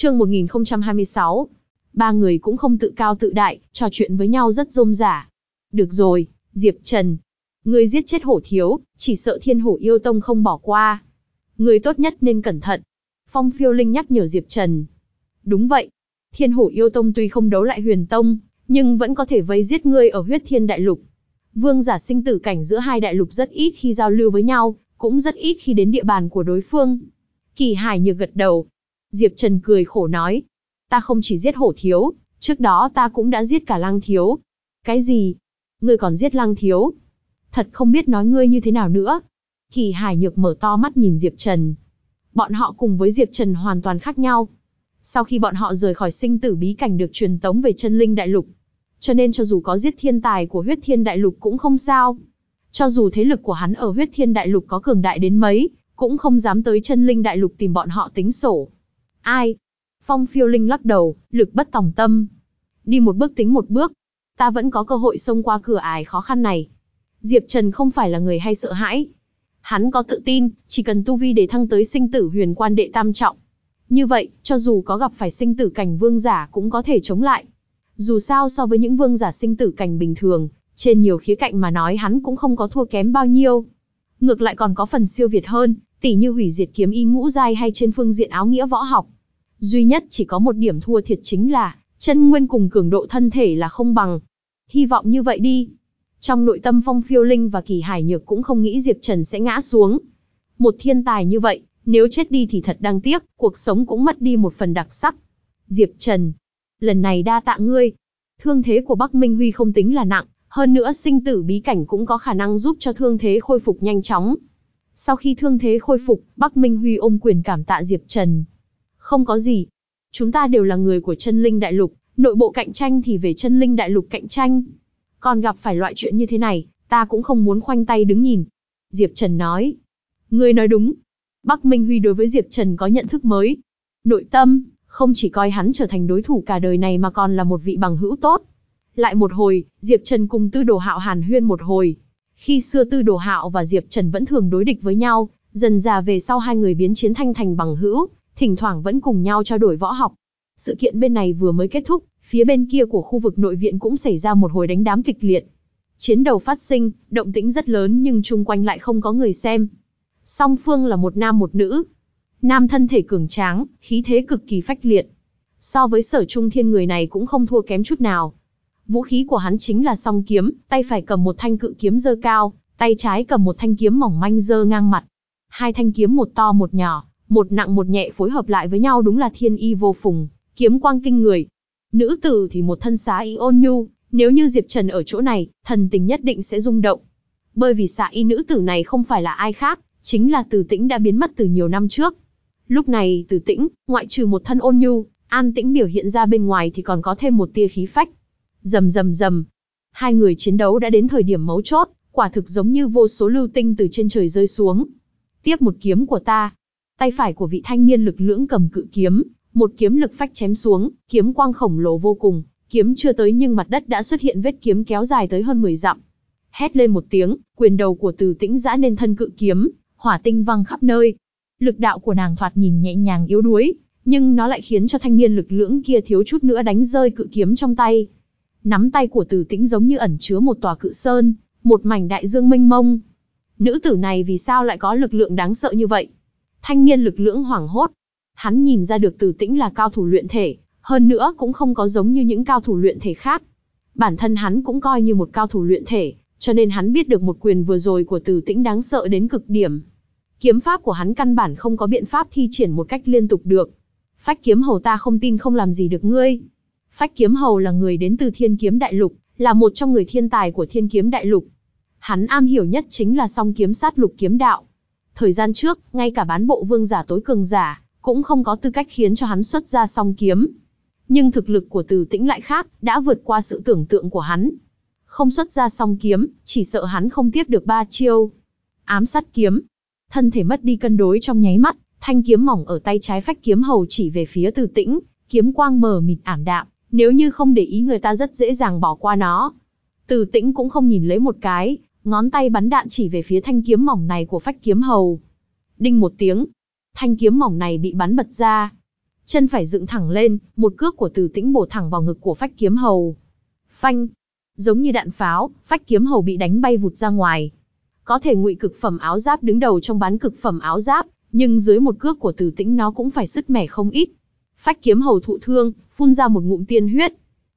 Chương 1026. Ba người cũng không tự cao tự đại, trò chuyện với nhau rất rôm rả. Được rồi, Diệp Trần. Ngươi giết chết hổ thiếu, chỉ sợ thiên hổ yêu tông không bỏ qua. Ngươi tốt nhất nên cẩn thận. Phong phiêu linh nhắc nhở Diệp Trần. Đúng vậy. Thiên hổ yêu tông tuy không đấu lại huyền tông, nhưng vẫn có thể vây giết ngươi ở huyết thiên đại lục. Vương giả sinh tử cảnh giữa hai đại lục rất ít khi giao lưu với nhau, cũng rất ít khi đến địa bàn của đối phương. Kỳ Hải nhược gật đầu. Diệp Trần cười khổ nói. Ta không chỉ giết hổ thiếu, trước đó ta cũng đã giết cả lăng thiếu. Cái gì? Ngươi còn giết lăng thiếu? Thật không biết nói ngươi như thế nào nữa. Kỳ Hải nhược mở to mắt nhìn Diệp Trần. Bọn họ cùng với Diệp Trần hoàn toàn khác nhau. Sau khi bọn họ rời khỏi sinh tử bí cảnh được truyền tống về chân linh đại lục, cho nên cho dù có giết thiên tài của huyết thiên đại lục cũng không sao. Cho dù thế lực của hắn ở huyết thiên đại lục có cường đại đến mấy, cũng không dám tới chân linh đại lục tìm bọn họ tính sổ. Ai? Phong phiêu linh lắc đầu, lực bất tòng tâm. Đi một bước tính một bước. Ta vẫn có cơ hội xông qua cửa ải khó khăn này. Diệp Trần không phải là người hay sợ hãi. Hắn có tự tin, chỉ cần tu vi để thăng tới sinh tử huyền quan đệ tam trọng. Như vậy, cho dù có gặp phải sinh tử cảnh vương giả cũng có thể chống lại. Dù sao so với những vương giả sinh tử cảnh bình thường, trên nhiều khía cạnh mà nói hắn cũng không có thua kém bao nhiêu. Ngược lại còn có phần siêu việt hơn, tỉ như hủy diệt kiếm y ngũ giai hay trên phương diện áo nghĩa võ học. Duy nhất chỉ có một điểm thua thiệt chính là, chân nguyên cùng cường độ thân thể là không bằng. Hy vọng như vậy đi. Trong nội tâm Phong Phiêu Linh và Kỳ Hải Nhược cũng không nghĩ Diệp Trần sẽ ngã xuống. Một thiên tài như vậy, nếu chết đi thì thật đáng tiếc, cuộc sống cũng mất đi một phần đặc sắc. Diệp Trần, lần này đa tạ ngươi. Thương thế của Bắc Minh Huy không tính là nặng, hơn nữa sinh tử bí cảnh cũng có khả năng giúp cho thương thế khôi phục nhanh chóng. Sau khi thương thế khôi phục, Bắc Minh Huy ôm quyền cảm tạ Diệp Trần. Không có gì. Chúng ta đều là người của chân linh đại lục, nội bộ cạnh tranh thì về chân linh đại lục cạnh tranh. Còn gặp phải loại chuyện như thế này, ta cũng không muốn khoanh tay đứng nhìn. Diệp Trần nói. Ngươi nói đúng. Bắc Minh Huy đối với Diệp Trần có nhận thức mới. Nội tâm, không chỉ coi hắn trở thành đối thủ cả đời này mà còn là một vị bằng hữu tốt. Lại một hồi, Diệp Trần cùng Tư Đồ Hạo hàn huyên một hồi. Khi xưa Tư Đồ Hạo và Diệp Trần vẫn thường đối địch với nhau, dần già về sau hai người biến chiến thanh thành bằng hữu, thỉnh thoảng vẫn cùng nhau trao đổi võ học. Sự kiện bên này vừa mới kết thúc, phía bên kia của khu vực nội viện cũng xảy ra một hồi đánh đám kịch liệt. Chiến đầu phát sinh, động tĩnh rất lớn nhưng chung quanh lại không có người xem. Song phương là một nam một nữ, Nam thân thể cường tráng, khí thế cực kỳ phách liệt. So với sở trung thiên người này cũng không thua kém chút nào. Vũ khí của hắn chính là song kiếm, tay phải cầm một thanh cự kiếm dơ cao, tay trái cầm một thanh kiếm mỏng manh dơ ngang mặt. Hai thanh kiếm một to một nhỏ, một nặng một nhẹ phối hợp lại với nhau đúng là thiên y vô phùng, kiếm quang kinh người. Nữ tử thì một thân xá y ôn nhu, nếu như Diệp Trần ở chỗ này, thần tình nhất định sẽ rung động. Bởi vì xạ y nữ tử này không phải là ai khác, chính là Từ Tĩnh đã biến mất từ nhiều năm trước. Lúc này, Từ Tĩnh, ngoại trừ một thân ôn nhu, an tĩnh biểu hiện ra bên ngoài thì còn có thêm một tia khí phách. Rầm rầm rầm. Hai người chiến đấu đã đến thời điểm mấu chốt, quả thực giống như vô số lưu tinh từ trên trời rơi xuống. Tiếp một kiếm của ta. Tay phải của vị thanh niên lực lưỡng cầm cự kiếm, một kiếm lực phách chém xuống, kiếm quang khổng lồ vô cùng, kiếm chưa tới nhưng mặt đất đã xuất hiện vết kiếm kéo dài tới hơn 10 dặm. Hét lên một tiếng, quyền đầu của Từ Tĩnh giã nên thân cự kiếm, hỏa tinh văng khắp nơi, Lực đạo của nàng thoạt nhìn nhẹ nhàng yếu đuối, nhưng nó lại khiến cho thanh niên lực lưỡng kia thiếu chút nữa đánh rơi cự kiếm trong tay. Nắm tay của Từ Tĩnh giống như ẩn chứa một tòa cự sơn, một mảnh đại dương mênh mông. Nữ tử này vì sao lại có lực lượng đáng sợ như vậy? Thanh niên lực lưỡng hoảng hốt. Hắn nhìn ra được Tử Tĩnh là cao thủ luyện thể, hơn nữa cũng không có giống như những cao thủ luyện thể khác. Bản thân hắn cũng coi như một cao thủ luyện thể, cho nên hắn biết được một quyền vừa rồi của Tử Tĩnh đáng sợ đến cực điểm. Kiếm pháp của hắn căn bản không có biện pháp thi triển một cách liên tục được. Phách kiếm hầu ta không tin không làm gì được ngươi. Phách kiếm hầu là người đến từ thiên kiếm đại lục, là một trong người thiên tài của thiên kiếm đại lục. Hắn am hiểu nhất chính là song kiếm sát lục kiếm đạo. Thời gian trước, ngay cả bán bộ vương giả tối cường giả, cũng không có tư cách khiến cho hắn xuất ra song kiếm. Nhưng thực lực của từ tĩnh lại khác, đã vượt qua sự tưởng tượng của hắn. Không xuất ra song kiếm, chỉ sợ hắn không tiếp được ba chiêu. Ám sát kiếm, thân thể mất đi cân đối trong nháy mắt, thanh kiếm mỏng ở tay trái phách kiếm hầu chỉ về phía Từ Tĩnh, kiếm quang mờ mịt ảm đạm, nếu như không để ý người ta rất dễ dàng bỏ qua nó. Từ Tĩnh cũng không nhìn lấy một cái, ngón tay bắn đạn chỉ về phía thanh kiếm mỏng này của phách kiếm hầu. Đinh một tiếng, thanh kiếm mỏng này bị bắn bật ra. chân phải dựng thẳng lên, một cước của Từ Tĩnh bổ thẳng vào ngực của Phách Kiếm Hầu. Phanh, giống như đạn pháo, Phách Kiếm Hầu bị đánh bay vụt ra ngoài. Có thể ngụy cực phẩm áo giáp đứng đầu trong bán cực phẩm áo giáp, nhưng dưới một cước của Từ Tĩnh nó cũng phải sứt mẻ không ít. Phách Kiếm Hầu thụ thương, phun ra một ngụm tiên huyết.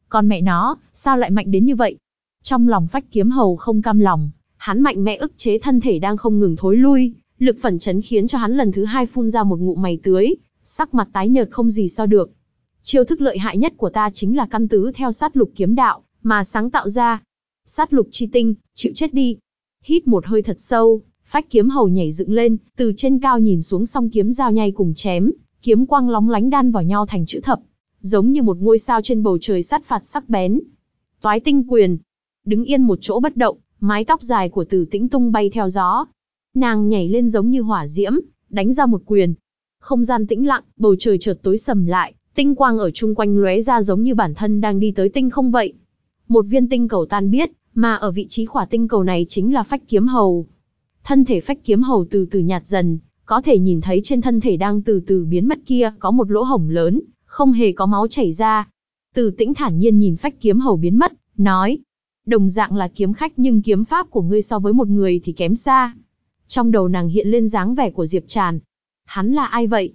Còn mẹ nó, sao lại mạnh đến như vậy? Trong lòng Phách Kiếm Hầu không cam lòng, hắn mạnh mẽ ức chế thân thể đang không ngừng thối lui, lực phản chấn khiến cho hắn lần thứ hai phun ra một ngụm mày tưới, sắc mặt tái nhợt không gì so được. Chiêu thức lợi hại nhất của ta chính là căn tứ theo sát lục kiếm đạo, mà sáng tạo ra. Sát lục chi tinh, chịu chết đi. Hít một hơi thật sâu, phách kiếm hầu nhảy dựng lên, từ trên cao nhìn xuống song kiếm giao nhay cùng chém, kiếm quang lóng lánh đan vào nhau thành chữ thập, giống như một ngôi sao trên bầu trời sát phạt sắc bén. Toái tinh quyền, đứng yên một chỗ bất động, mái tóc dài của Tử Tĩnh tung bay theo gió. Nàng nhảy lên giống như hỏa diễm, đánh ra một quyền, không gian tĩnh lặng, bầu trời chợt tối sầm lại, tinh quang ở chung quanh lóe ra giống như bản thân đang đi tới tinh không vậy. Một viên tinh cầu tan biết, mà ở vị trí khỏa tinh cầu này chính là phách kiếm hầu. Thân thể phách kiếm hầu từ từ nhạt dần, có thể nhìn thấy trên thân thể đang từ từ biến mất kia có một lỗ hổng lớn, không hề có máu chảy ra. Từ tĩnh thản nhiên nhìn phách kiếm hầu biến mất, nói. Đồng dạng là kiếm khách nhưng kiếm pháp của ngươi so với một người thì kém xa. Trong đầu nàng hiện lên dáng vẻ của Diệp Tràn, Hắn là ai vậy?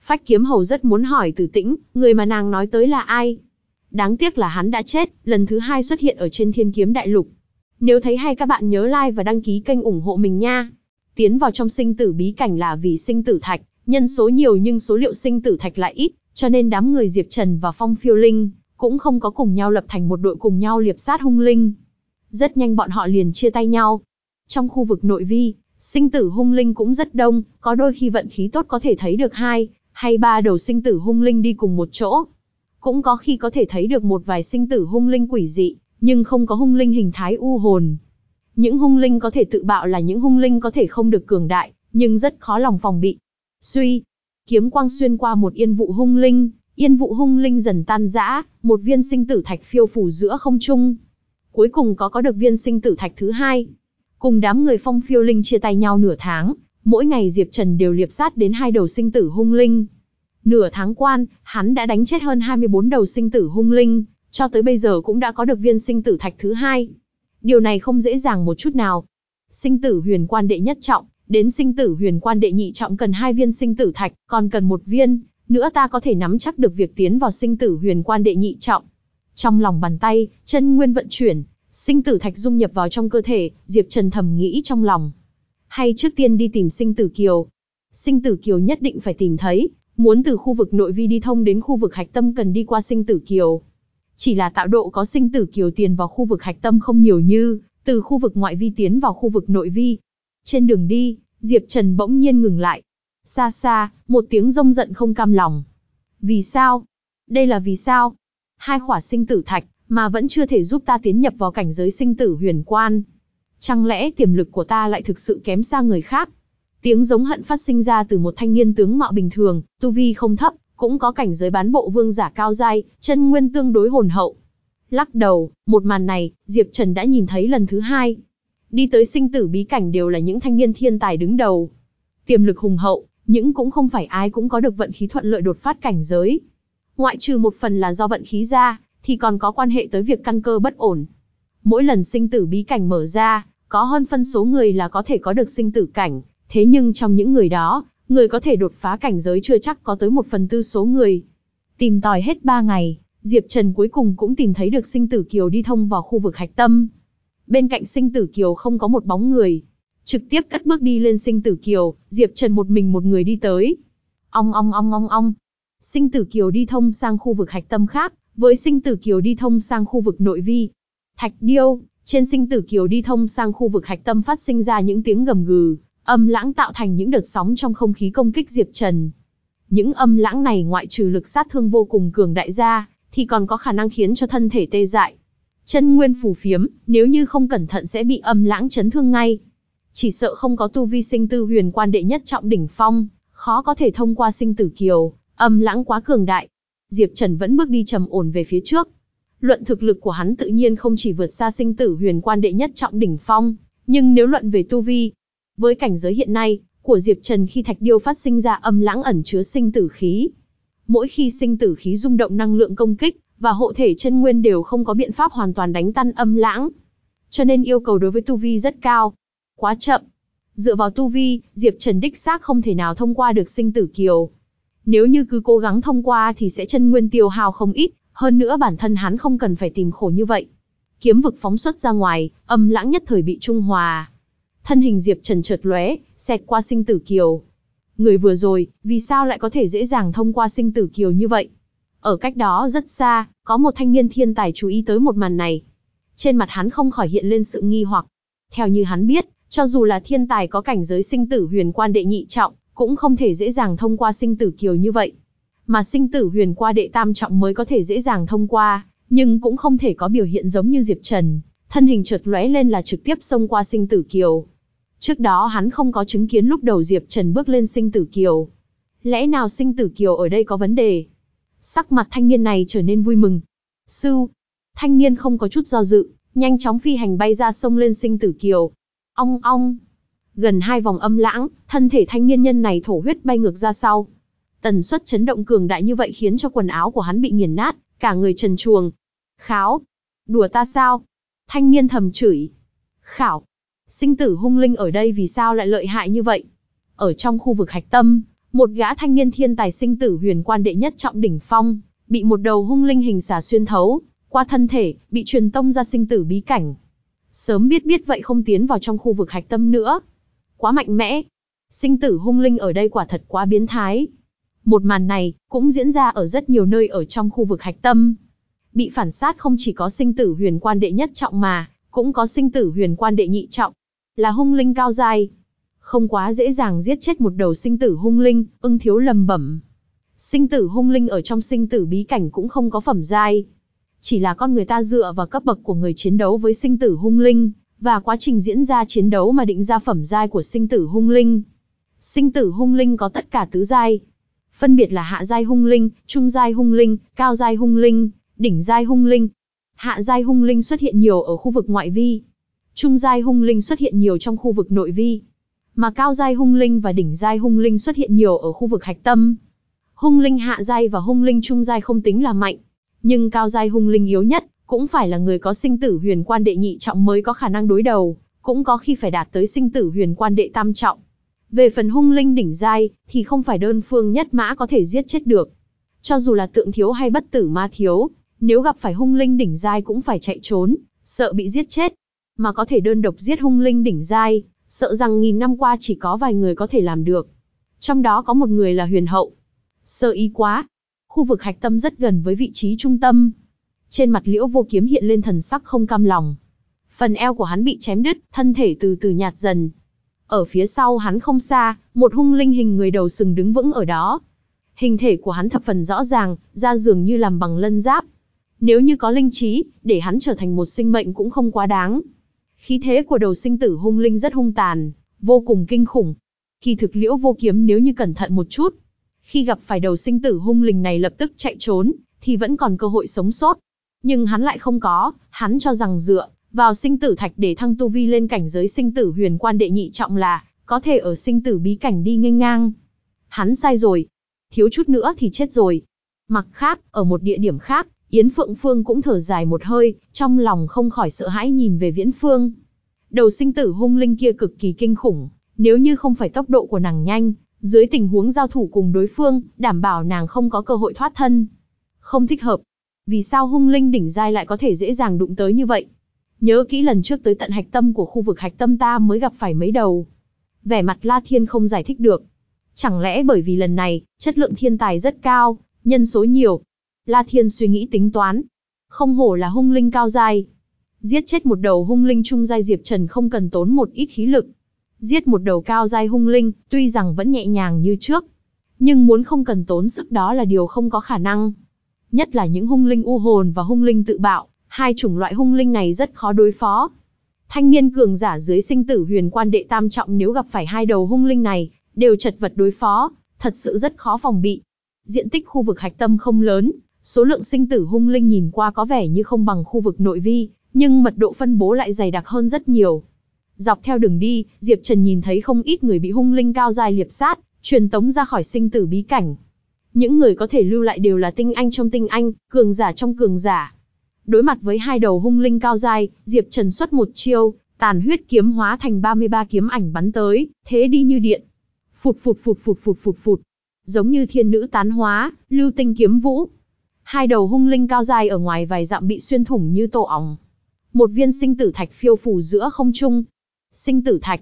Phách kiếm hầu rất muốn hỏi tử tĩnh, người mà nàng nói tới là ai? Đáng tiếc là hắn đã chết, lần thứ hai xuất hiện ở trên thiên kiếm đại lục. Nếu thấy hay các bạn nhớ like và đăng ký kênh ủng hộ mình nha. Tiến vào trong sinh tử bí cảnh là vì sinh tử thạch, nhân số nhiều nhưng số liệu sinh tử thạch lại ít, cho nên đám người Diệp Trần và Phong Phiêu Linh cũng không có cùng nhau lập thành một đội cùng nhau liệp sát hung linh. Rất nhanh bọn họ liền chia tay nhau. Trong khu vực nội vi, Sinh tử hung linh cũng rất đông, có đôi khi vận khí tốt có thể thấy được hai, hay ba đầu sinh tử hung linh đi cùng một chỗ. Cũng có khi có thể thấy được một vài sinh tử hung linh quỷ dị, nhưng không có hung linh hình thái u hồn. Những hung linh có thể tự bạo là những hung linh có thể không được cường đại, nhưng rất khó lòng phòng bị. Suy, kiếm quang xuyên qua một yên vụ hung linh, yên vụ hung linh dần tan rã, một viên sinh tử thạch phiêu phủ giữa không trung. Cuối cùng có có được viên sinh tử thạch thứ hai. Cùng đám người phong phiêu linh chia tay nhau nửa tháng, mỗi ngày Diệp Trần đều liệp sát đến hai đầu sinh tử hung linh. Nửa tháng quan, hắn đã đánh chết hơn 24 đầu sinh tử hung linh, cho tới bây giờ cũng đã có được viên sinh tử thạch thứ hai. Điều này không dễ dàng một chút nào. Sinh tử huyền quan đệ nhất trọng, đến sinh tử huyền quan đệ nhị trọng cần hai viên sinh tử thạch, còn cần một viên, nữa ta có thể nắm chắc được việc tiến vào sinh tử huyền quan đệ nhị trọng. Trong lòng bàn tay, chân nguyên vận chuyển, Sinh tử thạch dung nhập vào trong cơ thể, Diệp Trần thầm nghĩ trong lòng. Hay trước tiên đi tìm sinh tử kiều. Sinh tử kiều nhất định phải tìm thấy, muốn từ khu vực nội vi đi thông đến khu vực hạch tâm cần đi qua sinh tử kiều. Chỉ là tạo độ có sinh tử kiều tiền vào khu vực hạch tâm không nhiều như, từ khu vực ngoại vi tiến vào khu vực nội vi. Trên đường đi, Diệp Trần bỗng nhiên ngừng lại. Xa xa, một tiếng rông giận không cam lòng. Vì sao? Đây là vì sao? Hai khỏa sinh tử thạch, mà vẫn chưa thể giúp ta tiến nhập vào cảnh giới sinh tử huyền quan. Chẳng lẽ tiềm lực của ta lại thực sự kém xa người khác? Tiếng giống hận phát sinh ra từ một thanh niên tướng mạo bình thường, tu vi không thấp, cũng có cảnh giới bán bộ vương giả cao dai, chân nguyên tương đối hồn hậu. Lắc đầu, một màn này, Diệp Trần đã nhìn thấy lần thứ hai. Đi tới sinh tử bí cảnh đều là những thanh niên thiên tài đứng đầu. Tiềm lực hùng hậu, những cũng không phải ai cũng có được vận khí thuận lợi đột phát cảnh giới. Ngoại trừ một phần là do vận khí ra, thì còn có quan hệ tới việc căn cơ bất ổn. Mỗi lần sinh tử bí cảnh mở ra, có hơn phân số người là có thể có được sinh tử cảnh, thế nhưng trong những người đó, người có thể đột phá cảnh giới chưa chắc có tới một phần tư số người. Tìm tòi hết ba ngày, Diệp Trần cuối cùng cũng tìm thấy được sinh tử kiều đi thông vào khu vực hạch tâm. Bên cạnh sinh tử kiều không có một bóng người. Trực tiếp cất bước đi lên sinh tử kiều, Diệp Trần một mình một người đi tới. Ong ong ong ong ong. Sinh tử kiều đi thông sang khu vực hạch tâm khác, với sinh tử kiều đi thông sang khu vực nội vi. Thạch điêu, trên sinh tử kiều đi thông sang khu vực hạch tâm phát sinh ra những tiếng gầm gừ, âm lãng tạo thành những đợt sóng trong không khí công kích Diệp Trần. Những âm lãng này ngoại trừ lực sát thương vô cùng cường đại ra, thì còn có khả năng khiến cho thân thể tê dại. Chân nguyên phù phiếm, nếu như không cẩn thận sẽ bị âm lãng chấn thương ngay. Chỉ sợ không có tu vi sinh tư huyền quan đệ nhất trọng đỉnh phong, khó có thể thông qua sinh tử kiều, âm lãng quá cường đại, Diệp Trần vẫn bước đi trầm ổn về phía trước. Luận thực lực của hắn tự nhiên không chỉ vượt xa sinh tử huyền quan đệ nhất trọng đỉnh phong, nhưng nếu luận về tu vi, với cảnh giới hiện nay của Diệp Trần khi thạch điêu phát sinh ra âm lãng ẩn chứa sinh tử khí, Mỗi khi sinh tử khí rung động năng lượng công kích, và hộ thể chân nguyên đều không có biện pháp hoàn toàn đánh tan âm lãng. Cho nên yêu cầu đối với tu vi rất cao. Quá chậm. Dựa vào tu vi, Diệp Trần đích xác không thể nào thông qua được sinh tử kiều. Nếu như cứ cố gắng thông qua thì sẽ chân nguyên tiêu hao không ít, hơn nữa bản thân hắn không cần phải tìm khổ như vậy. Kiếm vực phóng xuất ra ngoài, âm lãng nhất thời bị trung hòa. Thân hình Diệp Trần chợt lóe, xẹt qua sinh tử kiều. Người vừa rồi, vì sao lại có thể dễ dàng thông qua sinh tử kiều như vậy? Ở cách đó rất xa, có một thanh niên thiên tài chú ý tới một màn này. Trên mặt hắn không khỏi hiện lên sự nghi hoặc. Theo như hắn biết, cho dù là thiên tài có cảnh giới sinh tử huyền quan đệ nhị trọng, cũng không thể dễ dàng thông qua sinh tử kiều như vậy. Mà sinh tử huyền qua đệ tam trọng mới có thể dễ dàng thông qua, nhưng cũng không thể có biểu hiện giống như Diệp Trần, thân hình chợt lóe lên là trực tiếp xông qua sinh tử kiều. Trước đó hắn không có chứng kiến lúc đầu Diệp Trần bước lên sinh tử kiều. Lẽ nào sinh tử kiều ở đây có vấn đề? Sắc mặt thanh niên này trở nên vui mừng. Sư, thanh niên không có chút do dự, nhanh chóng phi hành bay ra sông lên sinh tử kiều. Ong ong. Gần hai vòng âm lãng, thân thể thanh niên nhân này thổ huyết bay ngược ra sau. Tần suất chấn động cường đại như vậy khiến cho quần áo của hắn bị nghiền nát, cả người trần truồng. Kháo. Đùa ta sao? Thanh niên thầm chửi. Khảo. Sinh tử hung linh ở đây vì sao lại lợi hại như vậy? Ở trong khu vực hạch tâm, một gã thanh niên thiên tài sinh tử huyền quan đệ nhất trọng đỉnh phong, bị một đầu hung linh hình xà xuyên thấu, qua thân thể, bị truyền tông ra sinh tử bí cảnh. Sớm biết biết vậy không tiến vào trong khu vực hạch tâm nữa. Quá mạnh mẽ. Sinh tử hung linh ở đây quả thật quá biến thái. Một màn này, cũng diễn ra ở rất nhiều nơi ở trong khu vực hạch tâm. Bị phản sát không chỉ có sinh tử huyền quan đệ nhất trọng mà, cũng có sinh tử huyền quan đệ nhị trọng. Là hung linh cao dài. Không quá dễ dàng giết chết một đầu sinh tử hung linh, ưng thiếu lầm bẩm. Sinh tử hung linh ở trong sinh tử bí cảnh cũng không có phẩm giai. Chỉ là con người ta dựa vào cấp bậc của người chiến đấu với sinh tử hung linh, và quá trình diễn ra chiến đấu mà định ra phẩm giai của sinh tử hung linh. Sinh tử hung linh có tất cả tứ giai, phân biệt là hạ giai hung linh, trung giai hung linh, cao giai hung linh, đỉnh giai hung linh. Hạ giai hung linh xuất hiện nhiều ở khu vực ngoại vi, trung giai hung linh xuất hiện nhiều trong khu vực nội vi, mà cao giai hung linh và đỉnh giai hung linh xuất hiện nhiều ở khu vực hạch tâm. Hung linh hạ giai và hung linh trung giai không tính là mạnh, nhưng cao giai hung linh yếu nhất cũng phải là người có sinh tử huyền quan đệ nhị trọng mới có khả năng đối đầu, cũng có khi phải đạt tới sinh tử huyền quan đệ tam trọng. Về phần hung linh đỉnh giai, thì không phải đơn phương nhất mã có thể giết chết được. Cho dù là tượng thiếu hay bất tử ma thiếu, nếu gặp phải hung linh đỉnh giai cũng phải chạy trốn, sợ bị giết chết. Mà có thể đơn độc giết hung linh đỉnh giai, sợ rằng nghìn năm qua chỉ có vài người có thể làm được. Trong đó có một người là huyền hậu. Sơ ý quá. Khu vực hạch tâm rất gần với vị trí trung tâm. Trên mặt liễu vô kiếm hiện lên thần sắc không cam lòng. Phần eo của hắn bị chém đứt, thân thể từ từ nhạt dần. Ở phía sau hắn không xa, một hung linh hình người đầu sừng đứng vững ở đó. Hình thể của hắn thập phần rõ ràng, da dường như làm bằng lân giáp. Nếu như có linh trí, để hắn trở thành một sinh mệnh cũng không quá đáng. Khí thế của đầu sinh tử hung linh rất hung tàn, vô cùng kinh khủng. Kỳ thực liễu vô kiếm nếu như cẩn thận một chút, khi gặp phải đầu sinh tử hung linh này lập tức chạy trốn, thì vẫn còn cơ hội sống sót. Nhưng hắn lại không có, hắn cho rằng dựa vào sinh tử thạch để thăng tu vi lên cảnh giới sinh tử huyền quan đệ nhị trọng là có thể ở sinh tử bí cảnh đi nghênh ngang. Hắn sai rồi, thiếu chút nữa thì chết rồi. Mặc khác, ở một địa điểm khác, Yến Phượng Phương cũng thở dài một hơi, trong lòng không khỏi sợ hãi nhìn về Viễn Phương. Đầu sinh tử hung linh kia cực kỳ kinh khủng, nếu như không phải tốc độ của nàng nhanh, dưới tình huống giao thủ cùng đối phương, đảm bảo nàng không có cơ hội thoát thân. Không thích hợp. Vì sao hung linh đỉnh giai lại có thể dễ dàng đụng tới như vậy? Nhớ kỹ lần trước tới tận hạch tâm của khu vực hạch tâm ta mới gặp phải mấy đầu. Vẻ mặt La Thiên không giải thích được. Chẳng lẽ bởi vì lần này, chất lượng thiên tài rất cao, nhân số nhiều. La Thiên suy nghĩ tính toán. Không hổ là hung linh cao giai. Giết chết một đầu hung linh trung giai Diệp Trần không cần tốn một ít khí lực. Giết một đầu cao giai hung linh, tuy rằng vẫn nhẹ nhàng như trước. Nhưng muốn không cần tốn sức đó là điều không có khả năng. Nhất là những hung linh u hồn và hung linh tự bạo, hai chủng loại hung linh này rất khó đối phó. Thanh niên cường giả dưới sinh tử huyền quan đệ tam trọng nếu gặp phải hai đầu hung linh này, đều chật vật đối phó, thật sự rất khó phòng bị. Diện tích khu vực hạch tâm không lớn, số lượng sinh tử hung linh nhìn qua có vẻ như không bằng khu vực nội vi, nhưng mật độ phân bố lại dày đặc hơn rất nhiều. Dọc theo đường đi, Diệp Trần nhìn thấy không ít người bị hung linh cao dài liệp sát, truyền tống ra khỏi sinh tử bí cảnh. Những người có thể lưu lại đều là tinh anh trong tinh anh, cường giả trong cường giả. Đối mặt với hai đầu hung linh cao dài, Diệp Trần xuất một chiêu, tàn huyết kiếm hóa thành 33 kiếm ảnh bắn tới, thế đi như điện. Phụt phụt phụt phụt phụt phụt phụt. Giống như thiên nữ tán hóa, lưu tinh kiếm vũ. Hai đầu hung linh cao dài ở ngoài vài dặm bị xuyên thủng như tổ ong. Một viên sinh tử thạch phiêu phủ giữa không trung. Sinh tử thạch.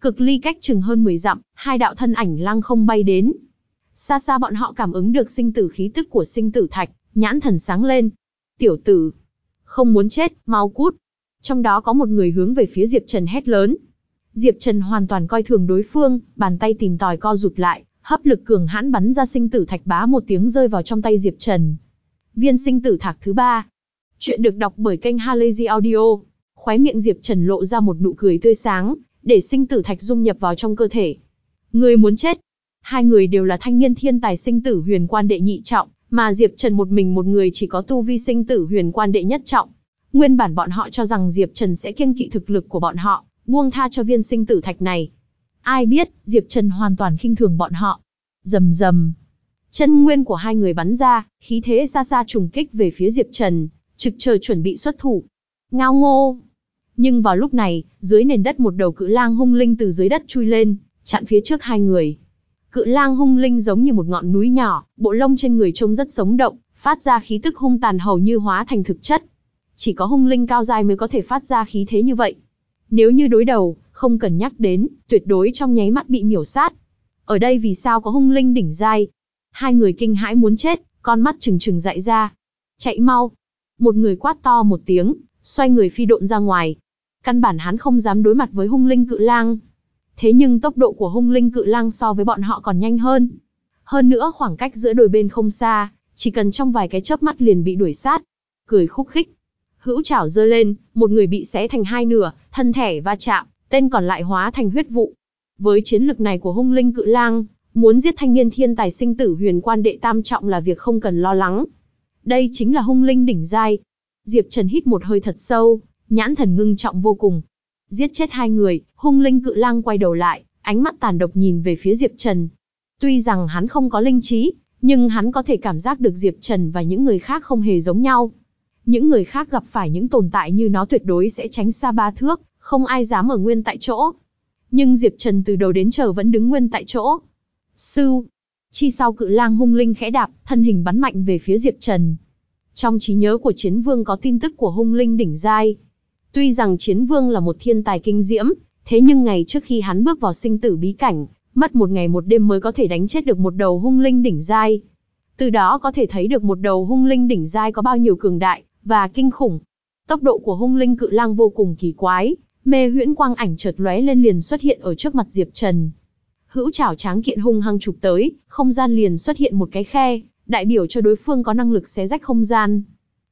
Cực ly cách chừng hơn 10 dặm, hai đạo thân ảnh lăng không bay đến. Xa xa bọn họ cảm ứng được sinh tử khí tức của sinh tử thạch, nhãn thần sáng lên. Tiểu tử, không muốn chết, mau cút. Trong đó có một người hướng về phía Diệp Trần hét lớn. Diệp Trần hoàn toàn coi thường đối phương, bàn tay tìm tòi co rụt lại, hấp lực cường hãn bắn ra sinh tử thạch bá một tiếng rơi vào trong tay Diệp Trần. Viên sinh tử thạch thứ ba. Chuyện được đọc bởi kênh Halazy Audio. Khóe miệng Diệp Trần lộ ra một nụ cười tươi sáng, để sinh tử thạch dung nhập vào trong cơ thể. Người muốn chết. Hai người đều là thanh niên thiên tài sinh tử huyền quan đệ nhị trọng, mà Diệp Trần một mình một người chỉ có tu vi sinh tử huyền quan đệ nhất trọng. Nguyên bản bọn họ cho rằng Diệp Trần sẽ kiêng kỵ thực lực của bọn họ, buông tha cho viên sinh tử thạch này. Ai biết, Diệp Trần hoàn toàn khinh thường bọn họ. Rầm rầm. Chân nguyên của hai người bắn ra, khí thế xa xa trùng kích về phía Diệp Trần, trực chờ chuẩn bị xuất thủ. Ngao ngô. Nhưng vào lúc này, dưới nền đất một đầu cự lang hung linh từ dưới đất chui lên, chặn phía trước hai người. Cự lang hung linh giống như một ngọn núi nhỏ, bộ lông trên người trông rất sống động, phát ra khí tức hung tàn hầu như hóa thành thực chất. Chỉ có hung linh cao dài mới có thể phát ra khí thế như vậy. Nếu như đối đầu, không cần nhắc đến, tuyệt đối trong nháy mắt bị miểu sát. Ở đây vì sao có hung linh đỉnh giai? Hai người kinh hãi muốn chết, con mắt trừng trừng dại ra. Chạy mau. Một người quát to một tiếng, xoay người phi độn ra ngoài. Căn bản hắn không dám đối mặt với hung linh cự lang. Thế nhưng tốc độ của hung linh cự lang so với bọn họ còn nhanh hơn. Hơn nữa khoảng cách giữa đôi bên không xa, chỉ cần trong vài cái chớp mắt liền bị đuổi sát. Cười khúc khích. Hữu chảo giơ lên, một người bị xé thành hai nửa, thân thể va chạm, tên còn lại hóa thành huyết vụ. Với chiến lực này của hung linh cự lang, muốn giết thanh niên thiên tài sinh tử huyền quan đệ tam trọng là việc không cần lo lắng. Đây chính là hung linh đỉnh giai. Diệp Trần hít một hơi thật sâu, nhãn thần ngưng trọng vô cùng. Giết chết hai người, hung linh cự lang quay đầu lại, ánh mắt tàn độc nhìn về phía Diệp Trần. Tuy rằng hắn không có linh trí, nhưng hắn có thể cảm giác được Diệp Trần và những người khác không hề giống nhau. Những người khác gặp phải những tồn tại như nó tuyệt đối sẽ tránh xa ba thước, không ai dám ở nguyên tại chỗ. Nhưng Diệp Trần từ đầu đến giờ vẫn đứng nguyên tại chỗ. Sư, chi sau cự lang hung linh khẽ đạp, thân hình bắn mạnh về phía Diệp Trần. Trong trí nhớ của chiến vương có tin tức của hung linh đỉnh giai. Tuy rằng chiến vương là một thiên tài kinh diễm, thế nhưng ngày trước khi hắn bước vào sinh tử bí cảnh, mất một ngày một đêm mới có thể đánh chết được một đầu hung linh đỉnh giai. Từ đó có thể thấy được một đầu hung linh đỉnh giai có bao nhiêu cường đại, và kinh khủng. Tốc độ của hung linh cự lang vô cùng kỳ quái, mê huyễn quang ảnh chợt lóe lên liền xuất hiện ở trước mặt Diệp Trần. Hữu chảo tráng kiện hung hăng chụp tới, không gian liền xuất hiện một cái khe, đại biểu cho đối phương có năng lực xé rách không gian.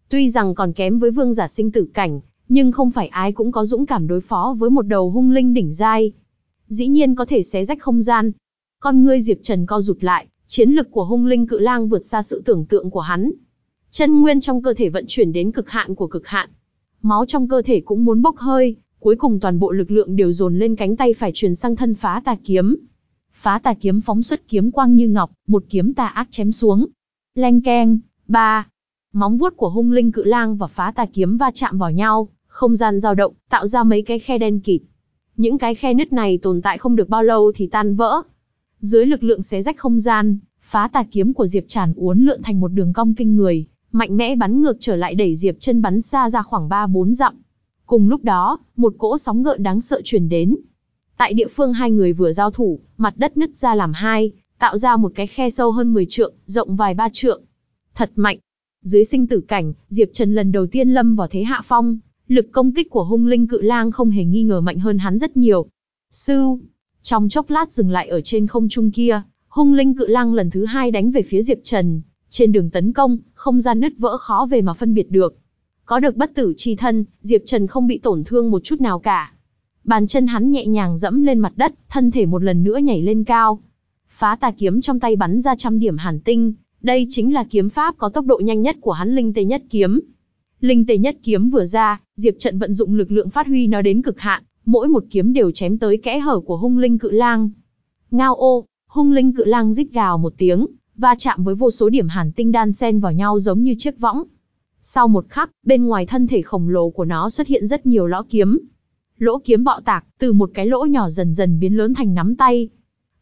Tuy rằng còn kém với vương giả sinh tử cảnh, nhưng không phải ai cũng có dũng cảm đối phó với một đầu hung linh đỉnh giai. Dĩ nhiên có thể xé rách không gian. Con ngươi Diệp Trần co rụt lại, chiến lực của hung linh cự lang vượt xa sự tưởng tượng của hắn. Chân nguyên trong cơ thể vận chuyển đến cực hạn của cực hạn. Máu trong cơ thể cũng muốn bốc hơi, cuối cùng toàn bộ lực lượng đều dồn lên cánh tay phải truyền sang thân phá tà kiếm. Phá tà kiếm phóng xuất kiếm quang như ngọc, một kiếm tà ác chém xuống. Leng keng, ba. Móng vuốt của hung linh cự lang và phá tà kiếm va chạm vào nhau, không gian dao động, tạo ra mấy cái khe đen kịt. Những cái khe nứt này tồn tại không được bao lâu thì tan vỡ. Dưới lực lượng xé rách không gian, phá tà kiếm của Diệp Tràn uốn lượn thành một đường cong kinh người, mạnh mẽ bắn ngược trở lại đẩy Diệp chân bắn xa ra khoảng 3-4 dặm. Cùng lúc đó, một cỗ sóng gợn đáng sợ truyền đến. Tại địa phương hai người vừa giao thủ, mặt đất nứt ra làm hai, tạo ra một cái khe sâu hơn 10 trượng, rộng vài ba trượng. Thật mạnh. Dưới sinh tử cảnh, Diệp Trần lần đầu tiên lâm vào thế hạ phong, lực công kích của hung linh cự lang không hề nghi ngờ mạnh hơn hắn rất nhiều. Sư, trong chốc lát dừng lại ở trên không trung kia, hung linh cự lang lần thứ hai đánh về phía Diệp Trần. Trên đường tấn công, không gian nứt vỡ khó về mà phân biệt được. Có được bất tử chi thân, Diệp Trần không bị tổn thương một chút nào cả. Bàn chân hắn nhẹ nhàng dẫm lên mặt đất, thân thể một lần nữa nhảy lên cao. Phá tà kiếm trong tay bắn ra trăm điểm hàn tinh, đây chính là kiếm pháp có tốc độ nhanh nhất của hắn linh tê nhất kiếm. Linh tê nhất kiếm vừa ra, Diệp Trận vận dụng lực lượng phát huy nó đến cực hạn, mỗi một kiếm đều chém tới kẽ hở của hung linh cự lang. Ngao ô, hung linh cự lang rít gào một tiếng, va chạm với vô số điểm hàn tinh đan xen vào nhau giống như chiếc võng. Sau một khắc, bên ngoài thân thể khổng lồ của nó xuất hiện rất nhiều lõ kiếm. Lỗ kiếm bọ tạc, từ một cái lỗ nhỏ dần dần biến lớn thành nắm tay.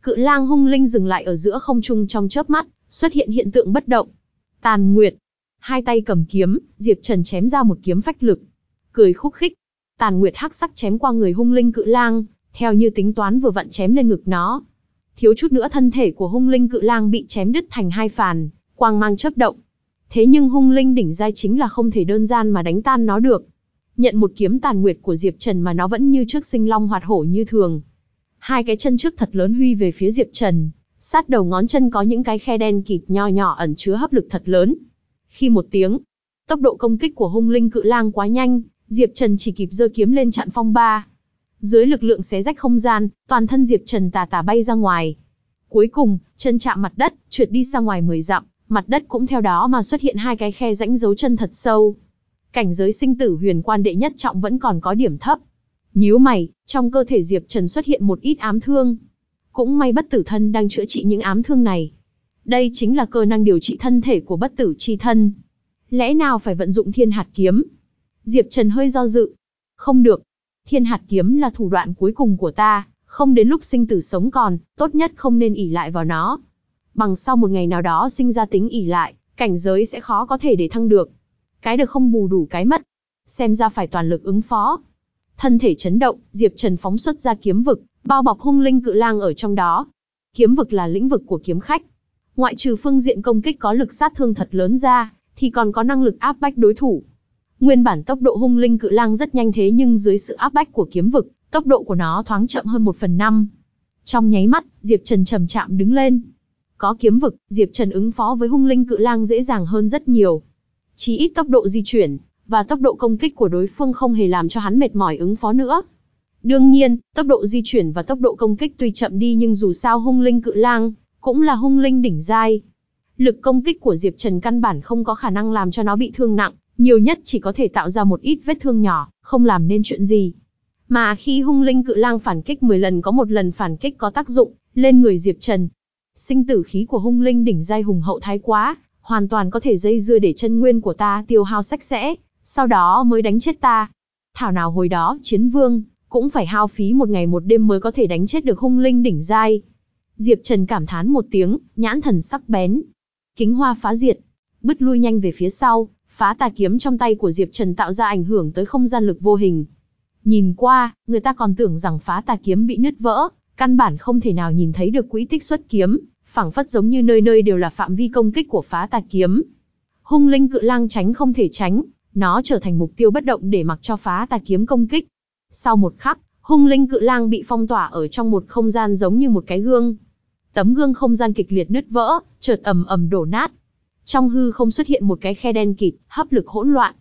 Cự lang hung linh dừng lại ở giữa không trung trong chớp mắt, xuất hiện hiện tượng bất động. Tàn Nguyệt. Hai tay cầm kiếm, Diệp Trần chém ra một kiếm phách lực. Cười khúc khích. Tàn Nguyệt hắc sắc chém qua người hung linh cự lang, theo như tính toán vừa vặn chém lên ngực nó. Thiếu chút nữa thân thể của hung linh cự lang bị chém đứt thành hai phàn, quang mang chớp động. Thế nhưng hung linh đỉnh giai chính là không thể đơn giản mà đánh tan nó được. Nhận một kiếm tàn nguyệt của Diệp Trần mà nó vẫn như trước sinh long hoạt hổ như thường. Hai cái chân trước thật lớn huy về phía Diệp Trần, sát đầu ngón chân có những cái khe đen kịt nho nhỏ ẩn chứa hấp lực thật lớn. Khi một tiếng, tốc độ công kích của hung linh cự lang quá nhanh, Diệp Trần chỉ kịp giơ kiếm lên chặn phong ba. Dưới lực lượng xé rách không gian, toàn thân Diệp Trần tà tà bay ra ngoài. Cuối cùng, chân chạm mặt đất, trượt đi ra ngoài 10 dặm, mặt đất cũng theo đó mà xuất hiện hai cái khe rãnh dấu chân thật sâu. Cảnh giới sinh tử huyền quan đệ nhất trọng vẫn còn có điểm thấp. Nhíu mày, trong cơ thể Diệp Trần xuất hiện một ít ám thương. Cũng may bất tử thân đang chữa trị những ám thương này. Đây chính là cơ năng điều trị thân thể của bất tử chi thân. Lẽ nào phải vận dụng thiên hạt kiếm? Diệp Trần hơi do dự. Không được. Thiên hạt kiếm là thủ đoạn cuối cùng của ta, không đến lúc sinh tử sống còn, tốt nhất không nên ỉ lại vào nó. Bằng sau một ngày nào đó sinh ra tính ỉ lại, cảnh giới sẽ khó có thể để thăng được. Cái được không bù đủ cái mất. Xem ra phải toàn lực ứng phó. Thân thể chấn động, Diệp Trần phóng xuất ra kiếm vực, bao bọc hung linh cự lang ở trong đó. Kiếm vực là lĩnh vực của kiếm khách. Ngoại trừ phương diện công kích có lực sát thương thật lớn ra, thì còn có năng lực áp bách đối thủ. Nguyên bản tốc độ hung linh cự lang rất nhanh thế nhưng dưới sự áp bách của kiếm vực, tốc độ của nó thoáng chậm hơn một phần năm. Trong nháy mắt, Diệp Trần trầm chạm đứng lên. Có kiếm vực, Diệp Trần ứng phó với hung linh cự lang dễ dàng hơn rất nhiều. Chỉ ít tốc độ di chuyển, và tốc độ công kích của đối phương không hề làm cho hắn mệt mỏi ứng phó nữa. Đương nhiên, tốc độ di chuyển và tốc độ công kích tuy chậm đi nhưng dù sao hung linh cự lang, cũng là hung linh đỉnh giai. Lực công kích của Diệp Trần căn bản không có khả năng làm cho nó bị thương nặng, nhiều nhất chỉ có thể tạo ra một ít vết thương nhỏ, không làm nên chuyện gì. Mà khi hung linh cự lang phản kích 10 lần có một lần phản kích có tác dụng, lên người Diệp Trần. Sinh tử khí của hung linh đỉnh giai hùng hậu thái quá, hoàn toàn có thể dây dưa để chân nguyên của ta tiêu hao sạch sẽ, sau đó mới đánh chết ta. Thảo nào hồi đó, chiến vương, cũng phải hao phí một ngày một đêm mới có thể đánh chết được hung linh đỉnh giai. Diệp Trần cảm thán một tiếng, nhãn thần sắc bén. Kính hoa phá diệt, bứt lui nhanh về phía sau, phá tà kiếm trong tay của Diệp Trần tạo ra ảnh hưởng tới không gian lực vô hình. Nhìn qua, người ta còn tưởng rằng phá tà kiếm bị nứt vỡ, căn bản không thể nào nhìn thấy được quỹ tích xuất kiếm, phảng phất giống như nơi nơi đều là phạm vi công kích của phá tà kiếm. Hung linh cự lang tránh không thể tránh, nó trở thành mục tiêu bất động để mặc cho phá tà kiếm công kích. Sau một khắc, hung linh cự lang bị phong tỏa ở trong một không gian giống như một cái gương. Tấm gương không gian kịch liệt nứt vỡ, chợt ầm ầm đổ nát. Trong hư không xuất hiện một cái khe đen kịt, hấp lực hỗn loạn.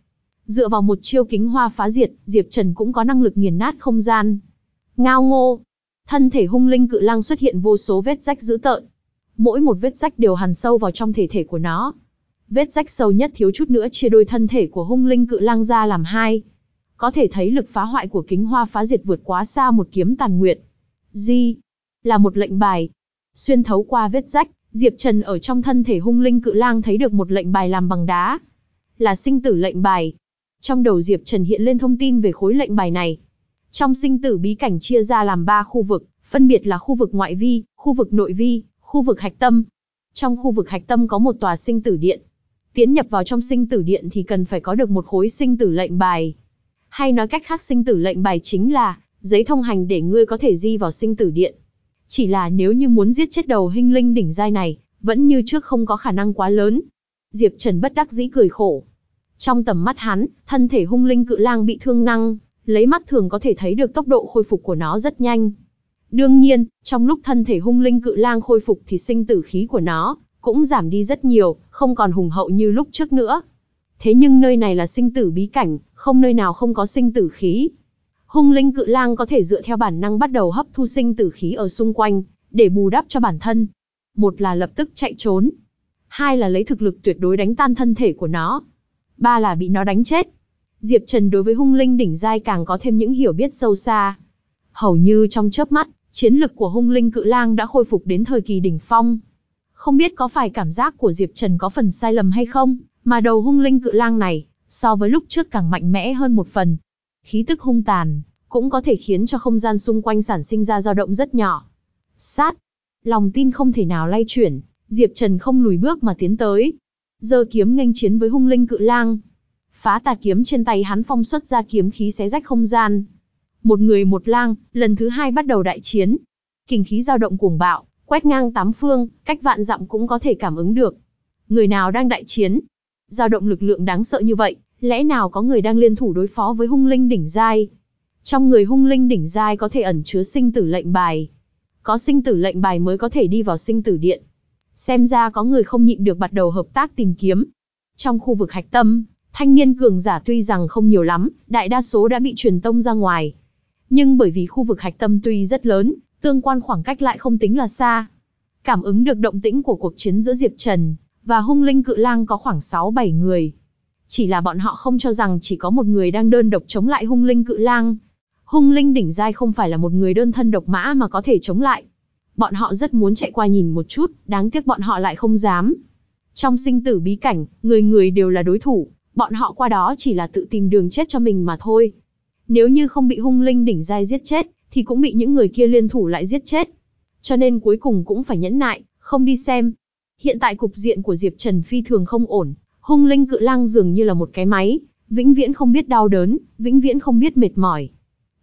Dựa vào một chiêu kính hoa phá diệt, Diệp Trần cũng có năng lực nghiền nát không gian. Ngao ngô, thân thể hung linh cự lang xuất hiện vô số vết rách dữ tợn. Mỗi một vết rách đều hằn sâu vào trong thể thể của nó. Vết rách sâu nhất thiếu chút nữa chia đôi thân thể của hung linh cự lang ra làm hai. Có thể thấy lực phá hoại của kính hoa phá diệt vượt quá xa một kiếm tàn nguyệt. Di, là một lệnh bài. Xuyên thấu qua vết rách, Diệp Trần ở trong thân thể hung linh cự lang thấy được một lệnh bài làm bằng đá. Là sinh tử lệnh bài. Trong đầu Diệp Trần hiện lên thông tin về khối lệnh bài này. Trong sinh tử bí cảnh chia ra làm ba khu vực, phân biệt là khu vực ngoại vi, khu vực nội vi, khu vực hạch tâm. Trong khu vực hạch tâm có một tòa sinh tử điện. Tiến nhập vào trong sinh tử điện thì cần phải có được một khối sinh tử lệnh bài. Hay nói cách khác sinh tử lệnh bài chính là giấy thông hành để ngươi có thể di vào sinh tử điện. Chỉ là nếu như muốn giết chết đầu hình linh đỉnh giai này, vẫn như trước không có khả năng quá lớn. Diệp Trần bất đắc dĩ cười khổ. Trong tầm mắt hắn, thân thể hung linh cự lang bị thương năng, lấy mắt thường có thể thấy được tốc độ khôi phục của nó rất nhanh. Đương nhiên, trong lúc thân thể hung linh cự lang khôi phục thì sinh tử khí của nó cũng giảm đi rất nhiều, không còn hùng hậu như lúc trước nữa. Thế nhưng nơi này là sinh tử bí cảnh, không nơi nào không có sinh tử khí. Hung linh cự lang có thể dựa theo bản năng bắt đầu hấp thu sinh tử khí ở xung quanh, để bù đắp cho bản thân. Một là lập tức chạy trốn. Hai là lấy thực lực tuyệt đối đánh tan thân thể của nó. Ba là bị nó đánh chết. Diệp Trần đối với hung linh đỉnh giai càng có thêm những hiểu biết sâu xa. Hầu như trong chớp mắt, chiến lực của hung linh cự lang đã khôi phục đến thời kỳ đỉnh phong. Không biết có phải cảm giác của Diệp Trần có phần sai lầm hay không, mà đầu hung linh cự lang này, so với lúc trước càng mạnh mẽ hơn một phần. Khí tức hung tàn, cũng có thể khiến cho không gian xung quanh sản sinh ra dao động rất nhỏ. Sát! Lòng tin không thể nào lay chuyển, Diệp Trần không lùi bước mà tiến tới. Giơ kiếm nghênh chiến với hung linh cự lang. Phá tà kiếm trên tay hắn phong xuất ra kiếm khí xé rách không gian. Một người một lang, lần thứ hai bắt đầu đại chiến. Kinh khí dao động cuồng bạo, quét ngang tám phương, cách vạn dặm cũng có thể cảm ứng được. Người nào đang đại chiến? Dao động lực lượng đáng sợ như vậy, lẽ nào có người đang liên thủ đối phó với hung linh đỉnh giai? Trong người hung linh đỉnh giai có thể ẩn chứa sinh tử lệnh bài. Có sinh tử lệnh bài mới có thể đi vào sinh tử điện. Xem ra có người không nhịn được bắt đầu hợp tác tìm kiếm. Trong khu vực hạch tâm, thanh niên cường giả tuy rằng không nhiều lắm, đại đa số đã bị truyền tông ra ngoài. Nhưng bởi vì khu vực hạch tâm tuy rất lớn, tương quan khoảng cách lại không tính là xa. Cảm ứng được động tĩnh của cuộc chiến giữa Diệp Trần và hung linh cự lang có khoảng 6-7 người. Chỉ là bọn họ không cho rằng chỉ có một người đang đơn độc chống lại hung linh cự lang. Hung linh đỉnh giai không phải là một người đơn thân độc mã mà có thể chống lại. Bọn họ rất muốn chạy qua nhìn một chút, đáng tiếc bọn họ lại không dám. Trong sinh tử bí cảnh, người người đều là đối thủ, bọn họ qua đó chỉ là tự tìm đường chết cho mình mà thôi. Nếu như không bị hung linh đỉnh giai giết chết, thì cũng bị những người kia liên thủ lại giết chết. Cho nên cuối cùng cũng phải nhẫn nại, không đi xem. Hiện tại cục diện của Diệp Trần phi thường không ổn, hung linh cự lang dường như là một cái máy, vĩnh viễn không biết đau đớn, vĩnh viễn không biết mệt mỏi.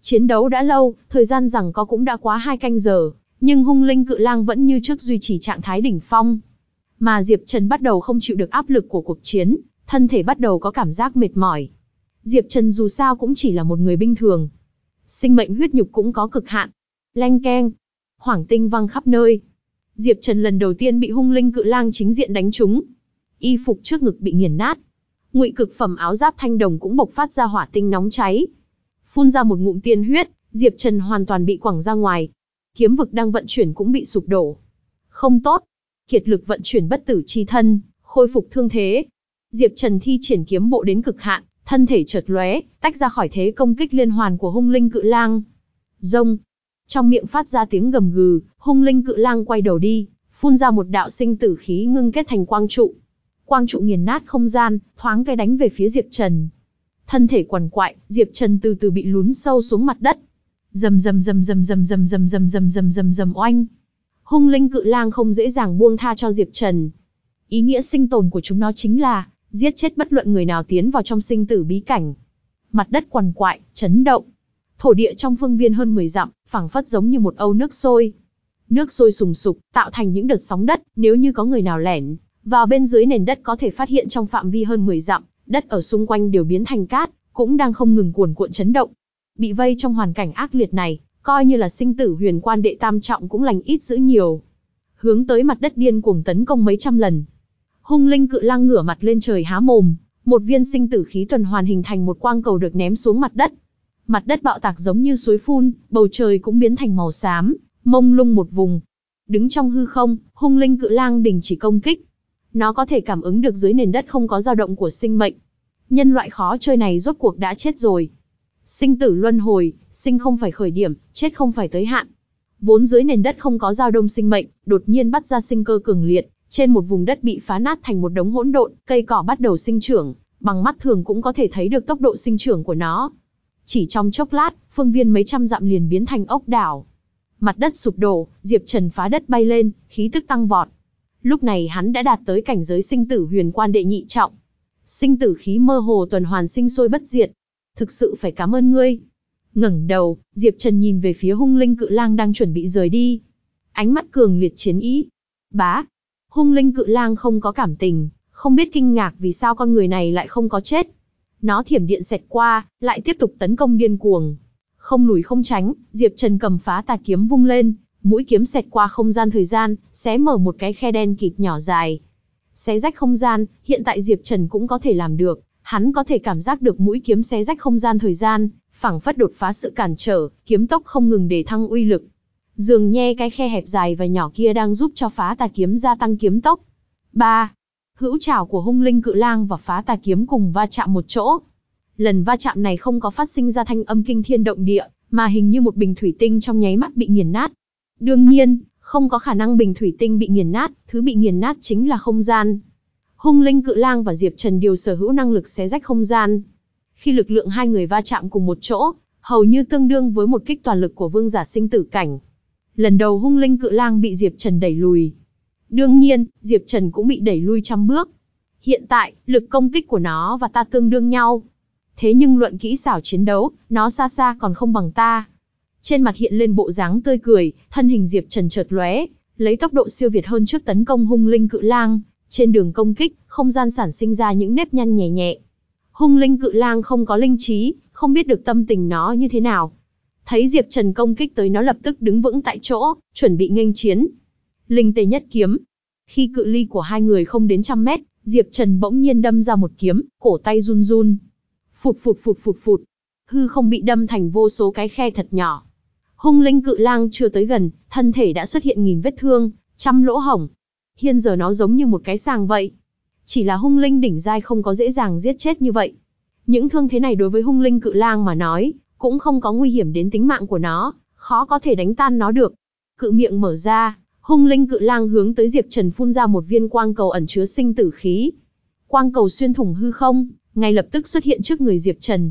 Chiến đấu đã lâu, thời gian rằng có cũng đã quá hai canh giờ, nhưng hung linh cự lang vẫn như trước duy trì trạng thái đỉnh phong. Mà Diệp Trần bắt đầu không chịu được áp lực của cuộc chiến, thân thể bắt đầu có cảm giác mệt mỏi. Diệp Trần dù sao cũng chỉ là một người bình thường. Sinh mệnh huyết nhục cũng có cực hạn. Lanh keng. Hoàng tinh văng khắp nơi. Diệp Trần lần đầu tiên bị hung linh cự lang chính diện đánh trúng. Y phục trước ngực bị nghiền nát. Ngụy cực phẩm áo giáp thanh đồng cũng bộc phát ra hỏa tinh nóng cháy. Phun ra một ngụm tiên huyết, Diệp Trần hoàn toàn bị quẳng ra ngoài. Kiếm vực đang vận chuyển cũng bị sụp đổ. Không tốt. Kiệt lực vận chuyển bất tử chi thân, khôi phục thương thế. Diệp Trần thi triển kiếm bộ đến cực hạn, thân thể chợt lóe, tách ra khỏi thế công kích liên hoàn của hung linh cự lang. Rông. Trong miệng phát ra tiếng gầm gừ, hung linh cự lang quay đầu đi, phun ra một đạo sinh tử khí ngưng kết thành quang trụ. Quang trụ nghiền nát không gian, thoáng cái đánh về phía Diệp Trần. Thân thể quằn quại, Diệp Trần từ từ bị lún sâu xuống mặt đất. Rầm rầm rầm rầm rầm rầm rầm rầm rầm rầm rầm rầm oanh. Hung linh cự lang không dễ dàng buông tha cho Diệp Trần. Ý nghĩa sinh tồn của chúng nó chính là giết chết bất luận người nào tiến vào trong sinh tử bí cảnh. Mặt đất quằn quại, chấn động. Thổ địa trong phương viên hơn 10 dặm, phẳng phất giống như một âu nước sôi. Nước sôi sùng sục, tạo thành những đợt sóng đất, nếu như có người nào lẻn vào bên dưới nền đất có thể phát hiện trong phạm vi hơn 10 dặm, đất ở xung quanh đều biến thành cát, cũng đang không ngừng cuồn cuộn chấn động. Bị vây trong hoàn cảnh ác liệt này, coi như là sinh tử huyền quan đệ tam trọng cũng lành ít dữ nhiều. Hướng tới mặt đất điên cuồng tấn công mấy trăm lần. Hung linh cự lang ngửa mặt lên trời há mồm, một viên sinh tử khí tuần hoàn hình thành một quang cầu được ném xuống mặt đất. Mặt đất bạo tạc giống như suối phun, bầu trời cũng biến thành màu xám, mông lung một vùng. Đứng trong hư không, hung linh cự lang đình chỉ công kích. Nó có thể cảm ứng được dưới nền đất không có dao động của sinh mệnh. Nhân loại khó chơi này rốt cuộc đã chết rồi. Sinh tử luân hồi, sinh không phải khởi điểm, chết không phải tới hạn. Vốn dưới nền đất không có dao đông sinh mệnh, đột nhiên bắt ra sinh cơ cường liệt, trên một vùng đất bị phá nát thành một đống hỗn độn, cây cỏ bắt đầu sinh trưởng, bằng mắt thường cũng có thể thấy được tốc độ sinh trưởng của nó. Chỉ trong chốc lát, phương viên mấy trăm dặm liền biến thành ốc đảo. Mặt đất sụp đổ, Diệp Trần phá đất bay lên, khí tức tăng vọt. Lúc này hắn đã đạt tới cảnh giới sinh tử huyền quan đệ nhị trọng. Sinh tử khí mơ hồ tuần hoàn sinh sôi bất diệt. Thực sự phải cảm ơn ngươi. ngẩng đầu, Diệp Trần nhìn về phía hung linh cự lang đang chuẩn bị rời đi. Ánh mắt cường liệt chiến ý. Bá. Hung linh cự lang không có cảm tình, không biết kinh ngạc vì sao con người này lại không có chết. Nó thiểm điện xẹt qua, lại tiếp tục tấn công điên cuồng. Không lùi không tránh, Diệp Trần cầm phá tà kiếm vung lên, mũi kiếm xẹt qua không gian thời gian, xé mở một cái khe đen kịt nhỏ dài. Xé rách không gian, hiện tại Diệp Trần cũng có thể làm được, hắn có thể cảm giác được mũi kiếm xé rách không gian thời gian, phẳng phất đột phá sự cản trở, kiếm tốc không ngừng để thăng uy lực. Dường nhe cái khe hẹp dài và nhỏ kia đang giúp cho phá tà kiếm gia tăng kiếm tốc. 3. Hữu trảo của hung linh cự lang và phá tà kiếm cùng va chạm một chỗ. Lần va chạm này không có phát sinh ra thanh âm kinh thiên động địa, mà hình như một bình thủy tinh trong nháy mắt bị nghiền nát. Đương nhiên, Không có khả năng bình thủy tinh bị nghiền nát, thứ bị nghiền nát chính là không gian. Hung linh cự lang và Diệp Trần đều sở hữu năng lực xé rách không gian. Khi lực lượng hai người va chạm cùng một chỗ, hầu như tương đương với một kích toàn lực của vương giả sinh tử cảnh. Lần đầu hung linh cự lang bị Diệp Trần đẩy lùi. Đương nhiên, Diệp Trần cũng bị đẩy lui trăm bước. Hiện tại, lực công kích của nó và ta tương đương nhau. Thế nhưng luận kỹ xảo chiến đấu, nó xa xa còn không bằng ta. Trên mặt hiện lên bộ dáng tươi cười, thân hình Diệp Trần chợt lóe, lấy tốc độ siêu việt hơn trước tấn công hung linh cự lang. Trên đường công kích, không gian sản sinh ra những nếp nhăn nhẹ nhẹ. Hung linh cự lang không có linh trí, không biết được tâm tình nó như thế nào. Thấy Diệp Trần công kích tới nó lập tức đứng vững tại chỗ, chuẩn bị nghênh chiến. Linh tề nhất kiếm. Khi cự ly của hai người không đến trăm mét, Diệp Trần bỗng nhiên đâm ra một kiếm, cổ tay run run. Phụt phụt phụt phụt phụt. Hư không bị đâm thành vô số cái khe thật nhỏ. Hung linh cự lang chưa tới gần, thân thể đã xuất hiện nghìn vết thương, trăm lỗ hổng. Hiện giờ nó giống như một cái sàng vậy. Chỉ là hung linh đỉnh giai không có dễ dàng giết chết như vậy. Những thương thế này đối với hung linh cự lang mà nói, cũng không có nguy hiểm đến tính mạng của nó, khó có thể đánh tan nó được. Cự miệng mở ra, hung linh cự lang hướng tới Diệp Trần phun ra một viên quang cầu ẩn chứa sinh tử khí. Quang cầu xuyên thủng hư không, ngay lập tức xuất hiện trước người Diệp Trần.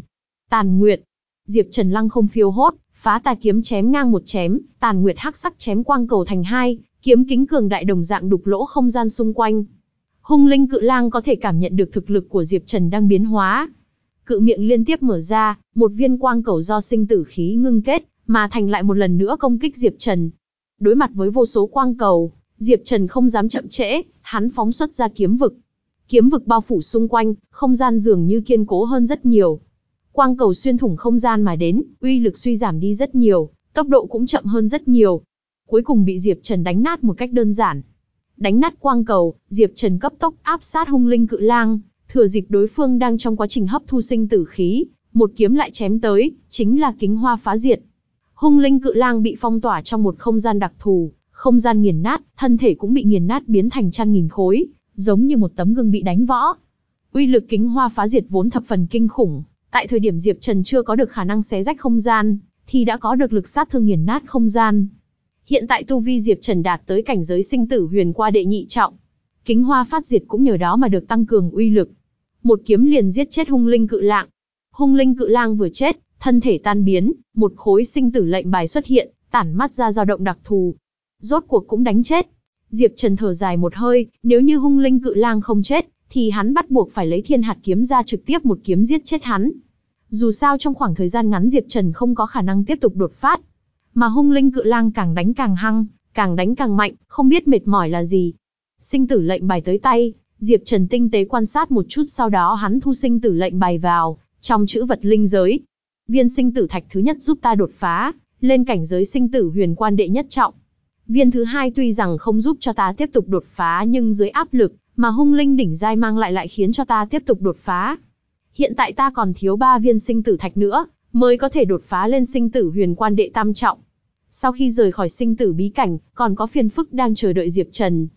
Tàn Nguyệt. Diệp Trần lăng không phiêu hốt, phá tà kiếm chém ngang một chém, Tàn Nguyệt hắc sắc chém quang cầu thành hai, kiếm kính cường đại đồng dạng đục lỗ không gian xung quanh. Hung linh cự lang có thể cảm nhận được thực lực của Diệp Trần đang biến hóa. Cự miệng liên tiếp mở ra, một viên quang cầu do sinh tử khí ngưng kết, mà thành lại một lần nữa công kích Diệp Trần. Đối mặt với vô số quang cầu, Diệp Trần không dám chậm trễ, hắn phóng xuất ra kiếm vực. Kiếm vực bao phủ xung quanh, không gian dường như kiên cố hơn rất nhiều. Quang cầu xuyên thủng không gian mà đến, uy lực suy giảm đi rất nhiều, tốc độ cũng chậm hơn rất nhiều. Cuối cùng bị Diệp Trần đánh nát một cách đơn giản. Đánh nát quang cầu, Diệp Trần cấp tốc áp sát hung linh cự lang, thừa dịp đối phương đang trong quá trình hấp thu sinh tử khí, một kiếm lại chém tới, chính là kính hoa phá diệt. Hung linh cự lang bị phong tỏa trong một không gian đặc thù, không gian nghiền nát, thân thể cũng bị nghiền nát biến thành trăm nghìn khối, giống như một tấm gương bị đánh võ. Uy lực kính hoa phá diệt vốn thập phần kinh khủng, tại thời điểm Diệp Trần chưa có được khả năng xé rách không gian, thì đã có được lực sát thương nghiền nát không gian. Hiện tại tu vi Diệp Trần đạt tới cảnh giới sinh tử huyền qua đệ nhị trọng. Kính hoa phát diệt cũng nhờ đó mà được tăng cường uy lực. Một kiếm liền giết chết hung linh cự lạng. Hung linh cự lang vừa chết, thân thể tan biến, một khối sinh tử lệnh bài xuất hiện, tản mắt ra dao động đặc thù. Rốt cuộc cũng đánh chết. Diệp Trần thở dài một hơi, nếu như hung linh cự lang không chết, thì hắn bắt buộc phải lấy thiên hạt kiếm ra trực tiếp một kiếm giết chết hắn. Dù sao trong khoảng thời gian ngắn Diệp Trần không có khả năng tiếp tục đột phát. Mà hung linh cự lang càng đánh càng hăng, càng đánh càng mạnh, không biết mệt mỏi là gì. Sinh tử lệnh bài tới tay, Diệp Trần tinh tế quan sát một chút sau đó hắn thu sinh tử lệnh bài vào, trong chữ vật linh giới. Viên sinh tử thạch thứ nhất giúp ta đột phá, lên cảnh giới sinh tử huyền quan đệ nhất trọng. Viên thứ hai tuy rằng không giúp cho ta tiếp tục đột phá nhưng dưới áp lực, mà hung linh đỉnh giai mang lại lại khiến cho ta tiếp tục đột phá. Hiện tại ta còn thiếu ba viên sinh tử thạch nữa, mới có thể đột phá lên sinh tử huyền quan đệ tam trọng. Sau khi rời khỏi sinh tử bí cảnh, còn có phiền phức đang chờ đợi Diệp Trần.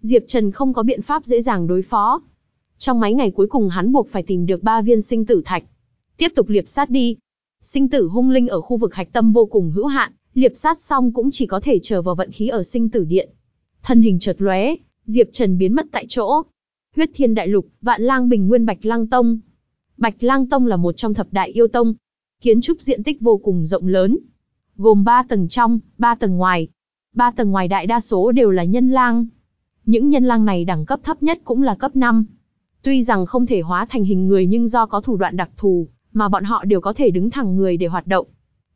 Diệp Trần không có biện pháp dễ dàng đối phó. Trong mấy ngày cuối cùng hắn buộc phải tìm được ba viên sinh tử thạch. Tiếp tục liệp sát đi. Sinh tử hung linh ở khu vực hạch tâm vô cùng hữu hạn, liệp sát xong cũng chỉ có thể chờ vào vận khí ở sinh tử điện. Thân hình chợt lóe, Diệp Trần biến mất tại chỗ. Huyết Thiên Đại Lục, Vạn Lang Bình Nguyên Bạch Lang Tông. Bạch Lang Tông là một trong thập đại yêu tông, kiến trúc diện tích vô cùng rộng lớn, gồm 3 tầng trong, 3 tầng ngoài. 3 tầng ngoài đại đa số đều là nhân lang. Những nhân lang này đẳng cấp thấp nhất cũng là cấp 5. Tuy rằng không thể hóa thành hình người nhưng do có thủ đoạn đặc thù, mà bọn họ đều có thể đứng thẳng người để hoạt động.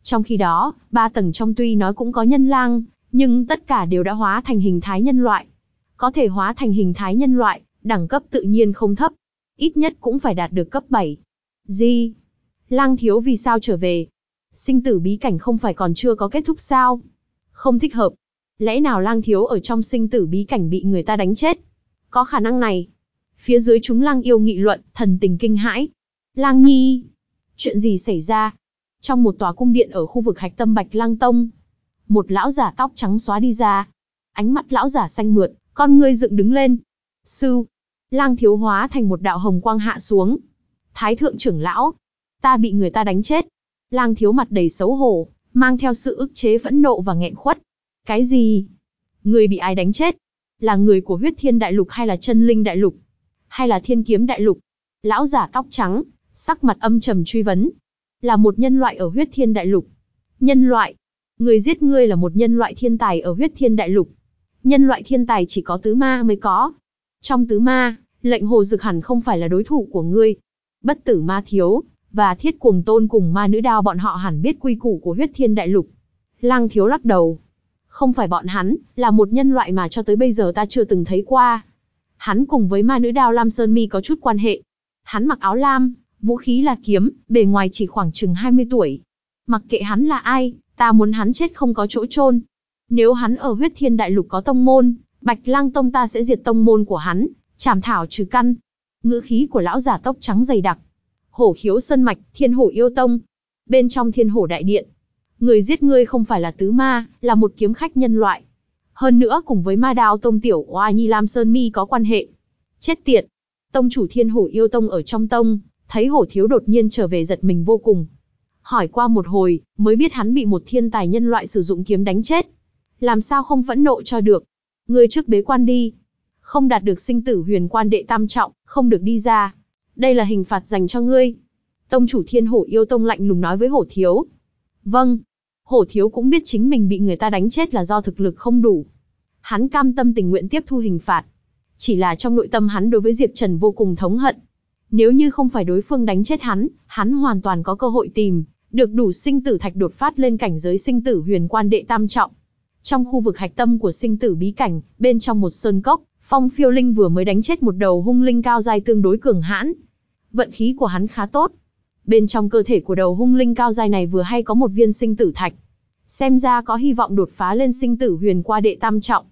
Trong khi đó, ba tầng trong tuy nói cũng có nhân lang, nhưng tất cả đều đã hóa thành hình thái nhân loại. Có thể hóa thành hình thái nhân loại, đẳng cấp tự nhiên không thấp. Ít nhất cũng phải đạt được cấp 7. Gì? Lang thiếu vì sao trở về? Sinh tử bí cảnh không phải còn chưa có kết thúc sao? Không thích hợp. Lẽ nào lang thiếu ở trong sinh tử bí cảnh bị người ta đánh chết? Có khả năng này. Phía dưới chúng lang yêu nghị luận, thần tình kinh hãi. Lang nhi. Chuyện gì xảy ra? Trong một tòa cung điện ở khu vực hạch tâm Bạch Lang Tông. Một lão giả tóc trắng xóa đi ra. Ánh mắt lão giả xanh mượt, con ngươi dựng đứng lên. Sư. Lang thiếu hóa thành một đạo hồng quang hạ xuống. Thái thượng trưởng lão. Ta bị người ta đánh chết. Lang thiếu mặt đầy xấu hổ, mang theo sự ức chế phẫn nộ và nghẹn khuất. Cái gì? Người bị ai đánh chết? Là người của huyết thiên đại lục hay là chân linh đại lục? Hay là thiên kiếm đại lục? Lão giả tóc trắng, sắc mặt âm trầm truy vấn. Là một nhân loại ở huyết thiên đại lục. Nhân loại? Người giết ngươi là một nhân loại thiên tài ở huyết thiên đại lục. Nhân loại thiên tài chỉ có tứ ma mới có. Trong tứ ma, lệnh hồ dực hẳn không phải là đối thủ của ngươi. Bất tử ma thiếu, và thiết cuồng tôn cùng ma nữ đao bọn họ hẳn biết quy củ của huyết thiên đại lục. Lang thiếu lắc đầu. Không phải bọn hắn, là một nhân loại mà cho tới bây giờ ta chưa từng thấy qua. Hắn cùng với ma nữ đao Lam Sơn Mi có chút quan hệ. Hắn mặc áo lam, vũ khí là kiếm, bề ngoài chỉ khoảng chừng 20 tuổi. Mặc kệ hắn là ai, ta muốn hắn chết không có chỗ chôn. Nếu hắn ở huyết thiên đại lục có tông môn, Bạch Lang Tông ta sẽ diệt tông môn của hắn, chảm thảo trừ căn. Ngữ khí của lão giả tóc trắng dày đặc. Hổ khiếu sân mạch, thiên hổ yêu tông. Bên trong thiên hổ đại điện. Người giết ngươi không phải là tứ ma, là một kiếm khách nhân loại. Hơn nữa cùng với ma đao tông tiểu oa nhi Lam Sơn Mi có quan hệ. Chết tiệt. Tông chủ thiên hổ yêu tông ở trong tông, thấy hổ thiếu đột nhiên trở về giật mình vô cùng. Hỏi qua một hồi, mới biết hắn bị một thiên tài nhân loại sử dụng kiếm đánh chết. Làm sao không phẫn nộ cho được. người trước bế quan đi. Không đạt được sinh tử huyền quan đệ tam trọng, không được đi ra. Đây là hình phạt dành cho ngươi. Tông chủ thiên hổ yêu tông lạnh lùng nói với hổ thiếu. Vâng. Hổ thiếu cũng biết chính mình bị người ta đánh chết là do thực lực không đủ. Hắn cam tâm tình nguyện tiếp thu hình phạt. Chỉ là trong nội tâm hắn đối với Diệp Trần vô cùng thống hận. Nếu như không phải đối phương đánh chết hắn, hắn hoàn toàn có cơ hội tìm, được đủ sinh tử thạch đột phát lên cảnh giới sinh tử huyền quan đệ tam trọng. Trong khu vực hạch tâm của sinh tử bí cảnh, bên trong một sơn cốc, Phong Phiêu Linh vừa mới đánh chết một đầu hung linh cao dài tương đối cường hãn. Vận khí của hắn khá tốt. Bên trong cơ thể của đầu hung linh cao dài này vừa hay có một viên sinh tử thạch. Xem ra có hy vọng đột phá lên sinh tử huyền qua đệ tam trọng.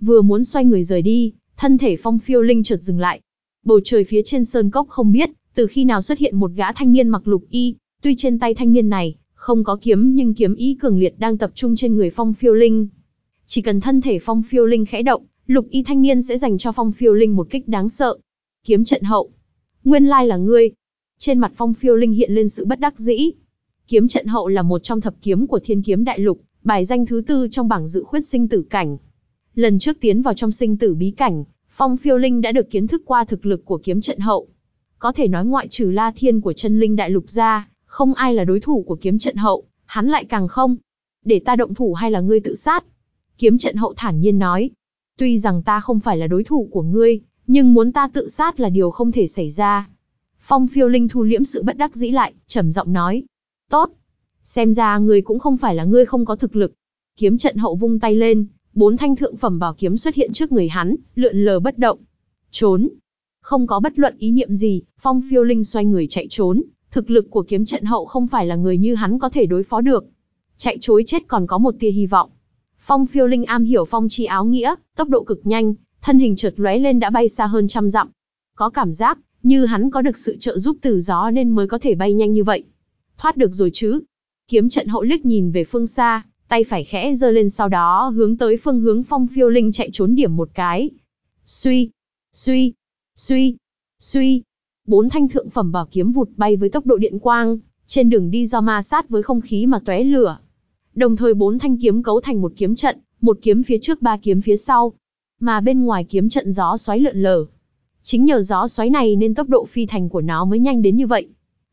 Vừa muốn xoay người rời đi, thân thể Phong Phiêu Linh chợt dừng lại. Bầu trời phía trên sơn cốc không biết, từ khi nào xuất hiện một gã thanh niên mặc lục y, tuy trên tay thanh niên này, không có kiếm nhưng kiếm ý cường liệt đang tập trung trên người Phong Phiêu Linh. Chỉ cần thân thể Phong Phiêu Linh khẽ động, lục y thanh niên sẽ dành cho Phong Phiêu Linh một kích đáng sợ. Kiếm trận hậu. Nguyên lai là ngươi. Trên mặt Phong Phiêu Linh hiện lên sự bất đắc dĩ. Kiếm trận hậu là một trong thập kiếm của thiên kiếm đại lục, bài danh thứ tư trong bảng dự khuyết sinh tử cảnh. Lần trước tiến vào trong sinh tử bí cảnh, Phong Phiêu Linh đã được kiến thức qua thực lực của kiếm trận hậu. Có thể nói ngoại trừ La Thiên của chân linh đại lục ra, không ai là đối thủ của kiếm trận hậu, hắn lại càng không. Để ta động thủ hay là ngươi tự sát? Kiếm trận hậu thản nhiên nói. Tuy rằng ta không phải là đối thủ của ngươi, nhưng muốn ta tự sát là điều không thể xảy ra. Phong phiêu linh thu liễm sự bất đắc dĩ lại, trầm giọng nói. Tốt. Xem ra ngươi cũng không phải là ngươi không có thực lực. Kiếm trận hậu vung tay lên, bốn thanh thượng phẩm bảo kiếm xuất hiện trước người hắn, lượn lờ bất động. Trốn. Không có bất luận ý niệm gì, phong phiêu linh xoay người chạy trốn, thực lực của kiếm trận hậu không phải là người như hắn có thể đối phó được. Chạy trối chết còn có một tia hy vọng. Phong phiêu linh am hiểu phong chi áo nghĩa, tốc độ cực nhanh, thân hình chợt lóe lên đã bay xa hơn trăm dặm. Có cảm giác, như hắn có được sự trợ giúp từ gió nên mới có thể bay nhanh như vậy. Thoát được rồi chứ. Kiếm trận hậu liếc nhìn về phương xa, tay phải khẽ giơ lên sau đó hướng tới phương hướng phong phiêu linh chạy trốn điểm một cái. Suy, suy, suy, suy. Bốn thanh thượng phẩm bảo kiếm vụt bay với tốc độ điện quang, trên đường đi do ma sát với không khí mà tóe lửa. Đồng thời bốn thanh kiếm cấu thành một kiếm trận, một kiếm phía trước ba kiếm phía sau. Mà bên ngoài kiếm trận gió xoáy lượn lờ. Chính nhờ gió xoáy này nên tốc độ phi thành của nó mới nhanh đến như vậy.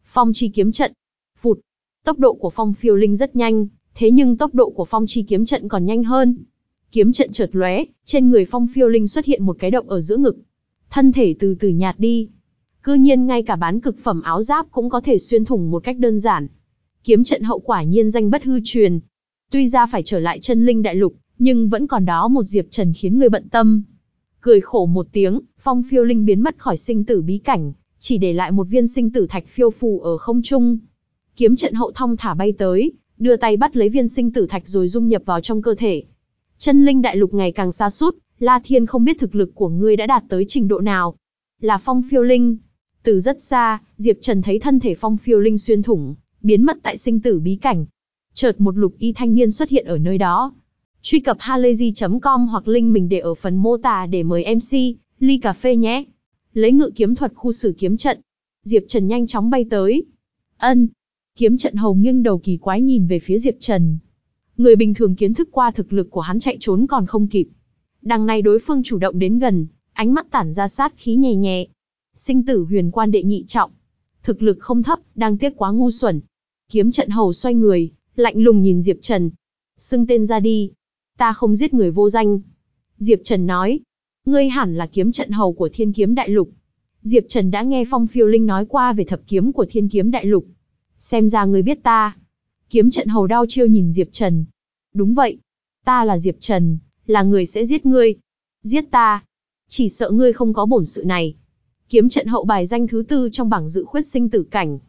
Phong chi kiếm trận. Phụt. Tốc độ của phong phiêu linh rất nhanh, thế nhưng tốc độ của phong chi kiếm trận còn nhanh hơn. Kiếm trận chợt lóe, trên người phong phiêu linh xuất hiện một cái động ở giữa ngực. Thân thể từ từ nhạt đi. Cư nhiên ngay cả bán cực phẩm áo giáp cũng có thể xuyên thủng một cách đơn giản. Kiếm trận hậu quả nhiên danh bất hư truyền, Tuy ra phải trở lại chân linh đại lục, nhưng vẫn còn đó một Diệp Trần khiến người bận tâm. Cười khổ một tiếng, phong phiêu linh biến mất khỏi sinh tử bí cảnh, chỉ để lại một viên sinh tử thạch phiêu phù ở không trung. Kiếm trận hậu thong thả bay tới, đưa tay bắt lấy viên sinh tử thạch rồi dung nhập vào trong cơ thể. Chân linh đại lục ngày càng xa sút La Thiên không biết thực lực của ngươi đã đạt tới trình độ nào. Là phong phiêu linh. Từ rất xa, Diệp Trần thấy thân thể phong phiêu linh xuyên thủng, biến mất tại sinh tử bí cảnh, Chợt một lục y thanh niên xuất hiện ở nơi đó. Truy cập halayzi.com hoặc link mình để ở phần mô tả để mời MC, ly cà phê nhé. Lấy ngự kiếm thuật khu xử kiếm trận. Diệp Trần nhanh chóng bay tới. Ân. Kiếm trận hầu nghiêng đầu kỳ quái nhìn về phía Diệp Trần. Người bình thường kiến thức qua thực lực của hắn chạy trốn còn không kịp. Đằng này đối phương chủ động đến gần, ánh mắt tản ra sát khí nhẹ nhẹ. Sinh tử huyền quan đệ nhị trọng. Thực lực không thấp, đang tiếc quá ngu xuẩn. Kiếm trận hầu xoay người, lạnh lùng nhìn Diệp Trần. Xưng tên ra đi. Ta không giết người vô danh. Diệp Trần nói. Ngươi hẳn là kiếm trận hầu của thiên kiếm đại lục. Diệp Trần đã nghe Phong Phiêu Linh nói qua về thập kiếm của thiên kiếm đại lục. Xem ra ngươi biết ta. Kiếm trận hầu đau chiêu nhìn Diệp Trần. Đúng vậy. Ta là Diệp Trần, là người sẽ giết ngươi. Giết ta. Chỉ sợ ngươi không có bổn sự này. Kiếm trận hậu bài danh thứ tư trong bảng dự khuyết sinh tử cảnh.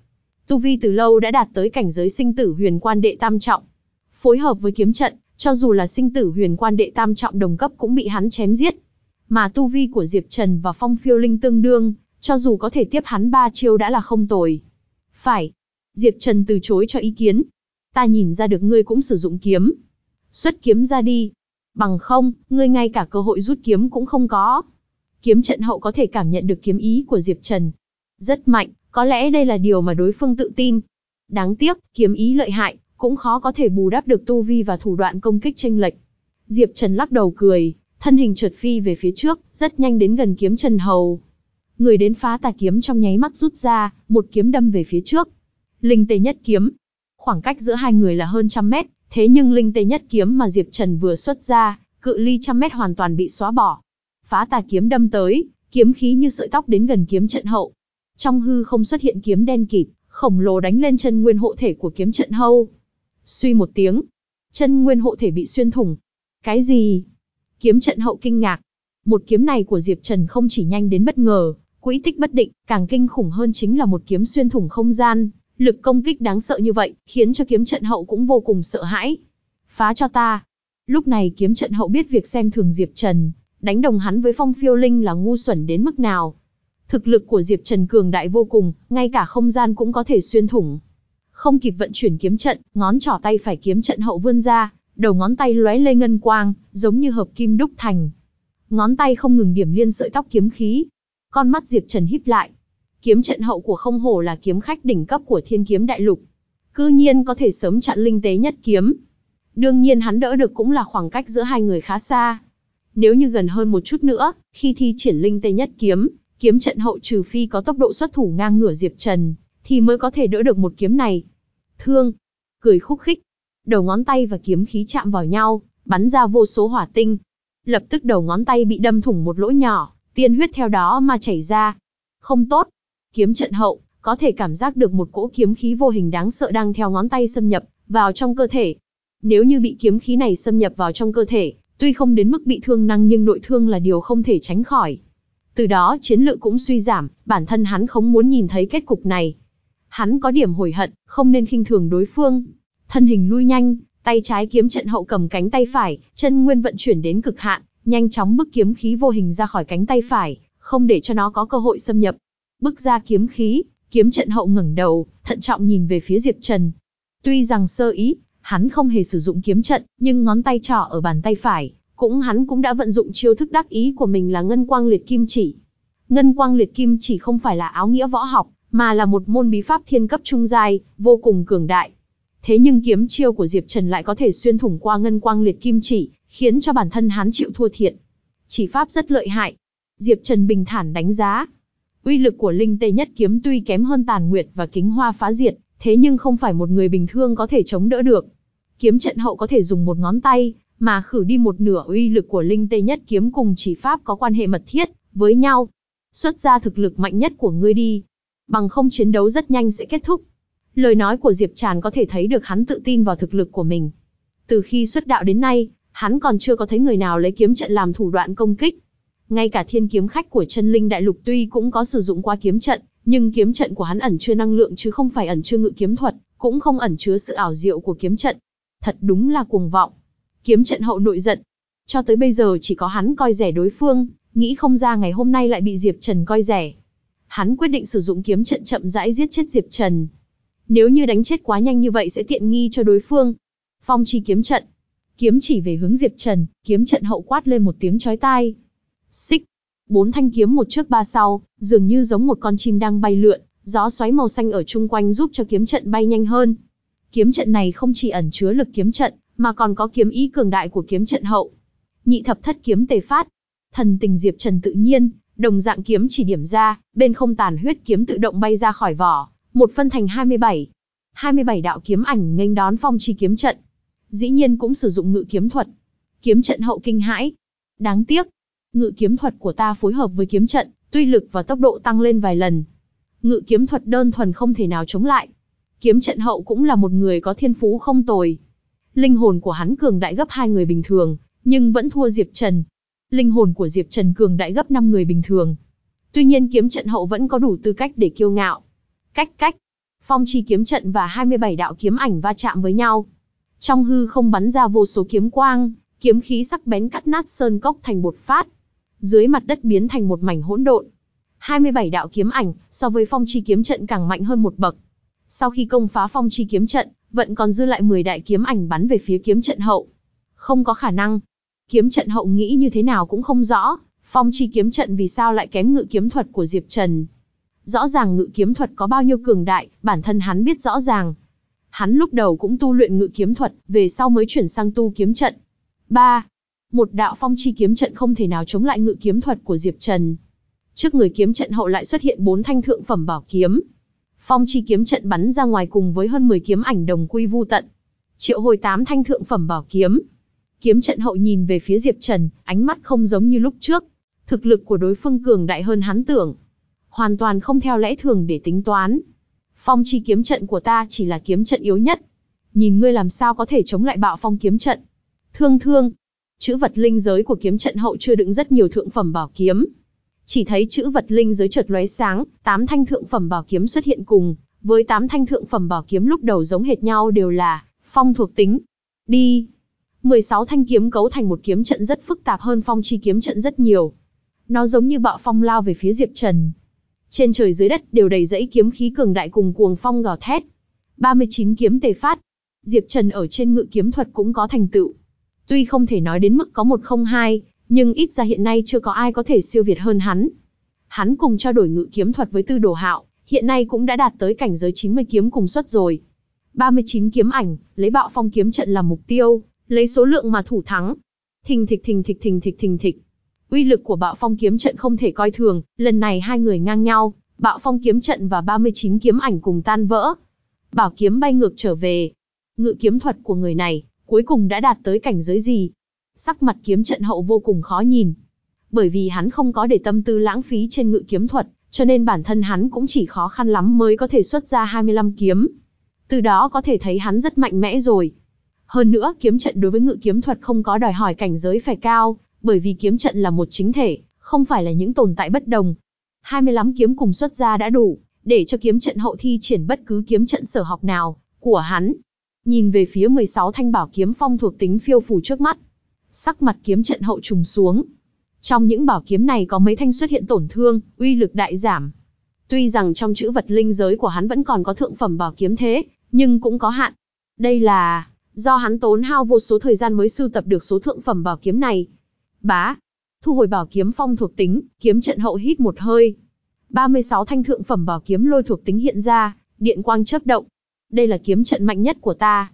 Tu Vi từ lâu đã đạt tới cảnh giới sinh tử huyền quan đệ tam trọng. Phối hợp với kiếm trận, cho dù là sinh tử huyền quan đệ tam trọng đồng cấp cũng bị hắn chém giết. Mà tu vi của Diệp Trần và Phong Phiêu Linh tương đương, cho dù có thể tiếp hắn ba chiêu đã là không tồi. Phải. Diệp Trần từ chối cho ý kiến. Ta nhìn ra được ngươi cũng sử dụng kiếm. Xuất kiếm ra đi. Bằng không, ngươi ngay cả cơ hội rút kiếm cũng không có. Kiếm trận hậu có thể cảm nhận được kiếm ý của Diệp Trần. Rất mạnh, có lẽ đây là điều mà đối phương tự tin. Đáng tiếc, kiếm ý lợi hại, cũng khó có thể bù đắp được tu vi và thủ đoạn công kích tranh lệch. Diệp Trần lắc đầu cười, thân hình trượt phi về phía trước, rất nhanh đến gần kiếm Trần Hầu. Người đến phá tà kiếm trong nháy mắt rút ra, một kiếm đâm về phía trước. Linh tê nhất kiếm. Khoảng cách giữa hai người là hơn trăm mét, thế nhưng linh tê nhất kiếm mà Diệp Trần vừa xuất ra, cự ly trăm mét hoàn toàn bị xóa bỏ. Phá tà kiếm đâm tới, kiếm khí như sợi tóc đến gần kiếm trận hậu. Trong hư không xuất hiện kiếm đen kịt, khổng lồ đánh lên chân nguyên hộ thể của kiếm trận hâu. Suy một tiếng, chân nguyên hộ thể bị xuyên thủng. Cái gì? Kiếm trận hậu kinh ngạc. Một kiếm này của Diệp Trần không chỉ nhanh đến bất ngờ, quỹ tích bất định, càng kinh khủng hơn chính là một kiếm xuyên thủng không gian, lực công kích đáng sợ như vậy, khiến cho kiếm trận hậu cũng vô cùng sợ hãi. Phá cho ta. Lúc này kiếm trận hậu biết việc xem thường Diệp Trần, đánh đồng hắn với phong phiêu linh là ngu xuẩn đến mức nào. Thực lực của Diệp Trần cường đại vô cùng, ngay cả không gian cũng có thể xuyên thủng. Không kịp vận chuyển kiếm trận, ngón trỏ tay phải kiếm trận hậu vươn ra, đầu ngón tay lóe lê ngân quang, giống như hợp kim đúc thành. Ngón tay không ngừng điểm liên sợi tóc kiếm khí. Con mắt Diệp Trần híp lại. Kiếm trận hậu của không hổ là kiếm khách đỉnh cấp của thiên kiếm đại lục. Cư nhiên có thể sớm chặn linh tế nhất kiếm. Đương nhiên hắn đỡ được cũng là khoảng cách giữa hai người khá xa. Nếu như gần hơn một chút nữa, khi thi triển linh tế nhất kiếm, kiếm trận hậu trừ phi có tốc độ xuất thủ ngang ngửa Diệp Trần, thì mới có thể đỡ được một kiếm này. Thương, cười khúc khích, đầu ngón tay và kiếm khí chạm vào nhau, bắn ra vô số hỏa tinh. Lập tức đầu ngón tay bị đâm thủng một lỗ nhỏ, tiên huyết theo đó mà chảy ra. Không tốt. Kiếm trận hậu, có thể cảm giác được một cỗ kiếm khí vô hình đáng sợ đang theo ngón tay xâm nhập vào trong cơ thể. Nếu như bị kiếm khí này xâm nhập vào trong cơ thể, tuy không đến mức bị thương năng nhưng nội thương là điều không thể tránh khỏi. Từ đó chiến lược cũng suy giảm, bản thân hắn không muốn nhìn thấy kết cục này. Hắn có điểm hồi hận, không nên khinh thường đối phương. Thân hình lui nhanh, tay trái kiếm trận hậu cầm cánh tay phải, chân nguyên vận chuyển đến cực hạn, nhanh chóng bức kiếm khí vô hình ra khỏi cánh tay phải, không để cho nó có cơ hội xâm nhập bước ra kiếm khí, kiếm trận hậu ngẩng đầu, thận trọng nhìn về phía Diệp Trần. Tuy rằng sơ ý, hắn không hề sử dụng kiếm trận, nhưng ngón tay trỏ ở bàn tay phải, cũng hắn cũng đã vận dụng chiêu thức đắc ý của mình là ngân quang liệt kim chỉ. Ngân quang liệt kim chỉ không phải là áo nghĩa võ học, mà là một môn bí pháp thiên cấp trung giai, vô cùng cường đại. Thế nhưng kiếm chiêu của Diệp Trần lại có thể xuyên thủng qua ngân quang liệt kim chỉ, khiến cho bản thân hắn chịu thua thiệt. Chỉ pháp rất lợi hại. Diệp Trần bình thản đánh giá. Uy lực của linh tê nhất kiếm tuy kém hơn tàn nguyệt và kính hoa phá diệt, thế nhưng không phải một người bình thường có thể chống đỡ được. Kiếm trận hậu có thể dùng một ngón tay, mà khử đi một nửa uy lực của linh tê nhất kiếm cùng chỉ pháp có quan hệ mật thiết với nhau. Xuất ra thực lực mạnh nhất của ngươi đi. Bằng không chiến đấu rất nhanh sẽ kết thúc. Lời nói của Diệp Tràn có thể thấy được hắn tự tin vào thực lực của mình. Từ khi xuất đạo đến nay, hắn còn chưa có thấy người nào lấy kiếm trận làm thủ đoạn công kích. Ngay cả thiên kiếm khách của chân linh đại lục tuy cũng có sử dụng qua kiếm trận, nhưng kiếm trận của hắn ẩn chứa năng lượng chứ không phải ẩn chứa ngự kiếm thuật, cũng không ẩn chứa sự ảo diệu của kiếm trận. Thật đúng là cuồng vọng. Kiếm trận hậu nội giận. Cho tới bây giờ chỉ có hắn coi rẻ đối phương, nghĩ không ra ngày hôm nay lại bị Diệp Trần coi rẻ. Hắn quyết định sử dụng kiếm trận chậm rãi giết chết Diệp Trần. Nếu như đánh chết quá nhanh như vậy sẽ tiện nghi cho đối phương. Phong chi kiếm trận. Kiếm chỉ về hướng Diệp Trần, kiếm trận hậu quát lên một tiếng chói tai. Bốn thanh kiếm một trước ba sau, dường như giống một con chim đang bay lượn, gió xoáy màu xanh ở chung quanh giúp cho kiếm trận bay nhanh hơn. Kiếm trận này không chỉ ẩn chứa lực kiếm trận, mà còn có kiếm ý cường đại của kiếm trận hậu. Nhị thập thất kiếm tề phát. Thần tình Diệp Trần tự nhiên, đồng dạng kiếm chỉ điểm ra, bên không tàn huyết kiếm tự động bay ra khỏi vỏ, một phân thành 27. 27 đạo kiếm ảnh nghênh đón phong chi kiếm trận. Dĩ nhiên cũng sử dụng ngự kiếm thuật. Kiếm trận hậu kinh hãi. Đáng tiếc, ngự kiếm thuật của ta phối hợp với kiếm trận, tuy lực và tốc độ tăng lên vài lần. Ngự kiếm thuật đơn thuần không thể nào chống lại. Kiếm trận hậu cũng là một người có thiên phú không tồi. Linh hồn của hắn cường đại gấp hai người bình thường, nhưng vẫn thua Diệp Trần. Linh hồn của Diệp Trần cường đại gấp 5 người bình thường. Tuy nhiên kiếm trận hậu vẫn có đủ tư cách để kiêu ngạo. Cách cách, phong chi kiếm trận và 27 đạo kiếm ảnh va chạm với nhau. Trong hư không bắn ra vô số kiếm quang, kiếm khí sắc bén cắt nát sơn cốc thành bột phát. Dưới mặt đất biến thành một mảnh hỗn độn. 27 đạo kiếm ảnh, so với phong chi kiếm trận càng mạnh hơn một bậc. Sau khi công phá phong chi kiếm trận, vẫn còn dư lại 10 đại kiếm ảnh bắn về phía kiếm trận hậu. Không có khả năng. Kiếm trận hậu nghĩ như thế nào cũng không rõ, phong chi kiếm trận vì sao lại kém ngự kiếm thuật của Diệp Trần. Rõ ràng ngự kiếm thuật có bao nhiêu cường đại, bản thân hắn biết rõ ràng. Hắn lúc đầu cũng tu luyện ngự kiếm thuật, về sau mới chuyển sang tu kiếm trận. 3. Một đạo phong chi kiếm trận không thể nào chống lại ngự kiếm thuật của Diệp Trần. Trước người kiếm trận hậu lại xuất hiện bốn thanh thượng phẩm bảo kiếm. Phong chi kiếm trận bắn ra ngoài cùng với hơn 10 kiếm ảnh đồng quy vu tận. Triệu hồi tám thanh thượng phẩm bảo kiếm. Kiếm trận hậu nhìn về phía Diệp Trần, ánh mắt không giống như lúc trước. Thực lực của đối phương cường đại hơn hắn tưởng. Hoàn toàn không theo lẽ thường để tính toán. Phong chi kiếm trận của ta chỉ là kiếm trận yếu nhất. Nhìn ngươi làm sao có thể chống lại bạo phong kiếm trận. Thương thương. Chữ vật linh giới của kiếm trận hậu chưa đựng rất nhiều thượng phẩm bảo kiếm. Chỉ thấy chữ vật linh giới chợt lóe sáng, tám thanh thượng phẩm bảo kiếm xuất hiện cùng, với tám thanh thượng phẩm bảo kiếm lúc đầu giống hệt nhau đều là phong thuộc tính. Đi. 16 thanh kiếm cấu thành một kiếm trận rất phức tạp hơn phong chi kiếm trận rất nhiều. Nó giống như bạo phong lao về phía Diệp Trần. Trên trời dưới đất đều đầy dẫy kiếm khí cường đại cùng cuồng phong gào thét. 39 kiếm tề phát. Diệp Trần ở trên ngự kiếm thuật cũng có thành tựu. Tuy không thể nói đến mức có một không hai, nhưng ít ra hiện nay chưa có ai có thể siêu việt hơn hắn. Hắn cùng trao đổi ngự kiếm thuật với Tư Đồ Hạo, hiện nay cũng đã đạt tới cảnh giới 90 kiếm cùng xuất rồi. 39 kiếm ảnh, lấy bạo phong kiếm trận làm mục tiêu, lấy số lượng mà thủ thắng. Thình thịch thình thịch thình thịch thình thịch. Uy lực của bạo phong kiếm trận không thể coi thường, lần này hai người ngang nhau, bạo phong kiếm trận và 39 kiếm ảnh cùng tan vỡ. Bảo kiếm bay ngược trở về. Ngự kiếm thuật của người này, cuối cùng đã đạt tới cảnh giới gì? Sắc mặt kiếm trận hậu vô cùng khó nhìn. Bởi vì hắn không có để tâm tư lãng phí trên ngự kiếm thuật, cho nên bản thân hắn cũng chỉ khó khăn lắm mới có thể xuất ra 25 kiếm. Từ đó có thể thấy hắn rất mạnh mẽ rồi. Hơn nữa, kiếm trận đối với ngự kiếm thuật không có đòi hỏi cảnh giới phải cao, bởi vì kiếm trận là một chính thể, không phải là những tồn tại bất đồng. 25 kiếm cùng xuất ra đã đủ, để cho kiếm trận hậu thi triển bất cứ kiếm trận sở học nào, của hắn. Nhìn về phía 16 thanh bảo kiếm phong thuộc tính phiêu phù trước mắt. Sắc mặt kiếm trận hậu trùng xuống. Trong những bảo kiếm này có mấy thanh xuất hiện tổn thương, uy lực đại giảm. Tuy rằng trong chữ vật linh giới của hắn vẫn còn có thượng phẩm bảo kiếm thế, nhưng cũng có hạn. Đây là do hắn tốn hao vô số thời gian mới sưu tập được số thượng phẩm bảo kiếm này. Bá, thu hồi bảo kiếm phong thuộc tính, kiếm trận hậu hít một hơi. 36 thanh thượng phẩm bảo kiếm lôi thuộc tính hiện ra, điện quang chớp động. Đây là kiếm trận mạnh nhất của ta.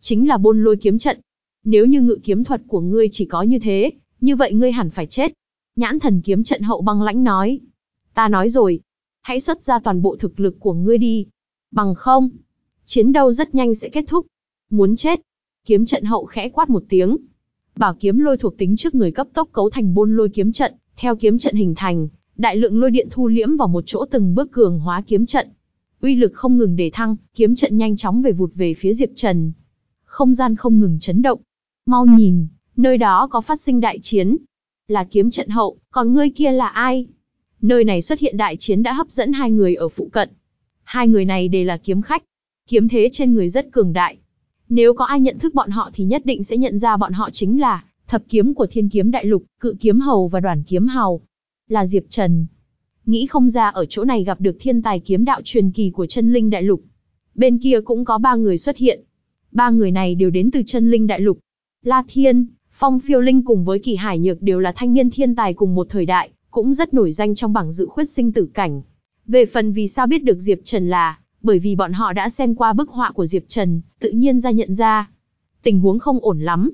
Chính là bôn lôi kiếm trận. Nếu như ngự kiếm thuật của ngươi chỉ có như thế, như vậy ngươi hẳn phải chết. Nhãn thần kiếm trận hậu băng lãnh nói. Ta nói rồi, hãy xuất ra toàn bộ thực lực của ngươi đi. Bằng không, chiến đấu rất nhanh sẽ kết thúc. Muốn chết. Kiếm trận hậu khẽ quát một tiếng. Bảo kiếm lôi thuộc tính trước người cấp tốc cấu thành bôn lôi kiếm trận, theo kiếm trận hình thành, đại lượng lôi điện thu liễm vào một chỗ từng bước cường hóa kiếm trận. Uy lực không ngừng để thăng, kiếm trận nhanh chóng về vụt về phía Diệp Trần. Không gian không ngừng chấn động. Mau nhìn, nơi đó có phát sinh đại chiến. Là kiếm trận hậu, còn ngươi kia là ai? Nơi này xuất hiện đại chiến đã hấp dẫn hai người ở phụ cận. Hai người này đều là kiếm khách. Kiếm thế trên người rất cường đại. Nếu có ai nhận thức bọn họ thì nhất định sẽ nhận ra bọn họ chính là thập kiếm của thiên kiếm đại lục, cự kiếm hầu và đoàn kiếm hầu. Là Diệp Trần. Nghĩ không ra ở chỗ này gặp được thiên tài kiếm đạo truyền kỳ của chân linh đại lục. Bên kia cũng có ba người xuất hiện. Ba người này đều đến từ chân linh đại lục. La Thiên, Phong Phiêu Linh cùng với Kỳ Hải Nhược đều là thanh niên thiên tài cùng một thời đại, cũng rất nổi danh trong bảng dự khuyết sinh tử cảnh. Về phần vì sao biết được Diệp Trần là, bởi vì bọn họ đã xem qua bức họa của Diệp Trần, tự nhiên ra nhận ra. Tình huống không ổn lắm.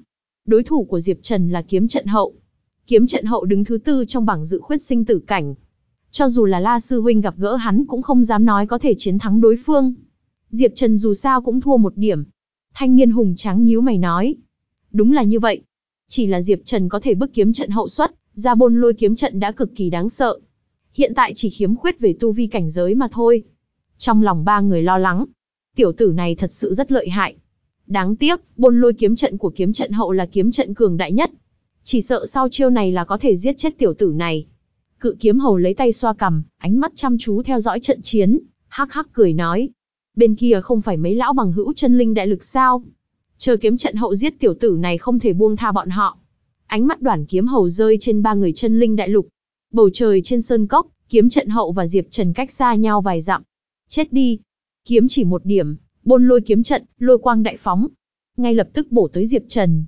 Đối thủ của Diệp Trần là kiếm trận hậu. Kiếm trận hậu đứng thứ tư trong bảng dự khuyết sinh tử cảnh. Cho dù là La Sư Huynh gặp gỡ hắn cũng không dám nói có thể chiến thắng đối phương. Diệp Trần dù sao cũng thua một điểm. Thanh niên hùng tráng nhíu mày nói. Đúng là như vậy. Chỉ là Diệp Trần có thể bức kiếm trận hậu xuất, ra bôn lôi kiếm trận đã cực kỳ đáng sợ. Hiện tại chỉ khiếm khuyết về tu vi cảnh giới mà thôi. Trong lòng ba người lo lắng. Tiểu tử này thật sự rất lợi hại. Đáng tiếc, bôn lôi kiếm trận của kiếm trận hậu là kiếm trận cường đại nhất. Chỉ sợ sau chiêu này là có thể giết chết tiểu tử này. Cự kiếm hầu lấy tay xoa cằm, ánh mắt chăm chú theo dõi trận chiến, hắc hắc cười nói. Bên kia không phải mấy lão bằng hữu chân linh đại lực sao? Chờ kiếm trận hậu giết tiểu tử này không thể buông tha bọn họ. Ánh mắt đoàn kiếm hầu rơi trên ba người chân linh đại lục. Bầu trời trên sơn cốc, kiếm trận hậu và Diệp Trần cách xa nhau vài dặm. Chết đi. Kiếm chỉ một điểm, bôn lôi kiếm trận, lôi quang đại phóng. Ngay lập tức bổ tới Diệp Trần.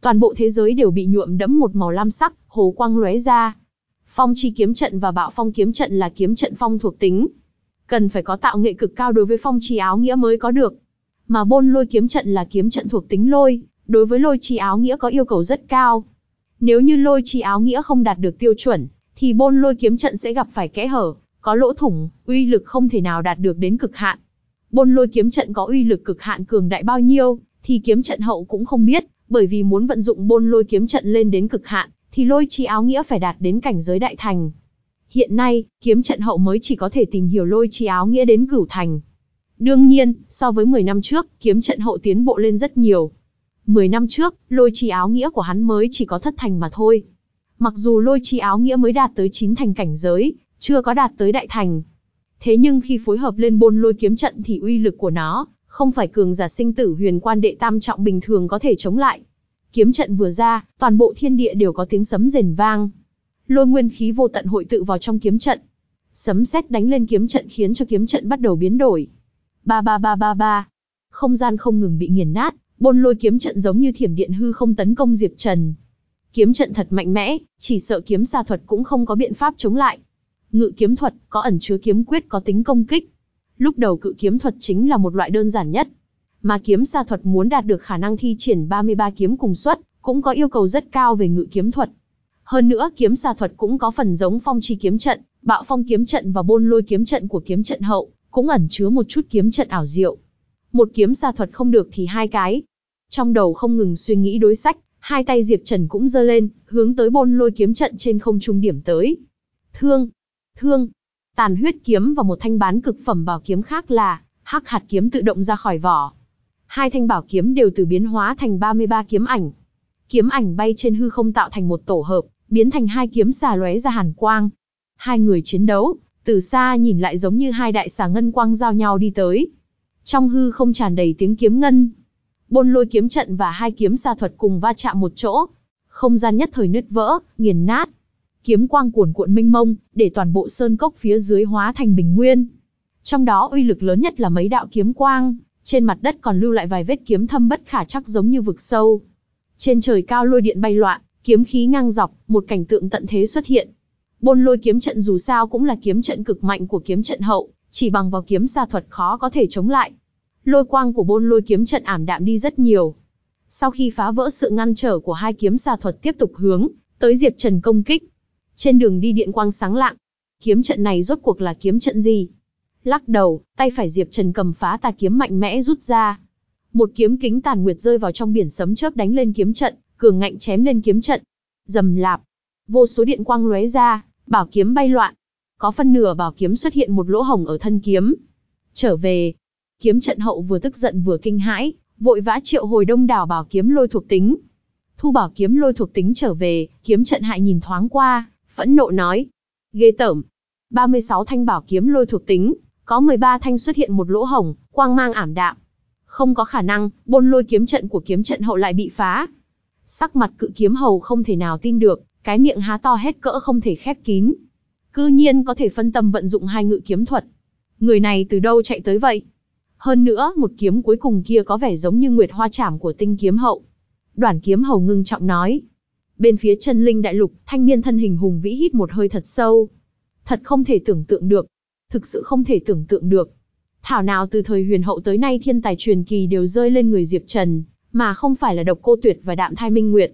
Toàn bộ thế giới đều bị nhuộm đẫm một màu lam sắc, hồ quang lóe ra. Phong chi kiếm trận và bạo phong kiếm trận là kiếm trận phong thuộc tính. Cần phải có tạo nghệ cực cao đối với phong chi áo nghĩa mới có được. Mà bôn lôi kiếm trận là kiếm trận thuộc tính lôi, đối với lôi chi áo nghĩa có yêu cầu rất cao. Nếu như lôi chi áo nghĩa không đạt được tiêu chuẩn, thì bôn lôi kiếm trận sẽ gặp phải kẽ hở, có lỗ thủng, uy lực không thể nào đạt được đến cực hạn. Bôn lôi kiếm trận có uy lực cực hạn cường đại bao nhiêu, thì kiếm trận hậu cũng không biết, bởi vì muốn vận dụng bôn lôi kiếm trận lên đến cực hạn, thì lôi chi áo nghĩa phải đạt đến cảnh giới đại thành. Hiện nay, kiếm trận hậu mới chỉ có thể tìm hiểu lôi chi áo nghĩa đến cửu thành. Đương nhiên, so với 10 năm trước, kiếm trận hậu tiến bộ lên rất nhiều. 10 năm trước, lôi chi áo nghĩa của hắn mới chỉ có thất thành mà thôi. Mặc dù lôi chi áo nghĩa mới đạt tới 9 thành cảnh giới, chưa có đạt tới đại thành. Thế nhưng khi phối hợp lên bôn lôi kiếm trận thì uy lực của nó, không phải cường giả sinh tử huyền quan đệ tam trọng bình thường có thể chống lại. Kiếm trận vừa ra, toàn bộ thiên địa đều có tiếng sấm rền vang. Lôi nguyên khí vô tận hội tụ vào trong kiếm trận. Sấm sét đánh lên kiếm trận khiến cho kiếm trận bắt đầu biến đổi. Ba ba ba ba ba. Không gian không ngừng bị nghiền nát, bôn lôi kiếm trận giống như thiểm điện hư không tấn công Diệp Trần. Kiếm trận thật mạnh mẽ, chỉ sợ kiếm xa thuật cũng không có biện pháp chống lại. Ngự kiếm thuật có ẩn chứa kiếm quyết có tính công kích. Lúc đầu cự kiếm thuật chính là một loại đơn giản nhất. Mà kiếm xa thuật muốn đạt được khả năng thi triển 33 kiếm cùng xuất, cũng có yêu cầu rất cao về ngự kiếm thuật. Hơn nữa kiếm xa thuật cũng có phần giống phong chi kiếm trận, bạo phong kiếm trận và bôn lôi kiếm trận của kiếm trận hậu, cũng ẩn chứa một chút kiếm trận ảo diệu. Một kiếm xa thuật không được thì hai cái. Trong đầu không ngừng suy nghĩ đối sách, hai tay Diệp Trần cũng giơ lên, hướng tới bôn lôi kiếm trận trên không trung điểm tới. Thương, thương, tàn huyết kiếm và một thanh bán cực phẩm bảo kiếm khác là hắc hạt kiếm tự động ra khỏi vỏ. Hai thanh bảo kiếm đều từ biến hóa thành 33 kiếm ảnh. Kiếm ảnh bay trên hư không tạo thành một tổ hợp, biến thành hai kiếm xà lóe ra hàn quang. Hai người chiến đấu, từ xa nhìn lại giống như hai đại xà ngân quang giao nhau đi tới. Trong hư không tràn đầy tiếng kiếm ngân. Bôn lôi kiếm trận và hai kiếm xà thuật cùng va chạm một chỗ. Không gian nhất thời nứt vỡ, nghiền nát. Kiếm quang cuồn cuộn minh mông, để toàn bộ sơn cốc phía dưới hóa thành bình nguyên. Trong đó uy lực lớn nhất là mấy đạo kiếm quang, trên mặt đất còn lưu lại vài vết kiếm thâm bất khả chắc giống như vực sâu. Trên trời cao lôi điện bay loạn, kiếm khí ngang dọc, một cảnh tượng tận thế xuất hiện. Bôn lôi kiếm trận dù sao cũng là kiếm trận cực mạnh của kiếm trận hậu, chỉ bằng vào kiếm xa thuật khó có thể chống lại. Lôi quang của bôn lôi kiếm trận ảm đạm đi rất nhiều. Sau khi phá vỡ sự ngăn trở của hai kiếm xa thuật tiếp tục hướng, tới Diệp Trần công kích. Trên đường đi điện quang sáng lạng. Kiếm trận này rốt cuộc là kiếm trận gì? Lắc đầu, tay phải Diệp Trần cầm phá tà kiếm mạnh mẽ rút ra. Một kiếm kính tàn nguyệt rơi vào trong biển sấm chớp đánh lên kiếm trận, cường ngạnh chém lên kiếm trận. Dầm lạp, vô số điện quang lóe ra, bảo kiếm bay loạn. Có phân nửa bảo kiếm xuất hiện một lỗ hổng ở thân kiếm. Trở về, kiếm trận hậu vừa tức giận vừa kinh hãi, vội vã triệu hồi đông đảo bảo kiếm lôi thuộc tính. Thu bảo kiếm lôi thuộc tính trở về, kiếm trận hại nhìn thoáng qua, phẫn nộ nói. Ghê tởm. 36 thanh bảo kiếm lôi thuộc tính, có 13 thanh xuất hiện một lỗ hổng, quang mang ảm đạm. Không có khả năng, bôn lôi kiếm trận của kiếm trận hậu lại bị phá. Sắc mặt cự kiếm hầu không thể nào tin được, cái miệng há to hết cỡ không thể khép kín. Cư nhiên có thể phân tâm vận dụng hai ngự kiếm thuật. Người này từ đâu chạy tới vậy? Hơn nữa, một kiếm cuối cùng kia có vẻ giống như nguyệt hoa chảm của tinh kiếm hậu. Đoàn kiếm hầu ngưng trọng nói. Bên phía chân linh đại lục, thanh niên thân hình hùng vĩ hít một hơi thật sâu. Thật không thể tưởng tượng được, thực sự không thể tưởng tượng được. Thảo nào từ thời huyền hậu tới nay thiên tài truyền kỳ đều rơi lên người Diệp Trần, mà không phải là độc cô tuyệt và đạm thai minh nguyệt.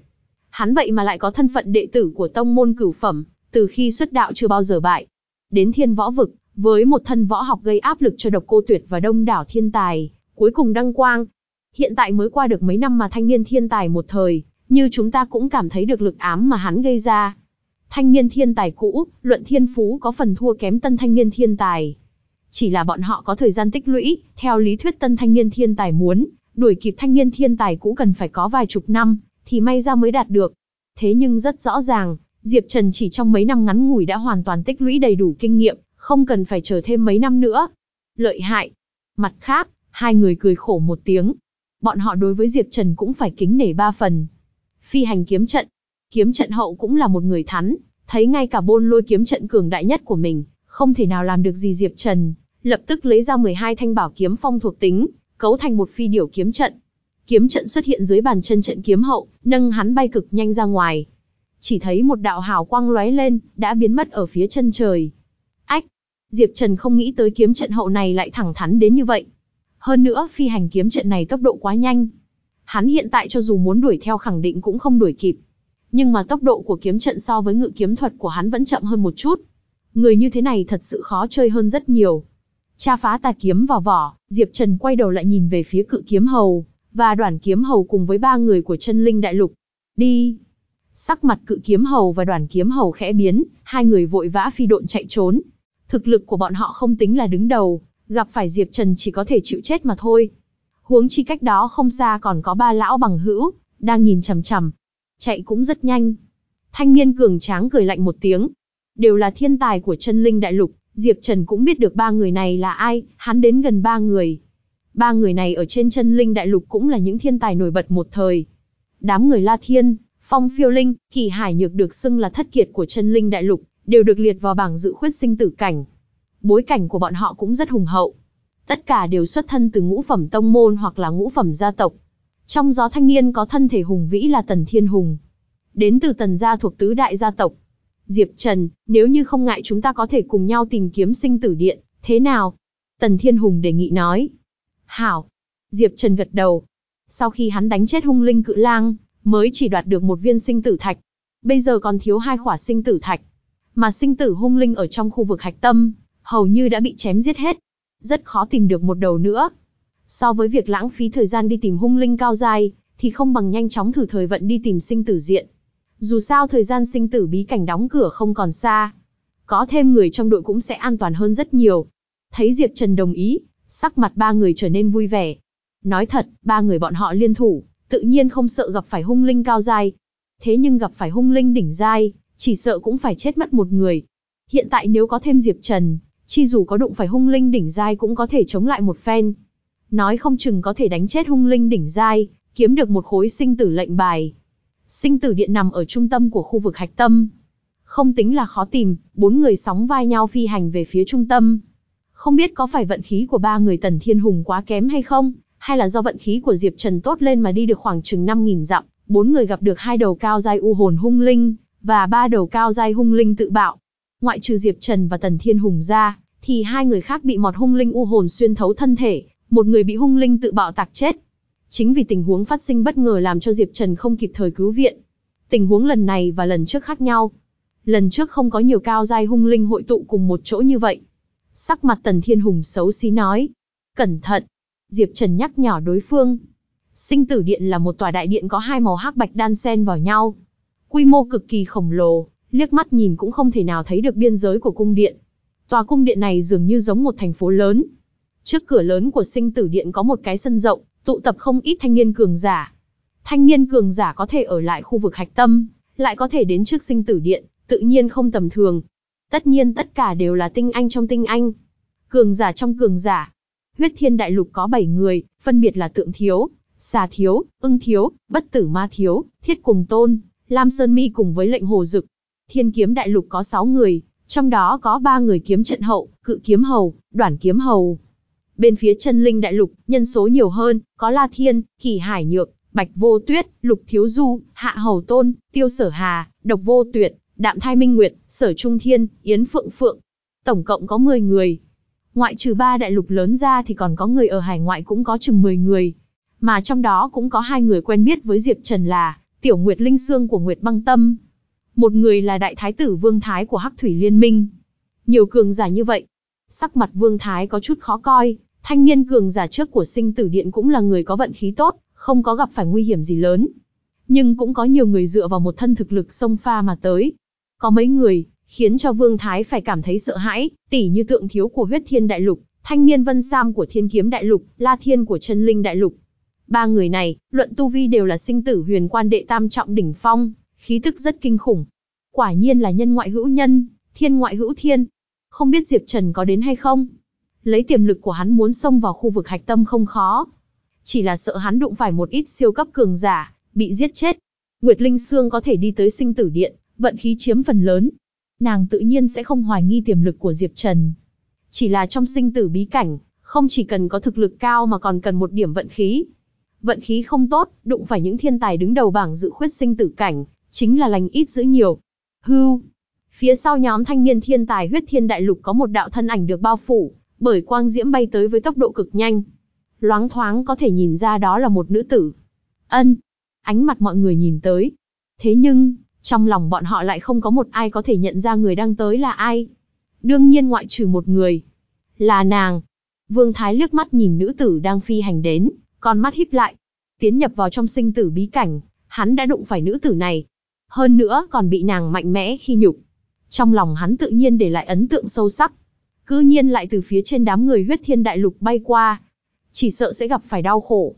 Hắn vậy mà lại có thân phận đệ tử của tông môn cửu phẩm, từ khi xuất đạo chưa bao giờ bại. Đến thiên võ vực, với một thân võ học gây áp lực cho độc cô tuyệt và đông đảo thiên tài, cuối cùng đăng quang. Hiện tại mới qua được mấy năm mà thanh niên thiên tài một thời, như chúng ta cũng cảm thấy được lực ám mà hắn gây ra. Thanh niên thiên tài cũ, luận thiên phú có phần thua kém tân thanh niên thiên tài. Chỉ là bọn họ có thời gian tích lũy, theo lý thuyết tân thanh niên thiên tài muốn, đuổi kịp thanh niên thiên tài cũ cần phải có vài chục năm, thì may ra mới đạt được. Thế nhưng rất rõ ràng, Diệp Trần chỉ trong mấy năm ngắn ngủi đã hoàn toàn tích lũy đầy đủ kinh nghiệm, không cần phải chờ thêm mấy năm nữa. Lợi hại. Mặt khác, hai người cười khổ một tiếng. Bọn họ đối với Diệp Trần cũng phải kính nể ba phần. Phi hành kiếm trận. Kiếm trận hậu cũng là một người thắn, thấy ngay cả bôn lôi kiếm trận cường đại nhất của mình, không thể nào làm được gì Diệp Trần, lập tức lấy ra 12 thanh bảo kiếm phong thuộc tính, cấu thành một phi điểu kiếm trận. Kiếm trận xuất hiện dưới bàn chân trận kiếm hậu, nâng hắn bay cực nhanh ra ngoài. Chỉ thấy một đạo hào quang lóe lên, đã biến mất ở phía chân trời. Ách! Diệp Trần không nghĩ tới kiếm trận hậu này lại thẳng thắn đến như vậy. Hơn nữa, phi hành kiếm trận này tốc độ quá nhanh. Hắn hiện tại cho dù muốn đuổi theo khẳng định cũng không đuổi kịp. Nhưng mà tốc độ của kiếm trận so với ngự kiếm thuật của hắn vẫn chậm hơn một chút. Người như thế này thật sự khó chơi hơn rất nhiều. Cha phá tà kiếm vào vỏ, Diệp Trần quay đầu lại nhìn về phía cự kiếm hầu, và đoàn kiếm hầu cùng với ba người của chân linh đại lục. Đi! Sắc mặt cự kiếm hầu và đoàn kiếm hầu khẽ biến, hai người vội vã phi độn chạy trốn. Thực lực của bọn họ không tính là đứng đầu, gặp phải Diệp Trần chỉ có thể chịu chết mà thôi. Huống chi cách đó không xa còn có ba lão bằng hữu, đang nhìn chằm chằm. Chạy cũng rất nhanh. Thanh niên cường tráng cười lạnh một tiếng. Đều là thiên tài của chân linh đại lục, Diệp Trần cũng biết được ba người này là ai, hắn đến gần ba người. Ba người này ở trên chân linh đại lục cũng là những thiên tài nổi bật một thời. Đám người La Thiên, Phong Phiêu Linh, Kỳ Hải Nhược được xưng là thất kiệt của chân linh đại lục, đều được liệt vào bảng dự khuyết sinh tử cảnh. Bối cảnh của bọn họ cũng rất hùng hậu. Tất cả đều xuất thân từ ngũ phẩm tông môn hoặc là ngũ phẩm gia tộc. Trong gió thanh niên có thân thể hùng vĩ là Tần Thiên Hùng. Đến từ Tần gia thuộc tứ đại gia tộc. Diệp Trần, nếu như không ngại chúng ta có thể cùng nhau tìm kiếm sinh tử điện, thế nào? Tần Thiên Hùng đề nghị nói. Hảo. Diệp Trần gật đầu. Sau khi hắn đánh chết hung linh cự lang, mới chỉ đoạt được một viên sinh tử thạch. Bây giờ còn thiếu hai khỏa sinh tử thạch. Mà sinh tử hung linh ở trong khu vực hạch tâm, hầu như đã bị chém giết hết. Rất khó tìm được một đầu nữa. So với việc lãng phí thời gian đi tìm hung linh cao dai, thì không bằng nhanh chóng thử thời vận đi tìm sinh tử diện. Dù sao thời gian sinh tử bí cảnh đóng cửa không còn xa. Có thêm người trong đội cũng sẽ an toàn hơn rất nhiều. Thấy Diệp Trần đồng ý, sắc mặt ba người trở nên vui vẻ. Nói thật, ba người bọn họ liên thủ, tự nhiên không sợ gặp phải hung linh cao dai. Thế nhưng gặp phải hung linh đỉnh dai, chỉ sợ cũng phải chết mất một người. Hiện tại nếu có thêm Diệp Trần, chi dù có đụng phải hung linh đỉnh dai cũng có thể chống lại một phen. Nói không chừng có thể đánh chết hung linh đỉnh giai kiếm được một khối sinh tử lệnh bài. Sinh tử điện nằm ở trung tâm của khu vực hạch tâm. Không tính là khó tìm, bốn người sóng vai nhau phi hành về phía trung tâm. Không biết có phải vận khí của ba người Tần Thiên Hùng quá kém hay không, hay là do vận khí của Diệp Trần tốt lên mà đi được khoảng chừng 5.000 dặm, bốn người gặp được hai đầu cao giai u hồn hung linh, và ba đầu cao giai hung linh tự bạo. Ngoại trừ Diệp Trần và Tần Thiên Hùng ra, thì hai người khác bị mọt hung linh u hồn xuyên thấu thân thể, một người bị hung linh tự bạo tạc chết. Chính vì tình huống phát sinh bất ngờ làm cho Diệp Trần không kịp thời cứu viện. Tình huống lần này và lần trước khác nhau. Lần trước không có nhiều cao giai hung linh hội tụ cùng một chỗ như vậy. Sắc mặt Tần Thiên Hùng xấu xí nói. Cẩn thận. Diệp Trần nhắc nhỏ đối phương. Sinh tử điện là một tòa đại điện có hai màu hắc bạch đan xen vào nhau. Quy mô cực kỳ khổng lồ, liếc mắt nhìn cũng không thể nào thấy được biên giới của cung điện. Tòa cung điện này dường như giống một thành phố lớn. Trước cửa lớn của sinh tử điện có một cái sân rộng, tụ tập không ít thanh niên cường giả. Thanh niên cường giả có thể ở lại khu vực hạch tâm, lại có thể đến trước sinh tử điện, tự nhiên không tầm thường. Tất nhiên tất cả đều là tinh anh trong tinh anh. Cường giả trong cường giả. Huyết thiên đại lục có 7 người, phân biệt là tượng thiếu, xà thiếu, ưng thiếu, bất tử ma thiếu, thiết cùng tôn, lam sơn mi cùng với lệnh hồ dực. Thiên kiếm đại lục có 6 người, trong đó có 3 người kiếm trận hậu, cự kiếm hầu, đoản kiếm hầu. Bên phía chân linh đại lục, nhân số nhiều hơn, có La Thiên, Kỳ Hải Nhược, Bạch Vô Tuyết, Lục Thiếu Du, Hạ Hầu Tôn, Tiêu Sở Hà, Độc Vô Tuyệt, Đạm Thai Minh Nguyệt, Sở Trung Thiên, Yến Phượng Phượng. Tổng cộng có 10 người. Ngoại trừ ba đại lục lớn ra thì còn có người ở hải ngoại cũng có chừng 10 người. Mà trong đó cũng có hai người quen biết với Diệp Trần là Tiểu Nguyệt Linh Sương của Nguyệt Băng Tâm. Một người là Đại Thái tử Vương Thái của Hắc Thủy Liên Minh. Nhiều cường giả như vậy. Sắc mặt Vương Thái có chút khó coi, thanh niên cường giả trước của sinh tử điện cũng là người có vận khí tốt, không có gặp phải nguy hiểm gì lớn. Nhưng cũng có nhiều người dựa vào một thân thực lực sông pha mà tới. Có mấy người, khiến cho Vương Thái phải cảm thấy sợ hãi, tỉ như tượng thiếu của huyết thiên đại lục, thanh niên vân sam của thiên kiếm đại lục, la thiên của chân linh đại lục. Ba người này, luận tu vi đều là sinh tử huyền quan đệ tam trọng đỉnh phong, khí tức rất kinh khủng. Quả nhiên là nhân ngoại hữu nhân, thiên ngoại hữu thiên. Không biết Diệp Trần có đến hay không? Lấy tiềm lực của hắn muốn xông vào khu vực hạch tâm không khó. Chỉ là sợ hắn đụng phải một ít siêu cấp cường giả, bị giết chết. Nguyệt Linh Sương có thể đi tới sinh tử điện, vận khí chiếm phần lớn. Nàng tự nhiên sẽ không hoài nghi tiềm lực của Diệp Trần. Chỉ là trong sinh tử bí cảnh, không chỉ cần có thực lực cao mà còn cần một điểm vận khí. Vận khí không tốt, đụng phải những thiên tài đứng đầu bảng dự khuyết sinh tử cảnh, chính là lành ít giữ nhiều. Hưu. Phía sau nhóm thanh niên thiên tài huyết thiên đại lục có một đạo thân ảnh được bao phủ, bởi quang diễm bay tới với tốc độ cực nhanh. Loáng thoáng có thể nhìn ra đó là một nữ tử. Ân. Ánh mặt mọi người nhìn tới. Thế nhưng, trong lòng bọn họ lại không có một ai có thể nhận ra người đang tới là ai. Đương nhiên ngoại trừ một người. Là nàng. Vương Thái liếc mắt nhìn nữ tử đang phi hành đến, con mắt híp lại. Tiến nhập vào trong sinh tử bí cảnh, hắn đã đụng phải nữ tử này. Hơn nữa còn bị nàng mạnh mẽ khi nhục. Trong lòng hắn tự nhiên để lại ấn tượng sâu sắc. Cư nhiên lại từ phía trên đám người huyết thiên đại lục bay qua. Chỉ sợ sẽ gặp phải đau khổ.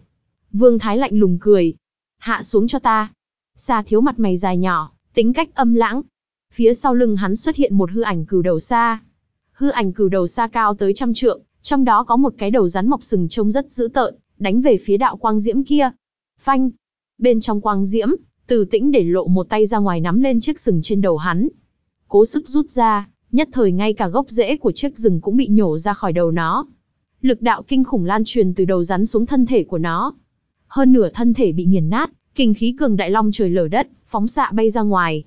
Vương Thái lạnh lùng cười. Hạ xuống cho ta. Xa thiếu mặt mày dài nhỏ, tính cách âm lãng. Phía sau lưng hắn xuất hiện một hư ảnh cừu đầu xa. Hư ảnh cừu đầu xa cao tới trăm trượng, trong đó có một cái đầu rắn mọc sừng trông rất dữ tợn, đánh về phía đạo quang diễm kia. Phanh! Bên trong quang diễm, từ tĩnh để lộ một tay ra ngoài nắm lên chiếc sừng trên đầu hắn. Cố sức rút ra, nhất thời ngay cả gốc rễ của chiếc rừng cũng bị nhổ ra khỏi đầu nó. Lực đạo kinh khủng lan truyền từ đầu rắn xuống thân thể của nó. Hơn nửa thân thể bị nghiền nát, kinh khí cường đại long trời lở đất, phóng xạ bay ra ngoài.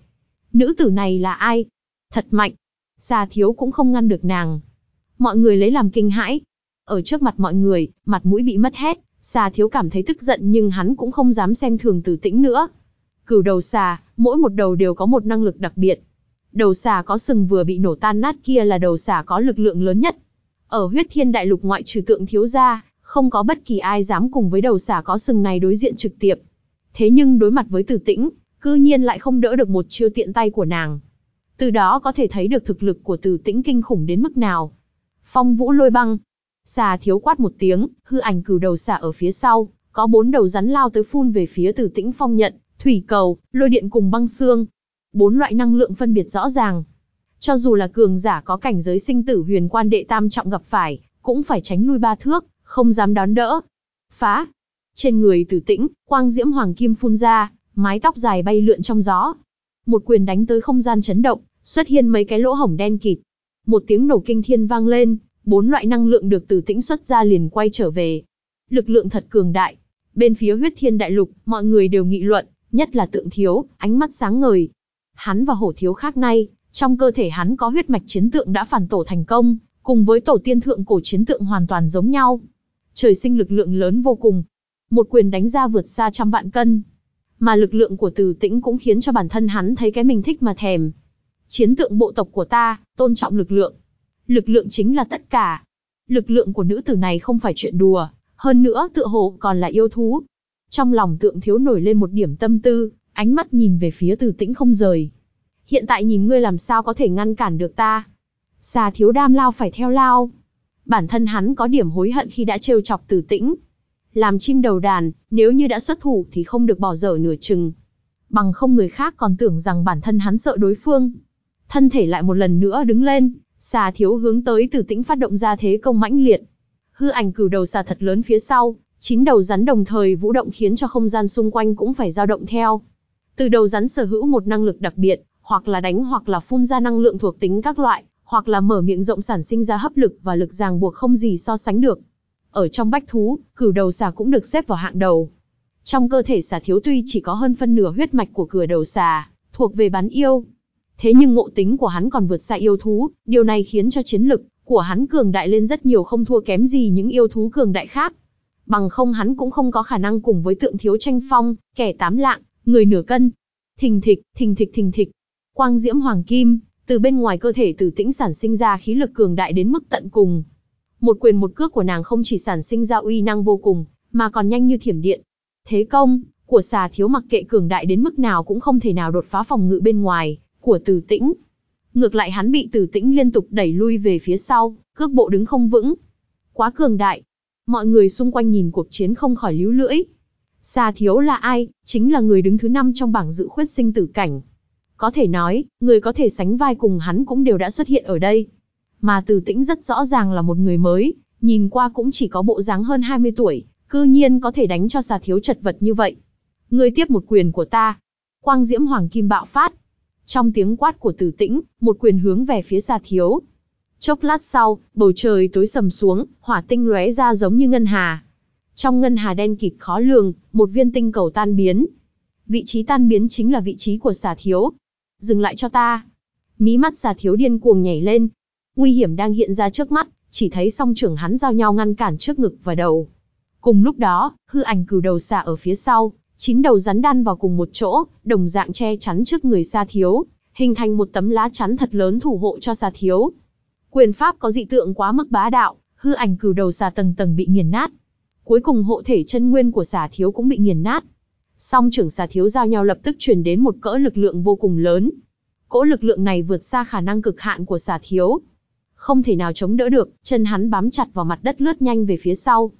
Nữ tử này là ai? Thật mạnh. Xa thiếu cũng không ngăn được nàng. Mọi người lấy làm kinh hãi. Ở trước mặt mọi người, mặt mũi bị mất hết, xà thiếu cảm thấy tức giận nhưng hắn cũng không dám xem thường tử tĩnh nữa. Cửu đầu xà, mỗi một đầu đều có một năng lực đặc biệt. Đầu xà có sừng vừa bị nổ tan nát kia là đầu xà có lực lượng lớn nhất. Ở huyết thiên đại lục ngoại trừ tượng thiếu gia, không có bất kỳ ai dám cùng với đầu xà có sừng này đối diện trực tiếp. Thế nhưng đối mặt với tử tĩnh, cư nhiên lại không đỡ được một chiêu tiện tay của nàng. Từ đó có thể thấy được thực lực của tử tĩnh kinh khủng đến mức nào. Phong vũ lôi băng. Xà thiếu quát một tiếng, hư ảnh cử đầu xà ở phía sau, có bốn đầu rắn lao tới phun về phía tử tĩnh phong nhận, thủy cầu, lôi điện cùng băng xương. Bốn loại năng lượng phân biệt rõ ràng. Cho dù là cường giả có cảnh giới sinh tử huyền quan đệ tam trọng gặp phải, cũng phải tránh lui ba thước, không dám đón đỡ. Phá! Trên người tử tĩnh, quang diễm hoàng kim phun ra, mái tóc dài bay lượn trong gió. Một quyền đánh tới không gian chấn động, xuất hiện mấy cái lỗ hổng đen kịt. Một tiếng nổ kinh thiên vang lên, bốn loại năng lượng được tử tĩnh xuất ra liền quay trở về. Lực lượng thật cường đại. Bên phía huyết thiên đại lục, mọi người đều nghị luận, nhất là tượng thiếu, ánh mắt sáng ngời. Hắn và hổ thiếu khác nay, trong cơ thể hắn có huyết mạch chiến tượng đã phản tổ thành công, cùng với tổ tiên thượng cổ chiến tượng hoàn toàn giống nhau. Trời sinh lực lượng lớn vô cùng. Một quyền đánh ra vượt xa trăm vạn cân, mà lực lượng của Từ Tĩnh cũng khiến cho bản thân hắn thấy cái mình thích mà thèm. Chiến tượng bộ tộc của ta, tôn trọng lực lượng. Lực lượng chính là tất cả. Lực lượng của nữ tử này không phải chuyện đùa, hơn nữa tựa hồ còn là yêu thú. Trong lòng tượng thiếu nổi lên một điểm tâm tư, ánh mắt nhìn về phía Từ Tĩnh không rời. Hiện tại nhìn ngươi làm sao có thể ngăn cản được ta. Xà thiếu đam lao phải theo lao. Bản thân hắn có điểm hối hận khi đã trêu chọc Từ Tĩnh, làm chim đầu đàn, nếu như đã xuất thủ thì không được bỏ dở nửa chừng. Bằng không người khác còn tưởng rằng bản thân hắn sợ đối phương. Thân thể lại một lần nữa đứng lên, xà thiếu hướng tới từ tĩnh phát động ra thế công mãnh liệt. Hư ảnh cửu đầu xà thật lớn phía sau, chín đầu rắn đồng thời vũ động khiến cho không gian xung quanh cũng phải dao động theo. Từ đầu rắn sở hữu một năng lực đặc biệt, hoặc là đánh hoặc là phun ra năng lượng thuộc tính các loại, hoặc là mở miệng rộng sản sinh ra hấp lực và lực ràng buộc không gì so sánh được. Ở trong bách thú, cửu đầu xà cũng được xếp vào hạng đầu. Trong cơ thể xà thiếu tuy chỉ có hơn phân nửa huyết mạch của cửa đầu xà, thuộc về bán yêu. Thế nhưng ngộ tính của hắn còn vượt xa yêu thú, điều này khiến cho chiến lực của hắn cường đại lên rất nhiều không thua kém gì những yêu thú cường đại khác. Bằng không hắn cũng không có khả năng cùng với tượng thiếu tranh phong, kẻ tám lạng, người nửa cân. Thình thịch, thình thịch thình thịch. Quang diễm hoàng kim, từ bên ngoài cơ thể tử tĩnh sản sinh ra khí lực cường đại đến mức tận cùng. Một quyền một cước của nàng không chỉ sản sinh ra uy năng vô cùng, mà còn nhanh như thiểm điện. Thế công của xà thiếu mặc kệ cường đại đến mức nào cũng không thể nào đột phá phòng ngự bên ngoài của tử tĩnh. Ngược lại hắn bị tử tĩnh liên tục đẩy lui về phía sau, cước bộ đứng không vững. Quá cường đại. Mọi người xung quanh nhìn cuộc chiến không khỏi líu lưỡi. Xa thiếu là ai? Chính là người đứng thứ năm trong bảng dự khuyết sinh tử cảnh. Có thể nói, người có thể sánh vai cùng hắn cũng đều đã xuất hiện ở đây. Mà Từ Tĩnh rất rõ ràng là một người mới, nhìn qua cũng chỉ có bộ dáng hơn 20 tuổi, cư nhiên có thể đánh cho xà thiếu chật vật như vậy. Ngươi tiếp một quyền của ta. Quang diễm hoàng kim bạo phát. Trong tiếng quát của Tử Tĩnh, một quyền hướng về phía xà thiếu. Chốc lát sau, bầu trời tối sầm xuống, hỏa tinh lóe ra giống như ngân hà. Trong ngân hà đen kịt khó lường, một viên tinh cầu tan biến. Vị trí tan biến chính là vị trí của xà thiếu, dừng lại cho ta. Mí mắt xà thiếu điên cuồng nhảy lên. Nguy hiểm đang hiện ra trước mắt, chỉ thấy song trưởng hắn giao nhau ngăn cản trước ngực và đầu. Cùng lúc đó, hư ảnh cử đầu xà ở phía sau, chín đầu rắn đan vào cùng một chỗ, đồng dạng che chắn trước người xà thiếu, hình thành một tấm lá chắn thật lớn thủ hộ cho xà thiếu. Quyền pháp có dị tượng quá mức bá đạo, hư ảnh cửu đầu xà tầng tầng bị nghiền nát. Cuối cùng hộ thể chân nguyên của xà thiếu cũng bị nghiền nát. Song trưởng xà thiếu giao nhau lập tức truyền đến một cỡ lực lượng vô cùng lớn. Cỗ lực lượng này vượt xa khả năng cực hạn của xà thiếu. Không thể nào chống đỡ được, chân hắn bám chặt vào mặt đất lướt nhanh về phía sau.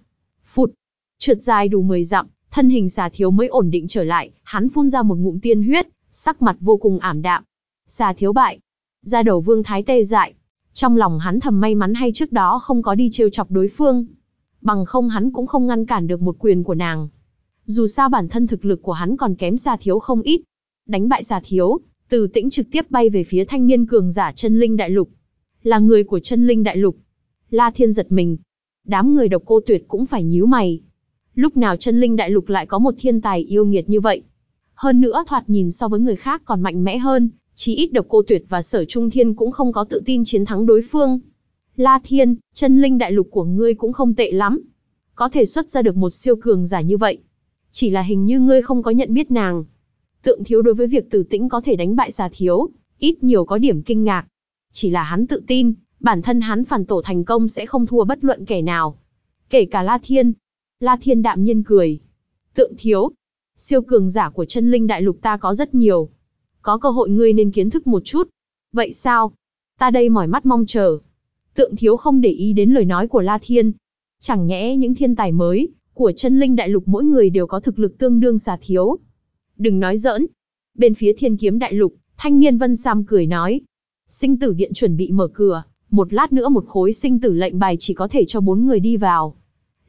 Phụt! Trượt dài đủ 10 dặm, thân hình xà thiếu mới ổn định trở lại, hắn phun ra một ngụm tiên huyết, sắc mặt vô cùng ảm đạm. Xà thiếu bại. Ra đầu vương thái tê dại. Trong lòng hắn thầm may mắn hay trước đó không có đi trêu chọc đối phương. Bằng không hắn cũng không ngăn cản được một quyền của nàng. Dù sao bản thân thực lực của hắn còn kém xà thiếu không ít. Đánh bại xà thiếu, từ tĩnh trực tiếp bay về phía thanh niên cường giả chân linh đại lục. Là người của chân linh đại lục. La thiên giật mình. Đám người độc cô tuyệt cũng phải nhíu mày. Lúc nào chân linh đại lục lại có một thiên tài yêu nghiệt như vậy. Hơn nữa thoạt nhìn so với người khác còn mạnh mẽ hơn, chí ít độc cô tuyệt và sở trung thiên cũng không có tự tin chiến thắng đối phương. La thiên, chân linh đại lục của ngươi cũng không tệ lắm. Có thể xuất ra được một siêu cường giả như vậy. Chỉ là hình như ngươi không có nhận biết nàng. Tượng thiếu đối với việc tử tĩnh có thể đánh bại xà thiếu, ít nhiều có điểm kinh ngạc. Chỉ là hắn tự tin, bản thân hắn phản tổ thành công sẽ không thua bất luận kẻ nào. Kể cả La Thiên. La Thiên đạm nhiên cười. Tượng thiếu. Siêu cường giả của chân linh đại lục ta có rất nhiều. Có cơ hội ngươi nên kiến thức một chút. Vậy sao? Ta đây mỏi mắt mong chờ. Tượng thiếu không để ý đến lời nói của La Thiên. Chẳng nhẽ những thiên tài mới, của chân linh đại lục mỗi người đều có thực lực tương đương xà thiếu. Đừng nói giỡn. Bên phía thiên kiếm đại lục, thanh niên Vân Sam cười nói. Sinh tử điện chuẩn bị mở cửa, một lát nữa một khối sinh tử lệnh bài chỉ có thể cho bốn người đi vào.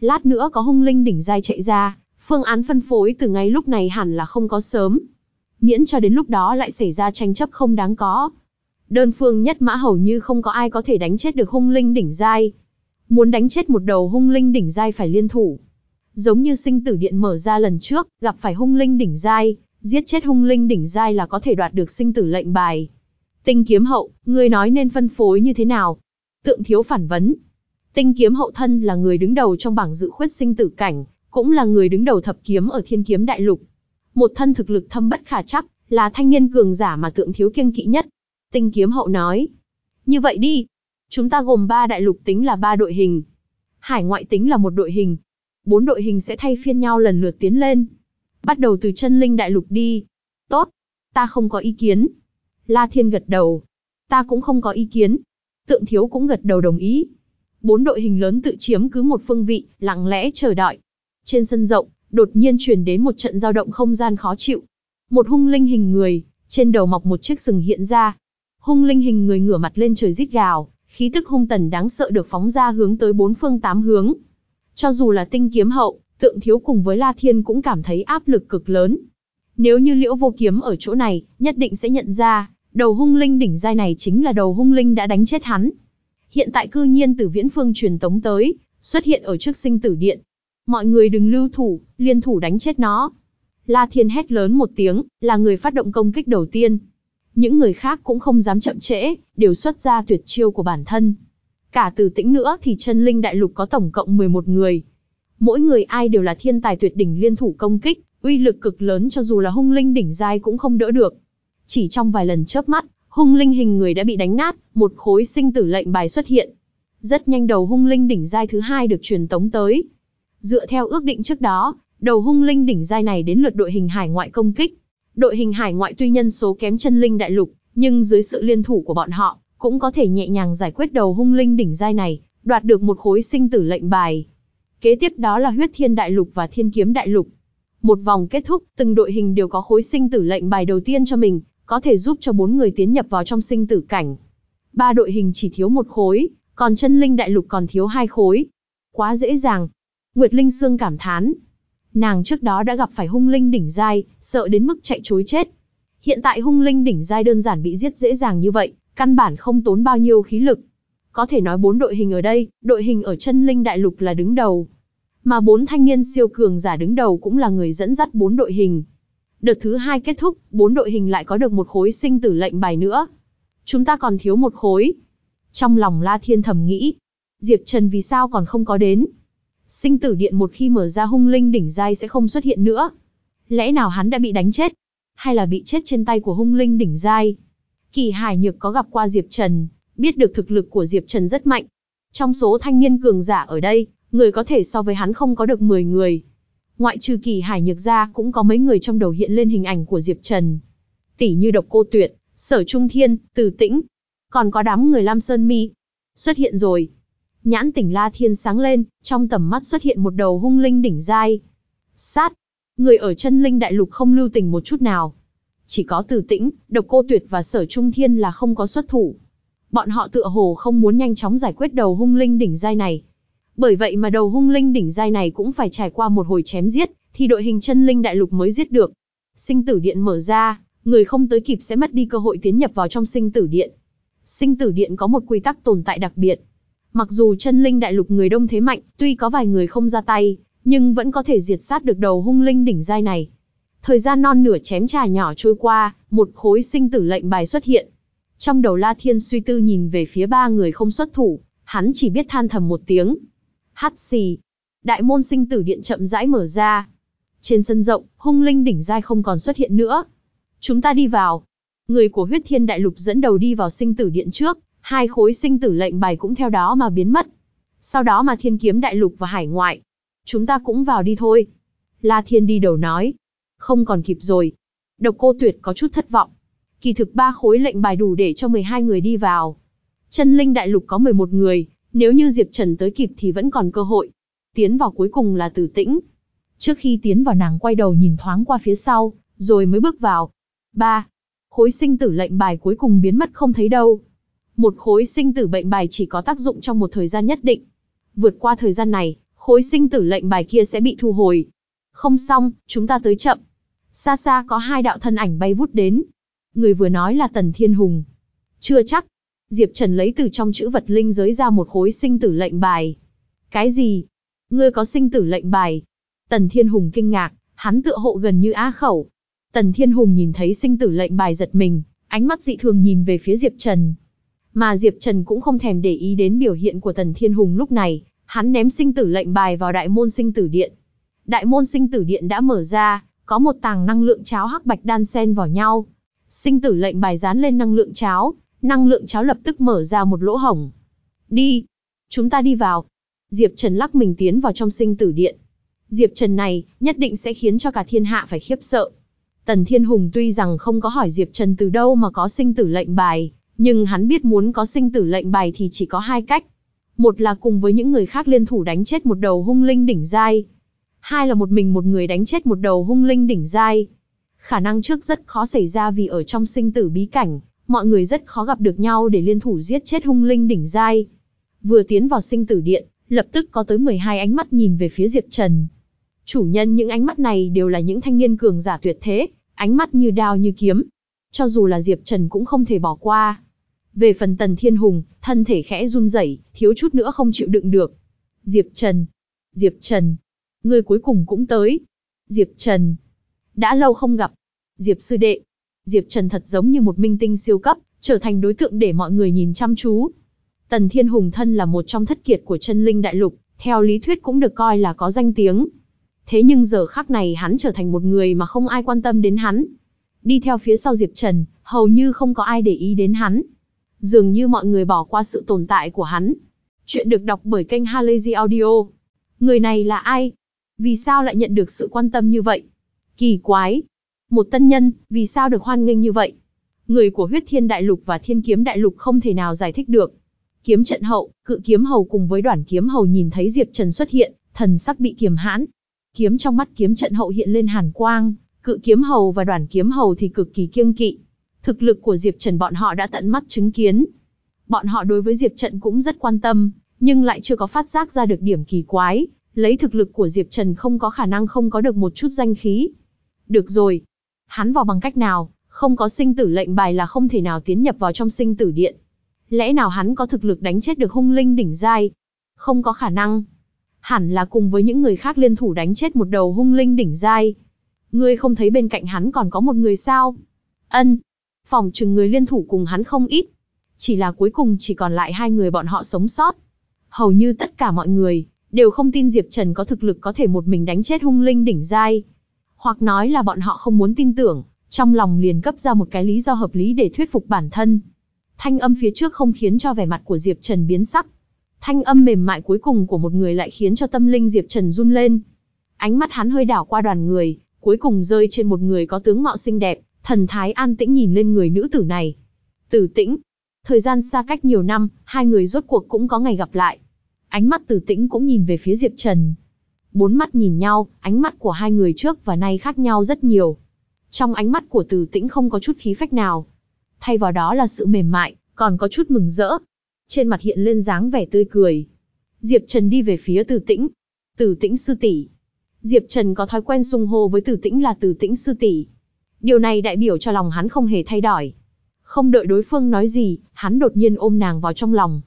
Lát nữa có hung linh đỉnh giai chạy ra, phương án phân phối từ ngay lúc này hẳn là không có sớm. Miễn cho đến lúc đó lại xảy ra tranh chấp không đáng có. Đơn phương nhất mã hầu như không có ai có thể đánh chết được hung linh đỉnh giai. Muốn đánh chết một đầu hung linh đỉnh giai phải liên thủ. Giống như sinh tử điện mở ra lần trước, gặp phải hung linh đỉnh giai, giết chết hung linh đỉnh giai là có thể đoạt được sinh tử lệnh bài. Tinh kiếm hậu, ngươi nói nên phân phối như thế nào? Tượng thiếu phản vấn. Tinh kiếm hậu thân là người đứng đầu trong bảng dự khuyết sinh tử cảnh, cũng là người đứng đầu thập kiếm ở thiên kiếm đại lục. Một thân thực lực thâm bất khả chắc, là thanh niên cường giả mà tượng thiếu kiêng kỵ nhất. Tinh kiếm hậu nói. Như vậy đi. Chúng ta gồm ba đại lục tính là ba đội hình. Hải ngoại tính là một đội hình, bốn đội hình sẽ thay phiên nhau lần lượt tiến lên. Bắt đầu từ chân linh đại lục đi. Tốt, ta không có ý kiến. La Thiên gật đầu. Ta cũng không có ý kiến. Tượng thiếu cũng gật đầu đồng ý. Bốn đội hình lớn tự chiếm cứ một phương vị, lặng lẽ chờ đợi. Trên sân rộng, đột nhiên truyền đến một trận dao động không gian khó chịu. Một hung linh hình người, trên đầu mọc một chiếc sừng hiện ra. Hung linh hình người ngửa mặt lên trời rít gào, khí tức hung tần đáng sợ được phóng ra hướng tới bốn phương tám hướng. Cho dù là tinh kiếm hậu, tượng thiếu cùng với La Thiên cũng cảm thấy áp lực cực lớn. Nếu như liễu vô kiếm ở chỗ này, nhất định sẽ nhận ra, đầu hung linh đỉnh giai này chính là đầu hung linh đã đánh chết hắn. Hiện tại cư nhiên từ viễn phương truyền tống tới, xuất hiện ở trước sinh tử điện. Mọi người đừng lưu thủ, liên thủ đánh chết nó. La Thiên hét lớn một tiếng, là người phát động công kích đầu tiên. Những người khác cũng không dám chậm trễ, đều xuất ra tuyệt chiêu của bản thân. Cả từ tĩnh nữa thì chân linh đại lục có tổng cộng 11 người. Mỗi người ai đều là thiên tài tuyệt đỉnh liên thủ công kích, uy lực cực lớn cho dù là hung linh đỉnh giai cũng không đỡ được. Chỉ trong vài lần chớp mắt, hung linh hình người đã bị đánh nát, một khối sinh tử lệnh bài xuất hiện. Rất nhanh đầu hung linh đỉnh giai thứ hai được truyền tống tới. Dựa theo ước định trước đó, đầu hung linh đỉnh giai này đến lượt đội hình hải ngoại công kích. Đội hình hải ngoại tuy nhân số kém chân linh đại lục, nhưng dưới sự liên thủ của bọn họ, cũng có thể nhẹ nhàng giải quyết đầu hung linh đỉnh giai này, đoạt được một khối sinh tử lệnh bài. Kế tiếp đó là huyết thiên đại lục và thiên kiếm đại lục. Một vòng kết thúc, từng đội hình đều có khối sinh tử lệnh bài đầu tiên cho mình, có thể giúp cho bốn người tiến nhập vào trong sinh tử cảnh. Ba đội hình chỉ thiếu một khối, còn chân linh đại lục còn thiếu hai khối. Quá dễ dàng. Nguyệt Linh Sương cảm thán. Nàng trước đó đã gặp phải hung linh đỉnh giai, sợ đến mức chạy chối chết. Hiện tại hung linh đỉnh giai đơn giản bị giết dễ dàng như vậy, căn bản không tốn bao nhiêu khí lực. Có thể nói bốn đội hình ở đây, đội hình ở chân linh đại lục là đứng đầu. Mà bốn thanh niên siêu cường giả đứng đầu cũng là người dẫn dắt bốn đội hình. Đợt thứ hai kết thúc, bốn đội hình lại có được một khối sinh tử lệnh bài nữa. Chúng ta còn thiếu một khối. Trong lòng La Thiên thầm nghĩ, Diệp Trần vì sao còn không có đến? Sinh tử điện một khi mở ra hung linh đỉnh giai sẽ không xuất hiện nữa. Lẽ nào hắn đã bị đánh chết? Hay là bị chết trên tay của hung linh đỉnh giai? Kỳ Hải Nhược có gặp qua Diệp Trần, biết được thực lực của Diệp Trần rất mạnh. Trong số thanh niên cường giả ở đây, người có thể so với hắn không có được 10 người. Ngoại trừ Kỳ Hải Nhược ra cũng có mấy người trong đầu hiện lên hình ảnh của Diệp Trần. Tỷ như Độc Cô Tuyệt, Sở Trung Thiên, Từ Tĩnh, còn có đám người Lam Sơn Mi. Xuất hiện rồi. Nhãn tỉnh La Thiên sáng lên, trong tầm mắt xuất hiện một đầu hung linh đỉnh dai. Sát. Người ở chân linh đại lục không lưu tình một chút nào. Chỉ có Từ Tĩnh, Độc Cô Tuyệt và Sở Trung Thiên là không có xuất thủ. Bọn họ tựa hồ không muốn nhanh chóng giải quyết đầu hung linh đỉnh dai này. Bởi vậy mà đầu hung linh đỉnh dai này cũng phải trải qua một hồi chém giết, thì đội hình chân linh đại lục mới giết được. Sinh tử điện mở ra, người không tới kịp sẽ mất đi cơ hội tiến nhập vào trong sinh tử điện. Sinh tử điện có một quy tắc tồn tại đặc biệt. Mặc dù chân linh đại lục người đông thế mạnh, tuy có vài người không ra tay, nhưng vẫn có thể diệt sát được đầu hung linh đỉnh giai này. Thời gian non nửa chém trà nhỏ trôi qua, một khối sinh tử lệnh bài xuất hiện. Trong đầu La Thiên suy tư nhìn về phía ba người không xuất thủ, hắn chỉ biết than thầm một tiếng. Hắt xì. Đại môn sinh tử điện chậm rãi mở ra. Trên sân rộng, hung linh đỉnh giai không còn xuất hiện nữa. Chúng ta đi vào. Người của huyết thiên đại lục dẫn đầu đi vào sinh tử điện trước, hai khối sinh tử lệnh bài cũng theo đó mà biến mất. Sau đó mà thiên kiếm đại lục và hải ngoại. Chúng ta cũng vào đi thôi. La Thiên đi đầu nói. Không còn kịp rồi. Độc cô tuyệt có chút thất vọng. Kỳ thực ba khối lệnh bài đủ để cho 12 người đi vào. Chân linh đại lục có 11 người, nếu như Diệp Trần tới kịp thì vẫn còn cơ hội. Tiến vào cuối cùng là tử tĩnh. Trước khi tiến vào nàng quay đầu nhìn thoáng qua phía sau, rồi mới bước vào. 3. Khối sinh tử lệnh bài cuối cùng biến mất không thấy đâu. Một khối sinh tử bệnh bài chỉ có tác dụng trong một thời gian nhất định. Vượt qua thời gian này, khối sinh tử lệnh bài kia sẽ bị thu hồi. Không xong, chúng ta tới chậm. Xa xa có hai đạo thân ảnh bay vút đến. Người vừa nói là Tần Thiên Hùng. Chưa chắc. Diệp Trần lấy từ trong chữ vật linh giới ra một khối sinh tử lệnh bài. Cái gì? Ngươi có sinh tử lệnh bài? Tần Thiên Hùng kinh ngạc, hắn tựa hộ gần như á khẩu. Tần Thiên Hùng nhìn thấy sinh tử lệnh bài giật mình, ánh mắt dị thường nhìn về phía Diệp Trần. Mà Diệp Trần cũng không thèm để ý đến biểu hiện của Tần Thiên Hùng lúc này, hắn ném sinh tử lệnh bài vào đại môn sinh tử điện. Đại môn sinh tử điện đã mở ra, có một tàng năng lượng cháo hắc bạch đan xen vào nhau. Sinh tử lệnh bài dán lên năng lượng cháo, năng lượng cháo lập tức mở ra một lỗ hổng. Đi, chúng ta đi vào. Diệp Trần lắc mình tiến vào trong sinh tử điện. Diệp Trần này, nhất định sẽ khiến cho cả thiên hạ phải khiếp sợ. Tần Thiên Hùng tuy rằng không có hỏi Diệp Trần từ đâu mà có sinh tử lệnh bài, nhưng hắn biết muốn có sinh tử lệnh bài thì chỉ có hai cách. Một là cùng với những người khác liên thủ đánh chết một đầu hung linh đỉnh giai. Hai là một mình một người đánh chết một đầu hung linh đỉnh giai. Khả năng trước rất khó xảy ra vì ở trong sinh tử bí cảnh, mọi người rất khó gặp được nhau để liên thủ giết chết hung linh đỉnh giai. Vừa tiến vào sinh tử điện, lập tức có tới 12 ánh mắt nhìn về phía Diệp Trần. Chủ nhân những ánh mắt này đều là những thanh niên cường giả tuyệt thế, ánh mắt như đao như kiếm. Cho dù là Diệp Trần cũng không thể bỏ qua. Về phần Tần Thiên Hùng, thân thể khẽ run rẩy, thiếu chút nữa không chịu đựng được. Diệp Trần, Diệp Trần, người cuối cùng cũng tới. Diệp Trần, đã lâu không gặp. Diệp sư đệ, Diệp Trần thật giống như một minh tinh siêu cấp, trở thành đối tượng để mọi người nhìn chăm chú. Tần Thiên Hùng thân là một trong thất kiệt của chân linh đại lục, Theo lý thuyết cũng được coi là có danh tiếng. Thế nhưng giờ khắc này hắn trở thành một người mà không ai quan tâm đến hắn. Đi theo phía sau Diệp Trần, hầu như không có ai để ý đến hắn. Dường như mọi người bỏ qua sự tồn tại của hắn. Chuyện được đọc bởi kênh Halazy Audio. Người này là ai? Vì sao lại nhận được sự quan tâm như vậy? Kỳ quái. Một tân nhân, vì sao được hoan nghênh như vậy? Người của huyết thiên đại lục và thiên kiếm đại lục không thể nào giải thích được. Kiếm trận hậu, cự kiếm hầu cùng với đoàn kiếm hầu nhìn thấy Diệp Trần xuất hiện, thần sắc bị kiềm hãn. Kiếm trong mắt kiếm trận hậu hiện lên hàn quang, cự kiếm hầu và đoàn kiếm hầu thì cực kỳ kiêng kỵ. Thực lực của Diệp Trần bọn họ đã tận mắt chứng kiến. Bọn họ đối với Diệp Trần cũng rất quan tâm, nhưng lại chưa có phát giác ra được điểm kỳ quái, lấy thực lực của Diệp Trần không có khả năng không có được một chút danh khí. Được rồi, hắn vào bằng cách nào, không có sinh tử lệnh bài là không thể nào tiến nhập vào trong sinh tử điện. Lẽ nào hắn có thực lực đánh chết được hung linh đỉnh giai? Không có khả năng. Hẳn là cùng với những người khác liên thủ đánh chết một đầu hung linh đỉnh giai. Ngươi không thấy bên cạnh hắn còn có một người sao? Ân. Phòng chừng người liên thủ cùng hắn không ít. Chỉ là cuối cùng chỉ còn lại hai người bọn họ sống sót. Hầu như tất cả mọi người, đều không tin Diệp Trần có thực lực có thể một mình đánh chết hung linh đỉnh giai. Hoặc nói là bọn họ không muốn tin tưởng, trong lòng liền cấp ra một cái lý do hợp lý để thuyết phục bản thân. Thanh âm phía trước không khiến cho vẻ mặt của Diệp Trần biến sắc. Thanh âm mềm mại cuối cùng của một người lại khiến cho tâm linh Diệp Trần run lên. Ánh mắt hắn hơi đảo qua đoàn người, cuối cùng rơi trên một người có tướng mạo xinh đẹp, thần thái an tĩnh nhìn lên người nữ tử này. Tử tĩnh. Thời gian xa cách nhiều năm, hai người rốt cuộc cũng có ngày gặp lại. Ánh mắt tử tĩnh cũng nhìn về phía Diệp Trần. Bốn mắt nhìn nhau, ánh mắt của hai người trước và nay khác nhau rất nhiều. Trong ánh mắt của tử tĩnh không có chút khí phách nào. Thay vào đó là sự mềm mại, còn có chút mừng rỡ. Trên mặt hiện lên dáng vẻ tươi cười. Diệp Trần đi về phía tử tĩnh. Tử tĩnh sư tỷ. Diệp Trần có thói quen xung hô với tử tĩnh là tử tĩnh sư tỷ. Điều này đại biểu cho lòng hắn không hề thay đổi. Không đợi đối phương nói gì, hắn đột nhiên ôm nàng vào trong lòng.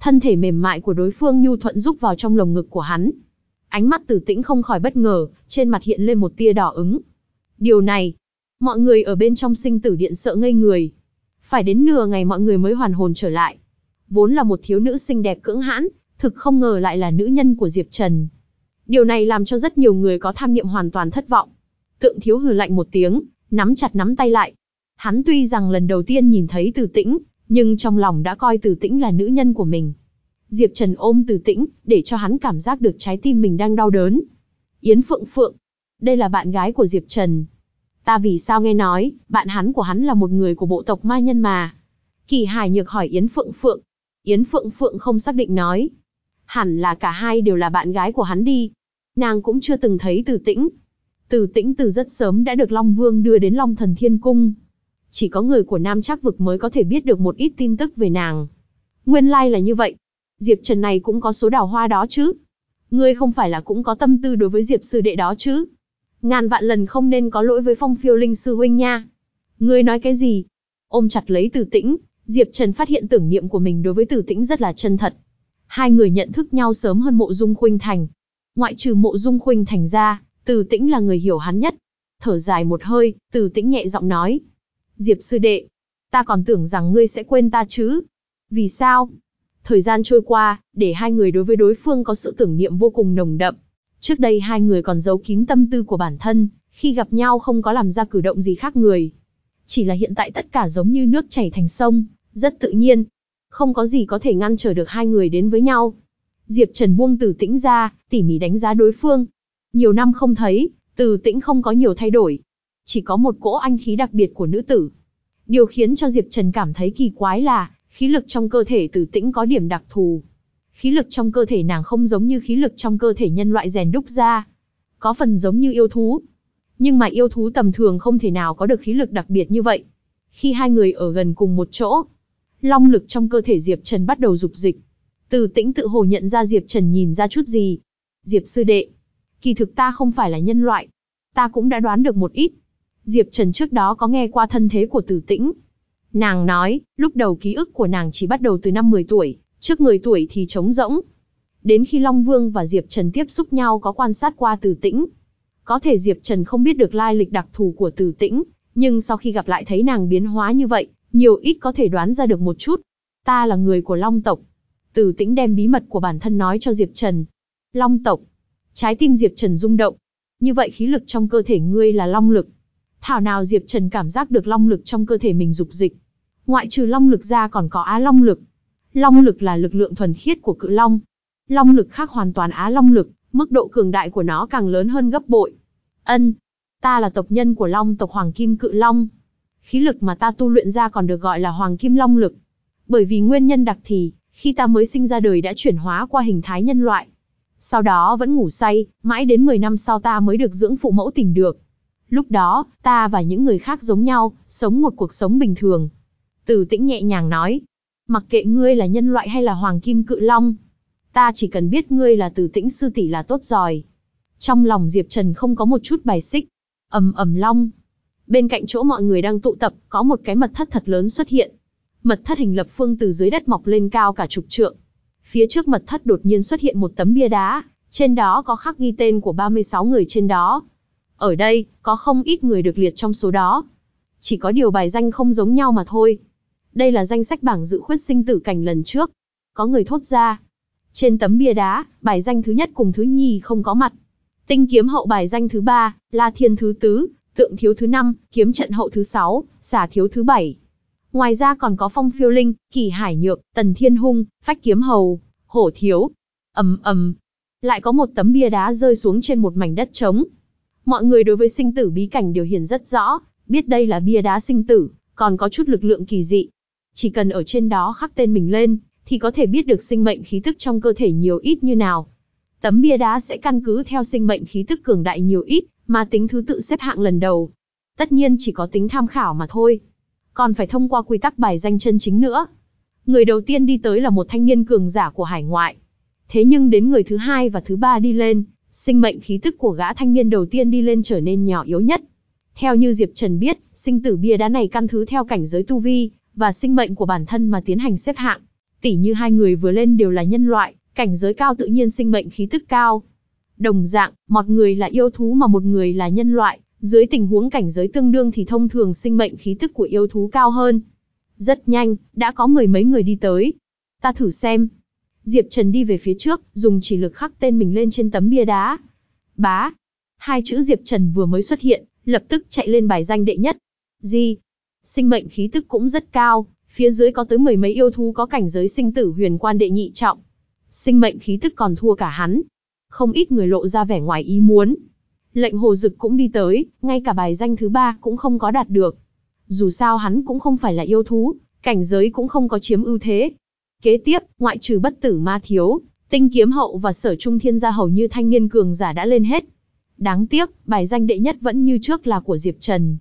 Thân thể mềm mại của đối phương nhu thuận rúc vào trong lồng ngực của hắn. Ánh mắt tử tĩnh không khỏi bất ngờ, trên mặt hiện lên một tia đỏ ứng. Điều này, mọi người ở bên trong sinh tử điện sợ ngây người. Phải đến nửa ngày mọi người mới hoàn hồn trở lại. Vốn là một thiếu nữ xinh đẹp cưỡng hãn, thực không ngờ lại là nữ nhân của Diệp Trần. Điều này làm cho rất nhiều người có tham niệm hoàn toàn thất vọng. Tượng thiếu hừ lạnh một tiếng, nắm chặt nắm tay lại. Hắn tuy rằng lần đầu tiên nhìn thấy Từ Tĩnh, nhưng trong lòng đã coi Từ Tĩnh là nữ nhân của mình. Diệp Trần ôm Từ Tĩnh, để cho hắn cảm giác được trái tim mình đang đau đớn. Yến Phượng Phượng, đây là bạn gái của Diệp Trần. Ta vì sao nghe nói, bạn hắn của hắn là một người của bộ tộc ma nhân mà. Kỳ Hải Nhược hỏi Yến Phượng Phượng. Yến Phượng Phượng không xác định nói. Hẳn là cả hai đều là bạn gái của hắn đi. Nàng cũng chưa từng thấy Từ Tĩnh. Từ Tĩnh từ rất sớm đã được Long Vương đưa đến Long Thần Thiên Cung. Chỉ có người của Nam Trác Vực mới có thể biết được một ít tin tức về nàng. Nguyên lai like là như vậy. Diệp Trần này cũng có số đào hoa đó chứ. Ngươi không phải là cũng có tâm tư đối với Diệp sư đệ đó chứ. Ngàn vạn lần không nên có lỗi với phong phiêu linh sư huynh nha. Ngươi nói cái gì? Ôm chặt lấy Từ Tĩnh, Diệp Trần phát hiện tưởng niệm của mình đối với Từ Tĩnh rất là chân thật. Hai người nhận thức nhau sớm hơn mộ dung khuynh thành. Ngoại trừ mộ dung khuynh thành ra, từ Tĩnh là người hiểu hắn nhất. Thở dài một hơi, Từ Tĩnh nhẹ giọng nói. Diệp sư đệ, ta còn tưởng rằng ngươi sẽ quên ta chứ. Vì sao? Thời gian trôi qua, để hai người đối với đối phương có sự tưởng niệm vô cùng nồng đậm. Trước đây hai người còn giấu kín tâm tư của bản thân, khi gặp nhau không có làm ra cử động gì khác người. Chỉ là hiện tại tất cả giống như nước chảy thành sông, rất tự nhiên. Không có gì có thể ngăn trở được hai người đến với nhau. Diệp Trần buông từ tĩnh ra, tỉ mỉ đánh giá đối phương. Nhiều năm không thấy, từ tĩnh không có nhiều thay đổi. Chỉ có một cỗ anh khí đặc biệt của nữ tử. Điều khiến cho Diệp Trần cảm thấy kỳ quái là, khí lực trong cơ thể từ tĩnh có điểm đặc thù. Khí lực trong cơ thể nàng không giống như khí lực trong cơ thể nhân loại rèn đúc ra. Có phần giống như yêu thú. Nhưng mà yêu thú tầm thường không thể nào có được khí lực đặc biệt như vậy. Khi hai người ở gần cùng một chỗ, long lực trong cơ thể Diệp Trần bắt đầu dục dịch. Từ tĩnh tự hồ nhận ra Diệp Trần nhìn ra chút gì. Diệp sư đệ, kỳ thực ta không phải là nhân loại. Ta cũng đã đoán được một ít. Diệp Trần trước đó có nghe qua thân thế của tử tĩnh. Nàng nói, lúc đầu ký ức của nàng chỉ bắt đầu từ năm 10 tuổi, trước 10 tuổi thì trống rỗng. Đến khi Long Vương và Diệp Trần tiếp xúc nhau có quan sát qua tử tĩnh. Có thể Diệp Trần không biết được lai lịch đặc thù của tử tĩnh, nhưng sau khi gặp lại thấy nàng biến hóa như vậy, nhiều ít có thể đoán ra được một chút. Ta là người của Long tộc. Tử tĩnh đem bí mật của bản thân nói cho Diệp Trần. Long tộc. Trái tim Diệp Trần rung động. Như vậy khí lực trong cơ thể ngươi là long lực. Thảo nào Diệp Trần cảm giác được long lực trong cơ thể mình dục dịch. Ngoại trừ long lực ra còn có á long lực. Long lực là lực lượng thuần khiết của cự long. Long lực khác hoàn toàn á long lực, mức độ cường đại của nó càng lớn hơn gấp bội. Ân, ta là tộc nhân của long tộc Hoàng Kim Cự Long. Khí lực mà ta tu luyện ra còn được gọi là Hoàng Kim Long lực. Bởi vì nguyên nhân đặc thì, khi ta mới sinh ra đời đã chuyển hóa qua hình thái nhân loại. Sau đó vẫn ngủ say, mãi đến 10 năm sau ta mới được dưỡng phụ mẫu tình được. Lúc đó, ta và những người khác giống nhau, sống một cuộc sống bình thường. Tử tĩnh nhẹ nhàng nói, mặc kệ ngươi là nhân loại hay là hoàng kim cự long, ta chỉ cần biết ngươi là tử tĩnh sư tỷ là tốt rồi. Trong lòng Diệp Trần không có một chút bài xích. ầm ầm long. Bên cạnh chỗ mọi người đang tụ tập, có một cái mật thất thật lớn xuất hiện. Mật thất hình lập phương từ dưới đất mọc lên cao cả chục trượng. Phía trước mật thất đột nhiên xuất hiện một tấm bia đá, trên đó có khắc ghi tên của 36 người trên đó. Ở đây, có không ít người được liệt trong số đó. Chỉ có điều bài danh không giống nhau mà thôi. Đây là danh sách bảng dự khuyết sinh tử cảnh lần trước. Có người thốt ra. Trên tấm bia đá, bài danh thứ nhất cùng thứ nhì không có mặt. Tinh kiếm hậu bài danh thứ ba, La Thiên thứ tứ, Tượng thiếu thứ năm, Kiếm trận hậu thứ sáu, Xà thiếu thứ bảy. Ngoài ra còn có Phong Phiêu Linh, Kỳ Hải Nhược, Tần Thiên Hung, Phách Kiếm Hầu, Hổ Thiếu. ầm ầm, lại có một tấm bia đá rơi xuống trên một mảnh đất trống. Mọi người đối với sinh tử bí cảnh đều hiển rất rõ, biết đây là bia đá sinh tử, còn có chút lực lượng kỳ dị. Chỉ cần ở trên đó khắc tên mình lên, thì có thể biết được sinh mệnh khí tức trong cơ thể nhiều ít như nào. Tấm bia đá sẽ căn cứ theo sinh mệnh khí tức cường đại nhiều ít, mà tính thứ tự xếp hạng lần đầu. Tất nhiên chỉ có tính tham khảo mà thôi. Còn phải thông qua quy tắc bài danh chân chính nữa. Người đầu tiên đi tới là một thanh niên cường giả của hải ngoại. Thế nhưng đến người thứ hai và thứ ba đi lên, sinh mệnh khí tức của gã thanh niên đầu tiên đi lên trở nên nhỏ yếu nhất. Theo như Diệp Trần biết, sinh tử bia đá này căn thứ theo cảnh giới tu vi, và sinh mệnh của bản thân mà tiến hành xếp hạng. Tỷ như hai người vừa lên đều là nhân loại, cảnh giới cao tự nhiên sinh mệnh khí tức cao. Đồng dạng, một người là yêu thú mà một người là nhân loại, dưới tình huống cảnh giới tương đương thì thông thường sinh mệnh khí tức của yêu thú cao hơn. Rất nhanh, đã có mười mấy người đi tới. Ta thử xem. Diệp Trần đi về phía trước, dùng chỉ lực khắc tên mình lên trên tấm bia đá. Bá. Hai chữ Diệp Trần vừa mới xuất hiện, lập tức chạy lên bài danh đệ nhất. Gì? Sinh mệnh khí tức cũng rất cao, phía dưới có tới mười mấy yêu thú có cảnh giới sinh tử huyền quan đệ nhị trọng. Sinh mệnh khí tức còn thua cả hắn. Không ít người lộ ra vẻ ngoài ý muốn. Lệnh hồ dực cũng đi tới, ngay cả bài danh thứ ba cũng không có đạt được. Dù sao hắn cũng không phải là yêu thú, cảnh giới cũng không có chiếm ưu thế. Kế tiếp, ngoại trừ bất tử ma thiếu, tinh kiếm hậu và sở trung thiên gia hầu như thanh niên cường giả đã lên hết. Đáng tiếc, bài danh đệ nhất vẫn như trước là của Diệp Trần.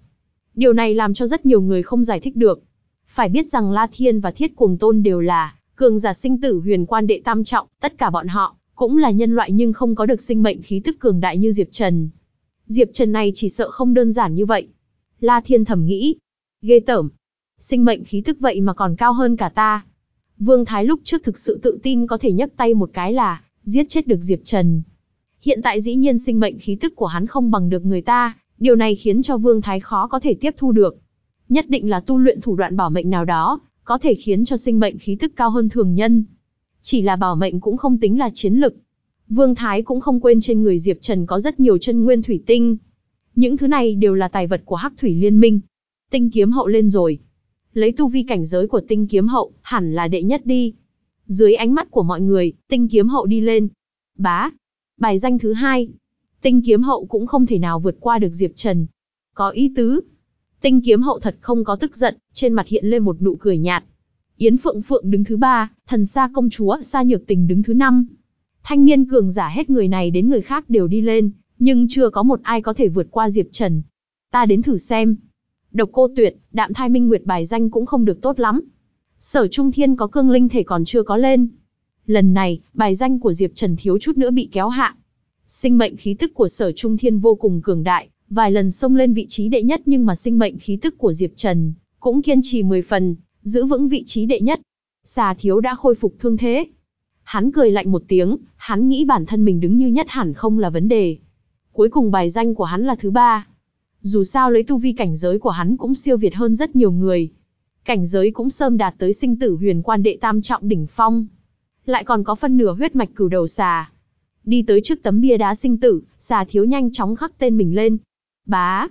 Điều này làm cho rất nhiều người không giải thích được. Phải biết rằng La Thiên và Thiết Cuồng Tôn đều là cường giả sinh tử huyền quan đệ tam trọng, tất cả bọn họ cũng là nhân loại nhưng không có được sinh mệnh khí tức cường đại như Diệp Trần. Diệp Trần này chỉ sợ không đơn giản như vậy. La Thiên thầm nghĩ, ghê tởm, sinh mệnh khí tức vậy mà còn cao hơn cả ta. Vương Thái lúc trước thực sự tự tin có thể nhấc tay một cái là giết chết được Diệp Trần. Hiện tại dĩ nhiên sinh mệnh khí tức của hắn không bằng được người ta, điều này khiến cho Vương Thái khó có thể tiếp thu được. Nhất định là tu luyện thủ đoạn bảo mệnh nào đó, có thể khiến cho sinh mệnh khí tức cao hơn thường nhân. Chỉ là bảo mệnh cũng không tính là chiến lực. Vương Thái cũng không quên trên người Diệp Trần có rất nhiều chân nguyên thủy tinh. Những thứ này đều là tài vật của Hắc Thủy Liên Minh. Tinh kiếm hậu lên rồi. Lấy tu vi cảnh giới của tinh kiếm hậu, hẳn là đệ nhất đi. Dưới ánh mắt của mọi người, tinh kiếm hậu đi lên. Bá. Bài danh thứ hai. Tinh kiếm hậu cũng không thể nào vượt qua được Diệp Trần. Có ý tứ. Tinh kiếm hậu thật không có tức giận, trên mặt hiện lên một nụ cười nhạt. Yến Phượng Phượng đứng thứ ba, thần sa công chúa sa nhược tình đứng thứ năm. Thanh niên cường giả hết người này đến người khác đều đi lên, nhưng chưa có một ai có thể vượt qua Diệp Trần. Ta đến thử xem. Độc cô tuyệt, đạm thai minh nguyệt bài danh cũng không được tốt lắm. Sở Trung Thiên có cương linh thể còn chưa có lên. Lần này, bài danh của Diệp Trần thiếu chút nữa bị kéo hạ. Sinh mệnh khí tức của Sở Trung Thiên vô cùng cường đại, vài lần xông lên vị trí đệ nhất nhưng mà sinh mệnh khí tức của Diệp Trần cũng kiên trì 10 phần, giữ vững vị trí đệ nhất. Xà thiếu đã khôi phục thương thế. Hắn cười lạnh một tiếng, hắn nghĩ bản thân mình đứng như nhất hẳn không là vấn đề. Cuối cùng bài danh của hắn là thứ ba. Dù sao lấy tu vi cảnh giới của hắn cũng siêu việt hơn rất nhiều người. Cảnh giới cũng sơm đạt tới sinh tử huyền quan đệ tam trọng đỉnh phong. Lại còn có phân nửa huyết mạch cửu đầu xà. Đi tới trước tấm bia đá sinh tử, xà thiếu nhanh chóng khắc tên mình lên. Bá.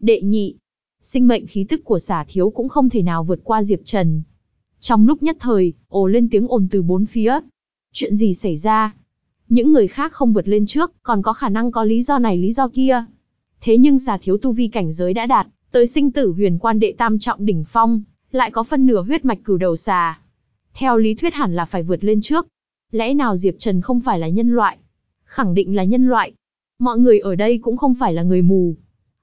Đệ nhị. Sinh mệnh khí tức của xà thiếu cũng không thể nào vượt qua Diệp Trần. Trong lúc nhất thời, ồ lên tiếng ồn từ bốn phía. Chuyện gì xảy ra? Những người khác không vượt lên trước, còn có khả năng có lý do này lý do kia. Thế nhưng xà thiếu tu vi cảnh giới đã đạt, tới sinh tử huyền quan đệ tam trọng đỉnh phong, lại có phân nửa huyết mạch cửu đầu xà. Theo lý thuyết hẳn là phải vượt lên trước. Lẽ nào Diệp Trần không phải là nhân loại? Khẳng định là nhân loại. Mọi người ở đây cũng không phải là người mù.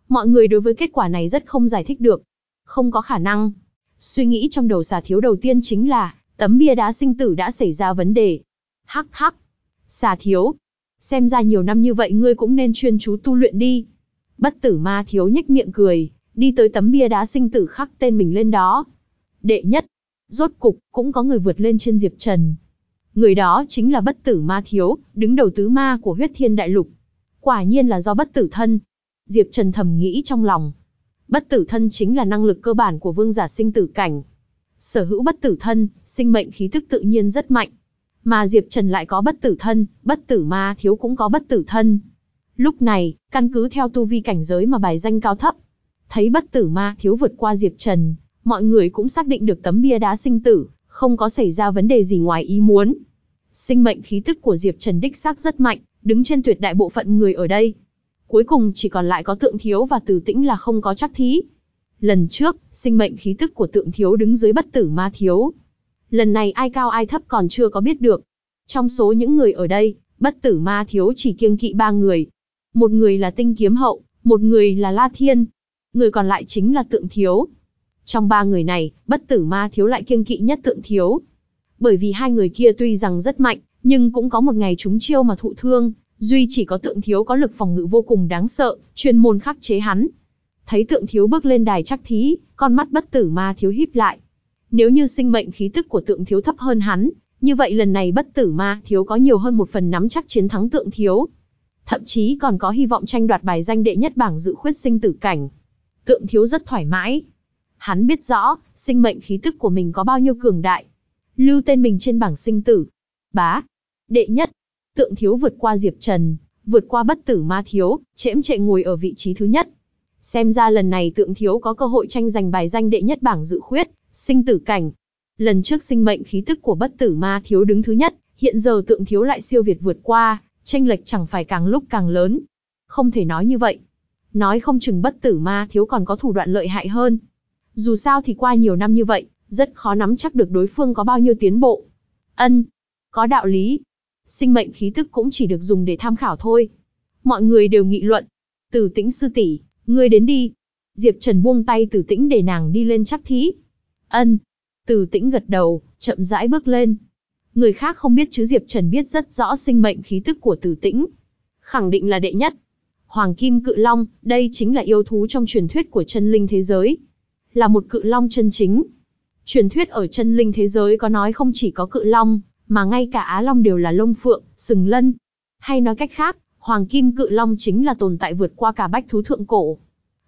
Mọi người đối với kết quả này rất không giải thích được. Không có khả năng. Suy nghĩ trong đầu xà thiếu đầu tiên chính là, tấm bia đá sinh tử đã xảy ra vấn đề. Hắc hắc. Xà thiếu. Xem ra nhiều năm như vậy ngươi cũng nên chuyên chú tu luyện đi. Bất tử ma thiếu nhếch miệng cười, đi tới tấm bia đá sinh tử khắc tên mình lên đó. Đệ nhất. Rốt cục, cũng có người vượt lên trên Diệp Trần. Người đó chính là bất tử ma thiếu, đứng đầu tứ ma của huyết thiên đại lục. Quả nhiên là do bất tử thân. Diệp Trần thầm nghĩ trong lòng. Bất tử thân chính là năng lực cơ bản của vương giả sinh tử cảnh. Sở hữu bất tử thân, sinh mệnh khí tức tự nhiên rất mạnh. Mà Diệp Trần lại có bất tử thân, bất tử ma thiếu cũng có bất tử thân. Lúc này, căn cứ theo tu vi cảnh giới mà bài danh cao thấp. Thấy bất tử ma thiếu vượt qua Diệp Trần, mọi người cũng xác định được tấm bia đá sinh tử, không có xảy ra vấn đề gì ngoài ý muốn. Sinh mệnh khí tức của Diệp Trần đích xác rất mạnh, đứng trên tuyệt đại bộ phận người ở đây. Cuối cùng chỉ còn lại có tượng thiếu và tử tĩnh là không có chắc thí. Lần trước, sinh mệnh khí tức của tượng thiếu đứng dưới bất tử ma thiếu. Lần này ai cao ai thấp còn chưa có biết được. Trong số những người ở đây, bất tử ma thiếu chỉ kiêng kỵ ba người. Một người là tinh kiếm hậu, một người là La Thiên. Người còn lại chính là tượng thiếu. Trong ba người này, bất tử ma thiếu lại kiêng kỵ nhất tượng thiếu. Bởi vì hai người kia tuy rằng rất mạnh, nhưng cũng có một ngày chúng chiêu mà thụ thương, duy chỉ có tượng thiếu có lực phòng ngự vô cùng đáng sợ, chuyên môn khắc chế hắn. Thấy tượng thiếu bước lên đài chắc thí, con mắt bất tử ma thiếu híp lại. Nếu như sinh mệnh khí tức của tượng thiếu thấp hơn hắn, như vậy lần này bất tử ma thiếu có nhiều hơn một phần nắm chắc chiến thắng tượng thiếu. Thậm chí còn có hy vọng tranh đoạt bài danh đệ nhất bảng dự khuyết sinh tử cảnh. Tượng thiếu rất thoải mái. Hắn biết rõ, sinh mệnh khí tức của mình có bao nhiêu cường đại. Lưu tên mình trên bảng sinh tử. Bá. Đệ nhất. Tượng thiếu vượt qua Diệp Trần, vượt qua bất tử ma thiếu, chễm chệ ngồi ở vị trí thứ nhất. Xem ra lần này tượng thiếu có cơ hội tranh giành bài danh đệ nhất bảng dự khuyết, sinh tử cảnh. Lần trước sinh mệnh khí tức của bất tử ma thiếu đứng thứ nhất, hiện giờ tượng thiếu lại siêu việt vượt qua, tranh lệch chẳng phải càng lúc càng lớn. Không thể nói như vậy. Nói không chừng bất tử ma thiếu còn có thủ đoạn lợi hại hơn. Dù sao thì qua nhiều năm như vậy, rất khó nắm chắc được đối phương có bao nhiêu tiến bộ. Ân, có đạo lý. Sinh mệnh khí tức cũng chỉ được dùng để tham khảo thôi. Mọi người đều nghị luận. từ tĩnh sư tỷ, ngươi đến đi. Diệp Trần buông tay tử tĩnh để nàng đi lên chắc thí. Ân. Tử tĩnh gật đầu, chậm rãi bước lên. Người khác không biết chứ Diệp Trần biết rất rõ sinh mệnh khí tức của tử tĩnh. Khẳng định là đệ nhất. Hoàng Kim Cự Long, đây chính là yêu thú trong truyền thuyết của chân linh thế giới. Là một cự long chân chính. Truyền thuyết ở chân linh thế giới có nói không chỉ có cự long, mà ngay cả Á Long đều là lông phượng, sừng lân. Hay nói cách khác, Hoàng Kim Cự Long chính là tồn tại vượt qua cả bách thú thượng cổ.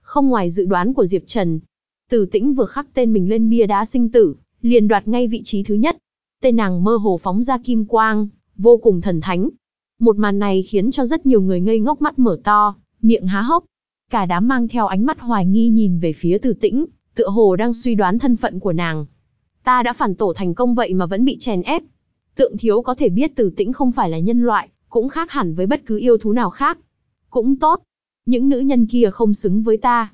Không ngoài dự đoán của Diệp Trần, Tử Tĩnh vừa khắc tên mình lên bia đá sinh tử, liền đoạt ngay vị trí thứ nhất. Tên nàng mơ hồ phóng ra kim quang, vô cùng thần thánh. Một màn này khiến cho rất nhiều người ngây ngốc mắt mở to, miệng há hốc. Cả đám mang theo ánh mắt hoài nghi nhìn về phía Tử Tĩnh, tựa hồ đang suy đoán thân phận của nàng. Ta đã phản tổ thành công vậy mà vẫn bị chèn ép. Tượng thiếu có thể biết Tử Tĩnh không phải là nhân loại, cũng khác hẳn với bất cứ yêu thú nào khác. Cũng tốt. Những nữ nhân kia không xứng với ta.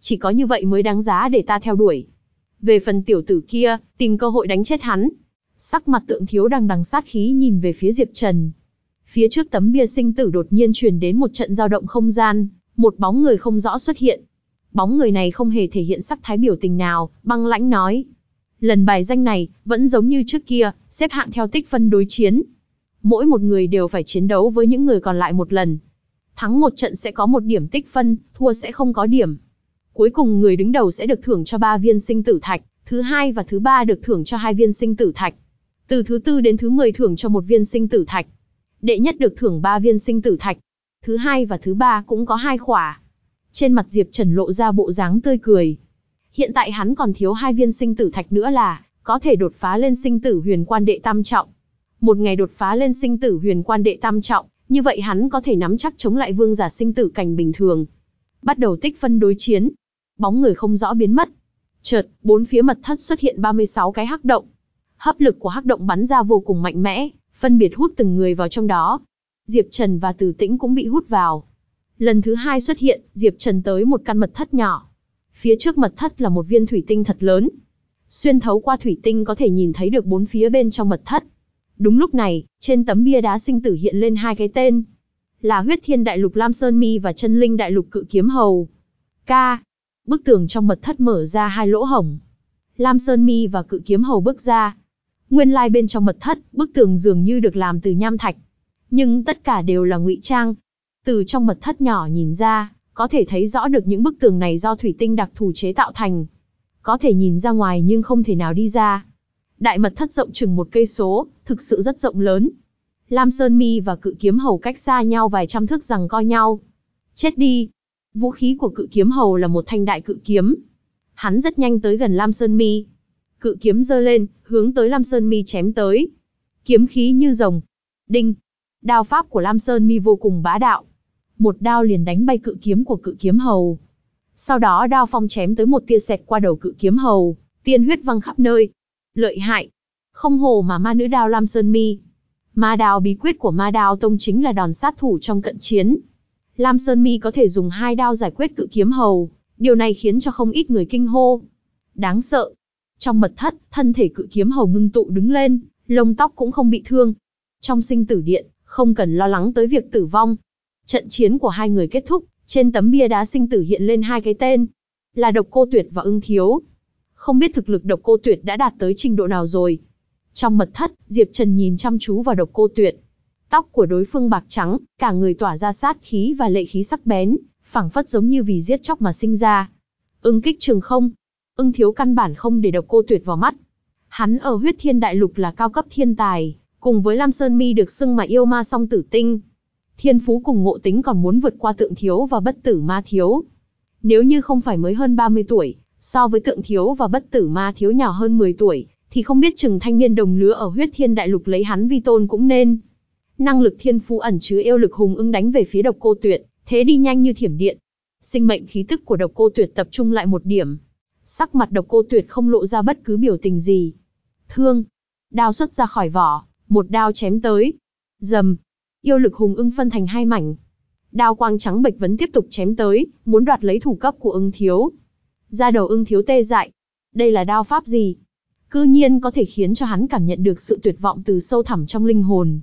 Chỉ có như vậy mới đáng giá để ta theo đuổi. Về phần tiểu tử kia, tìm cơ hội đánh chết hắn. Sắc mặt tượng thiếu đang đằng sát khí nhìn về phía Diệp Trần. Phía trước tấm bia sinh tử đột nhiên truyền đến một trận dao động không gian, một bóng người không rõ xuất hiện. Bóng người này không hề thể hiện sắc thái biểu tình nào, băng lãnh nói. Lần bài danh này, vẫn giống như trước kia, xếp hạng theo tích phân đối chiến. Mỗi một người đều phải chiến đấu với những người còn lại một lần. Thắng một trận sẽ có một điểm tích phân, thua sẽ không có điểm. Cuối cùng người đứng đầu sẽ được thưởng cho 3 viên sinh tử thạch, thứ hai và thứ ba được thưởng cho hai viên sinh tử thạch. Từ thứ tư đến thứ 10 thưởng cho một viên sinh tử thạch. Đệ nhất được thưởng 3 viên sinh tử thạch. Thứ hai và thứ ba cũng có hai khỏa. Trên mặt Diệp Trần lộ ra bộ dáng tươi cười. Hiện tại hắn còn thiếu hai viên sinh tử thạch nữa là, có thể đột phá lên sinh tử huyền quan đệ tam trọng. Một ngày đột phá lên sinh tử huyền quan đệ tam trọng, Như vậy hắn có thể nắm chắc chống lại vương giả sinh tử cảnh bình thường. Bắt đầu tích phân đối chiến. Bóng người không rõ biến mất. Chợt, bốn phía mật thất xuất hiện 36 cái hắc động. Hấp lực của hắc động bắn ra vô cùng mạnh mẽ, phân biệt hút từng người vào trong đó. Diệp Trần và Từ Tĩnh cũng bị hút vào. Lần thứ hai xuất hiện, Diệp Trần tới một căn mật thất nhỏ. Phía trước mật thất là một viên thủy tinh thật lớn. Xuyên thấu qua thủy tinh có thể nhìn thấy được bốn phía bên trong mật thất. Đúng lúc này, trên tấm bia đá sinh tử hiện lên hai cái tên. Là huyết thiên đại lục Lam Sơn Mi và chân linh đại lục cự kiếm hầu. Ca. Bức tường trong mật thất mở ra hai lỗ hổng. Lam Sơn Mi và cự kiếm hầu bước ra. Nguyên lai bên trong mật thất, bức tường dường như được làm từ nham thạch. Nhưng tất cả đều là ngụy trang. Từ trong mật thất nhỏ nhìn ra, có thể thấy rõ được những bức tường này do thủy tinh đặc thù chế tạo thành. Có thể nhìn ra ngoài nhưng không thể nào đi ra. Đại mật thất rộng chừng một cây số, thực sự rất rộng lớn. Lam Sơn Mi và cự kiếm hầu cách xa nhau vài trăm thước rằng coi nhau. Chết đi! Vũ khí của cự kiếm hầu là một thanh đại cự kiếm. Hắn rất nhanh tới gần Lam Sơn Mi. Cự kiếm giơ lên, hướng tới Lam Sơn Mi chém tới. Kiếm khí như rồng. Đinh! Đao pháp của Lam Sơn Mi vô cùng bá đạo. Một đao liền đánh bay cự kiếm của cự kiếm hầu. Sau đó đao phong chém tới một tia sẹt qua đầu cự kiếm hầu, tiên huyết văng khắp nơi. Lợi hại. Không hồ mà ma nữ đao Lam Sơn Mi. Ma đao bí quyết của ma đao tông chính là đòn sát thủ trong cận chiến. Lam Sơn Mi có thể dùng hai đao giải quyết cự kiếm hầu, điều này khiến cho không ít người kinh hô. Đáng sợ. Trong mật thất, thân thể cự kiếm hầu ngưng tụ đứng lên, lông tóc cũng không bị thương. Trong sinh tử điện, không cần lo lắng tới việc tử vong. Trận chiến của hai người kết thúc, trên tấm bia đá sinh tử hiện lên hai cái tên, là Độc Cô Tuyệt và Ưng Thiếu. Không biết thực lực Độc Cô Tuyệt đã đạt tới trình độ nào rồi. Trong mật thất, Diệp Trần nhìn chăm chú vào Độc Cô Tuyệt. Tóc của đối phương bạc trắng, cả người tỏa ra sát khí và lệ khí sắc bén, phảng phất giống như vì giết chóc mà sinh ra. Ưng kích trường không, ưng thiếu căn bản không để Độc Cô Tuyệt vào mắt. Hắn ở huyết thiên đại lục là cao cấp thiên tài, cùng với Lam Sơn Mi được xưng mà yêu ma song tử tinh, Thiên phú cùng ngộ tính còn muốn vượt qua tượng thiếu và bất tử ma thiếu. Nếu như không phải mới hơn 30 tuổi, so với tượng thiếu và bất tử ma thiếu nhỏ hơn 10 tuổi, thì không biết chừng thanh niên đồng lứa ở huyết thiên đại lục lấy hắn vi tôn cũng nên. Năng lực thiên phú ẩn chứa yêu lực hùng ưng đánh về phía độc cô tuyệt, thế đi nhanh như thiểm điện. Sinh mệnh khí tức của độc cô tuyệt tập trung lại một điểm. Sắc mặt độc cô tuyệt không lộ ra bất cứ biểu tình gì. Thương. Đao xuất ra khỏi vỏ, một đao chém tới. Dầm, yêu lực hùng ưng phân thành hai mảnh. Đao quang trắng bệch vẫn tiếp tục chém tới, muốn đoạt lấy thủ cấp của ưng thiếu. Ra đầu ưng thiếu tê dại. Đây là đao pháp gì? Cư nhiên có thể khiến cho hắn cảm nhận được sự tuyệt vọng từ sâu thẳm trong linh hồn.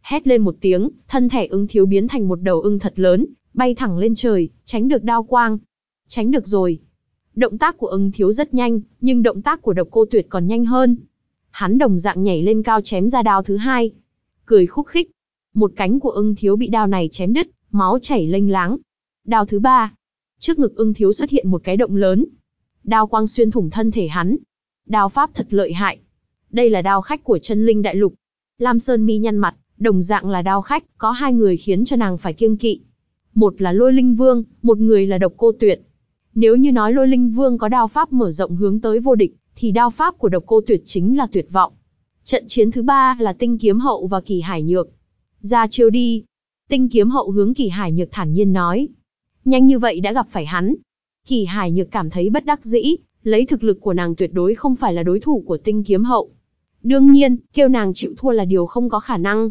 Hét lên một tiếng, thân thể ưng thiếu biến thành một đầu ưng thật lớn, bay thẳng lên trời, tránh được đao quang. Tránh được rồi. Động tác của ưng thiếu rất nhanh, nhưng động tác của độc cô tuyệt còn nhanh hơn. Hắn đồng dạng nhảy lên cao chém ra đao thứ hai. Cười khúc khích, một cánh của ưng thiếu bị đao này chém đứt, máu chảy lênh láng. Đao thứ ba, trước ngực ưng thiếu xuất hiện một cái động lớn. Đao quang xuyên thủng thân thể hắn. Đao pháp thật lợi hại. Đây là đao khách của chân linh đại lục. Lam Sơn mi nhăn mặt, đồng dạng là đao khách, có hai người khiến cho nàng phải kiêng kỵ. Một là lôi linh vương, một người là độc cô tuyệt. Nếu như nói lôi linh vương có đao pháp mở rộng hướng tới vô địch, thì đao pháp của độc cô tuyệt chính là tuyệt vọng. Trận chiến thứ ba là tinh kiếm hậu và kỳ hải nhược. Ra chiêu đi. Tinh kiếm hậu hướng kỳ hải nhược thản nhiên nói. Nhanh như vậy đã gặp phải hắn. Kỳ hải nhược cảm thấy bất đắc dĩ, lấy thực lực của nàng tuyệt đối không phải là đối thủ của tinh kiếm hậu. Đương nhiên, kêu nàng chịu thua là điều không có khả năng.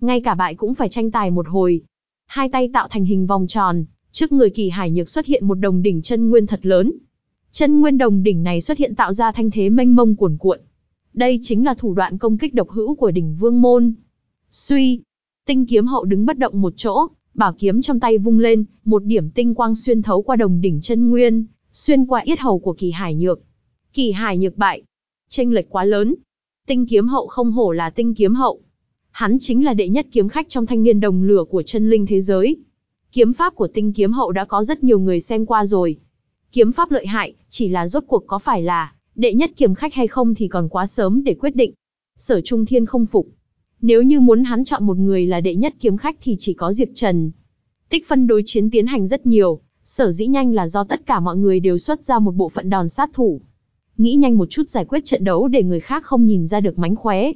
Ngay cả bại cũng phải tranh tài một hồi. Hai tay tạo thành hình vòng tròn, trước người kỳ hải nhược xuất hiện một đồng đỉnh chân nguyên thật lớn. Chân nguyên đồng đỉnh này xuất hiện tạo ra thanh thế mênh mông cuồn cuộn. Đây chính là thủ đoạn công kích độc hữu của đỉnh vương môn. Suy, Tinh kiếm hậu đứng bất động một chỗ, bảo kiếm trong tay vung lên, một điểm tinh quang xuyên thấu qua đồng đỉnh chân nguyên, xuyên qua yết hầu của kỳ hải nhược. Kỳ hải nhược bại. Tranh lệch quá lớn. Tinh kiếm hậu không hổ là tinh kiếm hậu. Hắn chính là đệ nhất kiếm khách trong thanh niên đồng lửa của chân linh thế giới. Kiếm pháp của tinh kiếm hậu đã có rất nhiều người xem qua rồi. Kiếm pháp lợi hại, chỉ là rốt cuộc có phải là đệ nhất kiếm khách hay không thì còn quá sớm để quyết định. Sở Trung Thiên không phục, nếu như muốn hắn chọn một người là đệ nhất kiếm khách thì chỉ có Diệp Trần. Tích phân đối chiến tiến hành rất nhiều, sở dĩ nhanh là do tất cả mọi người đều xuất ra một bộ phận đòn sát thủ. Nghĩ nhanh một chút giải quyết trận đấu để người khác không nhìn ra được mánh khóe.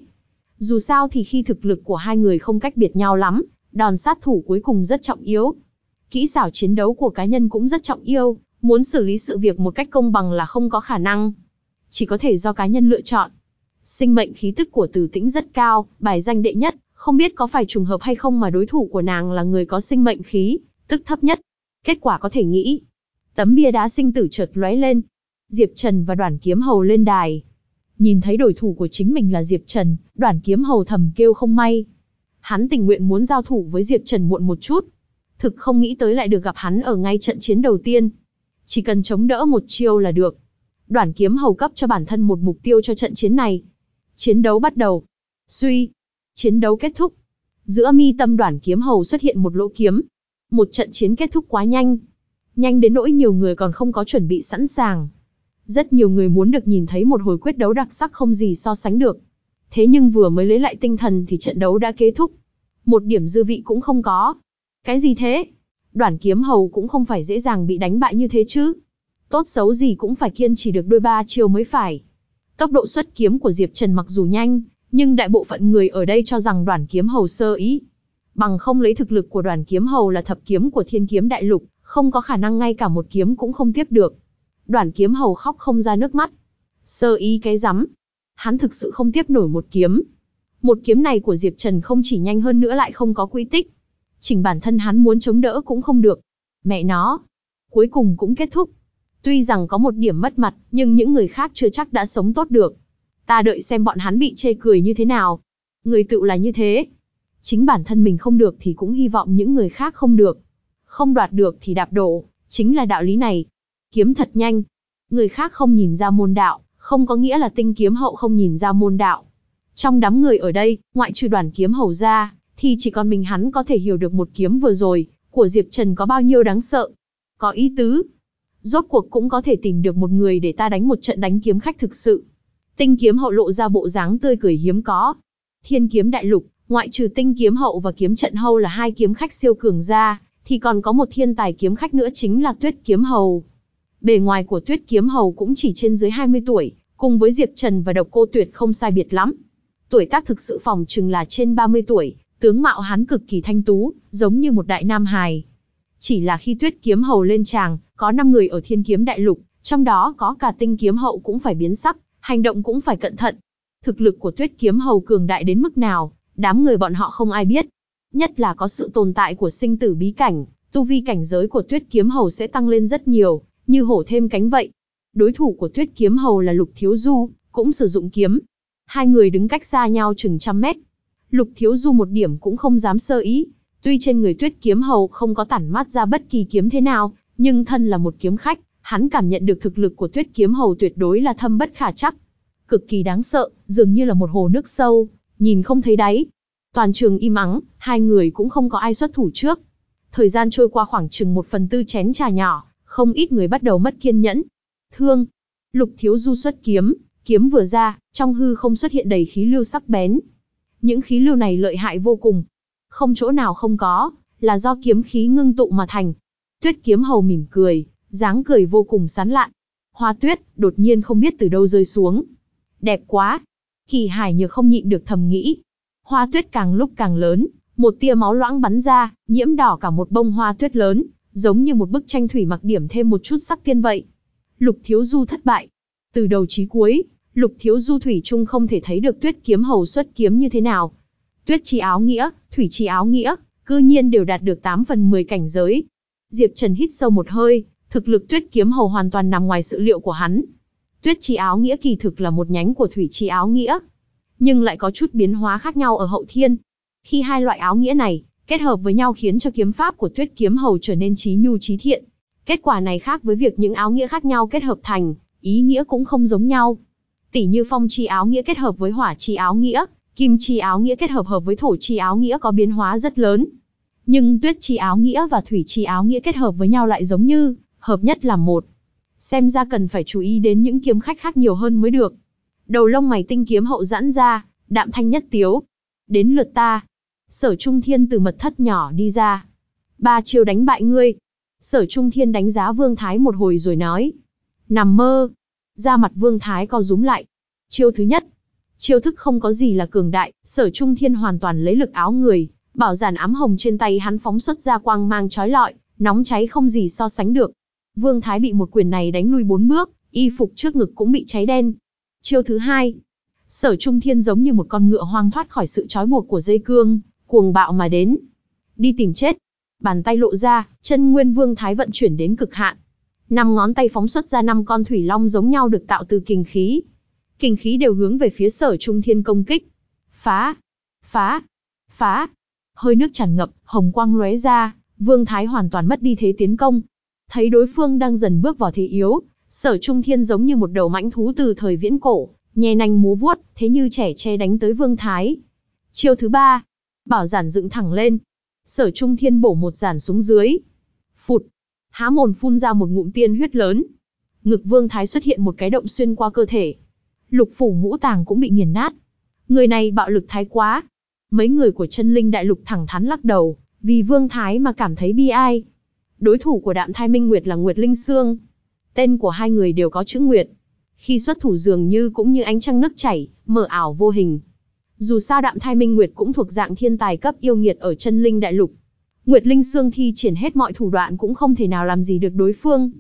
Dù sao thì khi thực lực của hai người không cách biệt nhau lắm, Đòn sát thủ cuối cùng rất trọng yếu. Kỹ xảo chiến đấu của cá nhân cũng rất trọng yếu, muốn xử lý sự việc một cách công bằng là không có khả năng. Chỉ có thể do cá nhân lựa chọn. Sinh mệnh khí tức của Từ Tĩnh rất cao, bài danh đệ nhất, không biết có phải trùng hợp hay không mà đối thủ của nàng là người có sinh mệnh khí, tức thấp nhất. Kết quả có thể nghĩ. Tấm bia đá sinh tử chợt lóe lên. Diệp Trần và Đoàn Kiếm Hầu lên đài. Nhìn thấy đối thủ của chính mình là Diệp Trần, Đoàn Kiếm Hầu thầm kêu không may. Hắn tình nguyện muốn giao thủ với Diệp Trần muộn một chút. Thực không nghĩ tới lại được gặp hắn ở ngay trận chiến đầu tiên. Chỉ cần chống đỡ một chiêu là được. Đoàn Kiếm Hầu cấp cho bản thân một mục tiêu cho trận chiến này. Chiến đấu bắt đầu. Suy. Chiến đấu kết thúc. Giữa mi tâm đoàn kiếm hầu xuất hiện một lỗ kiếm. Một trận chiến kết thúc quá nhanh. Nhanh đến nỗi nhiều người còn không có chuẩn bị sẵn sàng. Rất nhiều người muốn được nhìn thấy một hồi quyết đấu đặc sắc không gì so sánh được. Thế nhưng vừa mới lấy lại tinh thần thì trận đấu đã kết thúc. Một điểm dư vị cũng không có. Cái gì thế? Đoàn kiếm hầu cũng không phải dễ dàng bị đánh bại như thế chứ. Tốt xấu gì cũng phải kiên trì được đôi ba chiều mới phải. Tốc độ xuất kiếm của Diệp Trần mặc dù nhanh, nhưng đại bộ phận người ở đây cho rằng đoàn kiếm hầu sơ ý. Bằng không lấy thực lực của đoàn kiếm hầu là thập kiếm của thiên kiếm đại lục, không có khả năng ngay cả một kiếm cũng không tiếp được. Đoàn kiếm hầu khóc không ra nước mắt. Sơ ý cái rắm. Hắn thực sự không tiếp nổi một kiếm. Một kiếm này của Diệp Trần không chỉ nhanh hơn nữa lại không có quy tích. Chỉnh bản thân hắn muốn chống đỡ cũng không được. Mẹ nó. Cuối cùng cũng kết thúc. Tuy rằng có một điểm mất mặt, nhưng những người khác chưa chắc đã sống tốt được. Ta đợi xem bọn hắn bị chê cười như thế nào. Người tự là như thế. Chính bản thân mình không được thì cũng hy vọng những người khác không được. Không đoạt được thì đạp đổ, chính là đạo lý này. Kiếm thật nhanh. Người khác không nhìn ra môn đạo, không có nghĩa là tinh kiếm hậu không nhìn ra môn đạo. Trong đám người ở đây, ngoại trừ đoàn kiếm hầu ra, thì chỉ còn mình hắn có thể hiểu được một kiếm vừa rồi, của Diệp Trần có bao nhiêu đáng sợ. Có ý tứ. Rốt cuộc cũng có thể tìm được một người để ta đánh một trận đánh kiếm khách thực sự. Tinh kiếm hậu lộ ra bộ dáng tươi cười hiếm có. Thiên kiếm đại lục, ngoại trừ tinh kiếm hậu và kiếm trận hậu là hai kiếm khách siêu cường ra, thì còn có một thiên tài kiếm khách nữa chính là tuyết kiếm hầu. Bề ngoài của tuyết kiếm hầu cũng chỉ trên dưới 20 tuổi, cùng với Diệp Trần và độc cô tuyệt không sai biệt lắm. Tuổi tác thực sự phòng chừng là trên 30 tuổi, tướng mạo hắn cực kỳ thanh tú, giống như một đại nam hài. Chỉ là khi tuyết kiếm hầu lên tràng, có 5 người ở thiên kiếm đại lục, trong đó có cả tinh kiếm hậu cũng phải biến sắc, hành động cũng phải cẩn thận. Thực lực của tuyết kiếm hầu cường đại đến mức nào, đám người bọn họ không ai biết. Nhất là có sự tồn tại của sinh tử bí cảnh, tu vi cảnh giới của tuyết kiếm hầu sẽ tăng lên rất nhiều, như hổ thêm cánh vậy. Đối thủ của tuyết kiếm hầu là lục thiếu du, cũng sử dụng kiếm. Hai người đứng cách xa nhau chừng trăm mét. Lục thiếu du một điểm cũng không dám sơ ý. Tuy trên người tuyết kiếm hầu không có tản mát ra bất kỳ kiếm thế nào, nhưng thân là một kiếm khách, hắn cảm nhận được thực lực của tuyết kiếm hầu tuyệt đối là thâm bất khả chắc. Cực kỳ đáng sợ, dường như là một hồ nước sâu, nhìn không thấy đáy. Toàn trường im ắng, hai người cũng không có ai xuất thủ trước. Thời gian trôi qua khoảng chừng một phần tư chén trà nhỏ, không ít người bắt đầu mất kiên nhẫn. Thương, lục thiếu du xuất kiếm, kiếm vừa ra, trong hư không xuất hiện đầy khí lưu sắc bén. Những khí lưu này lợi hại vô cùng. Không chỗ nào không có, là do kiếm khí ngưng tụ mà thành. Tuyết kiếm hầu mỉm cười, dáng cười vô cùng sán lạn. Hoa tuyết, đột nhiên không biết từ đâu rơi xuống. Đẹp quá. Kỳ hải nhược không nhịn được thầm nghĩ. Hoa tuyết càng lúc càng lớn, một tia máu loãng bắn ra, nhiễm đỏ cả một bông hoa tuyết lớn, giống như một bức tranh thủy mặc điểm thêm một chút sắc tiên vậy. Lục thiếu du thất bại. Từ đầu chí cuối, lục thiếu du thủy chung không thể thấy được tuyết kiếm hầu xuất kiếm như thế nào. Tuyết chi áo nghĩa, thủy chi áo nghĩa, cư nhiên đều đạt được 8 phần 10 cảnh giới. Diệp Trần hít sâu một hơi, Thực lực tuyết kiếm hầu hoàn toàn nằm ngoài sự liệu của hắn. Tuyết chi áo nghĩa kỳ thực là một nhánh của thủy chi áo nghĩa. Nhưng lại có chút biến hóa khác nhau ở hậu thiên. Khi hai loại áo nghĩa này, kết hợp với nhau khiến cho kiếm pháp của tuyết kiếm hầu trở nên trí nhu trí thiện. Kết quả này khác với việc những áo nghĩa khác nhau kết hợp thành, ý nghĩa cũng không giống nhau. Tỷ như phong chi áo nghĩa kết hợp với hỏa chi áo nghĩa, kim chi áo nghĩa kết hợp hợp với thổ chi áo nghĩa có biến hóa rất lớn. Nhưng tuyết chi áo nghĩa và thủy chi áo nghĩa kết hợp với nhau lại giống như hợp nhất là một. Xem ra cần phải chú ý đến những kiếm khách khác nhiều hơn mới được. Đầu lông mày tinh kiếm hậu giãn ra, đạm thanh nhất tiếu. Đến lượt ta. Sở Trung Thiên từ mật thất nhỏ đi ra. Ba chiêu đánh bại ngươi. Sở Trung Thiên đánh giá Vương Thái một hồi rồi nói. Nằm mơ. Ra mặt Vương Thái co rúm lại. Chiêu thứ nhất. Chiêu thức không có gì là cường đại, sở Trung Thiên hoàn toàn lấy lực áo người, Bảo giản ám hồng trên tay hắn phóng xuất ra quang mang chói lọi, nóng cháy không gì so sánh được. Vương Thái bị một quyền này đánh lui bốn bước, y phục trước ngực cũng bị cháy đen. Chiêu thứ hai, Sở Trung Thiên giống như một con ngựa hoang thoát khỏi sự trói buộc của dây cương, cuồng bạo mà đến. Đi tìm chết. Bàn tay lộ ra, chân nguyên vương thái vận chuyển đến cực hạn. Năm ngón tay phóng xuất ra năm con thủy long giống nhau được tạo từ kình khí. Kình khí đều hướng về phía sở trung thiên công kích. Phá! Phá! Phá! Hơi nước tràn ngập, hồng quang lóe ra, vương thái hoàn toàn mất đi thế tiến công. Thấy đối phương đang dần bước vào thế yếu, sở trung thiên giống như một đầu mãnh thú từ thời viễn cổ, nhè nanh múa vuốt, thế như trẻ che đánh tới vương thái. Chiêu thứ ba, bảo giản dựng thẳng lên. Sở trung thiên bổ một giản xuống dưới. Phụt, há mồn phun ra một ngụm tiên huyết lớn. Ngực vương thái xuất hiện một cái động xuyên qua cơ thể. Lục phủ ngũ tàng cũng bị nghiền nát. Người này bạo lực thái quá. Mấy người của chân linh đại lục thẳng thắn lắc đầu, vì vương thái mà cảm thấy bi ai. Đối thủ của đạm thai minh nguyệt là Nguyệt Linh Sương. Tên của hai người đều có chữ Nguyệt. Khi xuất thủ dường như cũng như ánh trăng nước chảy, mờ ảo vô hình. Dù sao đạm thai minh Nguyệt cũng thuộc dạng thiên tài cấp yêu nghiệt ở chân linh đại lục. Nguyệt Linh Sương thi triển hết mọi thủ đoạn cũng không thể nào làm gì được đối phương.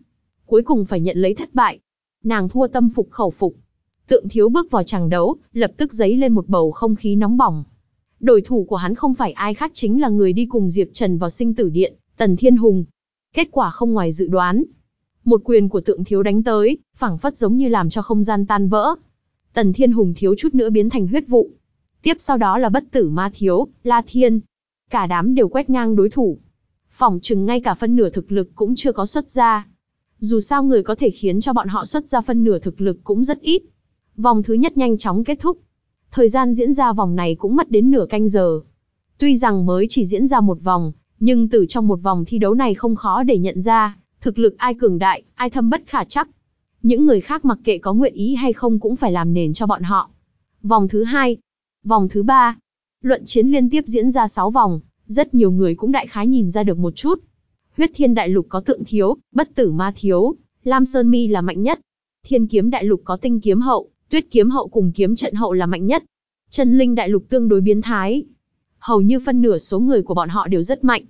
Cuối cùng phải nhận lấy thất bại. Nàng thua tâm phục khẩu phục. Tượng thiếu bước vào tràng đấu, lập tức giấy lên một bầu không khí nóng bỏng. Đối thủ của hắn không phải ai khác chính là người đi cùng Diệp Trần vào sinh tử điện, Tần Thiên Hùng. Kết quả không ngoài dự đoán, một quyền của tượng thiếu đánh tới, phảng phất giống như làm cho không gian tan vỡ. Tần Thiên Hùng thiếu chút nữa biến thành huyết vụ. Tiếp sau đó là bất tử ma thiếu, La Thiên. Cả đám đều quét ngang đối thủ. Phỏng chừng ngay cả phân nửa thực lực cũng chưa có xuất ra. Dù sao người có thể khiến cho bọn họ xuất ra phân nửa thực lực cũng rất ít. Vòng thứ nhất nhanh chóng kết thúc. Thời gian diễn ra vòng này cũng mất đến nửa canh giờ. Tuy rằng mới chỉ diễn ra một vòng, nhưng từ trong một vòng thi đấu này không khó để nhận ra, Thực lực ai cường đại, ai thâm bất khả chắc. Những người khác mặc kệ có nguyện ý hay không cũng phải làm nền cho bọn họ. Vòng thứ hai, vòng thứ ba, luận chiến liên tiếp diễn ra 6 vòng, rất nhiều người cũng đại khái nhìn ra được một chút. Huyết Thiên Đại Lục có tượng thiếu, bất tử ma thiếu, Lam Sơn Mi là mạnh nhất. Thiên Kiếm Đại Lục có tinh kiếm hậu, Tuyết Kiếm hậu cùng kiếm trận hậu là mạnh nhất. Chân Linh Đại Lục tương đối biến thái. Hầu như phân nửa số người của bọn họ đều rất mạnh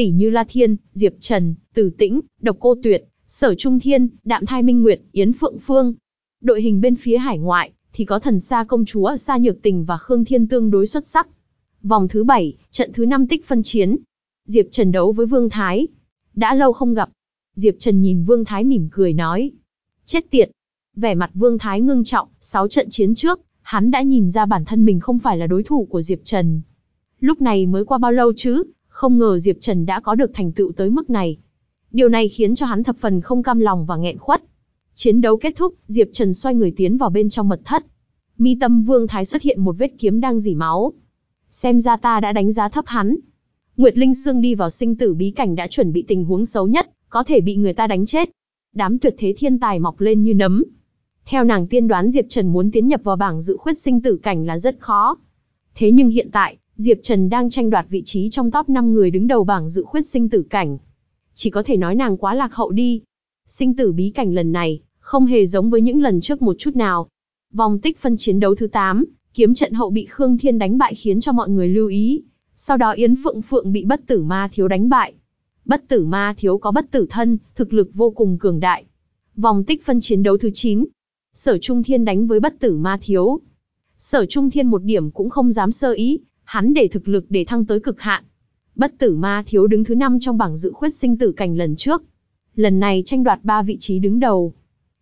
tỷ như La Thiên, Diệp Trần, Từ Tĩnh, Độc Cô Tuyệt, Sở Trung Thiên, Đạm Thai Minh Nguyệt, Yến Phượng Phương. Đội hình bên phía hải ngoại thì có Thần Sa công chúa Sa Nhược Tình và Khương Thiên tương đối xuất sắc. Vòng thứ 7, trận thứ 5 tích phân chiến. Diệp Trần đấu với Vương Thái. Đã lâu không gặp. Diệp Trần nhìn Vương Thái mỉm cười nói. Chết tiệt. Vẻ mặt Vương Thái ngưng trọng, 6 trận chiến trước, hắn đã nhìn ra bản thân mình không phải là đối thủ của Diệp Trần. Lúc này mới qua bao lâu chứ, không ngờ Diệp Trần đã có được thành tựu tới mức này. Điều này khiến cho hắn thập phần không cam lòng và nghẹn khuất. Chiến đấu kết thúc, Diệp Trần xoay người tiến vào bên trong mật thất. Mi tâm Vương Thái xuất hiện một vết kiếm đang dỉ máu. Xem ra ta đã đánh giá thấp hắn. Nguyệt Linh Sương đi vào sinh tử bí cảnh đã chuẩn bị tình huống xấu nhất, có thể bị người ta đánh chết. Đám tuyệt thế thiên tài mọc lên như nấm. Theo nàng tiên đoán Diệp Trần muốn tiến nhập vào bảng dự khuyết sinh tử cảnh là rất khó. Thế nhưng hiện tại, Diệp Trần đang tranh đoạt vị trí trong top 5 người đứng đầu bảng dự khuyết sinh tử cảnh. Chỉ có thể nói nàng quá lạc hậu đi. Sinh tử bí cảnh lần này, không hề giống với những lần trước một chút nào. Vòng tích phân chiến đấu thứ 8, kiếm trận hậu bị Khương Thiên đánh bại khiến cho mọi người lưu ý. Sau đó Yến Phượng Phượng bị bất tử ma thiếu đánh bại. Bất tử ma thiếu có bất tử thân, thực lực vô cùng cường đại. Vòng tích phân chiến đấu thứ 9, Sở Trung Thiên đánh với bất tử ma thiếu. Sở Trung Thiên một điểm cũng không dám sơ ý, hắn để thực lực để thăng tới cực hạn. Bất tử ma thiếu đứng thứ 5 trong bảng dự khuyết sinh tử cảnh lần trước. Lần này tranh đoạt 3 vị trí đứng đầu.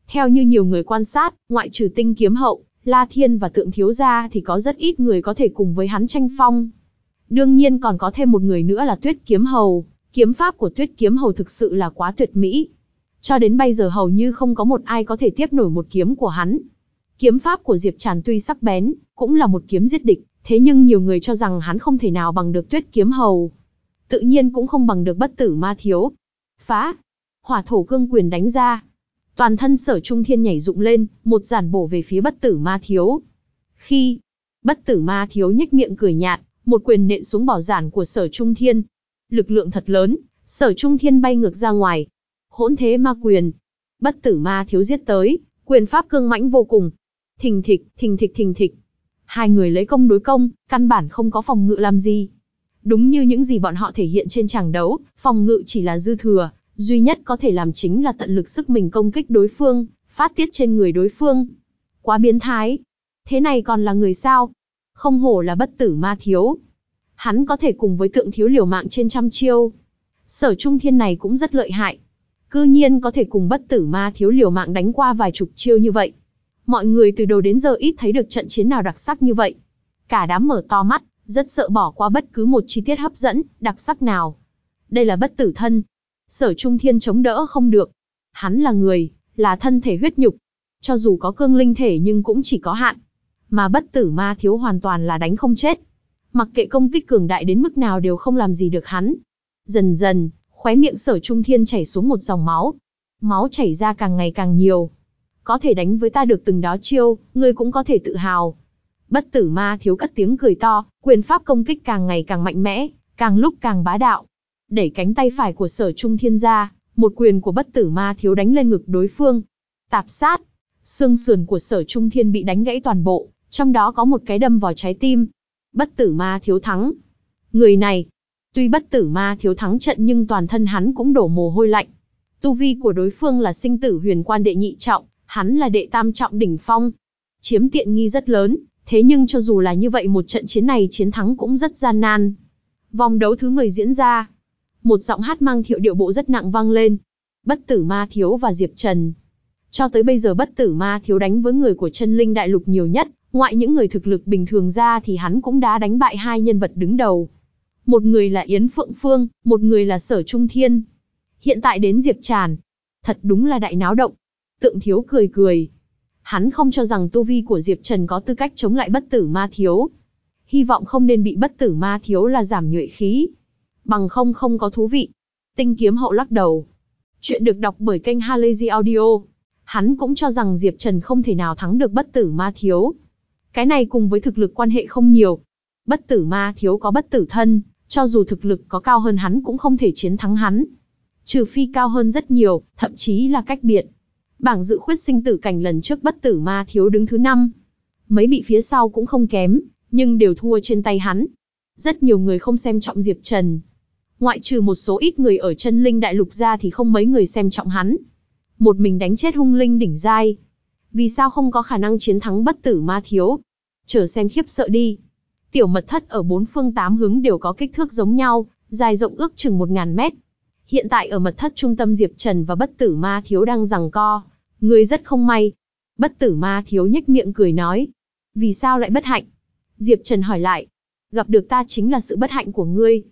Theo như nhiều người quan sát, ngoại trừ tinh kiếm hậu, La Thiên và tượng thiếu gia thì có rất ít người có thể cùng với hắn tranh phong. Đương nhiên còn có thêm một người nữa là tuyết kiếm hầu. Kiếm pháp của tuyết kiếm hầu thực sự là quá tuyệt mỹ. Cho đến bây giờ hầu như không có một ai có thể tiếp nổi một kiếm của hắn. Kiếm pháp của Diệp Tràn tuy sắc bén, cũng là một kiếm giết địch, Thế nhưng nhiều người cho rằng hắn không thể nào bằng được tuyết kiếm hầu. Tự nhiên cũng không bằng được bất tử ma thiếu. Phá! Hỏa thổ cương quyền đánh ra. Toàn thân sở trung thiên nhảy dụng lên, một giản bổ về phía bất tử ma thiếu. Khi bất tử ma thiếu nhếch miệng cười nhạt, một quyền nện xuống bảo giản của sở trung thiên. Lực lượng thật lớn, sở trung thiên bay ngược ra ngoài. Hỗn thế ma quyền. Bất tử ma thiếu giết tới, quyền pháp cương mãnh vô cùng. Thình thịch, thình thịch thình thịch. Hai người lấy công đối công, căn bản không có phòng ngự làm gì. Đúng như những gì bọn họ thể hiện trên tràng đấu, phòng ngự chỉ là dư thừa, duy nhất có thể làm chính là tận lực sức mình công kích đối phương, phát tiết trên người đối phương. Quá biến thái. Thế này còn là người sao? Không hổ là bất tử ma thiếu. Hắn có thể cùng với tượng thiếu liều mạng trên trăm chiêu. Sở trung thiên này cũng rất lợi hại. Cư nhiên có thể cùng bất tử ma thiếu liều mạng đánh qua vài chục chiêu như vậy. Mọi người từ đầu đến giờ ít thấy được trận chiến nào đặc sắc như vậy. Cả đám mở to mắt, rất sợ bỏ qua bất cứ một chi tiết hấp dẫn, đặc sắc nào. Đây là bất tử thân. Sở Trung Thiên chống đỡ không được. Hắn là người, là thân thể huyết nhục. Cho dù có cương linh thể nhưng cũng chỉ có hạn. Mà bất tử ma thiếu hoàn toàn là đánh không chết. Mặc kệ công kích cường đại đến mức nào đều không làm gì được hắn. Dần dần, khóe miệng sở trung thiên chảy xuống một dòng máu. Máu chảy ra càng ngày càng nhiều. Có thể đánh với ta được từng đó chiêu, ngươi cũng có thể tự hào. Bất tử ma thiếu cất tiếng cười to, quyền pháp công kích càng ngày càng mạnh mẽ, càng lúc càng bá đạo. Đẩy cánh tay phải của sở trung thiên ra, một quyền của bất tử ma thiếu đánh lên ngực đối phương. Tạp sát, xương sườn của sở trung thiên bị đánh gãy toàn bộ, trong đó có một cái đâm vào trái tim. Bất tử ma thiếu thắng. Người này, tuy bất tử ma thiếu thắng trận nhưng toàn thân hắn cũng đổ mồ hôi lạnh. Tu vi của đối phương là sinh tử huyền quan đệ nhị trọng, hắn là đệ tam trọng đỉnh phong. Chiếm tiện nghi rất lớn, thế nhưng cho dù là như vậy một trận chiến này chiến thắng cũng rất gian nan. Vòng đấu thứ 10 diễn ra. Một giọng hát mang thiệu điệu bộ rất nặng vang lên. Bất tử ma thiếu và Diệp Trần. Cho tới bây giờ bất tử ma thiếu đánh với người của chân linh đại lục nhiều nhất, ngoại những người thực lực bình thường ra thì hắn cũng đã đánh bại hai nhân vật đứng đầu. Một người là Yến Phượng Phương, một người là Sở Trung Thiên. Hiện tại đến Diệp Tràn. Thật đúng là đại náo động. Tượng thiếu cười cười. Hắn không cho rằng tu vi của Diệp Trần có tư cách chống lại bất tử ma thiếu. Hy vọng không nên bị bất tử ma thiếu là giảm nhuệ khí. Bằng không không có thú vị. Tinh kiếm hậu lắc đầu. Chuyện được đọc bởi kênh Halazy Audio. Hắn cũng cho rằng Diệp Trần không thể nào thắng được bất tử ma thiếu. Cái này cùng với thực lực quan hệ không nhiều. Bất tử ma thiếu có bất tử thân, cho dù thực lực có cao hơn hắn cũng không thể chiến thắng hắn. Trừ phi cao hơn rất nhiều, thậm chí là cách biệt. Bảng dự khuyết sinh tử cảnh lần trước bất tử ma thiếu đứng thứ 5. Mấy bị phía sau cũng không kém, nhưng đều thua trên tay hắn. Rất nhiều người không xem trọng Diệp Trần. Ngoại trừ một số ít người ở chân linh đại lục ra thì không mấy người xem trọng hắn. Một mình đánh chết hung linh đỉnh giai. Vì sao không có khả năng chiến thắng bất tử ma thiếu? Chờ xem khiếp sợ đi. Tiểu mật thất ở bốn phương tám hướng đều có kích thước giống nhau, dài rộng ước chừng 1.000 mét. Hiện tại ở mật thất trung tâm Diệp Trần và bất tử ma thiếu đang giằng co. Người rất không may. Bất tử ma thiếu nhếch miệng cười nói. Vì sao lại bất hạnh? Diệp Trần hỏi lại. Gặp được ta chính là sự bất hạnh của ngươi.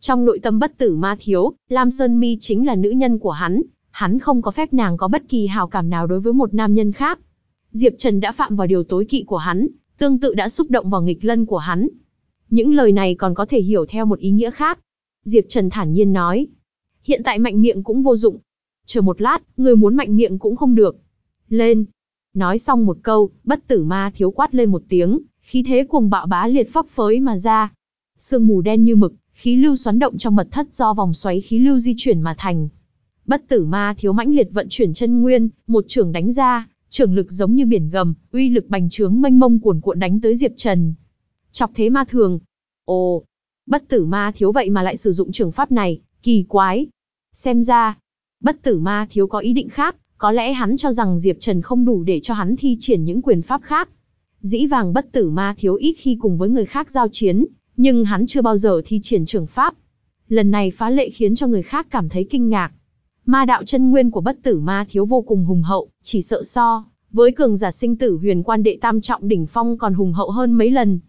Trong nội tâm bất tử ma thiếu, Lam Sơn Mi chính là nữ nhân của hắn. Hắn không có phép nàng có bất kỳ hào cảm nào đối với một nam nhân khác. Diệp Trần đã phạm vào điều tối kỵ của hắn, tương tự đã xúc động vào nghịch lân của hắn. Những lời này còn có thể hiểu theo một ý nghĩa khác. Diệp Trần thản nhiên nói. Hiện tại mạnh miệng cũng vô dụng. Chờ một lát, người muốn mạnh miệng cũng không được. Lên. Nói xong một câu, bất tử ma thiếu quát lên một tiếng, khí thế cuồng bạo bá liệt phấp phới mà ra. Sương mù đen như mực, khí lưu xoắn động trong mật thất do vòng xoáy khí lưu di chuyển mà thành. Bất tử ma thiếu mãnh liệt vận chuyển chân nguyên, một trường đánh ra, trường lực giống như biển gầm, uy lực bành trướng mênh mông cuồn cuộn đánh tới Diệp Trần. Chọc thế ma thường. Ồ, bất tử ma thiếu vậy mà lại sử dụng trường pháp này, kỳ quái. Xem ra, bất tử ma thiếu có ý định khác, có lẽ hắn cho rằng Diệp Trần không đủ để cho hắn thi triển những quyền pháp khác. Dĩ vàng bất tử ma thiếu ít khi cùng với người khác giao chiến, nhưng hắn chưa bao giờ thi triển trường pháp. Lần này phá lệ khiến cho người khác cảm thấy kinh ngạc. Ma đạo chân nguyên của bất tử ma thiếu vô cùng hùng hậu, chỉ sợ so, với cường giả sinh tử huyền quan đệ tam trọng đỉnh phong còn hùng hậu hơn mấy lần.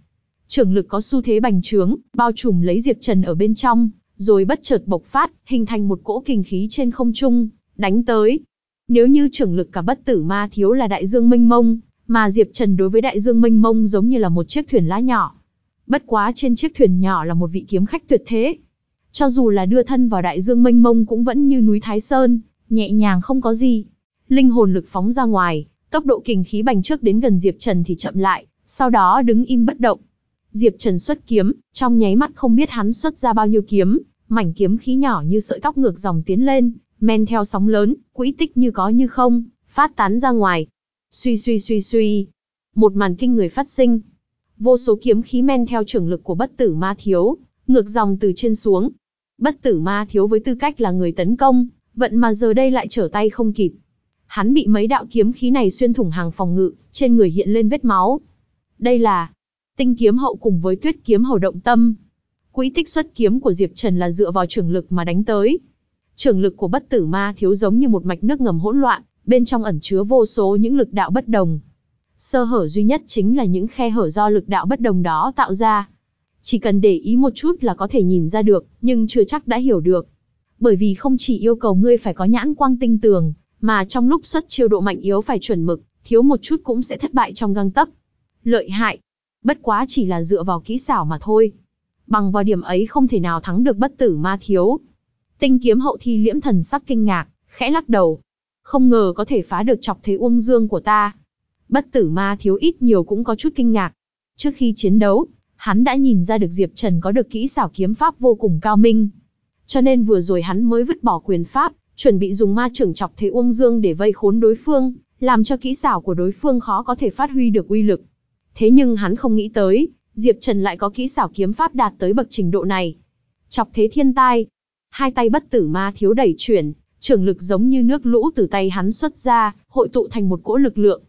Trường lực có xu thế bành trướng, bao trùm lấy Diệp Trần ở bên trong, rồi bất chợt bộc phát, hình thành một cỗ kinh khí trên không trung, đánh tới. Nếu như trường lực cả bất tử ma thiếu là đại dương mênh mông, mà Diệp Trần đối với đại dương mênh mông giống như là một chiếc thuyền lá nhỏ. Bất quá trên chiếc thuyền nhỏ là một vị kiếm khách tuyệt thế, cho dù là đưa thân vào đại dương mênh mông cũng vẫn như núi Thái Sơn, nhẹ nhàng không có gì. Linh hồn lực phóng ra ngoài, tốc độ kình khí bành trước đến gần Diệp Trần thì chậm lại, sau đó đứng im bất động. Diệp Trần xuất kiếm, trong nháy mắt không biết hắn xuất ra bao nhiêu kiếm, mảnh kiếm khí nhỏ như sợi tóc ngược dòng tiến lên, men theo sóng lớn, quỹ tích như có như không, phát tán ra ngoài. Suy suy suy suy, một màn kinh người phát sinh. Vô số kiếm khí men theo trường lực của bất tử ma thiếu, ngược dòng từ trên xuống. Bất tử ma thiếu với tư cách là người tấn công, vận mà giờ đây lại trở tay không kịp. Hắn bị mấy đạo kiếm khí này xuyên thủng hàng phòng ngự, trên người hiện lên vết máu. Đây là tinh kiếm hậu cùng với tuyết kiếm hầu động tâm. Quỹ tích xuất kiếm của Diệp Trần là dựa vào trưởng lực mà đánh tới. Trưởng lực của bất tử ma thiếu giống như một mạch nước ngầm hỗn loạn, bên trong ẩn chứa vô số những lực đạo bất đồng. Sơ hở duy nhất chính là những khe hở do lực đạo bất đồng đó tạo ra. Chỉ cần để ý một chút là có thể nhìn ra được, nhưng chưa chắc đã hiểu được. Bởi vì không chỉ yêu cầu ngươi phải có nhãn quang tinh tường, mà trong lúc xuất chiêu độ mạnh yếu phải chuẩn mực, thiếu một chút cũng sẽ thất bại trong găng tấc. Lợi hại, bất quá chỉ là dựa vào kỹ xảo mà thôi. Bằng vào điểm ấy không thể nào thắng được bất tử ma thiếu. Tinh kiếm hậu thi liễm thần sắc kinh ngạc, khẽ lắc đầu. Không ngờ có thể phá được chọc thế uông dương của ta. Bất tử ma thiếu ít nhiều cũng có chút kinh ngạc. Trước khi chiến đấu, hắn đã nhìn ra được Diệp Trần có được kỹ xảo kiếm pháp vô cùng cao minh. Cho nên vừa rồi hắn mới vứt bỏ quyền pháp, chuẩn bị dùng ma trưởng chọc thế uông dương để vây khốn đối phương, làm cho kỹ xảo của đối phương khó có thể phát huy được uy lực. Thế nhưng hắn không nghĩ tới, Diệp Trần lại có kỹ xảo kiếm pháp đạt tới bậc trình độ này. Chọc thế thiên tai. Hai tay bất tử ma thiếu đẩy chuyển, trường lực giống như nước lũ từ tay hắn xuất ra, hội tụ thành một cỗ lực lượng.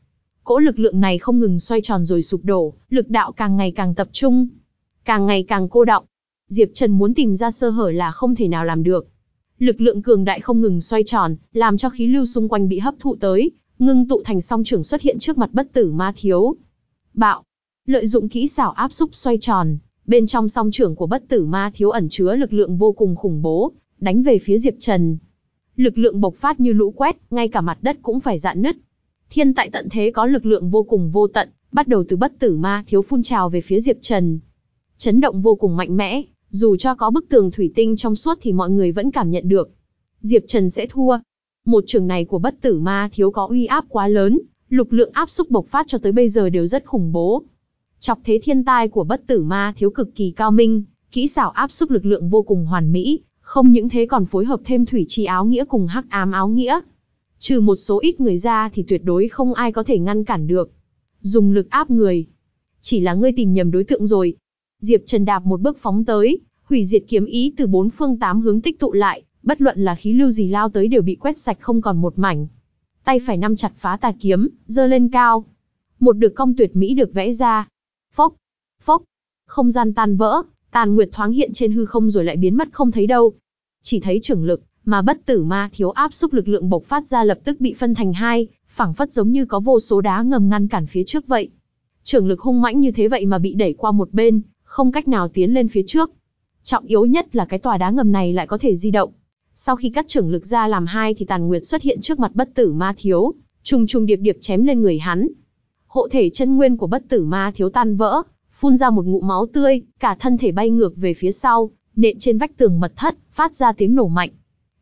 Cỗ lực lượng này không ngừng xoay tròn rồi sụp đổ, lực đạo càng ngày càng tập trung, càng ngày càng cô động. Diệp Trần muốn tìm ra sơ hở là không thể nào làm được. Lực lượng cường đại không ngừng xoay tròn, làm cho khí lưu xung quanh bị hấp thụ tới, ngưng tụ thành song trưởng xuất hiện trước mặt bất tử ma thiếu. Bạo, lợi dụng kỹ xảo áp xúc xoay tròn, bên trong song trưởng của bất tử ma thiếu ẩn chứa lực lượng vô cùng khủng bố, đánh về phía Diệp Trần. Lực lượng bộc phát như lũ quét, ngay cả mặt đất cũng phải dạn nứt. Thiên tại tận thế có lực lượng vô cùng vô tận, bắt đầu từ bất tử ma thiếu phun trào về phía Diệp Trần. Chấn động vô cùng mạnh mẽ, dù cho có bức tường thủy tinh trong suốt thì mọi người vẫn cảm nhận được. Diệp Trần sẽ thua. Một trường này của bất tử ma thiếu có uy áp quá lớn, lục lượng áp xúc bộc phát cho tới bây giờ đều rất khủng bố. Chọc thế thiên tai của bất tử ma thiếu cực kỳ cao minh, kỹ xảo áp xúc lực lượng vô cùng hoàn mỹ, không những thế còn phối hợp thêm thủy chi áo nghĩa cùng hắc ám áo nghĩa. Trừ một số ít người ra thì tuyệt đối không ai có thể ngăn cản được. Dùng lực áp người. Chỉ là ngươi tìm nhầm đối tượng rồi. Diệp Trần đạp một bước phóng tới, hủy diệt kiếm ý từ bốn phương tám hướng tích tụ lại, bất luận là khí lưu gì lao tới đều bị quét sạch không còn một mảnh. Tay phải nắm chặt phá tà kiếm, giơ lên cao. Một được cong tuyệt mỹ được vẽ ra. Phốc, phốc, không gian tan vỡ, tàn nguyệt thoáng hiện trên hư không rồi lại biến mất không thấy đâu. Chỉ thấy trưởng lực, mà bất tử ma thiếu áp xúc lực lượng bộc phát ra lập tức bị phân thành hai, phảng phất giống như có vô số đá ngầm ngăn cản phía trước vậy. Trưởng lực hung mãnh như thế vậy mà bị đẩy qua một bên, không cách nào tiến lên phía trước. Trọng yếu nhất là cái tòa đá ngầm này lại có thể di động. Sau khi cắt trưởng lực ra làm hai thì tàn nguyệt xuất hiện trước mặt bất tử ma thiếu, trùng trùng điệp điệp chém lên người hắn. Hộ thể chân nguyên của bất tử ma thiếu tan vỡ, phun ra một ngụm máu tươi, cả thân thể bay ngược về phía sau, nện trên vách tường mật thất, phát ra tiếng nổ mạnh.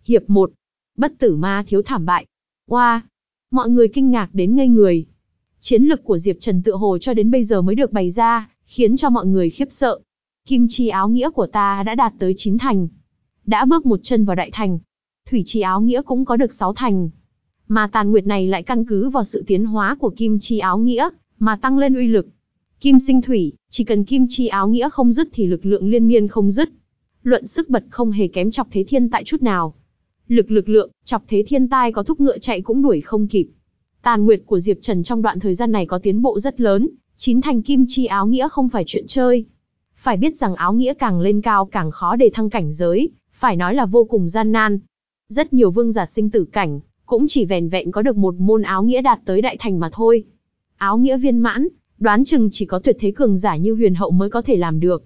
Hiệp 1. Bất tử ma thiếu thảm bại. Oa! Wow. Mọi người kinh ngạc đến ngây người. Chiến lực của Diệp Trần Tự hồ cho đến bây giờ mới được bày ra, khiến cho mọi người khiếp sợ. Kim chi áo nghĩa của ta đã đạt tới 9 thành. Đã bước một chân vào đại thành. Thủy chi áo nghĩa cũng có được 6 thành. Mà tàn nguyệt này lại căn cứ vào sự tiến hóa của kim chi áo nghĩa, mà tăng lên uy lực. Kim sinh thủy, chỉ cần kim chi áo nghĩa không dứt thì lực lượng liên miên không dứt. Luận sức bật không hề kém chọc thế thiên tại chút nào. Lực lực lượng, chọc thế thiên tai có thúc ngựa chạy cũng đuổi không kịp. Tàn nguyệt của Diệp Trần trong đoạn thời gian này có tiến bộ rất lớn, chín thành kim chi áo nghĩa không phải chuyện chơi. Phải biết rằng áo nghĩa càng lên cao càng khó để thăng cảnh giới, phải nói là vô cùng gian nan. Rất nhiều vương giả sinh tử cảnh, cũng chỉ vẻn vẹn có được một môn áo nghĩa đạt tới đại thành mà thôi. Áo nghĩa viên mãn, đoán chừng chỉ có tuyệt thế cường giả như huyền hậu mới có thể làm được.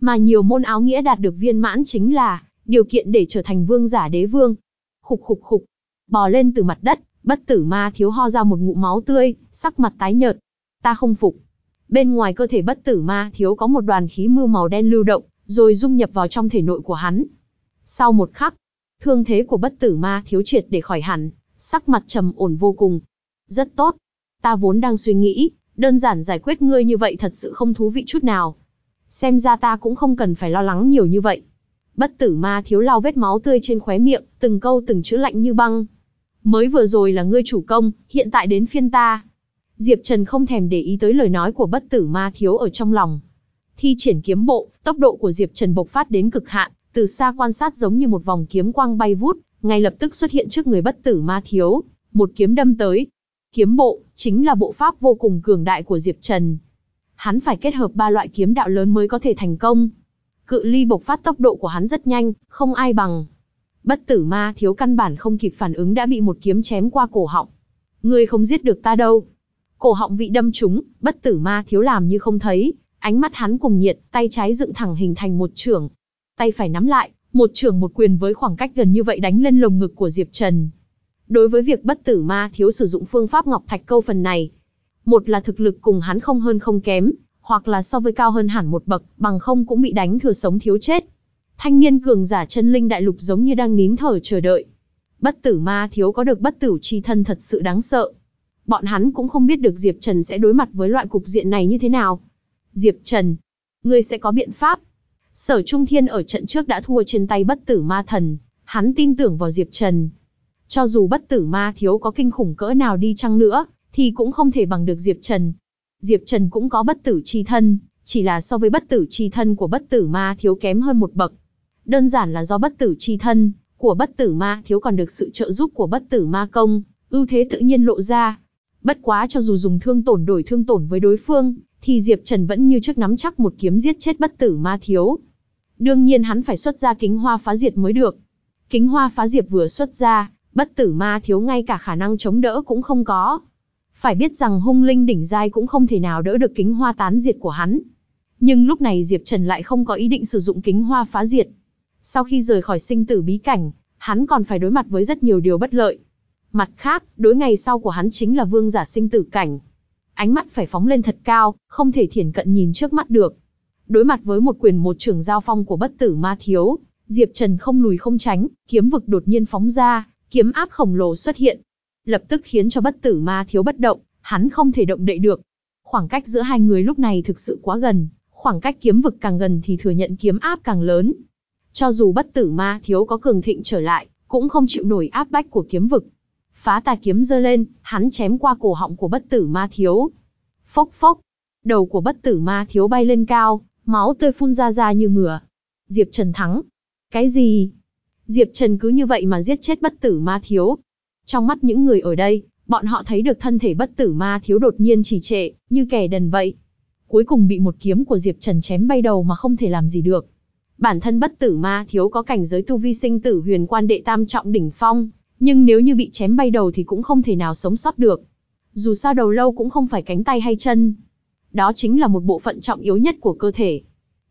Mà nhiều môn áo nghĩa đạt được viên mãn chính là điều kiện để trở thành vương giả đế vương. Khục khục khục, bò lên từ mặt đất, bất tử ma thiếu ho ra một ngụm máu tươi, sắc mặt tái nhợt. Ta không phục. Bên ngoài cơ thể bất tử ma thiếu có một đoàn khí mưu màu đen lưu động, rồi dung nhập vào trong thể nội của hắn. Sau một khắc, thương thế của bất tử ma thiếu triệt để khỏi hẳn, sắc mặt trầm ổn vô cùng. Rất tốt. Ta vốn đang suy nghĩ, đơn giản giải quyết ngươi như vậy thật sự không thú vị chút nào. Xem ra ta cũng không cần phải lo lắng nhiều như vậy. Bất tử ma thiếu lau vết máu tươi trên khóe miệng, từng câu từng chữ lạnh như băng. Mới vừa rồi là ngươi chủ công, hiện tại đến phiên ta. Diệp Trần không thèm để ý tới lời nói của bất tử ma thiếu ở trong lòng. Thi triển kiếm bộ, tốc độ của Diệp Trần bộc phát đến cực hạn, từ xa quan sát giống như một vòng kiếm quang bay vút, ngay lập tức xuất hiện trước người bất tử ma thiếu, một kiếm đâm tới. Kiếm bộ, chính là bộ pháp vô cùng cường đại của Diệp Trần. Hắn phải kết hợp ba loại kiếm đạo lớn mới có thể thành công. Cự ly bộc phát tốc độ của hắn rất nhanh, không ai bằng. Bất tử ma thiếu căn bản không kịp phản ứng đã bị một kiếm chém qua cổ họng. Ngươi không giết được ta đâu. Cổ họng vị đâm trúng, bất tử ma thiếu làm như không thấy, ánh mắt hắn cùng nhiệt, tay trái dựng thẳng hình thành một trường, Tay phải nắm lại, một trường một quyền với khoảng cách gần như vậy đánh lên lồng ngực của Diệp Trần. Đối với việc bất tử ma thiếu sử dụng phương pháp ngọc thạch câu phần này, một là thực lực cùng hắn không hơn không kém, hoặc là so với cao hơn hẳn một bậc, bằng không cũng bị đánh thừa sống thiếu chết. Thanh niên cường giả chân linh đại lục giống như đang nín thở chờ đợi. Bất tử ma thiếu có được bất tử chi thân thật sự đáng sợ. Bọn hắn cũng không biết được Diệp Trần sẽ đối mặt với loại cục diện này như thế nào. Diệp Trần, ngươi sẽ có biện pháp. Sở Trung Thiên ở trận trước đã thua trên tay bất tử ma thần, hắn tin tưởng vào Diệp Trần. Cho dù bất tử ma thiếu có kinh khủng cỡ nào đi chăng nữa, thì cũng không thể bằng được Diệp Trần. Diệp Trần cũng có bất tử chi thân, chỉ là so với bất tử chi thân của bất tử ma thiếu kém hơn một bậc. Đơn giản là do bất tử chi thân của bất tử ma thiếu còn được sự trợ giúp của bất tử ma công, ưu thế tự nhiên lộ ra. Bất quá cho dù dùng thương tổn đổi thương tổn với đối phương, thì Diệp Trần vẫn như trước nắm chắc một kiếm giết chết bất tử ma thiếu. Đương nhiên hắn phải xuất ra kính hoa phá diệt mới được. Kính hoa phá diệt vừa xuất ra, bất tử ma thiếu ngay cả khả năng chống đỡ cũng không có. Phải biết rằng hung linh đỉnh giai cũng không thể nào đỡ được kính hoa tán diệt của hắn. Nhưng lúc này Diệp Trần lại không có ý định sử dụng kính hoa phá diệt. Sau khi rời khỏi sinh tử bí cảnh, hắn còn phải đối mặt với rất nhiều điều bất lợi. Mặt khác, đối ngày sau của hắn chính là vương giả sinh tử cảnh. Ánh mắt phải phóng lên thật cao, không thể thiển cận nhìn trước mắt được. Đối mặt với một quyền một trưởng giao phong của bất tử ma thiếu, Diệp Trần không lùi không tránh, kiếm vực đột nhiên phóng ra, kiếm áp khổng lồ xuất hiện. Lập tức khiến cho bất tử ma thiếu bất động, hắn không thể động đậy được. Khoảng cách giữa hai người lúc này thực sự quá gần, khoảng cách kiếm vực càng gần thì thừa nhận kiếm áp càng lớn. Cho dù bất tử ma thiếu có cường thịnh trở lại, cũng không chịu nổi áp bách của kiếm vực. Phá tà kiếm giơ lên, hắn chém qua cổ họng của bất tử ma thiếu. Phốc phốc, đầu của bất tử ma thiếu bay lên cao, máu tươi phun ra ra như mửa. Diệp Trần thắng. Cái gì? Diệp Trần cứ như vậy mà giết chết bất tử ma thiếu. Trong mắt những người ở đây, bọn họ thấy được thân thể bất tử ma thiếu đột nhiên trì trệ, như kẻ đần vậy. Cuối cùng bị một kiếm của Diệp Trần chém bay đầu mà không thể làm gì được. Bản thân bất tử ma thiếu có cảnh giới tu vi sinh tử huyền quan đệ tam trọng đỉnh phong, nhưng nếu như bị chém bay đầu thì cũng không thể nào sống sót được. Dù sao đầu lâu cũng không phải cánh tay hay chân. Đó chính là một bộ phận trọng yếu nhất của cơ thể.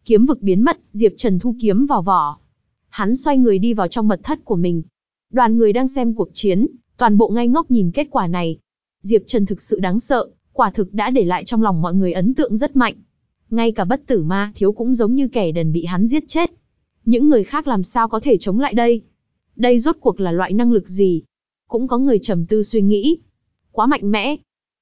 Kiếm vực biến mất, Diệp Trần thu kiếm vào vỏ. Hắn xoay người đi vào trong mật thất của mình. Đoàn người đang xem cuộc chiến, toàn bộ ngay ngốc nhìn kết quả này. Diệp Trần thực sự đáng sợ, quả thực đã để lại trong lòng mọi người ấn tượng rất mạnh. Ngay cả bất tử ma thiếu cũng giống như kẻ đần bị hắn giết chết. Những người khác làm sao có thể chống lại đây? Đây rốt cuộc là loại năng lực gì? Cũng có người trầm tư suy nghĩ. Quá mạnh mẽ.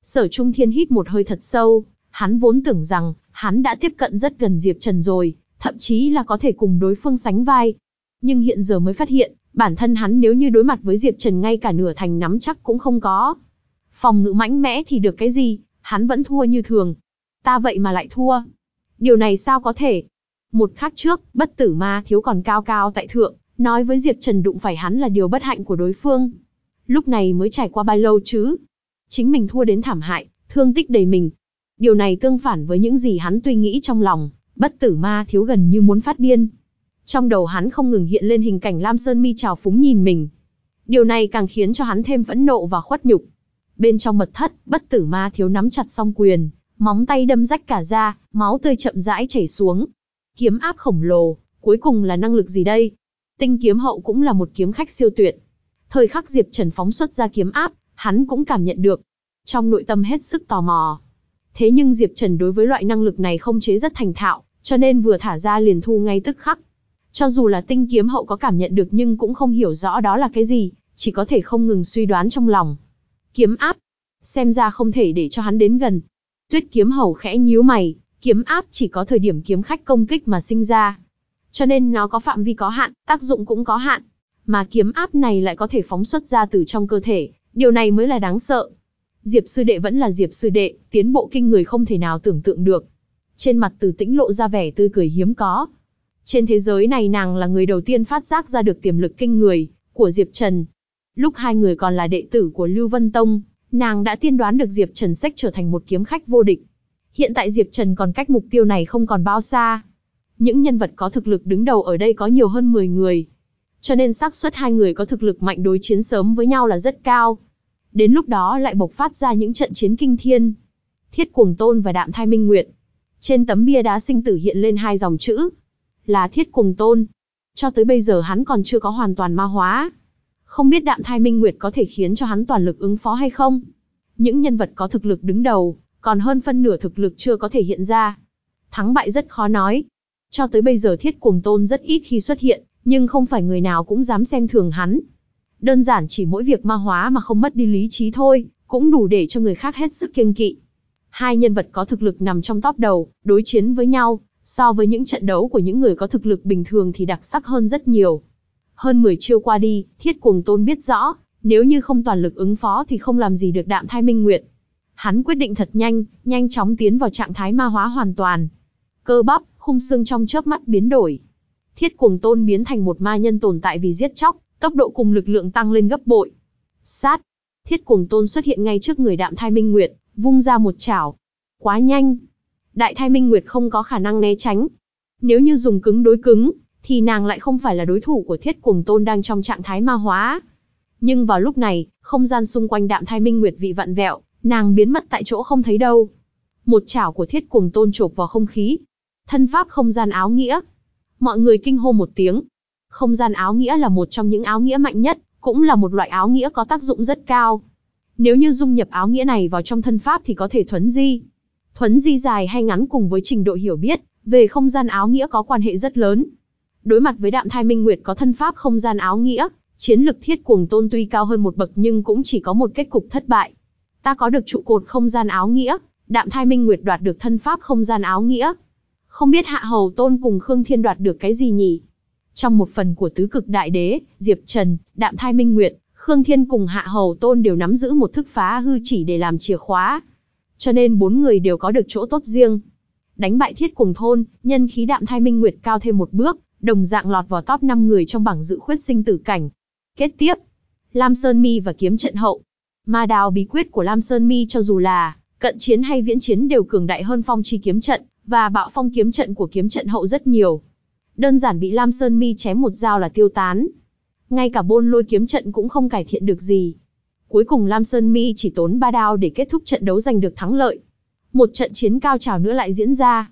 Sở Trung Thiên hít một hơi thật sâu, hắn vốn tưởng rằng, hắn đã tiếp cận rất gần Diệp Trần rồi, thậm chí là có thể cùng đối phương sánh vai. Nhưng hiện giờ mới phát hiện, bản thân hắn nếu như đối mặt với Diệp Trần ngay cả nửa thành nắm chắc cũng không có. Phòng ngự mãnh mẽ thì được cái gì, hắn vẫn thua như thường. Ta vậy mà lại thua. Điều này sao có thể? Một khắc trước, bất tử ma thiếu còn cao cao tại thượng, nói với Diệp Trần đụng phải hắn là điều bất hạnh của đối phương. Lúc này mới trải qua bao lâu chứ? Chính mình thua đến thảm hại, thương tích đầy mình. Điều này tương phản với những gì hắn tuy nghĩ trong lòng, bất tử ma thiếu gần như muốn phát điên. Trong đầu hắn không ngừng hiện lên hình cảnh Lam Sơn Mi trào phúng nhìn mình. Điều này càng khiến cho hắn thêm phẫn nộ và khuất nhục. Bên trong mật thất, bất tử ma thiếu nắm chặt song quyền, móng tay đâm rách cả da, máu tươi chậm rãi chảy xuống. Kiếm áp khổng lồ, cuối cùng là năng lực gì đây? Tinh kiếm hậu cũng là một kiếm khách siêu tuyệt. Thời khắc Diệp Trần phóng xuất ra kiếm áp, hắn cũng cảm nhận được. Trong nội tâm hết sức tò mò. Thế nhưng Diệp Trần đối với loại năng lực này không chế rất thành thạo, cho nên vừa thả ra liền thu ngay tức khắc. Cho dù là tinh kiếm hậu có cảm nhận được nhưng cũng không hiểu rõ đó là cái gì, chỉ có thể không ngừng suy đoán trong lòng. Kiếm áp, xem ra không thể để cho hắn đến gần. Tuyết kiếm hầu khẽ nhíu mày, kiếm áp chỉ có thời điểm kiếm khách công kích mà sinh ra. Cho nên nó có phạm vi có hạn, tác dụng cũng có hạn. Mà kiếm áp này lại có thể phóng xuất ra từ trong cơ thể, điều này mới là đáng sợ. Diệp sư đệ vẫn là Diệp sư đệ, tiến bộ kinh người không thể nào tưởng tượng được. trên mặt Từ Tĩnh lộ ra vẻ tươi cười hiếm có. Trên thế giới này nàng là người đầu tiên phát giác ra được tiềm lực kinh người của Diệp Trần. Lúc hai người còn là đệ tử của Lưu Vân Tông, nàng đã tiên đoán được Diệp Trần sách trở thành một kiếm khách vô địch. Hiện tại Diệp Trần còn cách mục tiêu này không còn bao xa. Những nhân vật có thực lực đứng đầu ở đây có nhiều hơn 10 người. Cho nên xác suất hai người có thực lực mạnh đối chiến sớm với nhau là rất cao. Đến lúc đó lại bộc phát ra những trận chiến kinh thiên. Thiết Cuồng Tôn và Đạm Thai Minh Nguyệt. Trên tấm bia đá sinh tử hiện lên hai dòng chữ. Là Thiết cùng Tôn. Cho tới bây giờ hắn còn chưa có hoàn toàn ma hóa. Không biết Đạm Thai Minh Nguyệt có thể khiến cho hắn toàn lực ứng phó hay không? Những nhân vật có thực lực đứng đầu, còn hơn phân nửa thực lực chưa có thể hiện ra. Thắng bại rất khó nói. Cho tới bây giờ Thiết cùng Tôn rất ít khi xuất hiện, nhưng không phải người nào cũng dám xem thường hắn. Đơn giản chỉ mỗi việc ma hóa mà không mất đi lý trí thôi, cũng đủ để cho người khác hết sức kiêng kỵ. Hai nhân vật có thực lực nằm trong top đầu, đối chiến với nhau, so với những trận đấu của những người có thực lực bình thường thì đặc sắc hơn rất nhiều. Hơn 10 chiêu qua đi, Thiết Cuồng Tôn biết rõ, nếu như không toàn lực ứng phó thì không làm gì được Đạm Thai Minh Nguyệt. Hắn quyết định thật nhanh, nhanh chóng tiến vào trạng thái ma hóa hoàn toàn. Cơ bắp, khung xương trong chớp mắt biến đổi. Thiết Cuồng Tôn biến thành một ma nhân tồn tại vì giết chóc, tốc độ cùng lực lượng tăng lên gấp bội. Sát. Thiết Cuồng Tôn xuất hiện ngay trước người Đạm Thai Minh Nguyệt, vung ra một chảo. Quá nhanh. Đại Thai Minh Nguyệt không có khả năng né tránh. Nếu như dùng cứng đối cứng, thì nàng lại không phải là đối thủ của Thiết Cuồng Tôn đang trong trạng thái ma hóa. Nhưng vào lúc này, không gian xung quanh Đạm Thai Minh Nguyệt vị vặn vẹo, nàng biến mất tại chỗ không thấy đâu. Một chảo của Thiết Cuồng Tôn chộp vào không khí. Thân pháp không gian áo nghĩa. Mọi người kinh hô một tiếng. Không gian áo nghĩa là một trong những áo nghĩa mạnh nhất, cũng là một loại áo nghĩa có tác dụng rất cao. Nếu như dung nhập áo nghĩa này vào trong thân pháp thì có thể thuấn di. Thuấn di dài hay ngắn cùng với trình độ hiểu biết về không gian áo nghĩa có quan hệ rất lớn. Đối mặt với Đạm Thai Minh Nguyệt có thân pháp không gian áo nghĩa, chiến lực thiết cuồng tôn tuy cao hơn một bậc nhưng cũng chỉ có một kết cục thất bại. Ta có được trụ cột không gian áo nghĩa, Đạm Thai Minh Nguyệt đoạt được thân pháp không gian áo nghĩa. Không biết Hạ Hầu Tôn cùng Khương Thiên đoạt được cái gì nhỉ? Trong một phần của tứ cực đại đế, Diệp Trần, Đạm Thai Minh Nguyệt, Khương Thiên cùng Hạ Hầu Tôn đều nắm giữ một thức phá hư chỉ để làm chìa khóa. Cho nên bốn người đều có được chỗ tốt riêng. Đánh bại thiết cùng thôn, nhân khí Đạm Thai Minh Nguyệt cao thêm một bước, đồng dạng lọt vào top 5 người trong bảng dự khuyết sinh tử cảnh. Kết tiếp, Lam Sơn Mi và kiếm trận hậu. Ma đào bí quyết của Lam Sơn Mi cho dù là cận chiến hay viễn chiến đều cường đại hơn phong chi kiếm trận, và bạo phong kiếm trận của kiếm trận hậu rất nhiều. Đơn giản bị Lam Sơn Mi chém một dao là tiêu tán. Ngay cả bôn lôi kiếm trận cũng không cải thiện được gì. Cuối cùng Lam Sơn Mi chỉ tốn ba đao để kết thúc trận đấu giành được thắng lợi. Một trận chiến cao trào nữa lại diễn ra.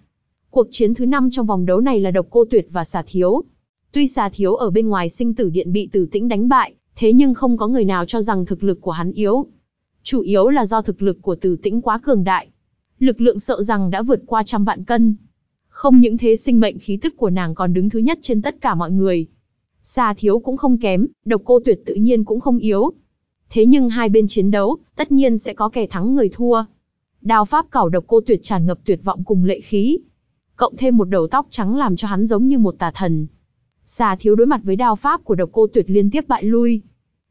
Cuộc chiến thứ 5 trong vòng đấu này là Độc Cô Tuyệt và Xà Thiếu. Tuy Xà Thiếu ở bên ngoài sinh tử điện bị Tử Tĩnh đánh bại, thế nhưng không có người nào cho rằng thực lực của hắn yếu. Chủ yếu là do thực lực của Tử Tĩnh quá cường đại. Lực lượng sợ rằng đã vượt qua trăm vạn cân. Không những thế sinh mệnh khí tức của nàng còn đứng thứ nhất trên tất cả mọi người. Xà Thiếu cũng không kém, Độc Cô Tuyệt tự nhiên cũng không yếu. Thế nhưng hai bên chiến đấu, tất nhiên sẽ có kẻ thắng người thua. Đao pháp cẩu Độc Cô Tuyệt tràn ngập tuyệt vọng cùng lệ khí, cộng thêm một đầu tóc trắng làm cho hắn giống như một tà thần. Xà thiếu đối mặt với đao pháp của độc cô tuyệt liên tiếp bại lui.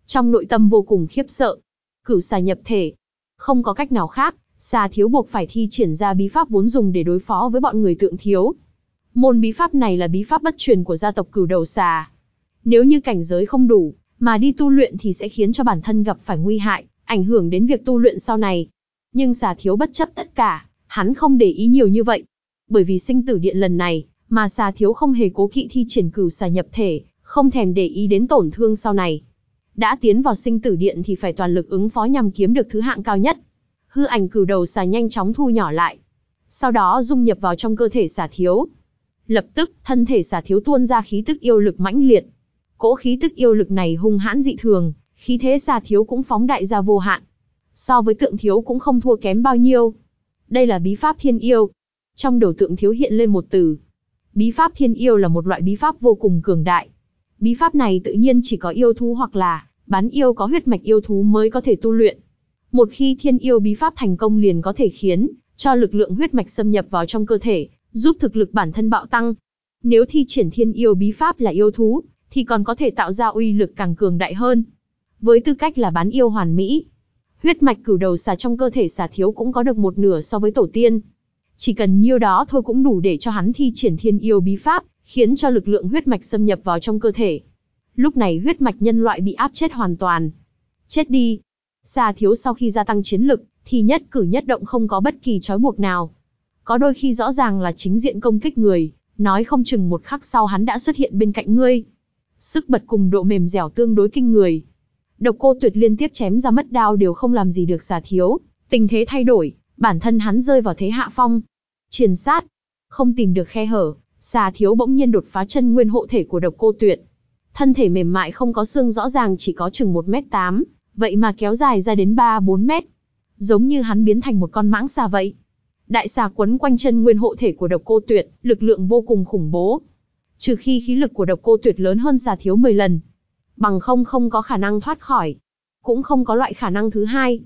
Trong nội tâm vô cùng khiếp sợ. Cửu xà nhập thể. Không có cách nào khác, xà thiếu buộc phải thi triển ra bí pháp vốn dùng để đối phó với bọn người tượng thiếu. Môn bí pháp này là bí pháp bất truyền của gia tộc cửu đầu xà. Nếu như cảnh giới không đủ, mà đi tu luyện thì sẽ khiến cho bản thân gặp phải nguy hại, ảnh hưởng đến việc tu luyện sau này. Nhưng xà thiếu bất chấp tất cả, hắn không để ý nhiều như vậy, bởi vì sinh tử điện lần này, mà xà thiếu không hề cố kỵ thi triển cửu xà nhập thể, không thèm để ý đến tổn thương sau này. Đã tiến vào sinh tử điện thì phải toàn lực ứng phó nhằm kiếm được thứ hạng cao nhất. Hư ảnh cửu đầu xà nhanh chóng thu nhỏ lại. Sau đó dung nhập vào trong cơ thể xà thiếu. Lập tức, thân thể xà thiếu tuôn ra khí tức yêu lực mãnh liệt. Cỗ khí tức yêu lực này hung hãn dị thường, khí thế xà thiếu cũng phóng đại ra vô hạn. So với tượng thiếu cũng không thua kém bao nhiêu. Đây là bí pháp thiên yêu, trong đầu tượng thiếu hiện lên một từ. Bí pháp thiên yêu là một loại bí pháp vô cùng cường đại. Bí pháp này tự nhiên chỉ có yêu thú hoặc là bán yêu có huyết mạch yêu thú mới có thể tu luyện. Một khi thiên yêu bí pháp thành công liền có thể khiến cho lực lượng huyết mạch xâm nhập vào trong cơ thể, giúp thực lực bản thân bạo tăng. Nếu thi triển thiên yêu bí pháp là yêu thú, thì còn có thể tạo ra uy lực càng cường đại hơn. Với tư cách là bán yêu hoàn mỹ, huyết mạch cửu đầu xà trong cơ thể xà thiếu cũng có được một nửa so với tổ tiên. Chỉ cần nhiêu đó thôi cũng đủ để cho hắn thi triển thiên yêu bí pháp, khiến cho lực lượng huyết mạch xâm nhập vào trong cơ thể. Lúc này huyết mạch nhân loại bị áp chết hoàn toàn. Chết đi. Xà thiếu sau khi gia tăng chiến lực, thì nhất cử nhất động không có bất kỳ trói buộc nào. Có đôi khi rõ ràng là chính diện công kích người, nói không chừng một khắc sau hắn đã xuất hiện bên cạnh ngươi. Sức bật cùng độ mềm dẻo tương đối kinh người. Độc cô tuyệt liên tiếp chém ra mất đao đều không làm gì được xà thiếu, tình thế thay đổi, bản thân hắn rơi vào thế hạ phong. Triền sát, không tìm được khe hở, xà thiếu bỗng nhiên đột phá chân nguyên hộ thể của độc cô tuyệt. Thân thể mềm mại không có xương rõ ràng chỉ có chừng 1m8, vậy mà kéo dài ra đến 3-4 mét. Giống như hắn biến thành một con mãng xà vậy. Đại xà quấn quanh chân nguyên hộ thể của độc cô tuyệt, lực lượng vô cùng khủng bố. Trừ khi khí lực của độc cô tuyệt lớn hơn xà thiếu 10 lần. Bằng không không có khả năng thoát khỏi. Cũng không có loại khả năng thứ hai.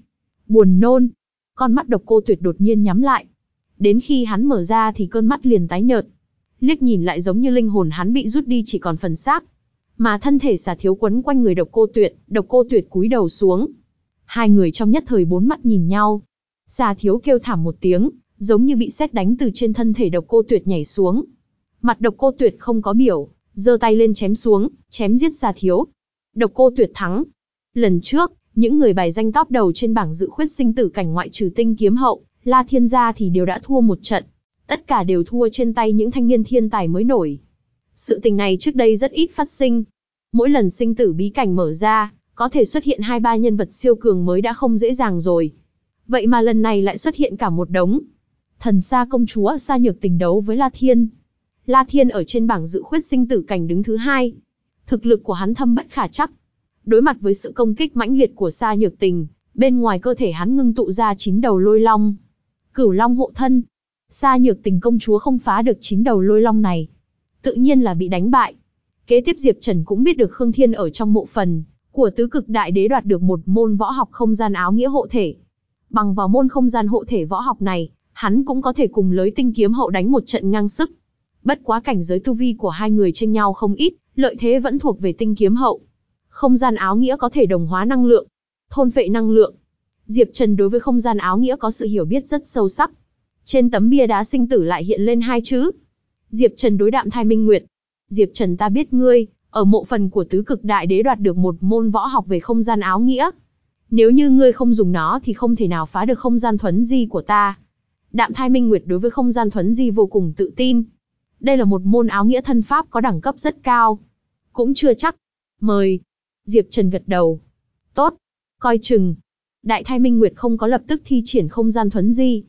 Buồn nôn. Con mắt độc cô tuyệt đột nhiên nhắm lại. Đến khi hắn mở ra thì cơn mắt liền tái nhợt. Liếc nhìn lại giống như linh hồn hắn bị rút đi chỉ còn phần xác. Mà thân thể xà thiếu quấn quanh người độc cô tuyệt, độc cô tuyệt cúi đầu xuống. Hai người trong nhất thời bốn mắt nhìn nhau. Xà thiếu kêu thảm một tiếng, giống như bị sét đánh từ trên thân thể độc cô tuyệt nhảy xuống. Mặt độc cô tuyệt không có biểu, giơ tay lên chém xuống, chém giết ra thiếu. Độc cô tuyệt thắng. Lần trước, những người bài danh top đầu trên bảng dự khuyết sinh tử cảnh ngoại trừ tinh kiếm hậu, La Thiên Gia thì đều đã thua một trận. Tất cả đều thua trên tay những thanh niên thiên tài mới nổi. Sự tình này trước đây rất ít phát sinh. Mỗi lần sinh tử bí cảnh mở ra, có thể xuất hiện hai ba nhân vật siêu cường mới đã không dễ dàng rồi. Vậy mà lần này lại xuất hiện cả một đống. Thần Sa công chúa xa Nhược tình đấu với La Thiên. La Thiên ở trên bảng dự khuyết sinh tử cảnh đứng thứ hai. Thực lực của hắn thâm bất khả chắc. Đối mặt với sự công kích mãnh liệt của Sa Nhược tình, bên ngoài cơ thể hắn ngưng tụ ra chín đầu lôi long. Cửu long hộ thân. Sa Nhược tình công chúa không phá được chín đầu lôi long này. Tự nhiên là bị đánh bại. Kế tiếp Diệp Trần cũng biết được Khương Thiên ở trong mộ phần, của tứ cực đại đế đoạt được một môn võ học không gian áo nghĩa hộ thể. Bằng vào môn không gian hộ thể võ học này, hắn cũng có thể cùng lới tinh kiếm hậu đánh một trận ngang sức. Bất quá cảnh giới tu vi của hai người tranh nhau không ít, lợi thế vẫn thuộc về tinh kiếm hậu. Không gian áo nghĩa có thể đồng hóa năng lượng, thôn phệ năng lượng. Diệp Trần đối với không gian áo nghĩa có sự hiểu biết rất sâu sắc. Trên tấm bia đá sinh tử lại hiện lên hai chữ. Diệp Trần đối đạm thai minh nguyệt. Diệp Trần ta biết ngươi, ở mộ phần của tứ cực đại đế đoạt được một môn võ học về không gian áo nghĩa. Nếu như ngươi không dùng nó thì không thể nào phá được không gian thuấn di của ta. Đạm thai minh nguyệt đối với không gian thuấn di vô cùng tự tin. Đây là một môn áo nghĩa thân pháp có đẳng cấp rất cao. Cũng chưa chắc. Mời. Diệp Trần gật đầu. Tốt. Coi chừng. Đại thai minh nguyệt không có lập tức thi triển không gian thuấn di.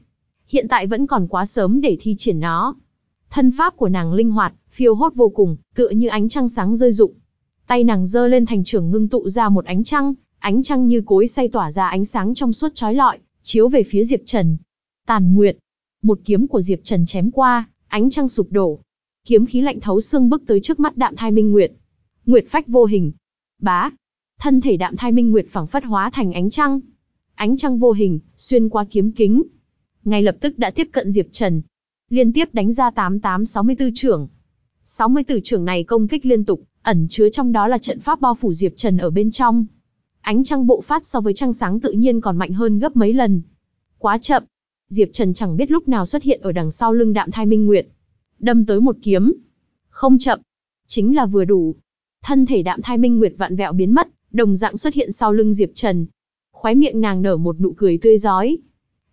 Hiện tại vẫn còn quá sớm để thi triển nó. Thân pháp của nàng linh hoạt, phiêu hốt vô cùng, tựa như ánh trăng sáng rơi rụng. Tay nàng giơ lên thành trưởng ngưng tụ ra một ánh trăng, ánh trăng như cối xay tỏa ra ánh sáng trong suốt chói lọi, chiếu về phía Diệp Trần. Tàn Nguyệt, một kiếm của Diệp Trần chém qua, ánh trăng sụp đổ. Kiếm khí lạnh thấu xương bước tới trước mắt Đạm Thai Minh Nguyệt. Nguyệt phách vô hình. Bá. Thân thể Đạm Thai Minh Nguyệt phẳng phất hóa thành ánh trăng. Ánh trăng vô hình, xuyên qua kiếm kính. Ngay lập tức đã tiếp cận Diệp Trần. Liên tiếp đánh ra 8864 trưởng. 64 trưởng này công kích liên tục, ẩn chứa trong đó là trận pháp bao phủ Diệp Trần ở bên trong. Ánh trăng bộ phát so với trăng sáng tự nhiên còn mạnh hơn gấp mấy lần. Quá chậm. Diệp Trần chẳng biết lúc nào xuất hiện ở đằng sau lưng Đạm Thai Minh Nguyệt. Đâm tới một kiếm. Không chậm. Chính là vừa đủ. Thân thể Đạm Thai Minh Nguyệt vạn vẹo biến mất, đồng dạng xuất hiện sau lưng Diệp Trần. Khóe miệng nàng nở một nụ cười tươi giói.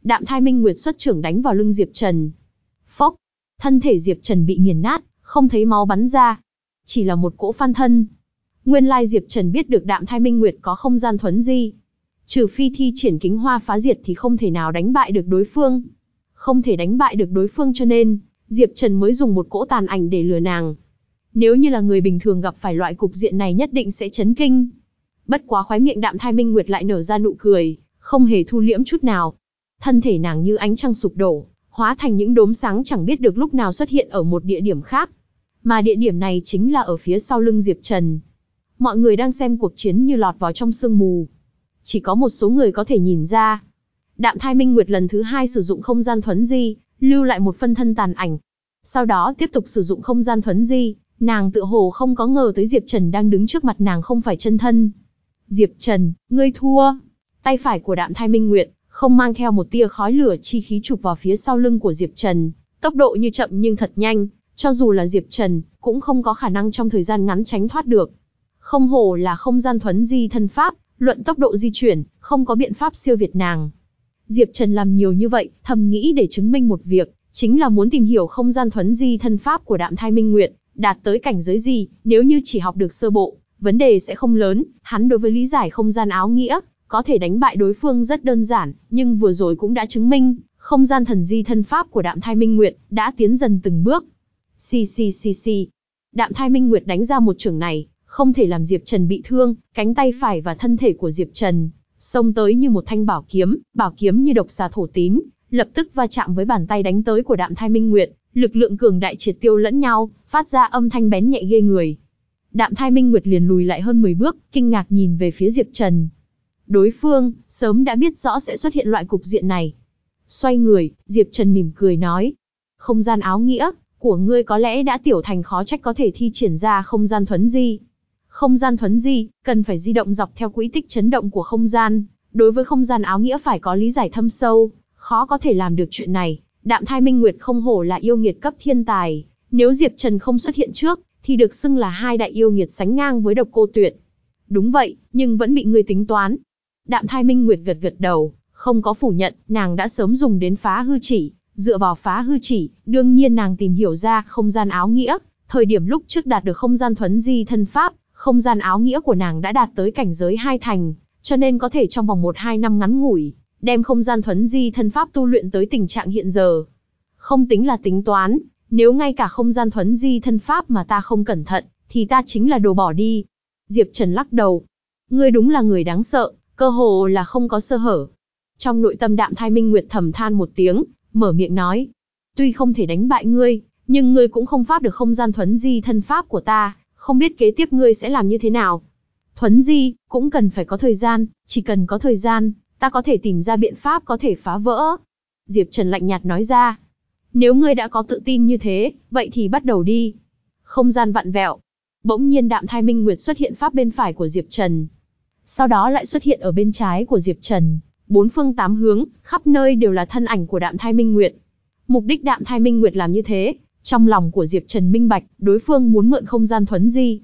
Đạm Thai Minh Nguyệt xuất trưởng đánh vào lưng Diệp Trần. Phốc. Thân thể Diệp Trần bị nghiền nát, không thấy máu bắn ra. Chỉ là một cỗ phan thân. Nguyên lai Diệp Trần biết được Đạm Thai Minh Nguyệt có không gian thuấn di. Trừ phi thi triển kính hoa phá diệt thì không thể nào đánh bại được đối phương. Không thể đánh bại được đối phương cho nên, Diệp Trần mới dùng một cỗ tàn ảnh để lừa nàng. Nếu như là người bình thường gặp phải loại cục diện này nhất định sẽ chấn kinh. Bất quá khóe miệng Đạm Thai Minh Nguyệt lại nở ra nụ cười, không hề thu liễm chút nào. Thân thể nàng như ánh trăng sụp đổ, hóa thành những đốm sáng chẳng biết được lúc nào xuất hiện ở một địa điểm khác. Mà địa điểm này chính là ở phía sau lưng Diệp Trần. Mọi người đang xem cuộc chiến như lọt vào trong sương mù. Chỉ có một số người có thể nhìn ra. Đạm Thai Minh Nguyệt lần thứ hai sử dụng không gian thuấn di, lưu lại một phân thân tàn ảnh. Sau đó tiếp tục sử dụng không gian thuấn di, nàng tự hồ không có ngờ tới Diệp Trần đang đứng trước mặt nàng không phải chân thân. Diệp Trần, ngươi thua. Tay phải của Đạm Thai Minh Nguyệt, không mang theo một tia khói lửa chi khí chụp vào phía sau lưng của Diệp Trần, tốc độ như chậm nhưng thật nhanh, cho dù là Diệp Trần, cũng không có khả năng trong thời gian ngắn tránh thoát được. Không hổ là không gian thuấn di thân pháp, luận tốc độ di chuyển, không có biện pháp siêu việt nàng. Diệp Trần làm nhiều như vậy, thầm nghĩ để chứng minh một việc, chính là muốn tìm hiểu không gian thuấn di thân pháp của Đạm Thai Minh Nguyệt, đạt tới cảnh giới gì, nếu như chỉ học được sơ bộ, vấn đề sẽ không lớn, hắn đối với lý giải không gian áo nghĩa, có thể đánh bại đối phương rất đơn giản, nhưng vừa rồi cũng đã chứng minh, không gian thần di thân pháp của Đạm Thai Minh Nguyệt đã tiến dần từng bước. Xì xì xì xì. Đạm Thai Minh Nguyệt đánh ra một trường này, không thể làm Diệp Trần bị thương, cánh tay phải và thân thể của Diệp Trần xông tới như một thanh bảo kiếm, bảo kiếm như độc xà thổ tín, lập tức va chạm với bàn tay đánh tới của Đạm Thai Minh Nguyệt, lực lượng cường đại triệt tiêu lẫn nhau, phát ra âm thanh bén nhẹ ghê người. Đạm Thai Minh Nguyệt liền lùi lại hơn 10 bước, kinh ngạc nhìn về phía Diệp Trần. Đối phương, sớm đã biết rõ sẽ xuất hiện loại cục diện này. Xoay người, Diệp Trần mỉm cười nói. Không gian áo nghĩa, của ngươi có lẽ đã tiểu thành khó trách có thể thi triển ra không gian thuấn di. Không gian thuấn di, cần phải di động dọc theo quỹ tích chấn động của không gian. Đối với không gian áo nghĩa phải có lý giải thâm sâu, khó có thể làm được chuyện này. Đạm thai minh nguyệt không hổ là yêu nghiệt cấp thiên tài. Nếu Diệp Trần không xuất hiện trước, thì được xưng là hai đại yêu nghiệt sánh ngang với độc cô tuyệt. Đúng vậy, nhưng vẫn bị người tính toán. Đạm thai minh nguyệt gật gật đầu, không có phủ nhận, nàng đã sớm dùng đến phá hư chỉ. Dựa vào phá hư chỉ, đương nhiên nàng tìm hiểu ra không gian áo nghĩa. Thời điểm lúc trước đạt được không gian thuấn di thân pháp, không gian áo nghĩa của nàng đã đạt tới cảnh giới hai thành, cho nên có thể trong vòng 1-2 năm ngắn ngủi, đem không gian thuấn di thân pháp tu luyện tới tình trạng hiện giờ. Không tính là tính toán, nếu ngay cả không gian thuấn di thân pháp mà ta không cẩn thận, thì ta chính là đồ bỏ đi. Diệp Trần lắc đầu. Ngươi đúng là người đáng sợ, cơ hồ là không có sơ hở. Trong nội tâm đạm thai minh nguyệt thầm than một tiếng, mở miệng nói. Tuy không thể đánh bại ngươi, nhưng ngươi cũng không pháp được không gian thuấn di thân pháp của ta, không biết kế tiếp ngươi sẽ làm như thế nào. Thuấn di, cũng cần phải có thời gian, chỉ cần có thời gian, ta có thể tìm ra biện pháp có thể phá vỡ. Diệp Trần lạnh nhạt nói ra. Nếu ngươi đã có tự tin như thế, vậy thì bắt đầu đi. Không gian vặn vẹo. Bỗng nhiên đạm thai minh nguyệt xuất hiện pháp bên phải của Diệp Trần. Sau đó lại xuất hiện ở bên trái của Diệp Trần. Bốn phương tám hướng, khắp nơi đều là thân ảnh của đạm thai minh nguyệt. Mục đích đạm thai minh nguyệt làm như thế, trong lòng của Diệp Trần minh bạch, đối phương muốn mượn không gian thuấn di.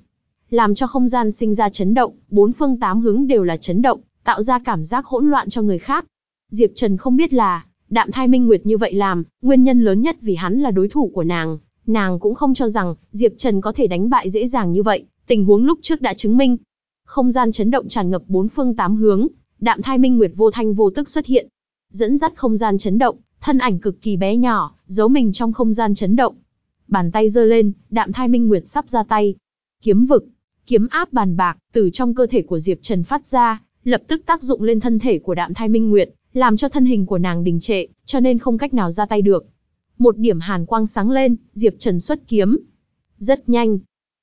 Làm cho không gian sinh ra chấn động, bốn phương tám hướng đều là chấn động, tạo ra cảm giác hỗn loạn cho người khác. Diệp Trần không biết là, đạm thai minh nguyệt như vậy làm, nguyên nhân lớn nhất vì hắn là đối thủ của nàng. Nàng cũng không cho rằng, Diệp Trần có thể đánh bại dễ dàng như vậy, tình huống lúc trước đã chứng minh. Không gian chấn động tràn ngập bốn phương tám hướng, đạm thai minh nguyệt vô thanh vô tức xuất hiện. Dẫn dắt không gian chấn động, thân ảnh cực kỳ bé nhỏ, giấu mình trong không gian chấn động. Bàn tay giơ lên, đạm thai minh nguyệt sắp ra tay. Kiếm vực, kiếm áp bàn bạc, từ trong cơ thể của Diệp Trần phát ra, lập tức tác dụng lên thân thể của đạm thai minh nguyệt, làm cho thân hình của nàng đình trệ, cho nên không cách nào ra tay được. Một điểm hàn quang sáng lên, Diệp Trần xuất kiếm. Rất nhanh.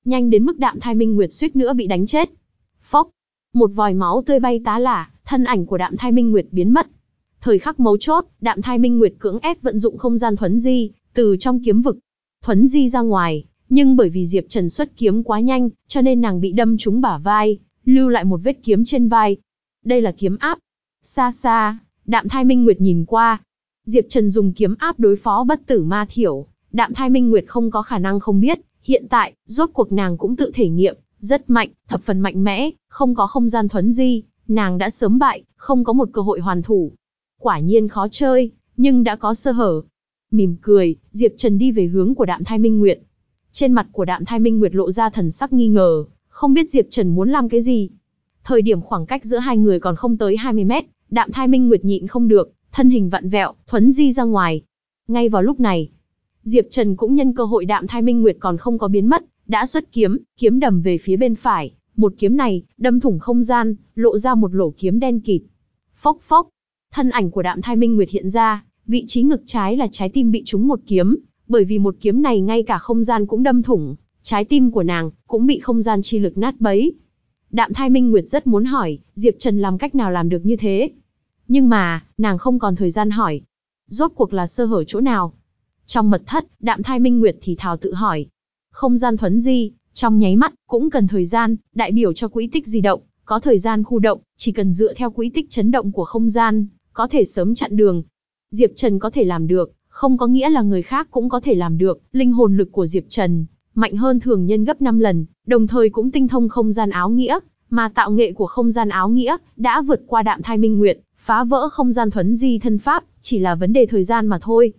Nhanh đến mức đạm thai minh nguyệt suýt nữa bị đánh chết. Phốc. Một vòi máu tươi bay tá lả, thân ảnh của đạm thai minh nguyệt biến mất. Thời khắc mấu chốt, đạm thai minh nguyệt cưỡng ép vận dụng không gian thuấn di, từ trong kiếm vực. Thuấn di ra ngoài, nhưng bởi vì Diệp Trần xuất kiếm quá nhanh, cho nên nàng bị đâm trúng bả vai, lưu lại một vết kiếm trên vai. Đây là kiếm áp. Xa xa, Đạm Thai Minh Nguyệt nhìn qua. Diệp Trần dùng kiếm áp đối phó bất tử ma thiểu. Đạm Thai Minh Nguyệt không có khả năng không biết, hiện tại, rốt cuộc nàng cũng tự thể nghiệm, rất mạnh, thập phần mạnh mẽ, không có không gian thuấn di, nàng đã sớm bại, không có một cơ hội hoàn thủ. Quả nhiên khó chơi, nhưng đã có sơ hở. Mỉm cười, Diệp Trần đi về hướng của Đạm Thai Minh Nguyệt. Trên mặt của Đạm Thai Minh Nguyệt lộ ra thần sắc nghi ngờ, không biết Diệp Trần muốn làm cái gì. Thời điểm khoảng cách giữa hai người còn không tới 20 mét, Đạm Thai Minh Nguyệt nhịn không được, thân hình vặn vẹo, thuấn di ra ngoài. Ngay vào lúc này, Diệp Trần cũng nhân cơ hội Đạm Thai Minh Nguyệt còn không có biến mất, đã xuất kiếm, kiếm đầm về phía bên phải, một kiếm này, đâm thủng không gian, lộ ra một lỗ kiếm đen kịt. Phốc phốc, thân ảnh của Đạm Thai Minh Nguyệt hiện ra, vị trí ngực trái là trái tim bị trúng một kiếm, bởi vì một kiếm này ngay cả không gian cũng đâm thủng, trái tim của nàng cũng bị không gian chi lực nát bấy. Đạm Thai Minh Nguyệt rất muốn hỏi, Diệp Trần làm cách nào làm được như thế? Nhưng mà, nàng không còn thời gian hỏi. Rốt cuộc là sơ hở chỗ nào? Trong mật thất, Đạm Thai Minh Nguyệt thì thào tự hỏi. Không gian thuấn di, trong nháy mắt, cũng cần thời gian, đại biểu cho quỹ tích di động, có thời gian khu động, chỉ cần dựa theo quỹ tích chấn động của không gian, có thể sớm chặn đường. Diệp Trần có thể làm được, không có nghĩa là người khác cũng có thể làm được, linh hồn lực của Diệp Trần mạnh hơn thường nhân gấp 5 lần, đồng thời cũng tinh thông không gian áo nghĩa, mà tạo nghệ của không gian áo nghĩa đã vượt qua Đạm Thai Minh Nguyệt, phá vỡ không gian thuấn di thân pháp, chỉ là vấn đề thời gian mà thôi.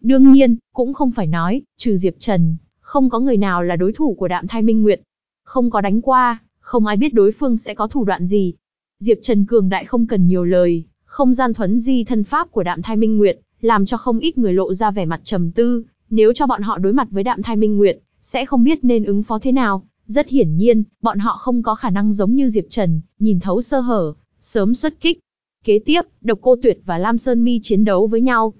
Đương nhiên, cũng không phải nói, trừ Diệp Trần, không có người nào là đối thủ của Đạm Thai Minh Nguyệt. Không có đánh qua, không ai biết đối phương sẽ có thủ đoạn gì. Diệp Trần cường đại không cần nhiều lời, không gian thuấn di thân pháp của Đạm Thai Minh Nguyệt, làm cho không ít người lộ ra vẻ mặt trầm tư, nếu cho bọn họ đối mặt với Đạm Thai Minh Nguyệt, sẽ không biết nên ứng phó thế nào. Rất hiển nhiên, bọn họ không có khả năng giống như Diệp Trần, nhìn thấu sơ hở, sớm xuất kích. Kế tiếp, Độc Cô Tuyệt và Lam Sơn Mi chiến đấu với nhau.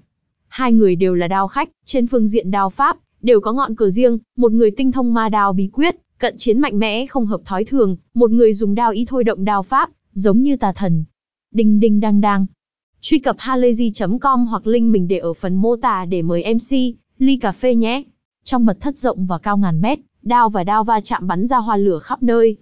Hai người đều là đao khách, trên phương diện đao pháp, đều có ngọn cờ riêng, một người tinh thông ma đao bí quyết, cận chiến mạnh mẽ không hợp thói thường, một người dùng đao ý thôi động đao pháp, giống như tà thần. Đinh đinh đang đang. Truy cập halayzi.com hoặc link mình để ở phần mô tả để mời MC, ly cà phê nhé. Trong mật thất rộng và cao ngàn mét, đao và đao va chạm bắn ra hoa lửa khắp nơi.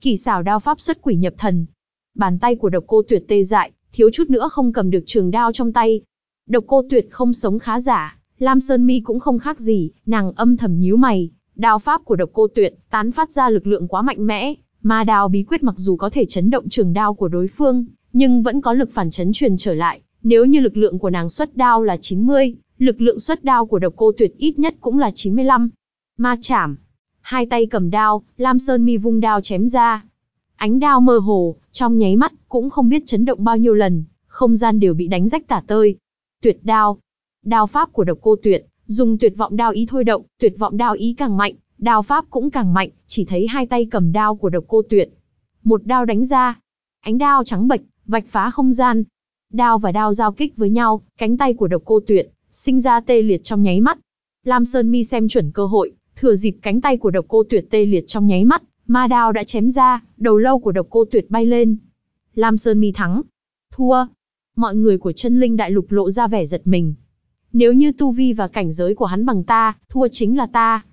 Kỳ xảo đao pháp xuất quỷ nhập thần. Bàn tay của độc cô tuyệt tê dại, thiếu chút nữa không cầm được trường đao trong tay. Độc cô tuyệt không sống khá giả, Lam Sơn Mi cũng không khác gì, nàng âm thầm nhíu mày. Đao pháp của độc cô tuyệt, tán phát ra lực lượng quá mạnh mẽ, mà đao bí quyết mặc dù có thể chấn động trường đao của đối phương, nhưng vẫn có lực phản chấn truyền trở lại. Nếu như lực lượng của nàng xuất đao là 90, lực lượng xuất đao của độc cô tuyệt ít nhất cũng là 95. Ma chảm. Hai tay cầm đao, Lam Sơn Mi vung đao chém ra. Ánh đao mơ hồ, trong nháy mắt, cũng không biết chấn động bao nhiêu lần, không gian đều bị đánh rách tả tơi. Tuyệt đao. Đao pháp của độc cô tuyệt, dùng tuyệt vọng đao ý thôi động, tuyệt vọng đao ý càng mạnh, đao pháp cũng càng mạnh, chỉ thấy hai tay cầm đao của độc cô tuyệt. Một đao đánh ra. Ánh đao trắng bệch, vạch phá không gian. Đao và đao giao kích với nhau, cánh tay của độc cô tuyệt, sinh ra tê liệt trong nháy mắt. Lam Sơn Mi xem chuẩn cơ hội, thừa dịp cánh tay của độc cô tuyệt tê liệt trong nháy mắt, ma đao đã chém ra, đầu lâu của độc cô tuyệt bay lên. Lam Sơn Mi thắng. Thua. Mọi người của chân linh đại lục lộ ra vẻ giật mình. Nếu như tu vi và cảnh giới của hắn bằng ta, thua chính là ta.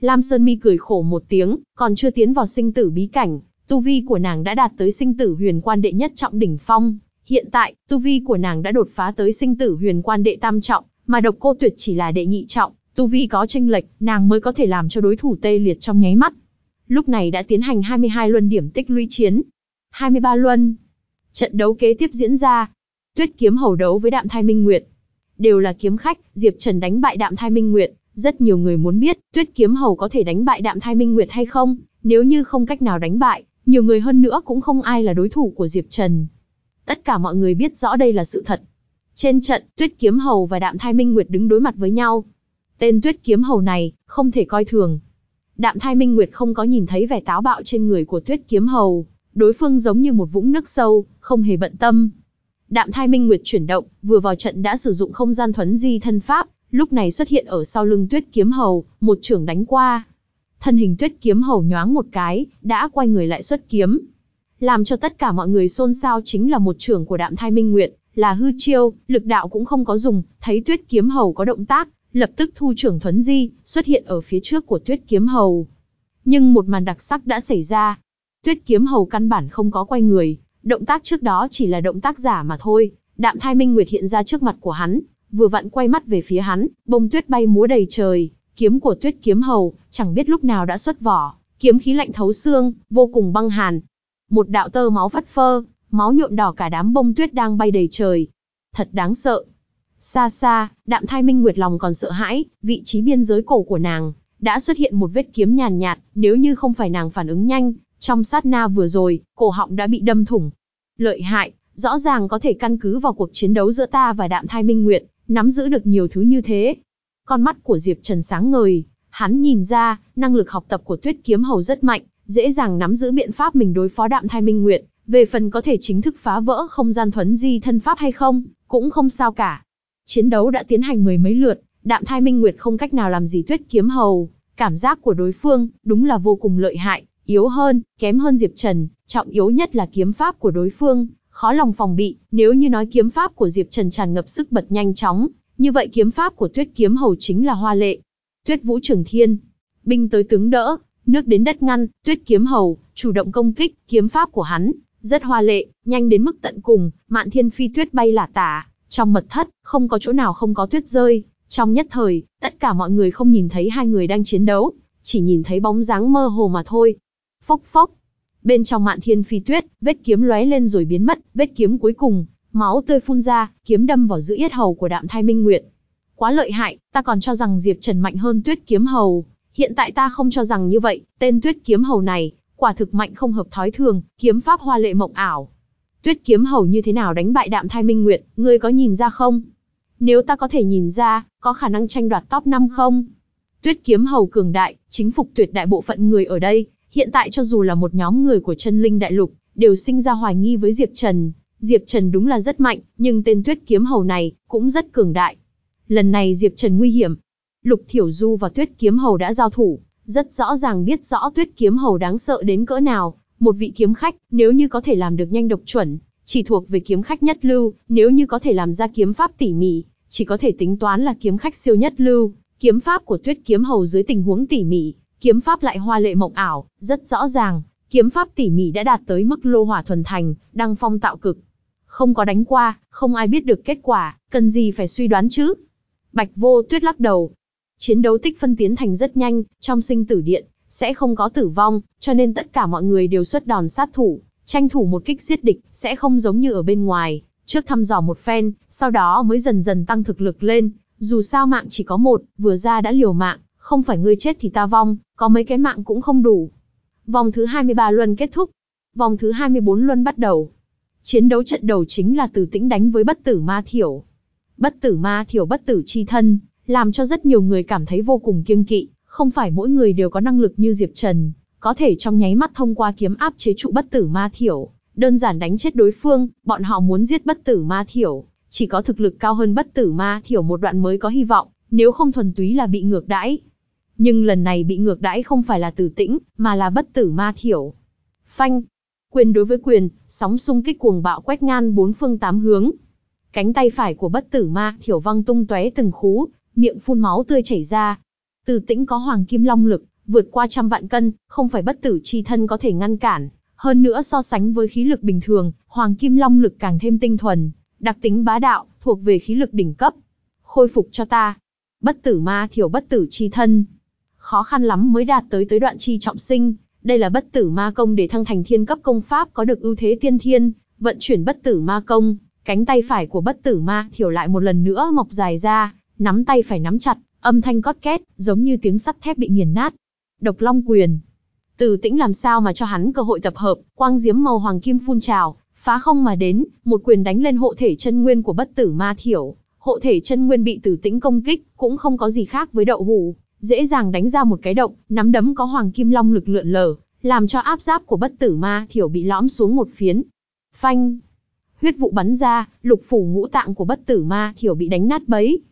Lam Sơn Mi cười khổ một tiếng, còn chưa tiến vào sinh tử bí cảnh, tu vi của nàng đã đạt tới sinh tử huyền quan đệ nhất trọng đỉnh phong. Hiện tại, tu vi của nàng đã đột phá tới sinh tử huyền quan đệ tam trọng, mà độc cô tuyệt chỉ là đệ nhị trọng, tu vi có tranh lệch, nàng mới có thể làm cho đối thủ tê liệt trong nháy mắt. Lúc này đã tiến hành 22 luân điểm tích lũy chiến. 23 luân. Trận đấu kế tiếp diễn ra. Tuyết kiếm hầu đấu với Đạm Thai Minh Nguyệt. Đều là kiếm khách, Diệp Trần đánh bại Đạm Thai Minh Nguyệt. Rất nhiều người muốn biết, Tuyết kiếm hầu có thể đánh bại Đạm Thai Minh Nguyệt hay không? Nếu như không cách nào đánh bại, nhiều người hơn nữa cũng không ai là đối thủ của Diệp Trần. Tất cả mọi người biết rõ đây là sự thật. Trên trận, Tuyết Kiếm Hầu và Đạm Thai Minh Nguyệt đứng đối mặt với nhau. Tên Tuyết Kiếm Hầu này, không thể coi thường. Đạm Thai Minh Nguyệt không có nhìn thấy vẻ táo bạo trên người của Tuyết Kiếm Hầu. Đối phương giống như một vũng nước sâu, không hề bận tâm. Đạm Thai Minh Nguyệt chuyển động, vừa vào trận đã sử dụng không gian thuấn di thân pháp, lúc này xuất hiện ở sau lưng Tuyết Kiếm Hầu, một trưởng đánh qua. Thân hình Tuyết Kiếm Hầu nhoáng một cái, đã quay người lại xuất kiếm. Làm cho tất cả mọi người xôn xao chính là một trưởng của Đạm Thai Minh Nguyệt, là hư chiêu, lực đạo cũng không có dùng, thấy Tuyết Kiếm Hầu có động tác, lập tức thu trưởng thuấn di, xuất hiện ở phía trước của Tuyết Kiếm Hầu. Nhưng một màn đặc sắc đã xảy ra. Tuyết Kiếm Hầu căn bản không có quay người, động tác trước đó chỉ là động tác giả mà thôi. Đạm Thai Minh Nguyệt hiện ra trước mặt của hắn, vừa vặn quay mắt về phía hắn, bông tuyết bay múa đầy trời, kiếm của Tuyết Kiếm Hầu, chẳng biết lúc nào đã xuất vỏ, kiếm khí lạnh thấu xương, vô cùng băng hàn. Một đạo tơ máu phất phơ, máu nhuộm đỏ cả đám bông tuyết đang bay đầy trời. Thật đáng sợ. Xa xa, đạm thai minh nguyệt lòng còn sợ hãi, vị trí biên giới cổ của nàng, đã xuất hiện một vết kiếm nhàn nhạt, nếu như không phải nàng phản ứng nhanh, trong sát na vừa rồi, cổ họng đã bị đâm thủng. Lợi hại, rõ ràng có thể căn cứ vào cuộc chiến đấu giữa ta và đạm thai minh nguyệt, nắm giữ được nhiều thứ như thế. Con mắt của Diệp Trần sáng ngời, hắn nhìn ra, năng lực học tập của tuyết kiếm hầu rất mạnh, dễ dàng nắm giữ biện pháp mình đối phó đạm thai minh nguyệt, về phần có thể chính thức phá vỡ không gian thuấn di thân pháp hay không, cũng không sao cả. Chiến đấu đã tiến hành mười mấy lượt, đạm thai minh nguyệt không cách nào làm gì tuyết kiếm hầu. Cảm giác của đối phương, đúng là vô cùng lợi hại, yếu hơn, kém hơn Diệp Trần, trọng yếu nhất là kiếm pháp của đối phương, khó lòng phòng bị, nếu như nói kiếm pháp của Diệp Trần tràn ngập sức bật nhanh chóng, như vậy kiếm pháp của Tuyết Kiếm Hầu chính là hoa lệ. Tuyết Vũ Trường Thiên, binh tới tướng đỡ, nước đến đất ngăn, Tuyết Kiếm Hầu chủ động công kích, kiếm pháp của hắn Rất hoa lệ, nhanh đến mức tận cùng, mạn thiên phi tuyết bay lả tả, trong mật thất, không có chỗ nào không có tuyết rơi. Trong nhất thời, tất cả mọi người không nhìn thấy hai người đang chiến đấu, chỉ nhìn thấy bóng dáng mơ hồ mà thôi. Phốc phốc. Bên trong mạn thiên phi tuyết, vết kiếm lóe lên rồi biến mất, vết kiếm cuối cùng, máu tươi phun ra, kiếm đâm vào giữa yết hầu của đạm thai minh nguyệt. Quá lợi hại, ta còn cho rằng Diệp Trần mạnh hơn tuyết kiếm hầu. Hiện tại ta không cho rằng như vậy, tên tuyết kiếm hầu này, quả thực mạnh không hợp thói thường, kiếm pháp hoa lệ mộng ảo. Tuyết kiếm hầu như thế nào đánh bại đạm thai minh nguyệt, ngươi có nhìn ra không? Nếu ta có thể nhìn ra, có khả năng tranh đoạt top 5 không? Tuyết kiếm hầu cường đại, chính phục tuyệt đại bộ phận người ở đây, hiện tại cho dù là một nhóm người của chân linh đại lục, đều sinh ra hoài nghi với Diệp Trần. Diệp Trần đúng là rất mạnh, nhưng tên tuyết kiếm hầu này, cũng rất cường đại. Lần này Diệp Trần nguy hiểm. Lục Thiểu Du và tuyết kiếm hầu đã giao thủ, rất rõ ràng biết rõ tuyết kiếm hầu đáng sợ đến cỡ nào. Một vị kiếm khách, nếu như có thể làm được nhanh độc chuẩn, chỉ thuộc về kiếm khách nhất lưu, nếu như có thể làm ra kiếm pháp tỉ mỉ, chỉ có thể tính toán là kiếm khách siêu nhất lưu. Kiếm pháp của tuyết kiếm hầu dưới tình huống tỉ mỉ, kiếm pháp lại hoa lệ mộng ảo, rất rõ ràng, kiếm pháp tỉ mỉ đã đạt tới mức lô hỏa thuần thành, đăng phong tạo cực. Không có đánh qua, không ai biết được kết quả, cần gì phải suy đoán chứ. Bạch vô tuyết lắc đầu. Chiến đấu tích phân tiến thành rất nhanh, trong sinh tử điện, sẽ không có tử vong, cho nên tất cả mọi người đều xuất đòn sát thủ, tranh thủ một kích giết địch, sẽ không giống như ở bên ngoài, trước thăm dò một phen, sau đó mới dần dần tăng thực lực lên, dù sao mạng chỉ có một, vừa ra đã liều mạng, không phải ngươi chết thì ta vong, có mấy cái mạng cũng không đủ. Vòng thứ 23 luân kết thúc, vòng thứ 24 luân bắt đầu. Chiến đấu trận đầu chính là Từ Tĩnh đánh với Bất Tử Ma Thiểu. Bất Tử Ma Thiểu bất tử chi thân, làm cho rất nhiều người cảm thấy vô cùng kiêng kỵ, không phải mỗi người đều có năng lực như Diệp Trần, có thể trong nháy mắt thông qua kiếm áp chế trụ Bất Tử Ma Thiểu, đơn giản đánh chết đối phương, bọn họ muốn giết Bất Tử Ma Thiểu, chỉ có thực lực cao hơn Bất Tử Ma Thiểu một đoạn mới có hy vọng, nếu không thuần túy là bị ngược đãi. Nhưng lần này bị ngược đãi không phải là Tử Tĩnh, mà là Bất Tử Ma Thiểu. Phanh, quyền đối với quyền, sóng xung kích cuồng bạo quét ngang bốn phương tám hướng. Cánh tay phải của bất tử ma, thiểu văng tung tóe từng khú, miệng phun máu tươi chảy ra. Từ tĩnh có hoàng kim long lực, vượt qua trăm vạn cân, không phải bất tử chi thân có thể ngăn cản. Hơn nữa so sánh với khí lực bình thường, hoàng kim long lực càng thêm tinh thuần, đặc tính bá đạo, thuộc về khí lực đỉnh cấp. Khôi phục cho ta. Bất tử ma thiểu bất tử chi thân. Khó khăn lắm mới đạt tới tới đoạn chi trọng sinh, đây là bất tử ma công để thăng thành thiên cấp công pháp có được ưu thế tiên thiên, vận chuyển bất tử ma công, cánh tay phải của bất tử ma thiểu lại một lần nữa mọc dài ra, nắm tay phải nắm chặt, âm thanh cót két, giống như tiếng sắt thép bị nghiền nát. Độc Long quyền. Từ Tĩnh làm sao mà cho hắn cơ hội tập hợp, quang diếm màu hoàng kim phun trào, phá không mà đến, một quyền đánh lên hộ thể chân nguyên của bất tử ma thiểu. Hộ thể chân nguyên bị Tử Tĩnh công kích, cũng không có gì khác với đậu hủ, dễ dàng đánh ra một cái động, nắm đấm có hoàng kim long lực lượn lờ, làm cho áp giáp của bất tử ma thiểu bị lõm xuống một phiến. Phanh! Huyết vụ bắn ra, lục phủ ngũ tạng của bất tử ma thiểu bị đánh nát bấy.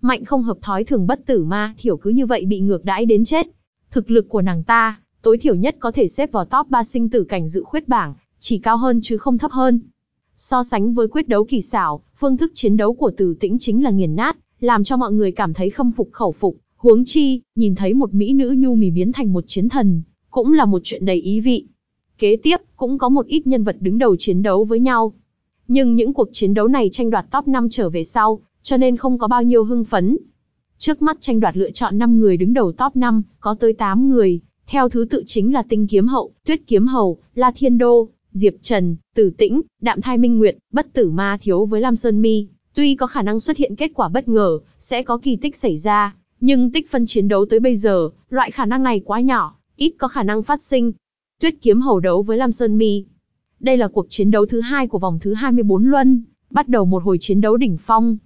Mạnh không hợp thói thường bất tử ma thiểu cứ như vậy bị ngược đãi đến chết. Thực lực của nàng ta, tối thiểu nhất có thể xếp vào top 3 sinh tử cảnh dự khuyết bảng, chỉ cao hơn chứ không thấp hơn. So sánh với quyết đấu kỳ xảo, phương thức chiến đấu của tử tĩnh chính là nghiền nát, làm cho mọi người cảm thấy khâm phục khẩu phục, Huống chi, nhìn thấy một mỹ nữ nhu mì biến thành một chiến thần, cũng là một chuyện đầy ý vị. Kế tiếp, cũng có một ít nhân vật đứng đầu chiến đấu với nhau. Nhưng những cuộc chiến đấu này tranh đoạt top 5 trở về sau, cho nên không có bao nhiêu hưng phấn. Trước mắt tranh đoạt lựa chọn 5 người đứng đầu top 5, có tới 8 người, theo thứ tự chính là Tinh Kiếm Hậu, Tuyết Kiếm Hầu, La Thiên Đô, Diệp Trần, Tử Tĩnh, Đạm Thai Minh Nguyệt, Bất Tử Ma Thiếu với Lam Sơn Mi. Tuy có khả năng xuất hiện kết quả bất ngờ, sẽ có kỳ tích xảy ra, nhưng tích phân chiến đấu tới bây giờ, loại khả năng này quá nhỏ, ít có khả năng phát sinh. Tuyết kiếm hầu đấu với Lam Sơn Mi. Đây là cuộc chiến đấu thứ hai của vòng thứ 24 luân, bắt đầu một hồi chiến đấu đỉnh phong.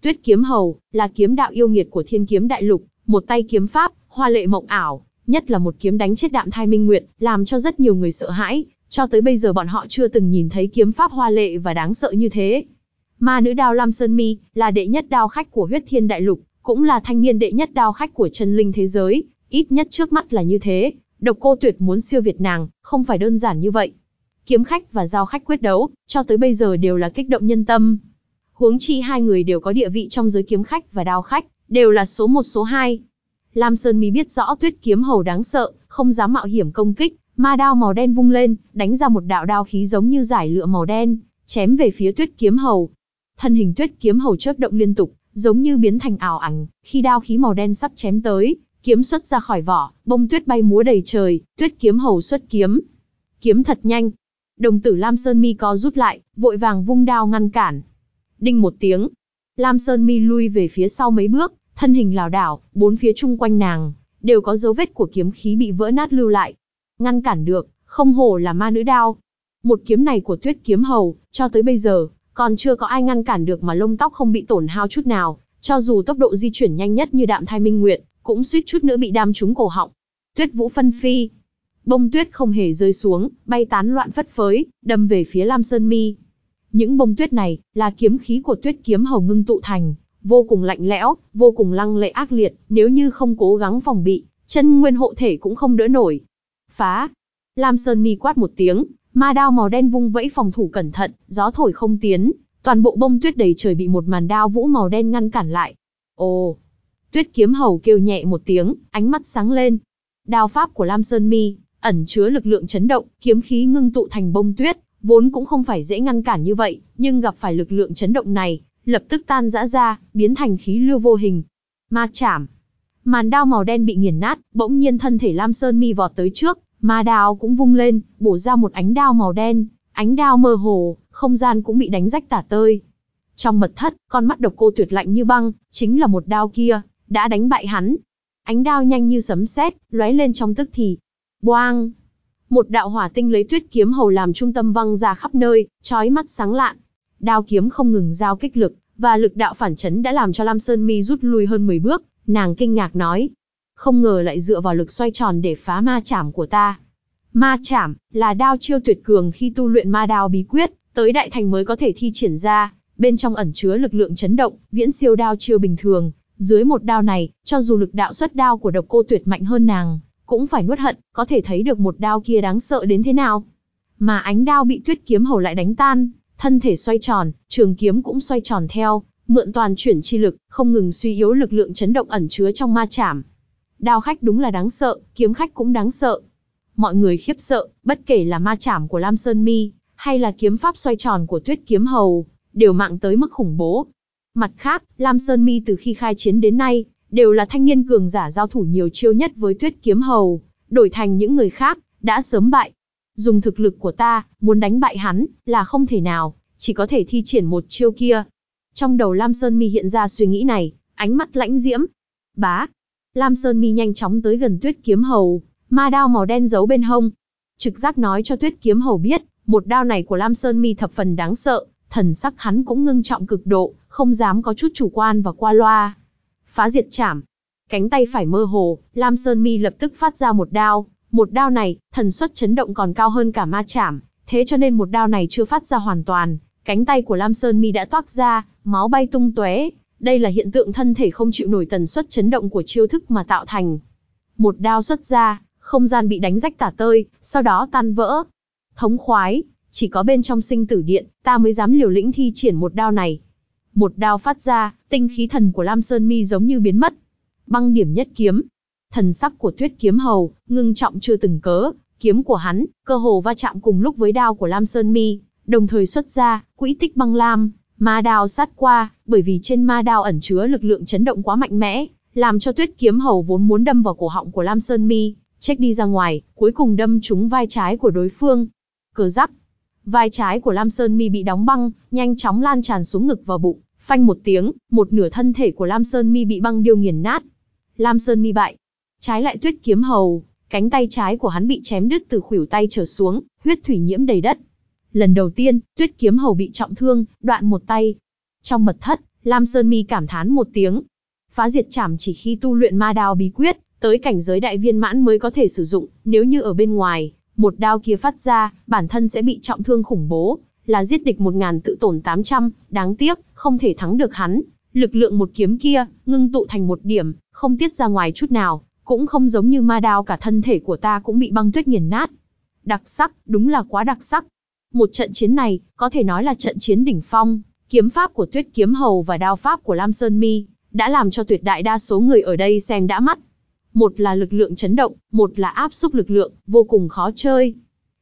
Tuyết kiếm hầu, là kiếm đạo yêu nghiệt của thiên kiếm đại lục, một tay kiếm pháp, hoa lệ mộng ảo, nhất là một kiếm đánh chết đạm thai minh nguyệt, làm cho rất nhiều người sợ hãi, cho tới bây giờ bọn họ chưa từng nhìn thấy kiếm pháp hoa lệ và đáng sợ như thế. Ma nữ đao Lam Sơn Mi, là đệ nhất đao khách của huyết thiên đại lục, cũng là thanh niên đệ nhất đao khách của chân linh thế giới, ít nhất trước mắt là như thế, độc cô tuyệt muốn siêu việt nàng, không phải đơn giản như vậy. Kiếm khách và giao khách quyết đấu, cho tới bây giờ đều là kích động nhân tâm. Huống chi hai người đều có địa vị trong giới kiếm khách và đao khách, đều là số một số hai. Lam Sơn Mi biết rõ tuyết kiếm hầu đáng sợ, không dám mạo hiểm công kích, Ma đao màu đen vung lên, đánh ra một đạo đao khí giống như giải lụa màu đen, chém về phía Tuyết Kiếm Hầu. Thân hình Tuyết Kiếm Hầu chớp động liên tục, giống như biến thành ảo ảnh, khi đao khí màu đen sắp chém tới, kiếm xuất ra khỏi vỏ, bông tuyết bay múa đầy trời, Tuyết Kiếm Hầu xuất kiếm. Kiếm thật nhanh. Đồng tử Lam Sơn Mi co rút lại, vội vàng vung đao ngăn cản. Đinh một tiếng, Lam Sơn Mi lui về phía sau mấy bước, thân hình lảo đảo, bốn phía chung quanh nàng đều có dấu vết của kiếm khí bị vỡ nát lưu lại. Ngăn cản được, không hổ là ma nữ đao. Một kiếm này của Tuyết Kiếm Hầu, cho tới bây giờ, còn chưa có ai ngăn cản được mà lông tóc không bị tổn hao chút nào, cho dù tốc độ di chuyển nhanh nhất như Đạm Thai Minh Nguyệt, cũng suýt chút nữa bị đam trúng cổ họng. Tuyết Vũ phân phi, bông tuyết không hề rơi xuống, bay tán loạn phất phới, đâm về phía Lam Sơn Mi. Những bông tuyết này, là kiếm khí của tuyết kiếm hầu ngưng tụ thành, vô cùng lạnh lẽo, vô cùng lăng lệ ác liệt, nếu như không cố gắng phòng bị, chân nguyên hộ thể cũng không đỡ nổi. Phá! Lam Sơn Mi quát một tiếng, ma đao màu đen vung vẫy phòng thủ cẩn thận, gió thổi không tiến, toàn bộ bông tuyết đầy trời bị một màn đao vũ màu đen ngăn cản lại. Ồ! Tuyết kiếm hầu kêu nhẹ một tiếng, ánh mắt sáng lên. Đao pháp của Lam Sơn Mi, ẩn chứa lực lượng chấn động, kiếm khí ngưng tụ thành bông tuyết, vốn cũng không phải dễ ngăn cản như vậy, nhưng gặp phải lực lượng chấn động này, lập tức tan rã ra, biến thành khí lưu vô hình. Ma chảm. Màn đao màu đen bị nghiền nát, bỗng nhiên thân thể Lam Sơn Mi vọt tới trước, ma đao cũng vung lên, bổ ra một ánh đao màu đen, ánh đao mơ hồ, không gian cũng bị đánh rách tả tơi. Trong mật thất, con mắt độc cô tuyệt lạnh như băng, chính là một đao kia, đã đánh bại hắn. Ánh đao nhanh như sấm sét, lóe lên trong tức thì. Boang! Một đạo hỏa tinh lấy tuyết kiếm hầu làm trung tâm văng ra khắp nơi, chói mắt sáng lạn. Đao kiếm không ngừng giao kích lực, và lực đạo phản chấn đã làm cho Lam Sơn Mi rút lui hơn 10 bước, nàng kinh ngạc nói. Không ngờ lại dựa vào lực xoay tròn để phá ma chảm của ta. Ma chảm, là đao chiêu tuyệt cường khi tu luyện ma đao bí quyết, tới đại thành mới có thể thi triển ra, bên trong ẩn chứa lực lượng chấn động, viễn siêu đao chiêu bình thường. Dưới một đao này, cho dù lực đạo xuất đao của độc cô tuyệt mạnh hơn nàng, cũng phải nuốt hận, có thể thấy được một đao kia đáng sợ đến thế nào. Mà ánh đao bị tuyết kiếm hầu lại đánh tan, thân thể xoay tròn, trường kiếm cũng xoay tròn theo, mượn toàn chuyển chi lực, không ngừng suy yếu lực lượng chấn động ẩn chứa trong ma chảm. Đao khách đúng là đáng sợ, kiếm khách cũng đáng sợ. Mọi người khiếp sợ, bất kể là ma chảm của Lam Sơn Mi, hay là kiếm pháp xoay tròn của Tuyết Kiếm Hầu, đều mạng tới mức khủng bố. Mặt khác, Lam Sơn Mi từ khi khai chiến đến nay, đều là thanh niên cường giả giao thủ nhiều chiêu nhất với Tuyết Kiếm Hầu, đổi thành những người khác, đã sớm bại. Dùng thực lực của ta, muốn đánh bại hắn, là không thể nào, chỉ có thể thi triển một chiêu kia. Trong đầu Lam Sơn Mi hiện ra suy nghĩ này, ánh mắt lãnh diễm. Bá. Lam Sơn Mi nhanh chóng tới gần Tuyết Kiếm Hầu, ma đao màu đen giấu bên hông. Trực giác nói cho Tuyết Kiếm Hầu biết, một đao này của Lam Sơn Mi thập phần đáng sợ, thần sắc hắn cũng ngưng trọng cực độ, không dám có chút chủ quan và qua loa phá diệt chảm. Cánh tay phải mơ hồ, Lam Sơn Mi lập tức phát ra một đao, một đao này, thần suất chấn động còn cao hơn cả ma chảm, thế cho nên một đao này chưa phát ra hoàn toàn, cánh tay của Lam Sơn Mi đã toát ra, máu bay tung tóe. Đây là hiện tượng thân thể không chịu nổi tần suất chấn động của chiêu thức mà tạo thành. Một đao xuất ra, không gian bị đánh rách tả tơi, sau đó tan vỡ. Thống khoái, chỉ có bên trong sinh tử điện, ta mới dám liều lĩnh thi triển một đao này. Một đao phát ra, tinh khí thần của Lam Sơn Mi giống như biến mất. Băng điểm nhất kiếm. Thần sắc của Tuyết Kiếm Hầu, ngưng trọng chưa từng cớ, kiếm của hắn, cơ hồ va chạm cùng lúc với đao của Lam Sơn Mi, đồng thời xuất ra, quỹ tích băng lam, ma đao sát qua, bởi vì trên ma đao ẩn chứa lực lượng chấn động quá mạnh mẽ, làm cho Tuyết Kiếm Hầu vốn muốn đâm vào cổ họng của Lam Sơn Mi, chết đi ra ngoài, cuối cùng đâm trúng vai trái của đối phương. Cờ rắc, vai trái của Lam Sơn Mi bị đóng băng, nhanh chóng lan tràn xuống ngực và bụng, Phanh một tiếng, một nửa thân thể của Lam Sơn Mi bị băng điêu nghiền nát. Lam Sơn Mi bại. Trái lại Tuyết Kiếm Hầu, cánh tay trái của hắn bị chém đứt từ khuỷu tay trở xuống, huyết thủy nhiễm đầy đất. Lần đầu tiên, Tuyết Kiếm Hầu bị trọng thương, đoạn một tay. Trong mật thất, Lam Sơn Mi cảm thán một tiếng. Phá diệt chảm chỉ khi tu luyện ma đao bí quyết, tới cảnh giới đại viên mãn mới có thể sử dụng, nếu như ở bên ngoài, một đao kia phát ra, bản thân sẽ bị trọng thương khủng bố, là giết địch một ngàn tự tổn 800, đáng tiếc, không thể thắng được hắn. Lực lượng một kiếm kia, ngưng tụ thành một điểm, không tiết ra ngoài chút nào, cũng không giống như ma đao cả thân thể của ta cũng bị băng tuyết nghiền nát. Đặc sắc, đúng là quá đặc sắc. Một trận chiến này, có thể nói là trận chiến đỉnh phong, kiếm pháp của tuyết kiếm hầu và đao pháp của Lam Sơn Mi, đã làm cho tuyệt đại đa số người ở đây xem đã mắt. một là lực lượng chấn động, một là áp xúc lực lượng, vô cùng khó chơi.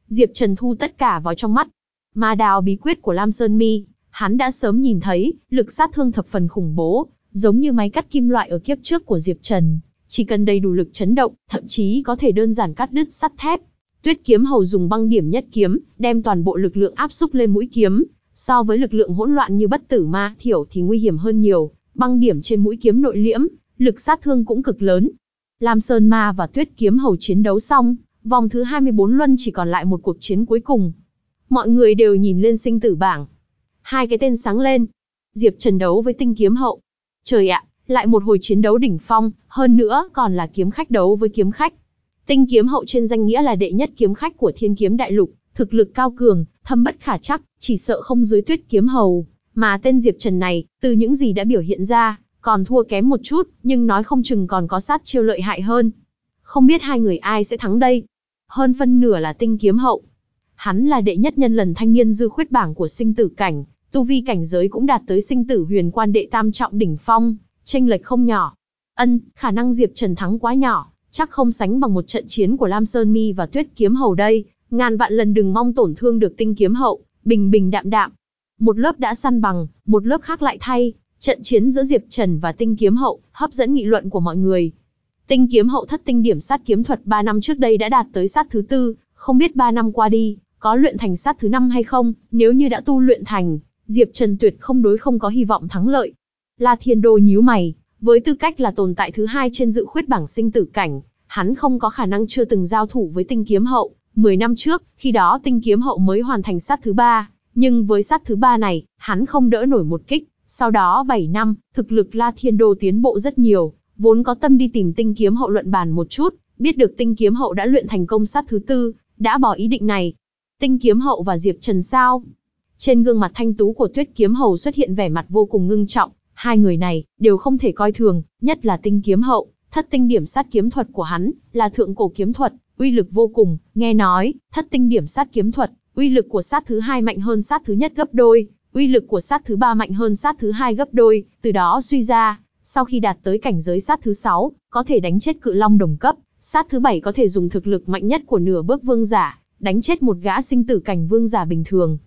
Diệp Trần thu tất cả vào trong mắt. Ma đào bí quyết của Lam Sơn Mi, hắn đã sớm nhìn thấy, lực sát thương thập phần khủng bố, giống như máy cắt kim loại ở kiếp trước của Diệp Trần. Chỉ cần đầy đủ lực chấn động, thậm chí có thể đơn giản cắt đứt sắt thép. Tuyết kiếm hầu dùng băng điểm nhất kiếm, đem toàn bộ lực lượng áp xúc lên mũi kiếm, so với lực lượng hỗn loạn như bất tử ma thiểu thì nguy hiểm hơn nhiều, băng điểm trên mũi kiếm nội liễm, lực sát thương cũng cực lớn. Lam Sơn Ma và Tuyết kiếm hầu chiến đấu xong, vòng thứ 24 luân chỉ còn lại một cuộc chiến cuối cùng. Mọi người đều nhìn lên sinh tử bảng. Hai cái tên sáng lên. Diệp Trần đấu với tinh kiếm hậu. Trời ạ, lại một hồi chiến đấu đỉnh phong, hơn nữa còn là kiếm khách đấu với kiếm khách. Tinh kiếm hậu trên danh nghĩa là đệ nhất kiếm khách của thiên kiếm đại lục, thực lực cao cường, thâm bất khả chắc, chỉ sợ không dưới tuyết kiếm hầu. Mà tên Diệp Trần này, từ những gì đã biểu hiện ra, còn thua kém một chút, nhưng nói không chừng còn có sát chiêu lợi hại hơn. Không biết hai người ai sẽ thắng đây. Hơn phân nửa là tinh kiếm hậu. Hắn là đệ nhất nhân lần thanh niên dư khuyết bảng của sinh tử cảnh, tu vi cảnh giới cũng đạt tới sinh tử huyền quan đệ tam trọng đỉnh phong, tranh lệch không nhỏ. Ân, khả năng Diệp Trần thắng quá nhỏ, chắc không sánh bằng một trận chiến của Lam Sơn Mi và Tuyết Kiếm Hầu đây, ngàn vạn lần đừng mong tổn thương được tinh kiếm hậu, bình bình đạm đạm. Một lớp đã săn bằng, một lớp khác lại thay, trận chiến giữa Diệp Trần và tinh kiếm hậu, hấp dẫn nghị luận của mọi người. Tinh kiếm hậu thất tinh điểm sát kiếm thuật 3 năm trước đây đã đạt tới sát thứ tư, không biết 3 năm qua đi, có luyện thành sát thứ năm hay không, nếu như đã tu luyện thành, Diệp Trần tuyệt không đối không có hy vọng thắng lợi. La Thiên Đô nhíu mày, với tư cách là tồn tại thứ hai trên dự khuyết bảng sinh tử cảnh, hắn không có khả năng chưa từng giao thủ với tinh kiếm hậu. 10 năm trước, khi đó tinh kiếm hậu mới hoàn thành sát thứ ba, nhưng với sát thứ ba này, hắn không đỡ nổi một kích. Sau đó 7 năm, thực lực La Thiên Đô tiến bộ rất nhiều, vốn có tâm đi tìm tinh kiếm hậu luận bàn một chút, biết được tinh kiếm hậu đã luyện thành công sát thứ tư, đã bỏ ý định này. Tinh kiếm hậu và Diệp Trần sao? Trên gương mặt thanh tú của Tuyết kiếm hầu xuất hiện vẻ mặt vô cùng ngưng trọng, hai người này đều không thể coi thường, nhất là tinh kiếm hậu, thất tinh điểm sát kiếm thuật của hắn là thượng cổ kiếm thuật, uy lực vô cùng, nghe nói, thất tinh điểm sát kiếm thuật, uy lực của sát thứ hai mạnh hơn sát thứ nhất gấp đôi, uy lực của sát thứ ba mạnh hơn sát thứ hai gấp đôi, từ đó suy ra, sau khi đạt tới cảnh giới sát thứ sáu, có thể đánh chết cự long đồng cấp, sát thứ bảy có thể dùng thực lực mạnh nhất của nửa bước vương giả, đánh chết một gã sinh tử cảnh vương giả bình thường.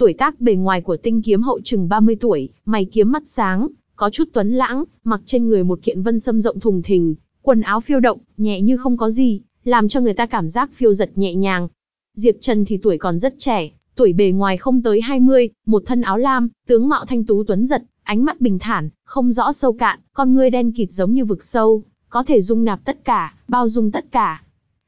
Tuổi tác bề ngoài của tinh kiếm hậu chừng 30 tuổi, mày kiếm mắt sáng, có chút tuấn lãng, mặc trên người một kiện vân sâm rộng thùng thình, quần áo phiêu động, nhẹ như không có gì, làm cho người ta cảm giác phiêu giật nhẹ nhàng. Diệp Trần thì tuổi còn rất trẻ, tuổi bề ngoài không tới 20, một thân áo lam, tướng mạo thanh tú tuấn giật, ánh mắt bình thản, không rõ sâu cạn, con ngươi đen kịt giống như vực sâu, có thể dung nạp tất cả, bao dung tất cả.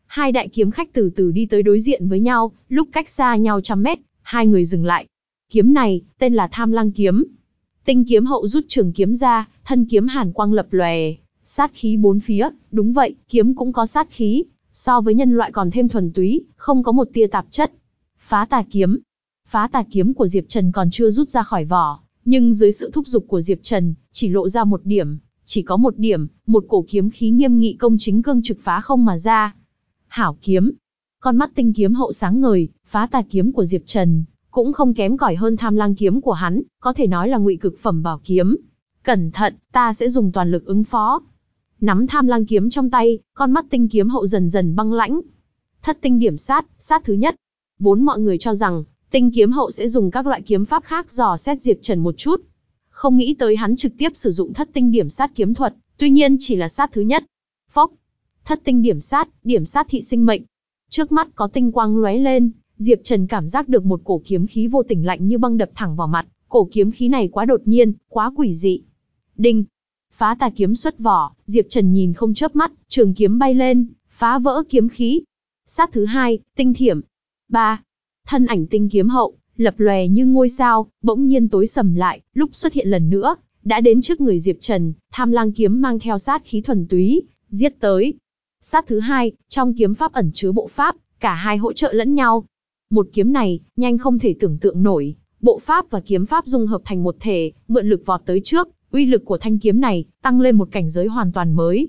Hai đại kiếm khách từ từ đi tới đối diện với nhau, lúc cách xa nhau trăm mét, hai người dừng lại. Kiếm này, tên là Tham Lăng kiếm. Tinh kiếm hậu rút trường kiếm ra, thân kiếm hàn quang lập lòe, sát khí bốn phía, đúng vậy, kiếm cũng có sát khí, so với nhân loại còn thêm thuần túy, không có một tia tạp chất. Phá tà kiếm. Phá tà kiếm của Diệp Trần còn chưa rút ra khỏi vỏ, nhưng dưới sự thúc giục của Diệp Trần, chỉ lộ ra một điểm, chỉ có một điểm, một cổ kiếm khí nghiêm nghị công chính cương trực phá không mà ra. Hảo kiếm. Con mắt tinh kiếm hậu sáng ngời, phá tà kiếm của Diệp Trần, cũng không kém cỏi hơn tham lang kiếm của hắn, có thể nói là ngụy cực phẩm bảo kiếm. Cẩn thận, ta sẽ dùng toàn lực ứng phó. Nắm tham lang kiếm trong tay, con mắt tinh kiếm hậu dần dần băng lãnh. Thất tinh điểm sát, sát thứ nhất. Vốn mọi người cho rằng, tinh kiếm hậu sẽ dùng các loại kiếm pháp khác dò xét Diệp Trần một chút. Không nghĩ tới hắn trực tiếp sử dụng thất tinh điểm sát kiếm thuật, tuy nhiên chỉ là sát thứ nhất. Phốc. Thất tinh điểm sát, điểm sát thị sinh mệnh. Trước mắt có tinh quang lóe lên, Diệp Trần cảm giác được một cổ kiếm khí vô tình lạnh như băng đập thẳng vào mặt, cổ kiếm khí này quá đột nhiên, quá quỷ dị. Đinh, phá tà kiếm xuất vỏ, Diệp Trần nhìn không chớp mắt, trường kiếm bay lên, phá vỡ kiếm khí. Sát thứ hai, tinh thiểm. ba, Thân ảnh tinh kiếm hậu, lập lòe như ngôi sao, bỗng nhiên tối sầm lại, lúc xuất hiện lần nữa, đã đến trước người Diệp Trần, tham lang kiếm mang theo sát khí thuần túy, giết tới. Sát thứ hai, trong kiếm pháp ẩn chứa bộ pháp, cả hai hỗ trợ lẫn nhau. Một kiếm này, nhanh không thể tưởng tượng nổi, bộ pháp và kiếm pháp dung hợp thành một thể, mượn lực vọt tới trước, uy lực của thanh kiếm này tăng lên một cảnh giới hoàn toàn mới.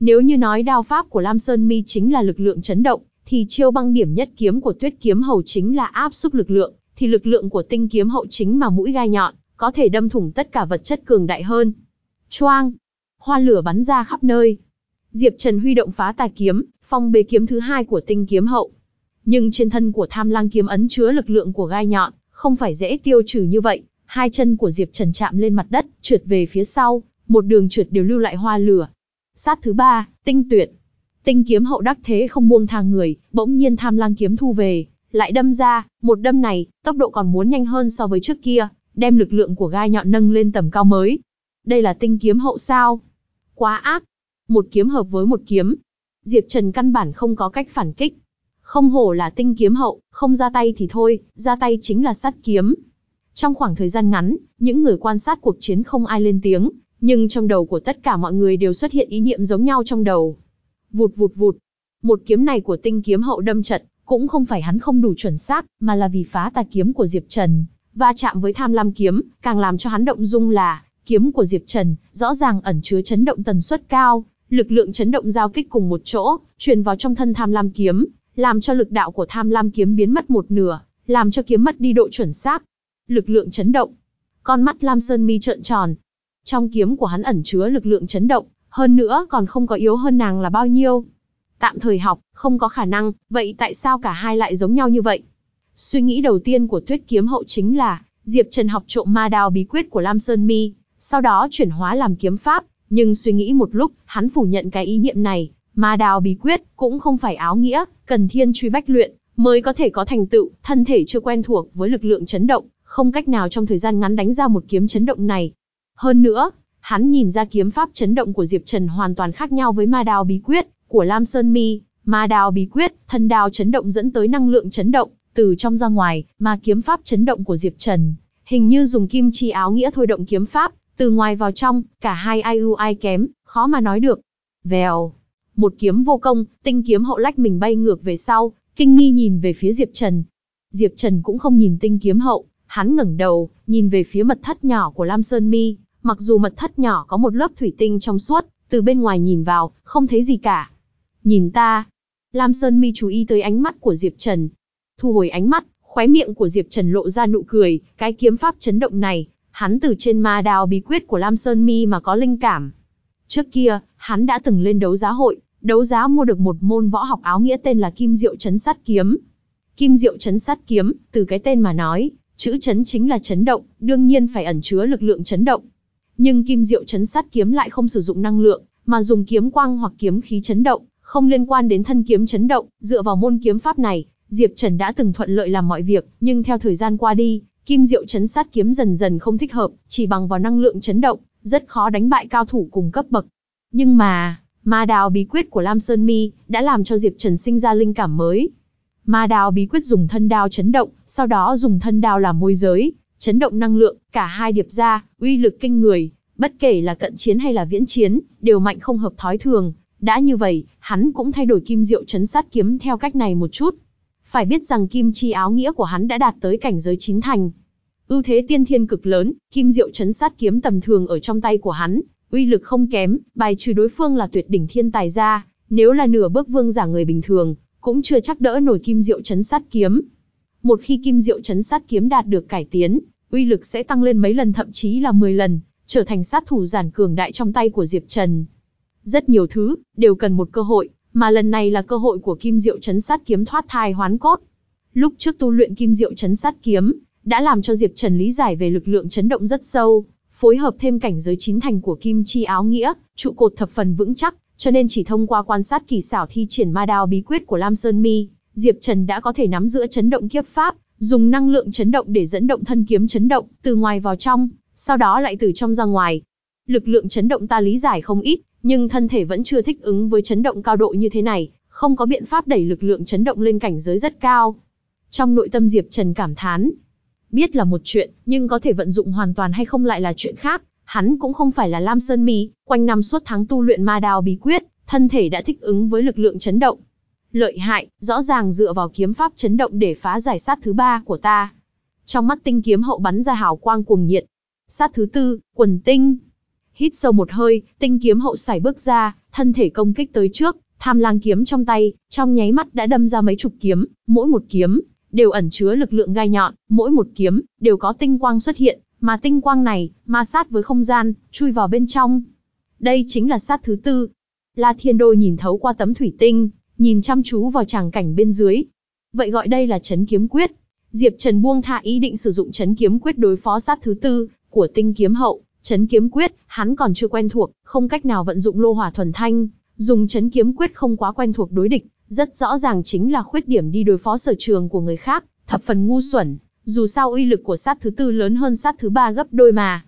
Nếu như nói đao pháp của Lam Sơn Mi chính là lực lượng chấn động, thì chiêu băng điểm nhất kiếm của Tuyết kiếm hầu chính là áp xúc lực lượng, thì lực lượng của Tinh kiếm hậu chính mà mũi gai nhọn, có thể đâm thủng tất cả vật chất cường đại hơn. Choang, hoa lửa bắn ra khắp nơi. Diệp Trần huy động phá tà kiếm, phong bế kiếm thứ hai của tinh kiếm hậu. Nhưng trên thân của tham lang kiếm ấn chứa lực lượng của gai nhọn, không phải dễ tiêu trừ như vậy. Hai chân của Diệp Trần chạm lên mặt đất, trượt về phía sau, một đường trượt đều lưu lại hoa lửa. Sát thứ ba, tinh tuyệt. Tinh kiếm hậu đắc thế không buông thang người, bỗng nhiên tham lang kiếm thu về, lại đâm ra, một đâm này, tốc độ còn muốn nhanh hơn so với trước kia, đem lực lượng của gai nhọn nâng lên tầm cao mới. Đây là tinh kiếm hậu sao? Quá ác. Một kiếm hợp với một kiếm. Diệp Trần căn bản không có cách phản kích. Không hổ là tinh kiếm hậu, không ra tay thì thôi, ra tay chính là sát kiếm. Trong khoảng thời gian ngắn, những người quan sát cuộc chiến không ai lên tiếng, nhưng trong đầu của tất cả mọi người đều xuất hiện ý niệm giống nhau trong đầu. Vụt vụt vụt. Một kiếm này của tinh kiếm hậu đâm trận, cũng không phải hắn không đủ chuẩn xác, mà là vì phá tà kiếm của Diệp Trần, va chạm với tham lam kiếm, càng làm cho hắn động dung là, kiếm của Diệp Trần, rõ ràng ẩn chứa chấn động tần suất cao, lực lượng chấn động giao kích cùng một chỗ, truyền vào trong thân tham lam kiếm, làm cho lực đạo của tham lam kiếm biến mất một nửa, làm cho kiếm mất đi độ chuẩn xác. Lực lượng chấn động. Con mắt Lam Sơn Mi trợn tròn. Trong kiếm của hắn ẩn chứa lực lượng chấn động, hơn nữa còn không có yếu hơn nàng là bao nhiêu. Tạm thời học, không có khả năng, vậy tại sao cả hai lại giống nhau như vậy? Suy nghĩ đầu tiên của Tuyết Kiếm Hậu chính là, Diệp Trần học trộm ma đao bí quyết của Lam Sơn Mi, sau đó chuyển hóa làm kiếm pháp, nhưng suy nghĩ một lúc, hắn phủ nhận cái ý niệm này, ma Đào bí quyết cũng không phải áo nghĩa, cần thiên truy bách luyện mới có thể có thành tựu, thân thể chưa quen thuộc với lực lượng chấn động, không cách nào trong thời gian ngắn đánh ra một kiếm chấn động này. Hơn nữa, hắn nhìn ra kiếm pháp chấn động của Diệp Trần hoàn toàn khác nhau với ma Đào bí quyết của Lam Sơn Mi, ma Đào bí quyết, thân Đào chấn động dẫn tới năng lượng chấn động, từ trong ra ngoài, mà kiếm pháp chấn động của Diệp Trần, hình như dùng kim chi áo nghĩa thôi động kiếm pháp, từ ngoài vào trong, cả hai ai ưu ai kém, khó mà nói được. Vèo, một kiếm vô công, tinh kiếm hậu lách mình bay ngược về sau, kinh nghi nhìn về phía Diệp Trần. Diệp Trần cũng không nhìn tinh kiếm hậu, hắn ngẩng đầu, nhìn về phía mật thất nhỏ của Lam Sơn Mi, mặc dù mật thất nhỏ có một lớp thủy tinh trong suốt, từ bên ngoài nhìn vào, không thấy gì cả. Nhìn ta. Lam Sơn Mi chú ý tới ánh mắt của Diệp Trần. Thu hồi ánh mắt, khóe miệng của Diệp Trần lộ ra nụ cười, cái kiếm pháp chấn động này, hắn từ trên ma đào bí quyết của Lam Sơn Mi mà có linh cảm. Trước kia, hắn đã từng lên đấu giá hội, đấu giá mua được một môn võ học áo nghĩa tên là Kim Diệu Chấn Sát Kiếm. Kim Diệu Chấn Sát Kiếm, từ cái tên mà nói, chữ chấn chính là chấn động, đương nhiên phải ẩn chứa lực lượng chấn động. Nhưng Kim Diệu Chấn Sát Kiếm lại không sử dụng năng lượng, mà dùng kiếm quang hoặc kiếm khí chấn động, không liên quan đến thân kiếm chấn động, dựa vào môn kiếm pháp này, Diệp Trần đã từng thuận lợi làm mọi việc, nhưng theo thời gian qua đi, Kim Diệu Chấn Sát Kiếm dần dần không thích hợp, chỉ bằng vào năng lượng chấn động, rất khó đánh bại cao thủ cùng cấp bậc. Nhưng mà, Ma đào bí quyết của Lam Sơn Mi đã làm cho Diệp Trần sinh ra linh cảm mới. Ma đào bí quyết dùng thân đao chấn động, sau đó dùng thân đao làm môi giới, chấn động năng lượng, cả hai điệp ra, uy lực kinh người, bất kể là cận chiến hay là viễn chiến, đều mạnh không hợp thói thường. Đã như vậy, hắn cũng thay đổi kim diệu chấn sát kiếm theo cách này một chút. Phải biết rằng kim chi áo nghĩa của hắn đã đạt tới cảnh giới chín thành. Ưu thế tiên thiên cực lớn, kim diệu chấn sát kiếm tầm thường ở trong tay của hắn, uy lực không kém, bài trừ đối phương là tuyệt đỉnh thiên tài ra, nếu là nửa bước vương giả người bình thường, cũng chưa chắc đỡ nổi kim diệu chấn sát kiếm. Một khi kim diệu chấn sát kiếm đạt được cải tiến, uy lực sẽ tăng lên mấy lần thậm chí là 10 lần, trở thành sát thủ giản cường đại trong tay của Diệp Trần. Rất nhiều thứ, đều cần một cơ hội, mà lần này là cơ hội của kim diệu chấn sát kiếm thoát thai hoán cốt. Lúc trước tu luyện kim diệu chấn sát kiếm, đã làm cho Diệp Trần lý giải về lực lượng chấn động rất sâu, phối hợp thêm cảnh giới chín thành của kim chi áo nghĩa, trụ cột thập phần vững chắc, cho nên chỉ thông qua quan sát kỳ xảo thi triển ma đao bí quyết của Lam Sơn Mi, Diệp Trần đã có thể nắm giữ chấn động kiếp pháp, dùng năng lượng chấn động để dẫn động thân kiếm chấn động từ ngoài vào trong, sau đó lại từ trong ra ngoài. Lực lượng chấn động ta lý giải không ít, nhưng thân thể vẫn chưa thích ứng với chấn động cao độ như thế này, không có biện pháp đẩy lực lượng chấn động lên cảnh giới rất cao. Trong nội tâm Diệp Trần cảm thán, Biết là một chuyện, nhưng có thể vận dụng hoàn toàn hay không lại là chuyện khác. Hắn cũng không phải là Lam Sơn Mi, quanh năm suốt tháng tu luyện ma đao bí quyết, thân thể đã thích ứng với lực lượng chấn động. Lợi hại, rõ ràng dựa vào kiếm pháp chấn động để phá giải sát thứ ba của ta. Trong mắt tinh kiếm hậu bắn ra hào quang cuồng nhiệt. Sát thứ tư, quần tinh. Hít sâu một hơi, tinh kiếm hậu sải bước ra, thân thể công kích tới trước, tham lang kiếm trong tay, trong nháy mắt đã đâm ra mấy chục kiếm, mỗi một kiếm đều ẩn chứa lực lượng gai nhọn, mỗi một kiếm, đều có tinh quang xuất hiện, mà tinh quang này, ma sát với không gian, chui vào bên trong. Đây chính là sát thứ tư. La Thiên Đô nhìn thấu qua tấm thủy tinh, nhìn chăm chú vào tràng cảnh bên dưới. Vậy gọi đây là chấn kiếm quyết. Diệp Trần buông tha ý định sử dụng chấn kiếm quyết đối phó sát thứ tư của tinh kiếm hậu. Chấn kiếm quyết, hắn còn chưa quen thuộc, không cách nào vận dụng lô hỏa thuần thanh, dùng chấn kiếm quyết không quá quen thuộc đối địch, rất rõ ràng chính là khuyết điểm đi đối phó sở trường của người khác, thập phần ngu xuẩn, dù sao uy lực của sát thứ tư lớn hơn sát thứ ba gấp đôi mà.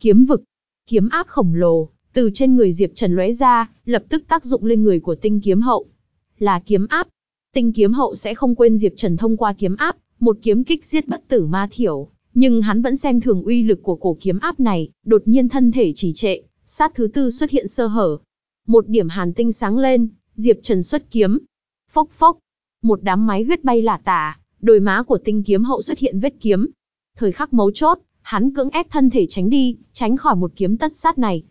Kiếm vực, kiếm áp khổng lồ, từ trên người Diệp Trần lóe ra, lập tức tác dụng lên người của tinh kiếm hậu. Là kiếm áp. Tinh kiếm hậu sẽ không quên Diệp Trần thông qua kiếm áp, một kiếm kích giết bất tử ma thiểu, nhưng hắn vẫn xem thường uy lực của cổ kiếm áp này, đột nhiên thân thể chỉ trệ, sát thứ tư xuất hiện sơ hở. Một điểm hàn tinh sáng lên, Diệp Trần xuất kiếm. Phốc phốc, một đám máy huyết bay lả tả, đôi má của tinh kiếm hậu xuất hiện vết kiếm. Thời khắc mấu chốt, hắn cưỡng ép thân thể tránh đi, tránh khỏi một kiếm tất sát này.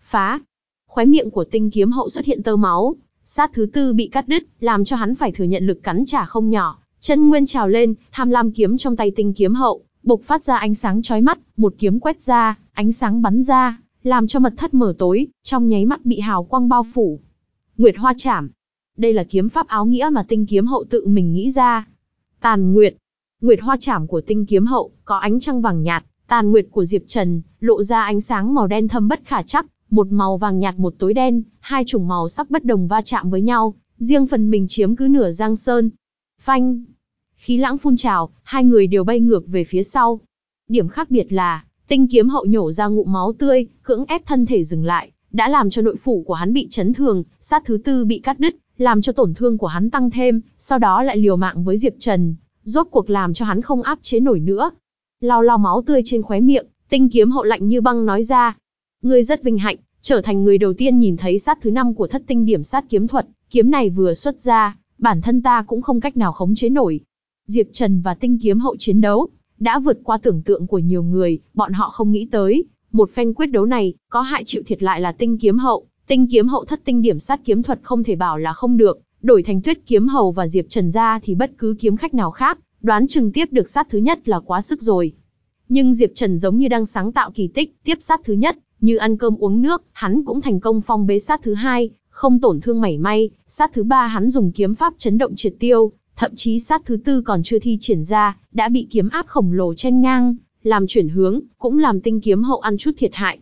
Phá! Khóe miệng của tinh kiếm hậu xuất hiện tơ máu, sát thứ tư bị cắt đứt, làm cho hắn phải thừa nhận lực cắn trả không nhỏ. Chân nguyên trào lên, tham lam kiếm trong tay tinh kiếm hậu, bộc phát ra ánh sáng chói mắt, một kiếm quét ra, ánh sáng bắn ra, làm cho mật thất mở tối, trong nháy mắt bị hào quang bao phủ. Nguyệt Hoa Chảm. Đây là kiếm pháp áo nghĩa mà tinh kiếm hậu tự mình nghĩ ra. Tàn Nguyệt. Nguyệt Hoa Chảm của tinh kiếm hậu, có ánh trăng vàng nhạt, tàn nguyệt của Diệp Trần, lộ ra ánh sáng màu đen thâm bất khả chắc, một màu vàng nhạt một tối đen, hai chủng màu sắc bất đồng va chạm với nhau, riêng phần mình chiếm cứ nửa giang sơn. Phanh! Khí lãng phun trào, hai người đều bay ngược về phía sau. Điểm khác biệt là, tinh kiếm hậu nhổ ra ngụm máu tươi, cưỡng ép thân thể dừng lại, đã làm cho nội phủ của hắn bị chấn thường, sát thứ tư bị cắt đứt, làm cho tổn thương của hắn tăng thêm, sau đó lại liều mạng với Diệp Trần, rốt cuộc làm cho hắn không áp chế nổi nữa. Lau lau máu tươi trên khóe miệng, tinh kiếm hậu lạnh như băng nói ra. Ngươi rất vinh hạnh, trở thành người đầu tiên nhìn thấy sát thứ năm của thất tinh điểm sát kiếm thuật, kiếm này vừa xuất ra, bản thân ta cũng không cách nào khống chế nổi. Diệp Trần và tinh kiếm hậu chiến đấu, đã vượt qua tưởng tượng của nhiều người, bọn họ không nghĩ tới, một phen quyết đấu này, có hại chịu thiệt lại là tinh kiếm hậu, tinh kiếm hậu thất tinh điểm sát kiếm thuật không thể bảo là không được, đổi thành tuyết kiếm hầu và Diệp Trần ra thì bất cứ kiếm khách nào khác, đoán chừng tiếp được sát thứ nhất là quá sức rồi. Nhưng Diệp Trần giống như đang sáng tạo kỳ tích, tiếp sát thứ nhất, như ăn cơm uống nước, hắn cũng thành công phong bế sát thứ hai, không tổn thương mảy may, sát thứ ba hắn dùng kiếm pháp chấn động triệt tiêu, thậm chí sát thứ tư còn chưa thi triển ra, đã bị kiếm áp khổng lồ chen ngang, làm chuyển hướng, cũng làm tinh kiếm hậu ăn chút thiệt hại.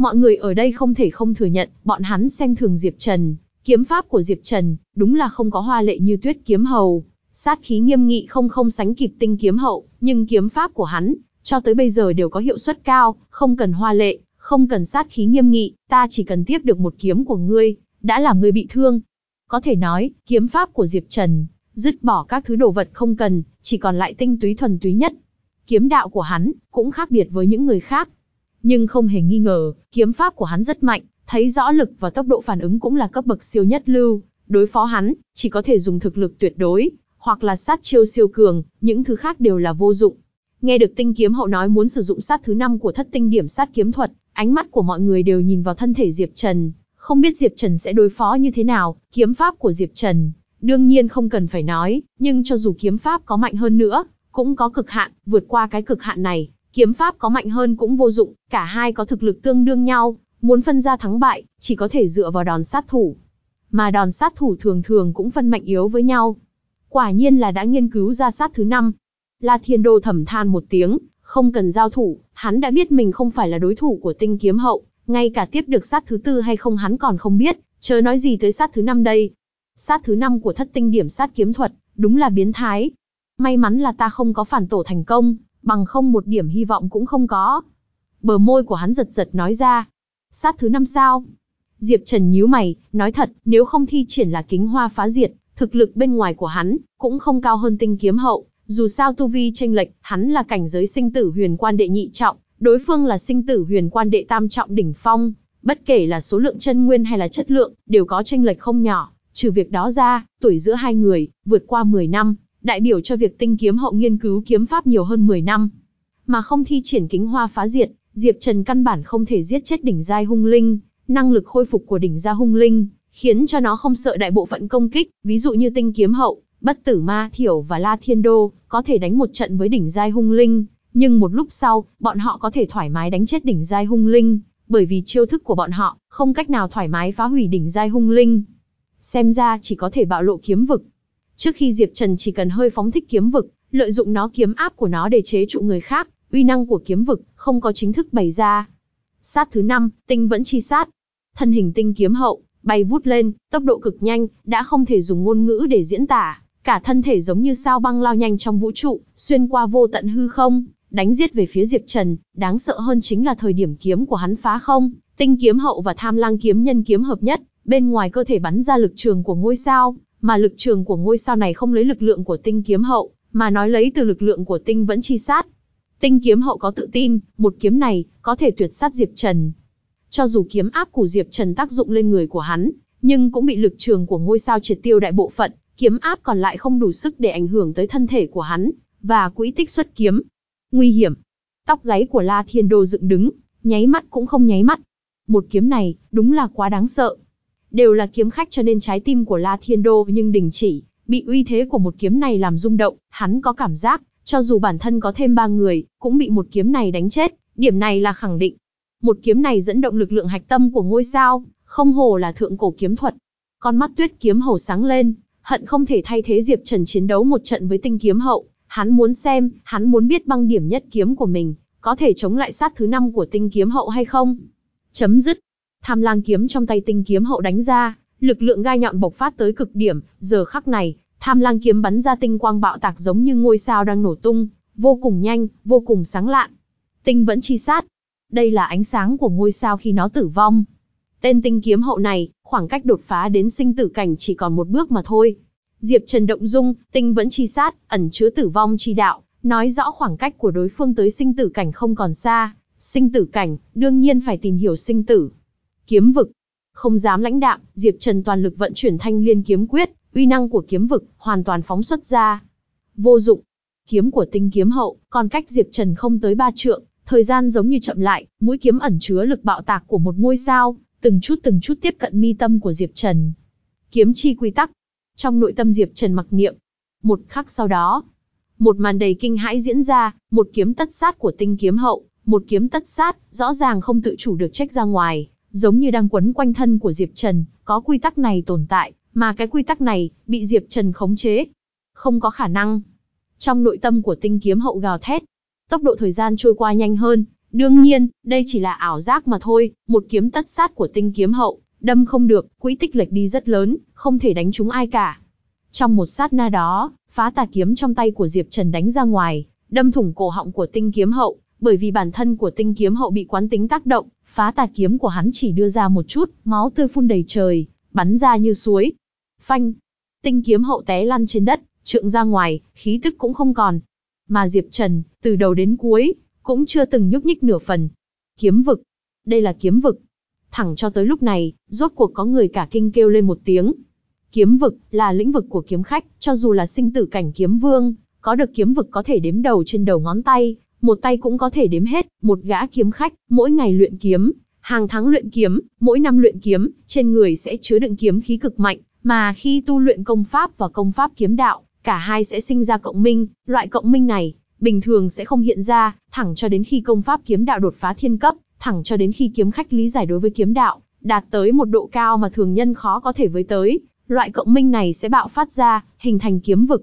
Mọi người ở đây không thể không thừa nhận, bọn hắn xem thường Diệp Trần, kiếm pháp của Diệp Trần, đúng là không có hoa lệ như tuyết kiếm hầu, sát khí nghiêm nghị không không sánh kịp tinh kiếm hậu, nhưng kiếm pháp của hắn, cho tới bây giờ đều có hiệu suất cao, không cần hoa lệ, không cần sát khí nghiêm nghị, ta chỉ cần tiếp được một kiếm của ngươi, đã làm ngươi bị thương. Có thể nói, kiếm pháp của Diệp Trần, dứt bỏ các thứ đồ vật không cần, chỉ còn lại tinh túy thuần túy nhất. Kiếm đạo của hắn, cũng khác biệt với những người khác. Nhưng không hề nghi ngờ, kiếm pháp của hắn rất mạnh, thấy rõ lực và tốc độ phản ứng cũng là cấp bậc siêu nhất lưu. Đối phó hắn, chỉ có thể dùng thực lực tuyệt đối, hoặc là sát chiêu siêu cường, những thứ khác đều là vô dụng. Nghe được tinh kiếm hậu nói muốn sử dụng sát thứ năm của thất tinh điểm sát kiếm thuật, ánh mắt của mọi người đều nhìn vào thân thể Diệp Trần, không biết Diệp Trần sẽ đối phó như thế nào, kiếm pháp của Diệp Trần, đương nhiên không cần phải nói, nhưng cho dù kiếm pháp có mạnh hơn nữa, cũng có cực hạn, vượt qua cái cực hạn này, kiếm pháp có mạnh hơn cũng vô dụng, cả hai có thực lực tương đương nhau, muốn phân ra thắng bại, chỉ có thể dựa vào đòn sát thủ. Mà đòn sát thủ thường thường cũng phân mạnh yếu với nhau. Quả nhiên là đã nghiên cứu ra sát thứ năm. La Thiên Đô thầm than một tiếng, không cần giao thủ, hắn đã biết mình không phải là đối thủ của tinh kiếm hậu, ngay cả tiếp được sát thứ tư hay không hắn còn không biết, chớ nói gì tới sát thứ năm đây. Sát thứ năm của thất tinh điểm sát kiếm thuật, đúng là biến thái. May mắn là ta không có phản tổ thành công, bằng không một điểm hy vọng cũng không có. Bờ môi của hắn giật giật nói ra. Sát thứ năm sao? Diệp Trần nhíu mày, nói thật, nếu không thi triển là kính hoa phá diệt, thực lực bên ngoài của hắn, cũng không cao hơn tinh kiếm hậu, dù sao tu vi tranh lệch, hắn là cảnh giới sinh tử huyền quan đệ nhị trọng, đối phương là sinh tử huyền quan đệ tam trọng đỉnh phong, bất kể là số lượng chân nguyên hay là chất lượng, đều có tranh lệch không nhỏ, trừ việc đó ra, tuổi giữa hai người, vượt qua 10 năm, đại biểu cho việc tinh kiếm hậu nghiên cứu kiếm pháp nhiều hơn 10 năm. Mà không thi triển kính hoa phá diệt, Diệp Trần căn bản không thể giết chết đỉnh giai hung linh, năng lực khôi phục của đỉnh gia hung linh, khiến cho nó không sợ đại bộ phận công kích, ví dụ như tinh kiếm hậu, bất tử ma thiểu và la thiên đô, có thể đánh một trận với đỉnh giai hung linh, nhưng một lúc sau, bọn họ có thể thoải mái đánh chết đỉnh giai hung linh, bởi vì chiêu thức của bọn họ không cách nào thoải mái phá hủy đỉnh giai hung linh. Xem ra chỉ có thể bạo lộ kiếm vực. Trước khi Diệp Trần chỉ cần hơi phóng thích kiếm vực, lợi dụng nó kiếm áp của nó để chế trụ người khác, uy năng của kiếm vực không có chính thức bày ra. Sát thứ năm, tinh vẫn chi sát. Thân hình tinh kiếm hậu, bay vút lên, tốc độ cực nhanh, đã không thể dùng ngôn ngữ để diễn tả, cả thân thể giống như sao băng lao nhanh trong vũ trụ, xuyên qua vô tận hư không, đánh giết về phía Diệp Trần, đáng sợ hơn chính là thời điểm kiếm của hắn phá không, tinh kiếm hậu và tham lang kiếm nhân kiếm hợp nhất, bên ngoài cơ thể bắn ra lực trường của ngôi sao, mà lực trường của ngôi sao này không lấy lực lượng của tinh kiếm hậu, mà nói lấy từ lực lượng của tinh vẫn chi sát. Tinh kiếm hậu có tự tin, một kiếm này, có thể tuyệt sát Diệp Trần. Cho dù kiếm áp của Diệp Trần tác dụng lên người của hắn, nhưng cũng bị lực trường của ngôi sao triệt tiêu đại bộ phận, kiếm áp còn lại không đủ sức để ảnh hưởng tới thân thể của hắn, và quỹ tích xuất kiếm. Nguy hiểm. Tóc gáy của La Thiên Đô dựng đứng, nháy mắt cũng không nháy mắt. Một kiếm này, đúng là quá đáng sợ. Đều là kiếm khách cho nên trái tim của La Thiên Đô nhưng đình chỉ, bị uy thế của một kiếm này làm rung động, hắn có cảm giác, cho dù bản thân có thêm ba người, cũng bị một kiếm này đánh chết, điểm này là khẳng định. Một kiếm này dẫn động lực lượng hạch tâm của ngôi sao, không hồ là thượng cổ kiếm thuật. Con mắt tuyết kiếm hầu sáng lên, hận không thể thay thế Diệp Trần chiến đấu một trận với tinh kiếm hậu. Hắn muốn xem, hắn muốn biết băng điểm nhất kiếm của mình, có thể chống lại sát thứ năm của tinh kiếm hậu hay không. Chấm dứt. Tham lang kiếm trong tay tinh kiếm hậu đánh ra, lực lượng gai nhọn bộc phát tới cực điểm, giờ khắc này, tham lang kiếm bắn ra tinh quang bạo tạc giống như ngôi sao đang nổ tung, vô cùng nhanh, vô cùng sáng lạn. Tinh vẫn chi sát. Đây là ánh sáng của ngôi sao khi nó tử vong. Tên tinh kiếm hậu này, khoảng cách đột phá đến sinh tử cảnh chỉ còn một bước mà thôi. Diệp Trần động dung, tinh vẫn chi sát, ẩn chứa tử vong chi đạo, nói rõ khoảng cách của đối phương tới sinh tử cảnh không còn xa. Sinh tử cảnh, đương nhiên phải tìm hiểu sinh tử. Kiếm vực. Không dám lãnh đạm, Diệp Trần toàn lực vận chuyển thanh liên kiếm quyết, uy năng của kiếm vực, hoàn toàn phóng xuất ra. Vô dụng. Kiếm của tinh kiếm hậu, còn cách Diệp Trần không tới ba trượng, thời gian giống như chậm lại, mũi kiếm ẩn chứa lực bạo tạc của một ngôi sao, từng chút từng chút tiếp cận mi tâm của Diệp Trần. Kiếm chi quy tắc. Trong nội tâm Diệp Trần mặc niệm. Một khắc sau đó, một màn đầy kinh hãi diễn ra, một kiếm tất sát của tinh kiếm hậu, một kiếm tất sát, rõ ràng không tự chủ được trách ra ngoài, giống như đang quấn quanh thân của Diệp Trần, có quy tắc này tồn tại, mà cái quy tắc này, bị Diệp Trần khống chế. Không có khả năng. Trong nội tâm của tinh kiếm hậu gào thét, tốc độ thời gian trôi qua nhanh hơn, Đương nhiên, đây chỉ là ảo giác mà thôi, một kiếm tất sát của tinh kiếm hậu, đâm không được, quỹ tích lệch đi rất lớn, không thể đánh trúng ai cả. Trong một sát na đó, phá tà kiếm trong tay của Diệp Trần đánh ra ngoài, đâm thủng cổ họng của tinh kiếm hậu, bởi vì bản thân của tinh kiếm hậu bị quán tính tác động, phá tà kiếm của hắn chỉ đưa ra một chút, máu tươi phun đầy trời, bắn ra như suối. Phanh! Tinh kiếm hậu té lăn trên đất, trượng ra ngoài, khí tức cũng không còn. Mà Diệp Trần, từ đầu đến cuối, cũng chưa từng nhúc nhích nửa phần. Kiếm vực. Đây là kiếm vực. Thẳng cho tới lúc này, rốt cuộc có người cả kinh kêu lên một tiếng. Kiếm vực là lĩnh vực của kiếm khách, cho dù là sinh tử cảnh kiếm vương, có được kiếm vực có thể đếm đầu trên đầu ngón tay, một tay cũng có thể đếm hết, một gã kiếm khách, mỗi ngày luyện kiếm, hàng tháng luyện kiếm, mỗi năm luyện kiếm, trên người sẽ chứa đựng kiếm khí cực mạnh, mà khi tu luyện công pháp và công pháp kiếm đạo, cả hai sẽ sinh ra cộng minh, loại cộng minh này bình thường sẽ không hiện ra, thẳng cho đến khi công pháp kiếm đạo đột phá thiên cấp, thẳng cho đến khi kiếm khách lý giải đối với kiếm đạo, đạt tới một độ cao mà thường nhân khó có thể với tới, loại cộng minh này sẽ bạo phát ra, hình thành kiếm vực.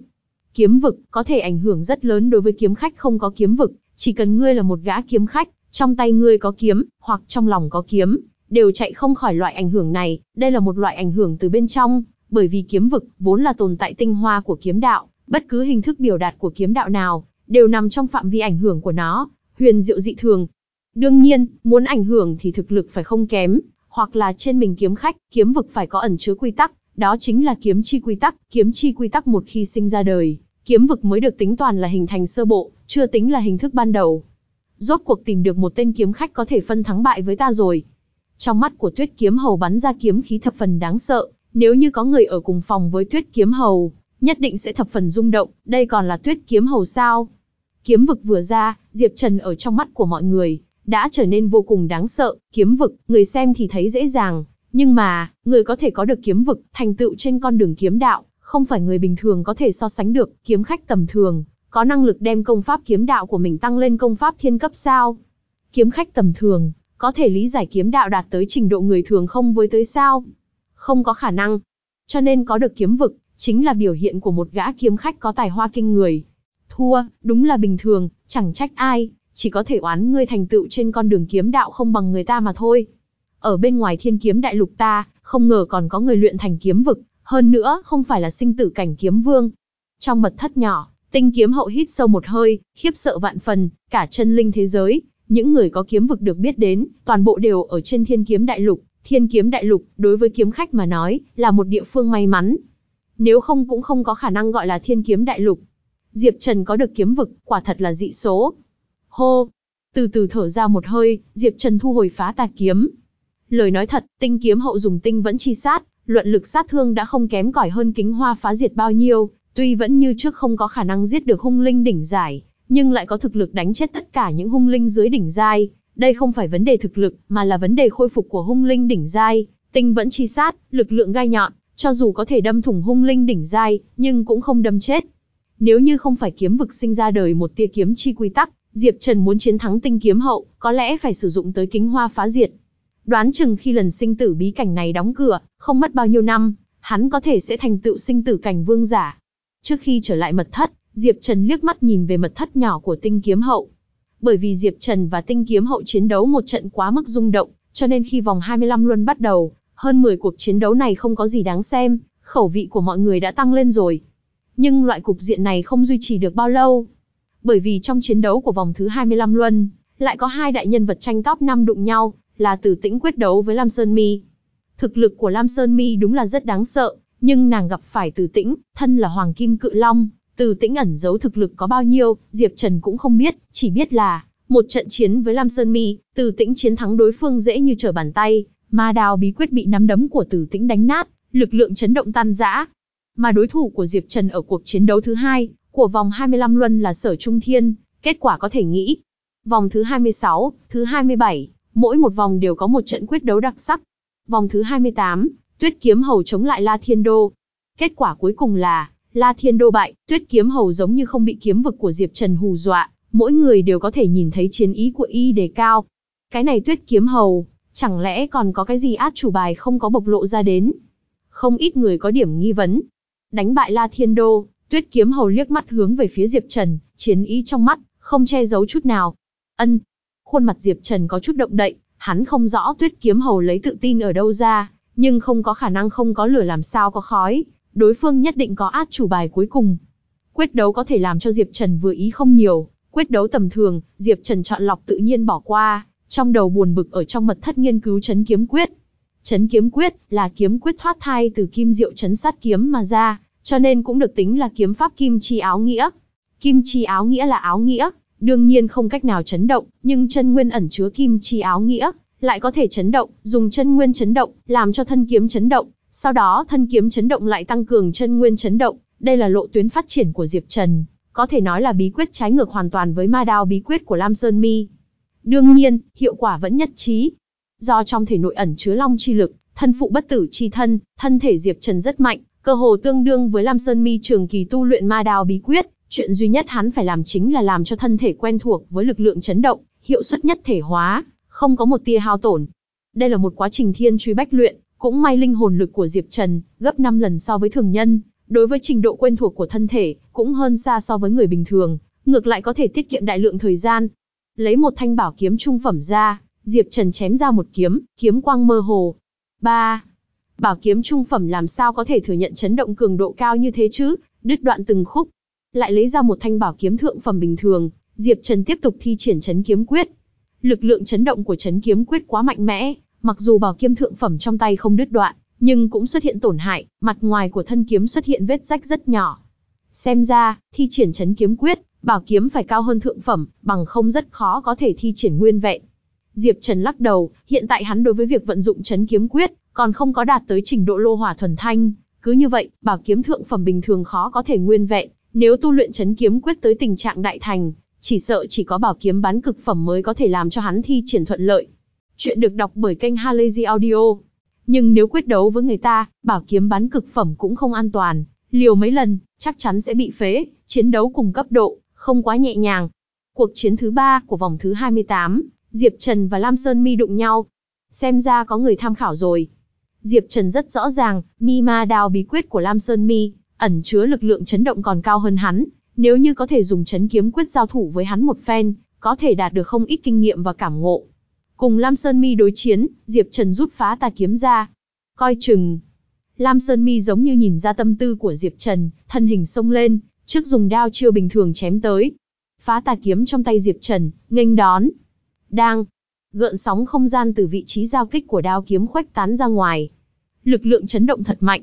Kiếm vực có thể ảnh hưởng rất lớn đối với kiếm khách không có kiếm vực, chỉ cần ngươi là một gã kiếm khách, trong tay ngươi có kiếm, hoặc trong lòng có kiếm, đều chạy không khỏi loại ảnh hưởng này, đây là một loại ảnh hưởng từ bên trong, bởi vì kiếm vực vốn là tồn tại tinh hoa của kiếm đạo, bất cứ hình thức biểu đạt của kiếm đạo nào, đều nằm trong phạm vi ảnh hưởng của nó, huyền diệu dị thường. Đương nhiên, muốn ảnh hưởng thì thực lực phải không kém, hoặc là trên mình kiếm khách, kiếm vực phải có ẩn chứa quy tắc, đó chính là kiếm chi quy tắc, kiếm chi quy tắc một khi sinh ra đời, kiếm vực mới được tính toàn là hình thành sơ bộ, chưa tính là hình thức ban đầu. Rốt cuộc tìm được một tên kiếm khách có thể phân thắng bại với ta rồi. Trong mắt của Tuyết Kiếm Hầu bắn ra kiếm khí thập phần đáng sợ, nếu như có người ở cùng phòng với Tuyết Kiếm Hầu, nhất định sẽ thập phần rung động, đây còn là Tuyết Kiếm Hầu sao? Kiếm vực vừa ra, Diệp Trần ở trong mắt của mọi người, đã trở nên vô cùng đáng sợ, kiếm vực, người xem thì thấy dễ dàng, nhưng mà, người có thể có được kiếm vực, thành tựu trên con đường kiếm đạo, không phải người bình thường có thể so sánh được, kiếm khách tầm thường, có năng lực đem công pháp kiếm đạo của mình tăng lên công pháp thiên cấp sao? Kiếm khách tầm thường, có thể lý giải kiếm đạo đạt tới trình độ người thường không với tới sao? Không có khả năng. Cho nên có được kiếm vực, chính là biểu hiện của một gã kiếm khách có tài hoa kinh người. Thua, đúng là bình thường, chẳng trách ai, chỉ có thể oán ngươi thành tựu trên con đường kiếm đạo không bằng người ta mà thôi. Ở bên ngoài thiên kiếm đại lục ta, không ngờ còn có người luyện thành kiếm vực, hơn nữa không phải là sinh tử cảnh kiếm vương. Trong mật thất nhỏ, tinh kiếm hậu hít sâu một hơi, khiếp sợ vạn phần, cả chân linh thế giới, những người có kiếm vực được biết đến, toàn bộ đều ở trên thiên kiếm đại lục. Thiên kiếm đại lục, đối với kiếm khách mà nói, là một địa phương may mắn. Nếu không cũng không có khả năng gọi là thiên kiếm đại lục. Diệp Trần có được kiếm vực, quả thật là dị số. Hô! Từ từ thở ra một hơi, Diệp Trần thu hồi phá tà kiếm. Lời nói thật, tinh kiếm hậu dùng tinh vẫn chi sát, luận lực sát thương đã không kém cỏi hơn kính hoa phá diệt bao nhiêu, tuy vẫn như trước không có khả năng giết được hung linh đỉnh giải, nhưng lại có thực lực đánh chết tất cả những hung linh dưới đỉnh giai. Đây không phải vấn đề thực lực, mà là vấn đề khôi phục của hung linh đỉnh giai. Tinh vẫn chi sát, lực lượng gai nhọn, cho dù có thể đâm thủng hung linh đỉnh giai, nhưng cũng không đâm chết. Nếu như không phải kiếm vực sinh ra đời một tia kiếm chi quy tắc, Diệp Trần muốn chiến thắng tinh kiếm hậu, có lẽ phải sử dụng tới kính hoa phá diệt. Đoán chừng khi lần sinh tử bí cảnh này đóng cửa, không mất bao nhiêu năm, hắn có thể sẽ thành tựu sinh tử cảnh vương giả. Trước khi trở lại mật thất, Diệp Trần liếc mắt nhìn về mật thất nhỏ của tinh kiếm hậu. Bởi vì Diệp Trần và tinh kiếm hậu chiến đấu một trận quá mức rung động, cho nên khi vòng 25 luân bắt đầu, hơn 10 cuộc chiến đấu này không có gì đáng xem, khẩu vị của mọi người đã tăng lên rồi. Nhưng loại cục diện này không duy trì được bao lâu. Bởi vì trong chiến đấu của vòng thứ 25 luân, lại có hai đại nhân vật tranh top 5 đụng nhau, là Tử Tĩnh quyết đấu với Lam Sơn Mi. Thực lực của Lam Sơn Mi đúng là rất đáng sợ, nhưng nàng gặp phải Từ Tĩnh, thân là Hoàng Kim Cự Long, Từ Tĩnh ẩn giấu thực lực có bao nhiêu, Diệp Trần cũng không biết, chỉ biết là một trận chiến với Lam Sơn Mi, Từ Tĩnh chiến thắng đối phương dễ như trở bàn tay, ma đao bí quyết bị nắm đấm của Từ Tĩnh đánh nát, lực lượng chấn động tan rã. Mà đối thủ của Diệp Trần ở cuộc chiến đấu thứ hai của vòng 25 luân là Sở Trung Thiên, kết quả có thể nghĩ. Vòng thứ 26, thứ 27, mỗi một vòng đều có một trận quyết đấu đặc sắc. Vòng thứ 28, Tuyết Kiếm Hầu chống lại La Thiên Đô. Kết quả cuối cùng là, La Thiên Đô bại, Tuyết Kiếm Hầu giống như không bị kiếm vực của Diệp Trần hù dọa, mỗi người đều có thể nhìn thấy chiến ý của y đề cao. Cái này Tuyết Kiếm Hầu, chẳng lẽ còn có cái gì át chủ bài không có bộc lộ ra đến? Không ít người có điểm nghi vấn. Đánh bại La Thiên Đô, Tuyết Kiếm Hầu liếc mắt hướng về phía Diệp Trần, chiến ý trong mắt, không che giấu chút nào. Ân, Khuôn mặt Diệp Trần có chút động đậy, hắn không rõ Tuyết Kiếm Hầu lấy tự tin ở đâu ra, nhưng không có khả năng không có lửa làm sao có khói, đối phương nhất định có át chủ bài cuối cùng. Quyết đấu có thể làm cho Diệp Trần vừa ý không nhiều, quyết đấu tầm thường, Diệp Trần chọn lọc tự nhiên bỏ qua, trong đầu buồn bực ở trong mật thất nghiên cứu chấn kiếm quyết. Chấn kiếm quyết là kiếm quyết thoát thai từ kim diệu chấn sát kiếm mà ra, cho nên cũng được tính là kiếm pháp kim chi áo nghĩa. Kim chi áo nghĩa là áo nghĩa, đương nhiên không cách nào chấn động, nhưng chân nguyên ẩn chứa kim chi áo nghĩa, lại có thể chấn động, dùng chân nguyên chấn động, làm cho thân kiếm chấn động, sau đó thân kiếm chấn động lại tăng cường chân nguyên chấn động, đây là lộ tuyến phát triển của Diệp Trần, có thể nói là bí quyết trái ngược hoàn toàn với ma đao bí quyết của Lam Sơn Mi. Đương nhiên, hiệu quả vẫn nhất trí. Do trong thể nội ẩn chứa long chi lực, thân phụ bất tử chi thân, thân thể Diệp Trần rất mạnh, cơ hồ tương đương với Lam Sơn Mi trường kỳ tu luyện ma đao bí quyết, Chuyện duy nhất hắn phải làm chính là làm cho thân thể quen thuộc với lực lượng chấn động, hiệu suất nhất thể hóa, không có một tia hao tổn. Đây là một quá trình thiên truy bách luyện, cũng may linh hồn lực của Diệp Trần, gấp 5 lần so với thường nhân, đối với trình độ quen thuộc của thân thể, cũng hơn xa so với người bình thường, ngược lại có thể tiết kiệm đại lượng thời gian. Lấy một thanh bảo kiếm trung phẩm ra, Diệp Trần chém ra một kiếm, kiếm quang mơ hồ. 3. Bảo kiếm trung phẩm làm sao có thể thừa nhận chấn động cường độ cao như thế chứ, đứt đoạn từng khúc, lại lấy ra một thanh bảo kiếm thượng phẩm bình thường, Diệp Trần tiếp tục thi triển chấn kiếm quyết. Lực lượng chấn động của chấn kiếm quyết quá mạnh mẽ, mặc dù bảo kiếm thượng phẩm trong tay không đứt đoạn, nhưng cũng xuất hiện tổn hại, mặt ngoài của thân kiếm xuất hiện vết rách rất nhỏ. Xem ra, thi triển chấn kiếm quyết, bảo kiếm phải cao hơn thượng phẩm, bằng không rất khó có thể thi triển nguyên vẹn. Diệp Trần lắc đầu, hiện tại hắn đối với việc vận dụng chấn kiếm quyết, còn không có đạt tới trình độ lô hỏa thuần thanh, cứ như vậy, bảo kiếm thượng phẩm bình thường khó có thể nguyên vẹn, nếu tu luyện chấn kiếm quyết tới tình trạng đại thành, chỉ sợ chỉ có bảo kiếm bán cực phẩm mới có thể làm cho hắn thi triển thuận lợi. Chuyện được đọc bởi kênh Halazy Audio. Nhưng nếu quyết đấu với người ta, bảo kiếm bán cực phẩm cũng không an toàn, liều mấy lần, chắc chắn sẽ bị phế, chiến đấu cùng cấp độ, không quá nhẹ nhàng. Cuộc chiến thứ ba của vòng thứ 28, Diệp Trần và Lam Sơn Mi đụng nhau. Xem ra có người tham khảo rồi. Diệp Trần rất rõ ràng, mi ma đao bí quyết của Lam Sơn Mi, ẩn chứa lực lượng chấn động còn cao hơn hắn. Nếu như có thể dùng chấn kiếm quyết giao thủ với hắn một phen, có thể đạt được không ít kinh nghiệm và cảm ngộ. Cùng Lam Sơn Mi đối chiến, Diệp Trần rút phá tà kiếm ra. Coi chừng. Lam Sơn Mi giống như nhìn ra tâm tư của Diệp Trần, thân hình xông lên, trước dùng đao chiêu bình thường chém tới. Phá tà kiếm trong tay Diệp Trần, nghênh đón. Đang. Gợn sóng không gian từ vị trí giao kích của đao kiếm khuếch tán ra ngoài. Lực lượng chấn động thật mạnh.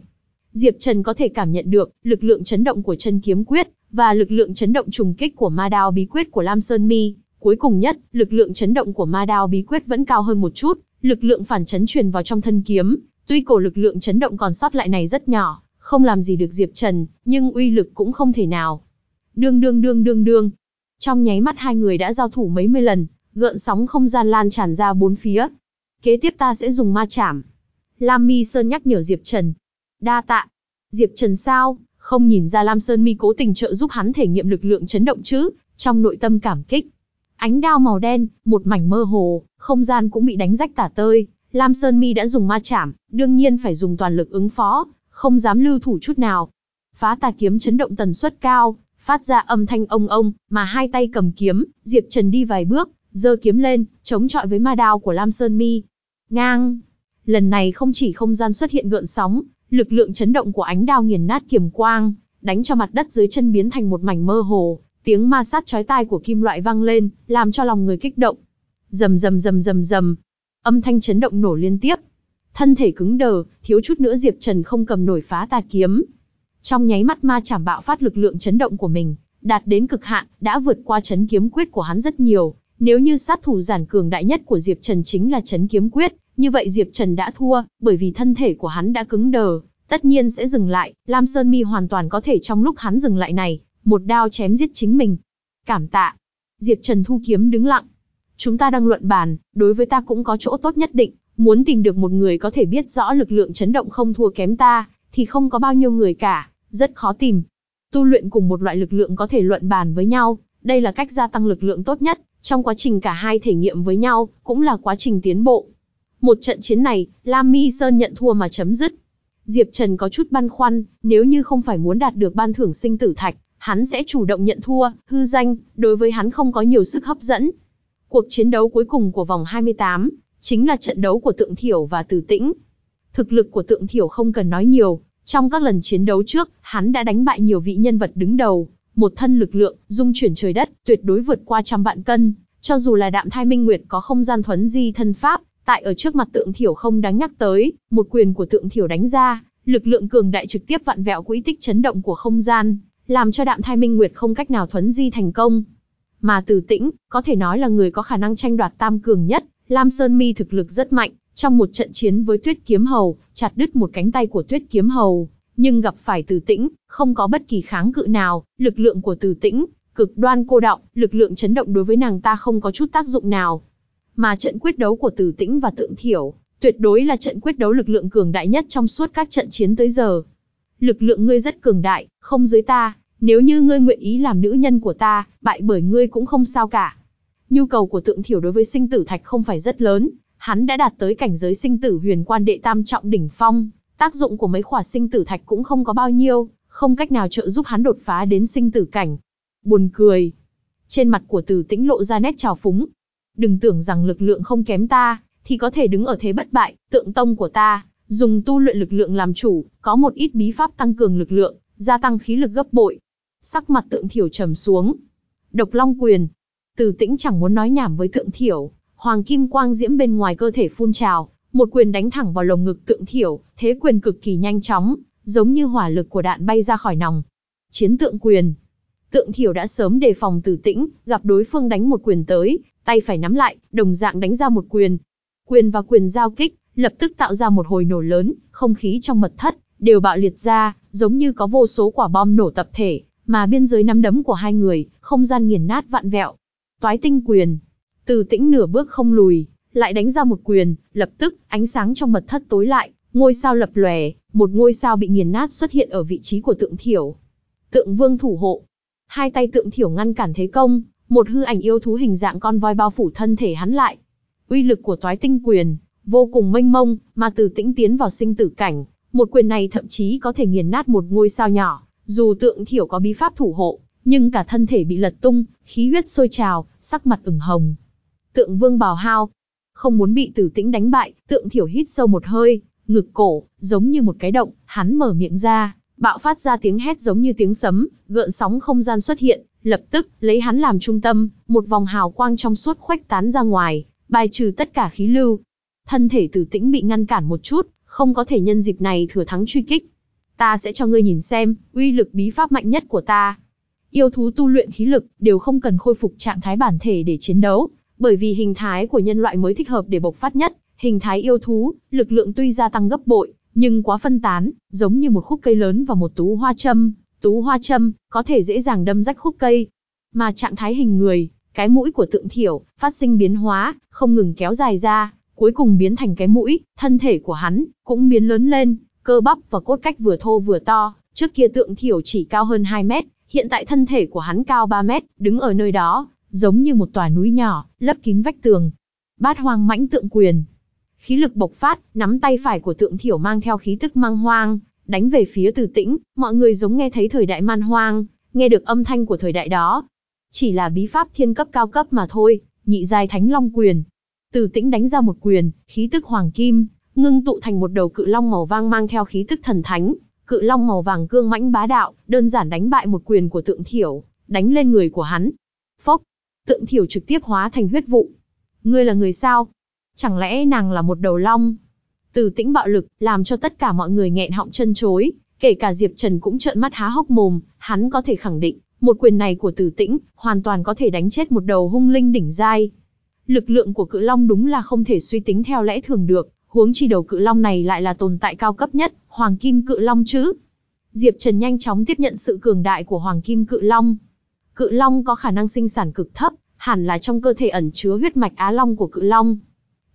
Diệp Trần có thể cảm nhận được lực lượng chấn động của chân kiếm quyết và lực lượng chấn động trùng kích của ma đao bí quyết của Lam Sơn Mi. Cuối cùng nhất, lực lượng chấn động của ma đao bí quyết vẫn cao hơn một chút, lực lượng phản chấn truyền vào trong thân kiếm. Tuy cổ lực lượng chấn động còn sót lại này rất nhỏ, không làm gì được Diệp Trần, nhưng uy lực cũng không thể nào. Đương đương đương đương đương. Trong nháy mắt hai người đã giao thủ mấy mươi lần, gợn sóng không gian lan tràn ra bốn phía. Kế tiếp ta sẽ dùng ma chảm. Lam Mi Sơn nhắc nhở Diệp Trần. Đa tạ. Diệp Trần sao, không nhìn ra Lam Sơn Mi cố tình trợ giúp hắn thể nghiệm lực lượng chấn động chứ, trong nội tâm cảm kích. Ánh đao màu đen, một mảnh mơ hồ, không gian cũng bị đánh rách tả tơi. Lam Sơn Mi đã dùng ma chảm, đương nhiên phải dùng toàn lực ứng phó, không dám lưu thủ chút nào. Phá tà kiếm chấn động tần suất cao, phát ra âm thanh ông ông, mà hai tay cầm kiếm, Diệp Trần đi vài bước, giơ kiếm lên, chống chọi với ma đao của Lam Sơn Mi. Ngang! Lần này không chỉ không gian xuất hiện gợn sóng, lực lượng chấn động của ánh đao nghiền nát kiềm quang, đánh cho mặt đất dưới chân biến thành một mảnh mơ hồ, tiếng ma sát chói tai của kim loại vang lên, làm cho lòng người kích động. Rầm rầm rầm rầm rầm, âm thanh chấn động nổ liên tiếp. Thân thể cứng đờ, thiếu chút nữa Diệp Trần không cầm nổi phá tà kiếm. Trong nháy mắt ma chảm bạo phát lực lượng chấn động của mình, đạt đến cực hạn, đã vượt qua chấn kiếm quyết của hắn rất nhiều. Nếu như sát thủ giản cường đại nhất của Diệp Trần chính là chấn kiếm quyết, như vậy Diệp Trần đã thua, bởi vì thân thể của hắn đã cứng đờ, tất nhiên sẽ dừng lại, Lam Sơn Mi hoàn toàn có thể trong lúc hắn dừng lại này, một đao chém giết chính mình. Cảm tạ. Diệp Trần thu kiếm đứng lặng. Chúng ta đang luận bàn, đối với ta cũng có chỗ tốt nhất định, muốn tìm được một người có thể biết rõ lực lượng chấn động không thua kém ta, thì không có bao nhiêu người cả, rất khó tìm. Tu luyện cùng một loại lực lượng có thể luận bàn với nhau, đây là cách gia tăng lực lượng tốt nhất, trong quá trình cả hai thể nghiệm với nhau, cũng là quá trình tiến bộ. Một trận chiến này, Lam Mi Sơn nhận thua mà chấm dứt. Diệp Trần có chút băn khoăn, nếu như không phải muốn đạt được ban thưởng sinh tử thạch, hắn sẽ chủ động nhận thua, hư danh, đối với hắn không có nhiều sức hấp dẫn. Cuộc chiến đấu cuối cùng của vòng 28, chính là trận đấu của Tượng Thiểu và Tử Tĩnh. Thực lực của Tượng Thiểu không cần nói nhiều, trong các lần chiến đấu trước, hắn đã đánh bại nhiều vị nhân vật đứng đầu, một thân lực lượng, dung chuyển trời đất, tuyệt đối vượt qua trăm vạn cân, cho dù là Đạm Thai Minh Nguyệt có không gian thuấn di thân pháp, tại ở trước mặt Tượng Thiểu không đáng nhắc tới, một quyền của Tượng Thiểu đánh ra, lực lượng cường đại trực tiếp vặn vẹo quỹ tích chấn động của không gian, làm cho Đạm Thai Minh Nguyệt không cách nào thuấn di thành công. Mà Từ Tĩnh, có thể nói là người có khả năng tranh đoạt tam cường nhất, Lam Sơn Mi thực lực rất mạnh, trong một trận chiến với Tuyết Kiếm Hầu, chặt đứt một cánh tay của Tuyết Kiếm Hầu, nhưng gặp phải Từ Tĩnh, không có bất kỳ kháng cự nào, lực lượng của Từ Tĩnh cực đoan cô đọng, lực lượng chấn động đối với nàng ta không có chút tác dụng nào. Mà trận quyết đấu của Từ Tĩnh và Tượng Thiểu, tuyệt đối là trận quyết đấu lực lượng cường đại nhất trong suốt các trận chiến tới giờ. Lực lượng ngươi rất cường đại, không dưới ta, nếu như ngươi nguyện ý làm nữ nhân của ta, bại bởi ngươi cũng không sao cả. Nhu cầu của Tượng Thiểu đối với sinh tử thạch không phải rất lớn, hắn đã đạt tới cảnh giới sinh tử huyền quan đệ tam trọng đỉnh phong, tác dụng của mấy khỏa sinh tử thạch cũng không có bao nhiêu, không cách nào trợ giúp hắn đột phá đến sinh tử cảnh. Buồn cười. Trên mặt của tử Tĩnh lộ ra nét trào phúng. Đừng tưởng rằng lực lượng không kém ta, thì có thể đứng ở thế bất bại, tượng tông của ta, dùng tu luyện lực lượng làm chủ, có một ít bí pháp tăng cường lực lượng, gia tăng khí lực gấp bội. Sắc mặt tượng thiểu trầm xuống. Độc long quyền. Từ tĩnh chẳng muốn nói nhảm với tượng thiểu, hoàng kim quang diễm bên ngoài cơ thể phun trào, một quyền đánh thẳng vào lồng ngực tượng thiểu, thế quyền cực kỳ nhanh chóng, giống như hỏa lực của đạn bay ra khỏi nòng. Chiến tượng quyền. Tượng thiểu đã sớm đề phòng tử tĩnh, gặp đối phương đánh một quyền tới, tay phải nắm lại, đồng dạng đánh ra một quyền. Quyền và quyền giao kích, lập tức tạo ra một hồi nổ lớn, không khí trong mật thất, đều bạo liệt ra, giống như có vô số quả bom nổ tập thể, mà biên giới nắm đấm của hai người, không gian nghiền nát vạn vẹo. Toái tinh quyền. Từ tĩnh nửa bước không lùi, lại đánh ra một quyền, lập tức, ánh sáng trong mật thất tối lại, ngôi sao lập lòe, một ngôi sao bị nghiền nát xuất hiện ở vị trí của tượng thiểu. Tượng vương thủ hộ. Hai tay tượng thiểu ngăn cản thế công, một hư ảnh yêu thú hình dạng con voi bao phủ thân thể hắn lại. Uy lực của toái tinh quyền, vô cùng mênh mông, mà từ tĩnh tiến vào sinh tử cảnh, một quyền này thậm chí có thể nghiền nát một ngôi sao nhỏ, dù tượng thiểu có bí pháp thủ hộ, nhưng cả thân thể bị lật tung, khí huyết sôi trào, sắc mặt ửng hồng. Tượng vương bào hao, không muốn bị tử tĩnh đánh bại, tượng thiểu hít sâu một hơi, ngực cổ, giống như một cái động, hắn mở miệng ra, bạo phát ra tiếng hét giống như tiếng sấm, gợn sóng không gian xuất hiện, lập tức, lấy hắn làm trung tâm, một vòng hào quang trong suốt khuếch tán ra ngoài, bài trừ tất cả khí lưu. Thân thể tử tĩnh bị ngăn cản một chút, không có thể nhân dịp này thừa thắng truy kích. Ta sẽ cho ngươi nhìn xem, uy lực bí pháp mạnh nhất của ta. Yêu thú tu luyện khí lực, đều không cần khôi phục trạng thái bản thể để chiến đấu, bởi vì hình thái của nhân loại mới thích hợp để bộc phát nhất. Hình thái yêu thú, lực lượng tuy gia tăng gấp bội, nhưng quá phân tán, giống như một khúc cây lớn và một tú hoa châm. Tú hoa châm, có thể dễ dàng đâm rách khúc cây. Mà trạng thái hình người, cái mũi của tượng thiểu, phát sinh biến hóa, không ngừng kéo dài ra, cuối cùng biến thành cái mũi, thân thể của hắn, cũng biến lớn lên, cơ bắp và cốt cách vừa thô vừa to, trước kia tượng thiểu chỉ cao hơn 2 mét, hiện tại thân thể của hắn cao 3 mét, đứng ở nơi đó, giống như một tòa núi nhỏ, lấp kín vách tường. Bát hoang mãnh tượng quyền. Khí lực bộc phát, nắm tay phải của tượng thiểu mang theo khí tức mang hoang, đánh về phía từ tĩnh, mọi người giống nghe thấy thời đại man hoang, nghe được âm thanh của thời đại đó. Chỉ là bí pháp thiên cấp cao cấp mà thôi, nhị giai thánh long quyền. Từ tĩnh đánh ra một quyền, khí tức hoàng kim, ngưng tụ thành một đầu cự long màu vàng mang theo khí tức thần thánh. Cự long màu vàng cương mãnh bá đạo, đơn giản đánh bại một quyền của tượng thiểu, đánh lên người của hắn. Phốc, tượng thiểu trực tiếp hóa thành huyết vụ. Ngươi là người sao? Chẳng lẽ nàng là một đầu long? Từ tĩnh bạo lực, làm cho tất cả mọi người nghẹn họng chân chối, kể cả Diệp Trần cũng trợn mắt há hốc mồm, hắn có thể khẳng định, một quyền này của Tử Tĩnh, hoàn toàn có thể đánh chết một đầu hung linh đỉnh giai. Lực lượng của cự long đúng là không thể suy tính theo lẽ thường được, huống chi đầu cự long này lại là tồn tại cao cấp nhất, hoàng kim cự long chứ. Diệp Trần nhanh chóng tiếp nhận sự cường đại của hoàng kim cự long. Cự long có khả năng sinh sản cực thấp, hẳn là trong cơ thể ẩn chứa huyết mạch á long của cự long.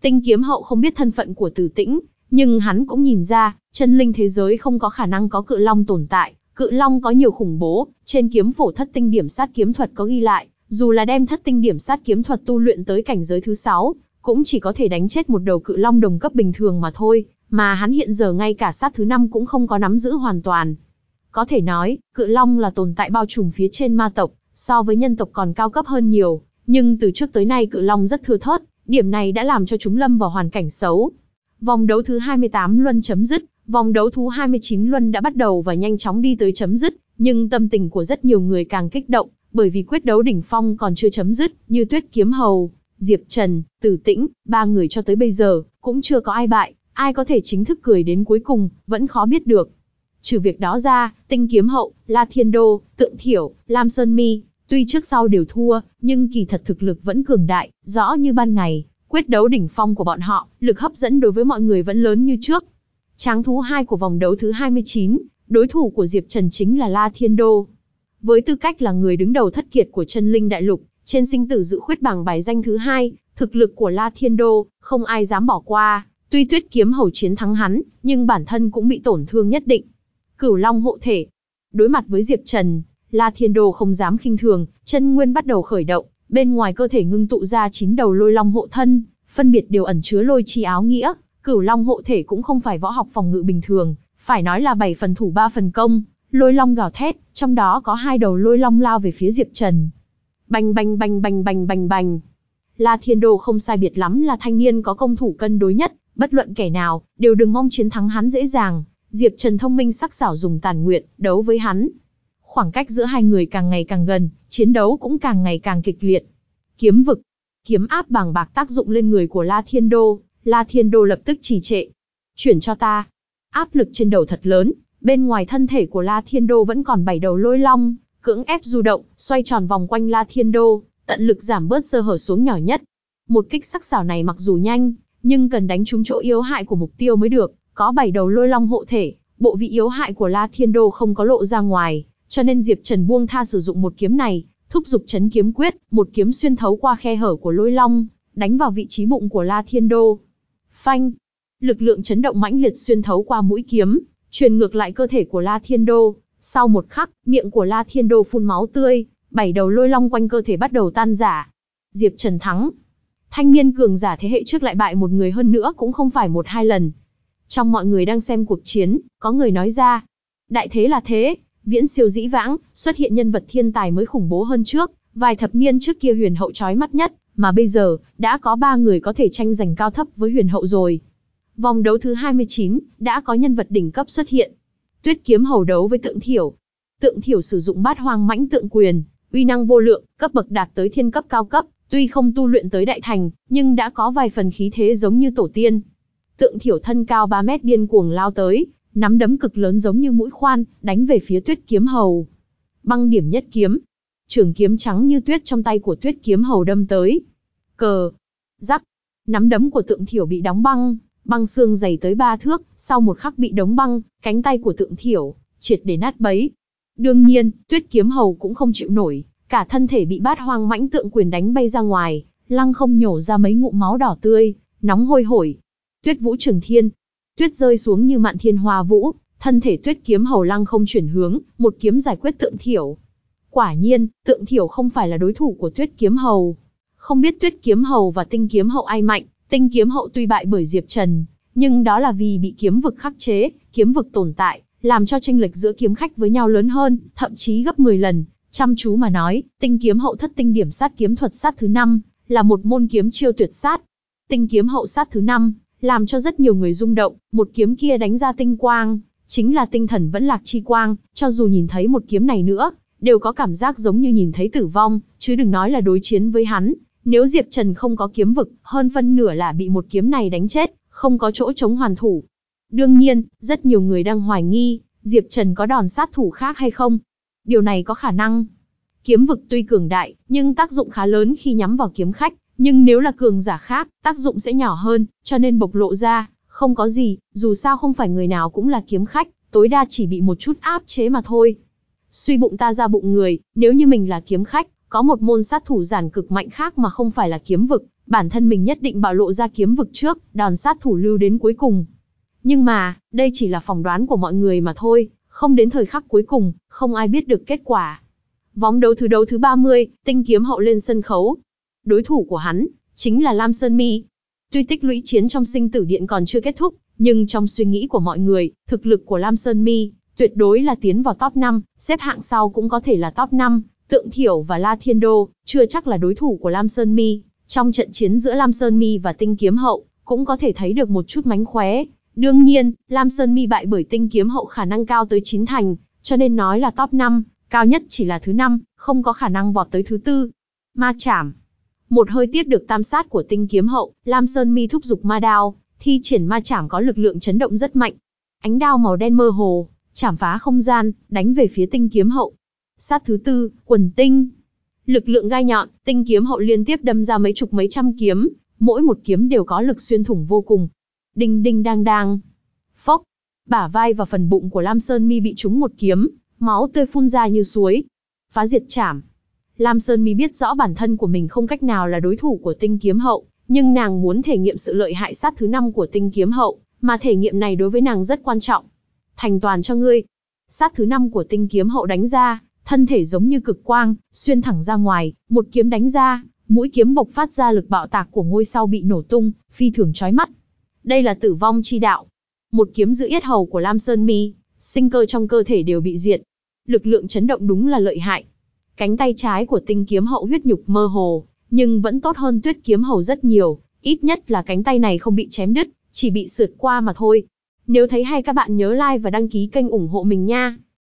Tinh kiếm hậu không biết thân phận của tử tĩnh, nhưng hắn cũng nhìn ra, chân linh thế giới không có khả năng có cự long tồn tại. Cự long có nhiều khủng bố, trên kiếm phổ thất tinh điểm sát kiếm thuật có ghi lại, dù là đem thất tinh điểm sát kiếm thuật tu luyện tới cảnh giới thứ 6, cũng chỉ có thể đánh chết một đầu cự long đồng cấp bình thường mà thôi, mà hắn hiện giờ ngay cả sát thứ 5 cũng không có nắm giữ hoàn toàn. Có thể nói, cự long là tồn tại bao trùm phía trên ma tộc, so với nhân tộc còn cao cấp hơn nhiều, nhưng từ trước tới nay cự long rất thưa thớt, điểm này đã làm cho chúng lâm vào hoàn cảnh xấu. Vòng đấu thứ 28 luân chấm dứt, vòng đấu thứ 29 luân đã bắt đầu và nhanh chóng đi tới chấm dứt, nhưng tâm tình của rất nhiều người càng kích động, bởi vì quyết đấu đỉnh phong còn chưa chấm dứt, như Tuyết Kiếm Hầu, Diệp Trần, Tử Tĩnh, ba người cho tới bây giờ, cũng chưa có ai bại, ai có thể chính thức cười đến cuối cùng, vẫn khó biết được. Trừ việc đó ra, Tinh Kiếm Hậu, La Thiên Đô, Tượng Thiểu, Lam Sơn Mi, tuy trước sau đều thua, nhưng kỳ thật thực lực vẫn cường đại, rõ như ban ngày. Quyết đấu đỉnh phong của bọn họ, lực hấp dẫn đối với mọi người vẫn lớn như trước. Tráng thú 2 của vòng đấu thứ 29, đối thủ của Diệp Trần chính là La Thiên Đô. Với tư cách là người đứng đầu thất kiệt của chân linh đại lục, trên sinh tử dự khuyết bảng bài danh thứ hai, thực lực của La Thiên Đô, không ai dám bỏ qua. Tuy tuyết kiếm hầu chiến thắng hắn, nhưng bản thân cũng bị tổn thương nhất định. Cửu Long hộ thể. Đối mặt với Diệp Trần, La Thiên Đô không dám khinh thường, chân nguyên bắt đầu khởi động, bên ngoài cơ thể ngưng tụ ra chín đầu lôi long hộ thân, phân biệt đều ẩn chứa lôi chi áo nghĩa. Cửu Long hộ thể cũng không phải võ học phòng ngự bình thường, phải nói là bảy phần thủ ba phần công, Lôi long gào thét, trong đó có hai đầu lôi long lao về phía Diệp Trần. Bành bành bành bành bành bành bành. La Thiên Đô không sai biệt lắm là thanh niên có công thủ cân đối nhất, bất luận kẻ nào, đều đừng mong chiến thắng hắn dễ dàng. Diệp Trần thông minh sắc sảo dùng tàn nguyện, đấu với hắn. Khoảng cách giữa hai người càng ngày càng gần, chiến đấu cũng càng ngày càng kịch liệt. Kiếm vực, kiếm áp bàng bạc tác dụng lên người của La Thiên Đô, La Thiên Đô lập tức trì trệ. Chuyển cho ta. Áp lực trên đầu thật lớn, Bên ngoài thân thể của La Thiên Đô vẫn còn bảy đầu lôi long, cưỡng ép du động, xoay tròn vòng quanh La Thiên Đô, tận lực giảm bớt sơ hở xuống nhỏ nhất. Một kích sắc xảo này mặc dù nhanh, nhưng cần đánh trúng chỗ yếu hại của mục tiêu mới được, có bảy đầu lôi long hộ thể, bộ vị yếu hại của La Thiên Đô không có lộ ra ngoài, cho nên Diệp Trần buông tha sử dụng một kiếm này, thúc giục chấn kiếm quyết, một kiếm xuyên thấu qua khe hở của lôi long, đánh vào vị trí bụng của La Thiên Đô. Phanh! Lực lượng chấn động mãnh liệt xuyên thấu qua mũi kiếm, truyền ngược lại cơ thể của La Thiên Đô. Sau một khắc, miệng của La Thiên Đô phun máu tươi, bảy đầu lôi long quanh cơ thể bắt đầu tan rã. Diệp Trần thắng. Thanh niên cường giả thế hệ trước lại bại một người hơn nữa cũng không phải một hai lần. Trong mọi người đang xem cuộc chiến, có người nói ra. Đại thế là thế, viễn siêu dĩ vãng, xuất hiện nhân vật thiên tài mới khủng bố hơn trước, vài thập niên trước kia huyền hậu chói mắt nhất, mà bây giờ, đã có ba người có thể tranh giành cao thấp với huyền hậu rồi. Vòng đấu thứ 29, đã có nhân vật đỉnh cấp xuất hiện. Tuyết kiếm hầu đấu với tượng thiểu. Tượng thiểu sử dụng bát hoang mãnh tượng quyền, uy năng vô lượng, cấp bậc đạt tới thiên cấp cao cấp, tuy không tu luyện tới đại thành, nhưng đã có vài phần khí thế giống như tổ tiên. Tượng thiểu thân cao 3 mét điên cuồng lao tới, nắm đấm cực lớn giống như mũi khoan, đánh về phía tuyết kiếm hầu. Băng điểm nhất kiếm. Trường kiếm trắng như tuyết trong tay của tuyết kiếm hầu đâm tới. Cờ. Rắc. Nắm đấm của tượng thiểu bị đóng băng, băng xương dày tới ba thước, sau một khắc bị đóng băng, cánh tay của tượng thiểu, triệt để nát bấy. Đương nhiên, tuyết kiếm hầu cũng không chịu nổi, cả thân thể bị bát hoang mãnh tượng quyền đánh bay ra ngoài, lăng không nhổ ra mấy ngụm máu đỏ tươi, nóng hôi hổi. Tuyết vũ trường thiên, tuyết rơi xuống như mạn thiên hoa vũ, thân thể tuyết kiếm hầu lăng không chuyển hướng, một kiếm giải quyết tượng thiểu. Quả nhiên, tượng thiểu không phải là đối thủ của tuyết kiếm hầu. Không biết tuyết kiếm hầu và tinh kiếm hậu ai mạnh, tinh kiếm hậu tuy bại bởi Diệp Trần, nhưng đó là vì bị kiếm vực khắc chế, kiếm vực tồn tại, làm cho tranh lệch giữa kiếm khách với nhau lớn hơn, thậm chí gấp 10 lần. Chăm chú mà nói, tinh kiếm hậu thất tinh điểm sát kiếm thuật sát thứ 5, là một môn kiếm chiêu tuyệt sát. Tinh kiếm hậu sát thứ 5, làm cho rất nhiều người rung động, một kiếm kia đánh ra tinh quang, chính là tinh thần vẫn lạc chi quang, cho dù nhìn thấy một kiếm này nữa, đều có cảm giác giống như nhìn thấy tử vong, chứ đừng nói là đối chiến với hắn. Nếu Diệp Trần không có kiếm vực, hơn phân nửa là bị một kiếm này đánh chết, không có chỗ chống hoàn thủ. Đương nhiên, rất nhiều người đang hoài nghi, Diệp Trần có đòn sát thủ khác hay không? Điều này có khả năng. Kiếm vực tuy cường đại, nhưng tác dụng khá lớn khi nhắm vào kiếm khách, nhưng nếu là cường giả khác, tác dụng sẽ nhỏ hơn, cho nên bộc lộ ra, không có gì, dù sao không phải người nào cũng là kiếm khách, tối đa chỉ bị một chút áp chế mà thôi. Suy bụng ta ra bụng người, nếu như mình là kiếm khách, có một môn sát thủ giản cực mạnh khác mà không phải là kiếm vực, bản thân mình nhất định bạo lộ ra kiếm vực trước, đòn sát thủ lưu đến cuối cùng. Nhưng mà, đây chỉ là phỏng đoán của mọi người mà thôi, không đến thời khắc cuối cùng, không ai biết được kết quả. Vòng đấu thứ đấu thứ 30, tinh kiếm hậu lên sân khấu. Đối thủ của hắn, chính là Lam Sơn Mi. Tuy tích lũy chiến trong sinh tử điện còn chưa kết thúc, nhưng trong suy nghĩ của mọi người, thực lực của Lam Sơn Mi, tuyệt đối là tiến vào top 5, xếp hạng sau cũng có thể là top 5, Tượng Thiểu và La Thiên Đô, chưa chắc là đối thủ của Lam Sơn Mi. Trong trận chiến giữa Lam Sơn Mi và Tinh Kiếm Hậu, cũng có thể thấy được một chút mánh khóe. Đương nhiên, Lam Sơn Mi bại bởi Tinh Kiếm Hậu khả năng cao tới 9 thành, cho nên nói là top 5, cao nhất chỉ là thứ 5, không có khả năng vọt tới thứ tư. Ma chảm. Một hơi tiếp được tam sát của Tinh Kiếm Hậu, Lam Sơn Mi thúc giục ma đao, thi triển ma chảm có lực lượng chấn động rất mạnh. Ánh đao màu đen mơ hồ, chảm phá không gian, đánh về phía Tinh Kiếm Hậu. Sát thứ tư, quần tinh. Lực lượng gai nhọn, tinh kiếm hậu liên tiếp đâm ra mấy chục mấy trăm kiếm, mỗi một kiếm đều có lực xuyên thủng vô cùng. Đinh đinh đang đang. Phốc. Bả vai và phần bụng của Lam Sơn Mi bị trúng một kiếm, máu tươi phun ra như suối. Phá diệt chảm. Lam Sơn Mi biết rõ bản thân của mình không cách nào là đối thủ của tinh kiếm hậu, nhưng nàng muốn thể nghiệm sự lợi hại sát thứ năm của tinh kiếm hậu, mà thể nghiệm này đối với nàng rất quan trọng. Thành toàn cho ngươi. Sát thứ năm của tinh kiếm hậu đánh ra, thân thể giống như cực quang, xuyên thẳng ra ngoài, một kiếm đánh ra, mũi kiếm bộc phát ra lực bạo tạc của ngôi sao bị nổ tung, phi thường chói mắt. Đây là tử vong chi đạo. Một kiếm giữ yết hầu của Lam Sơn Mi, sinh cơ trong cơ thể đều bị diệt. Lực lượng chấn động đúng là lợi hại. Cánh tay trái của tinh kiếm hậu huyết nhục mơ hồ, nhưng vẫn tốt hơn tuyết kiếm hầu rất nhiều, ít nhất là cánh tay này không bị chém đứt, chỉ bị sượt qua mà thôi. Nếu thấy hay các bạn nhớ like và đăng ký kênh ủng hộ mình nha.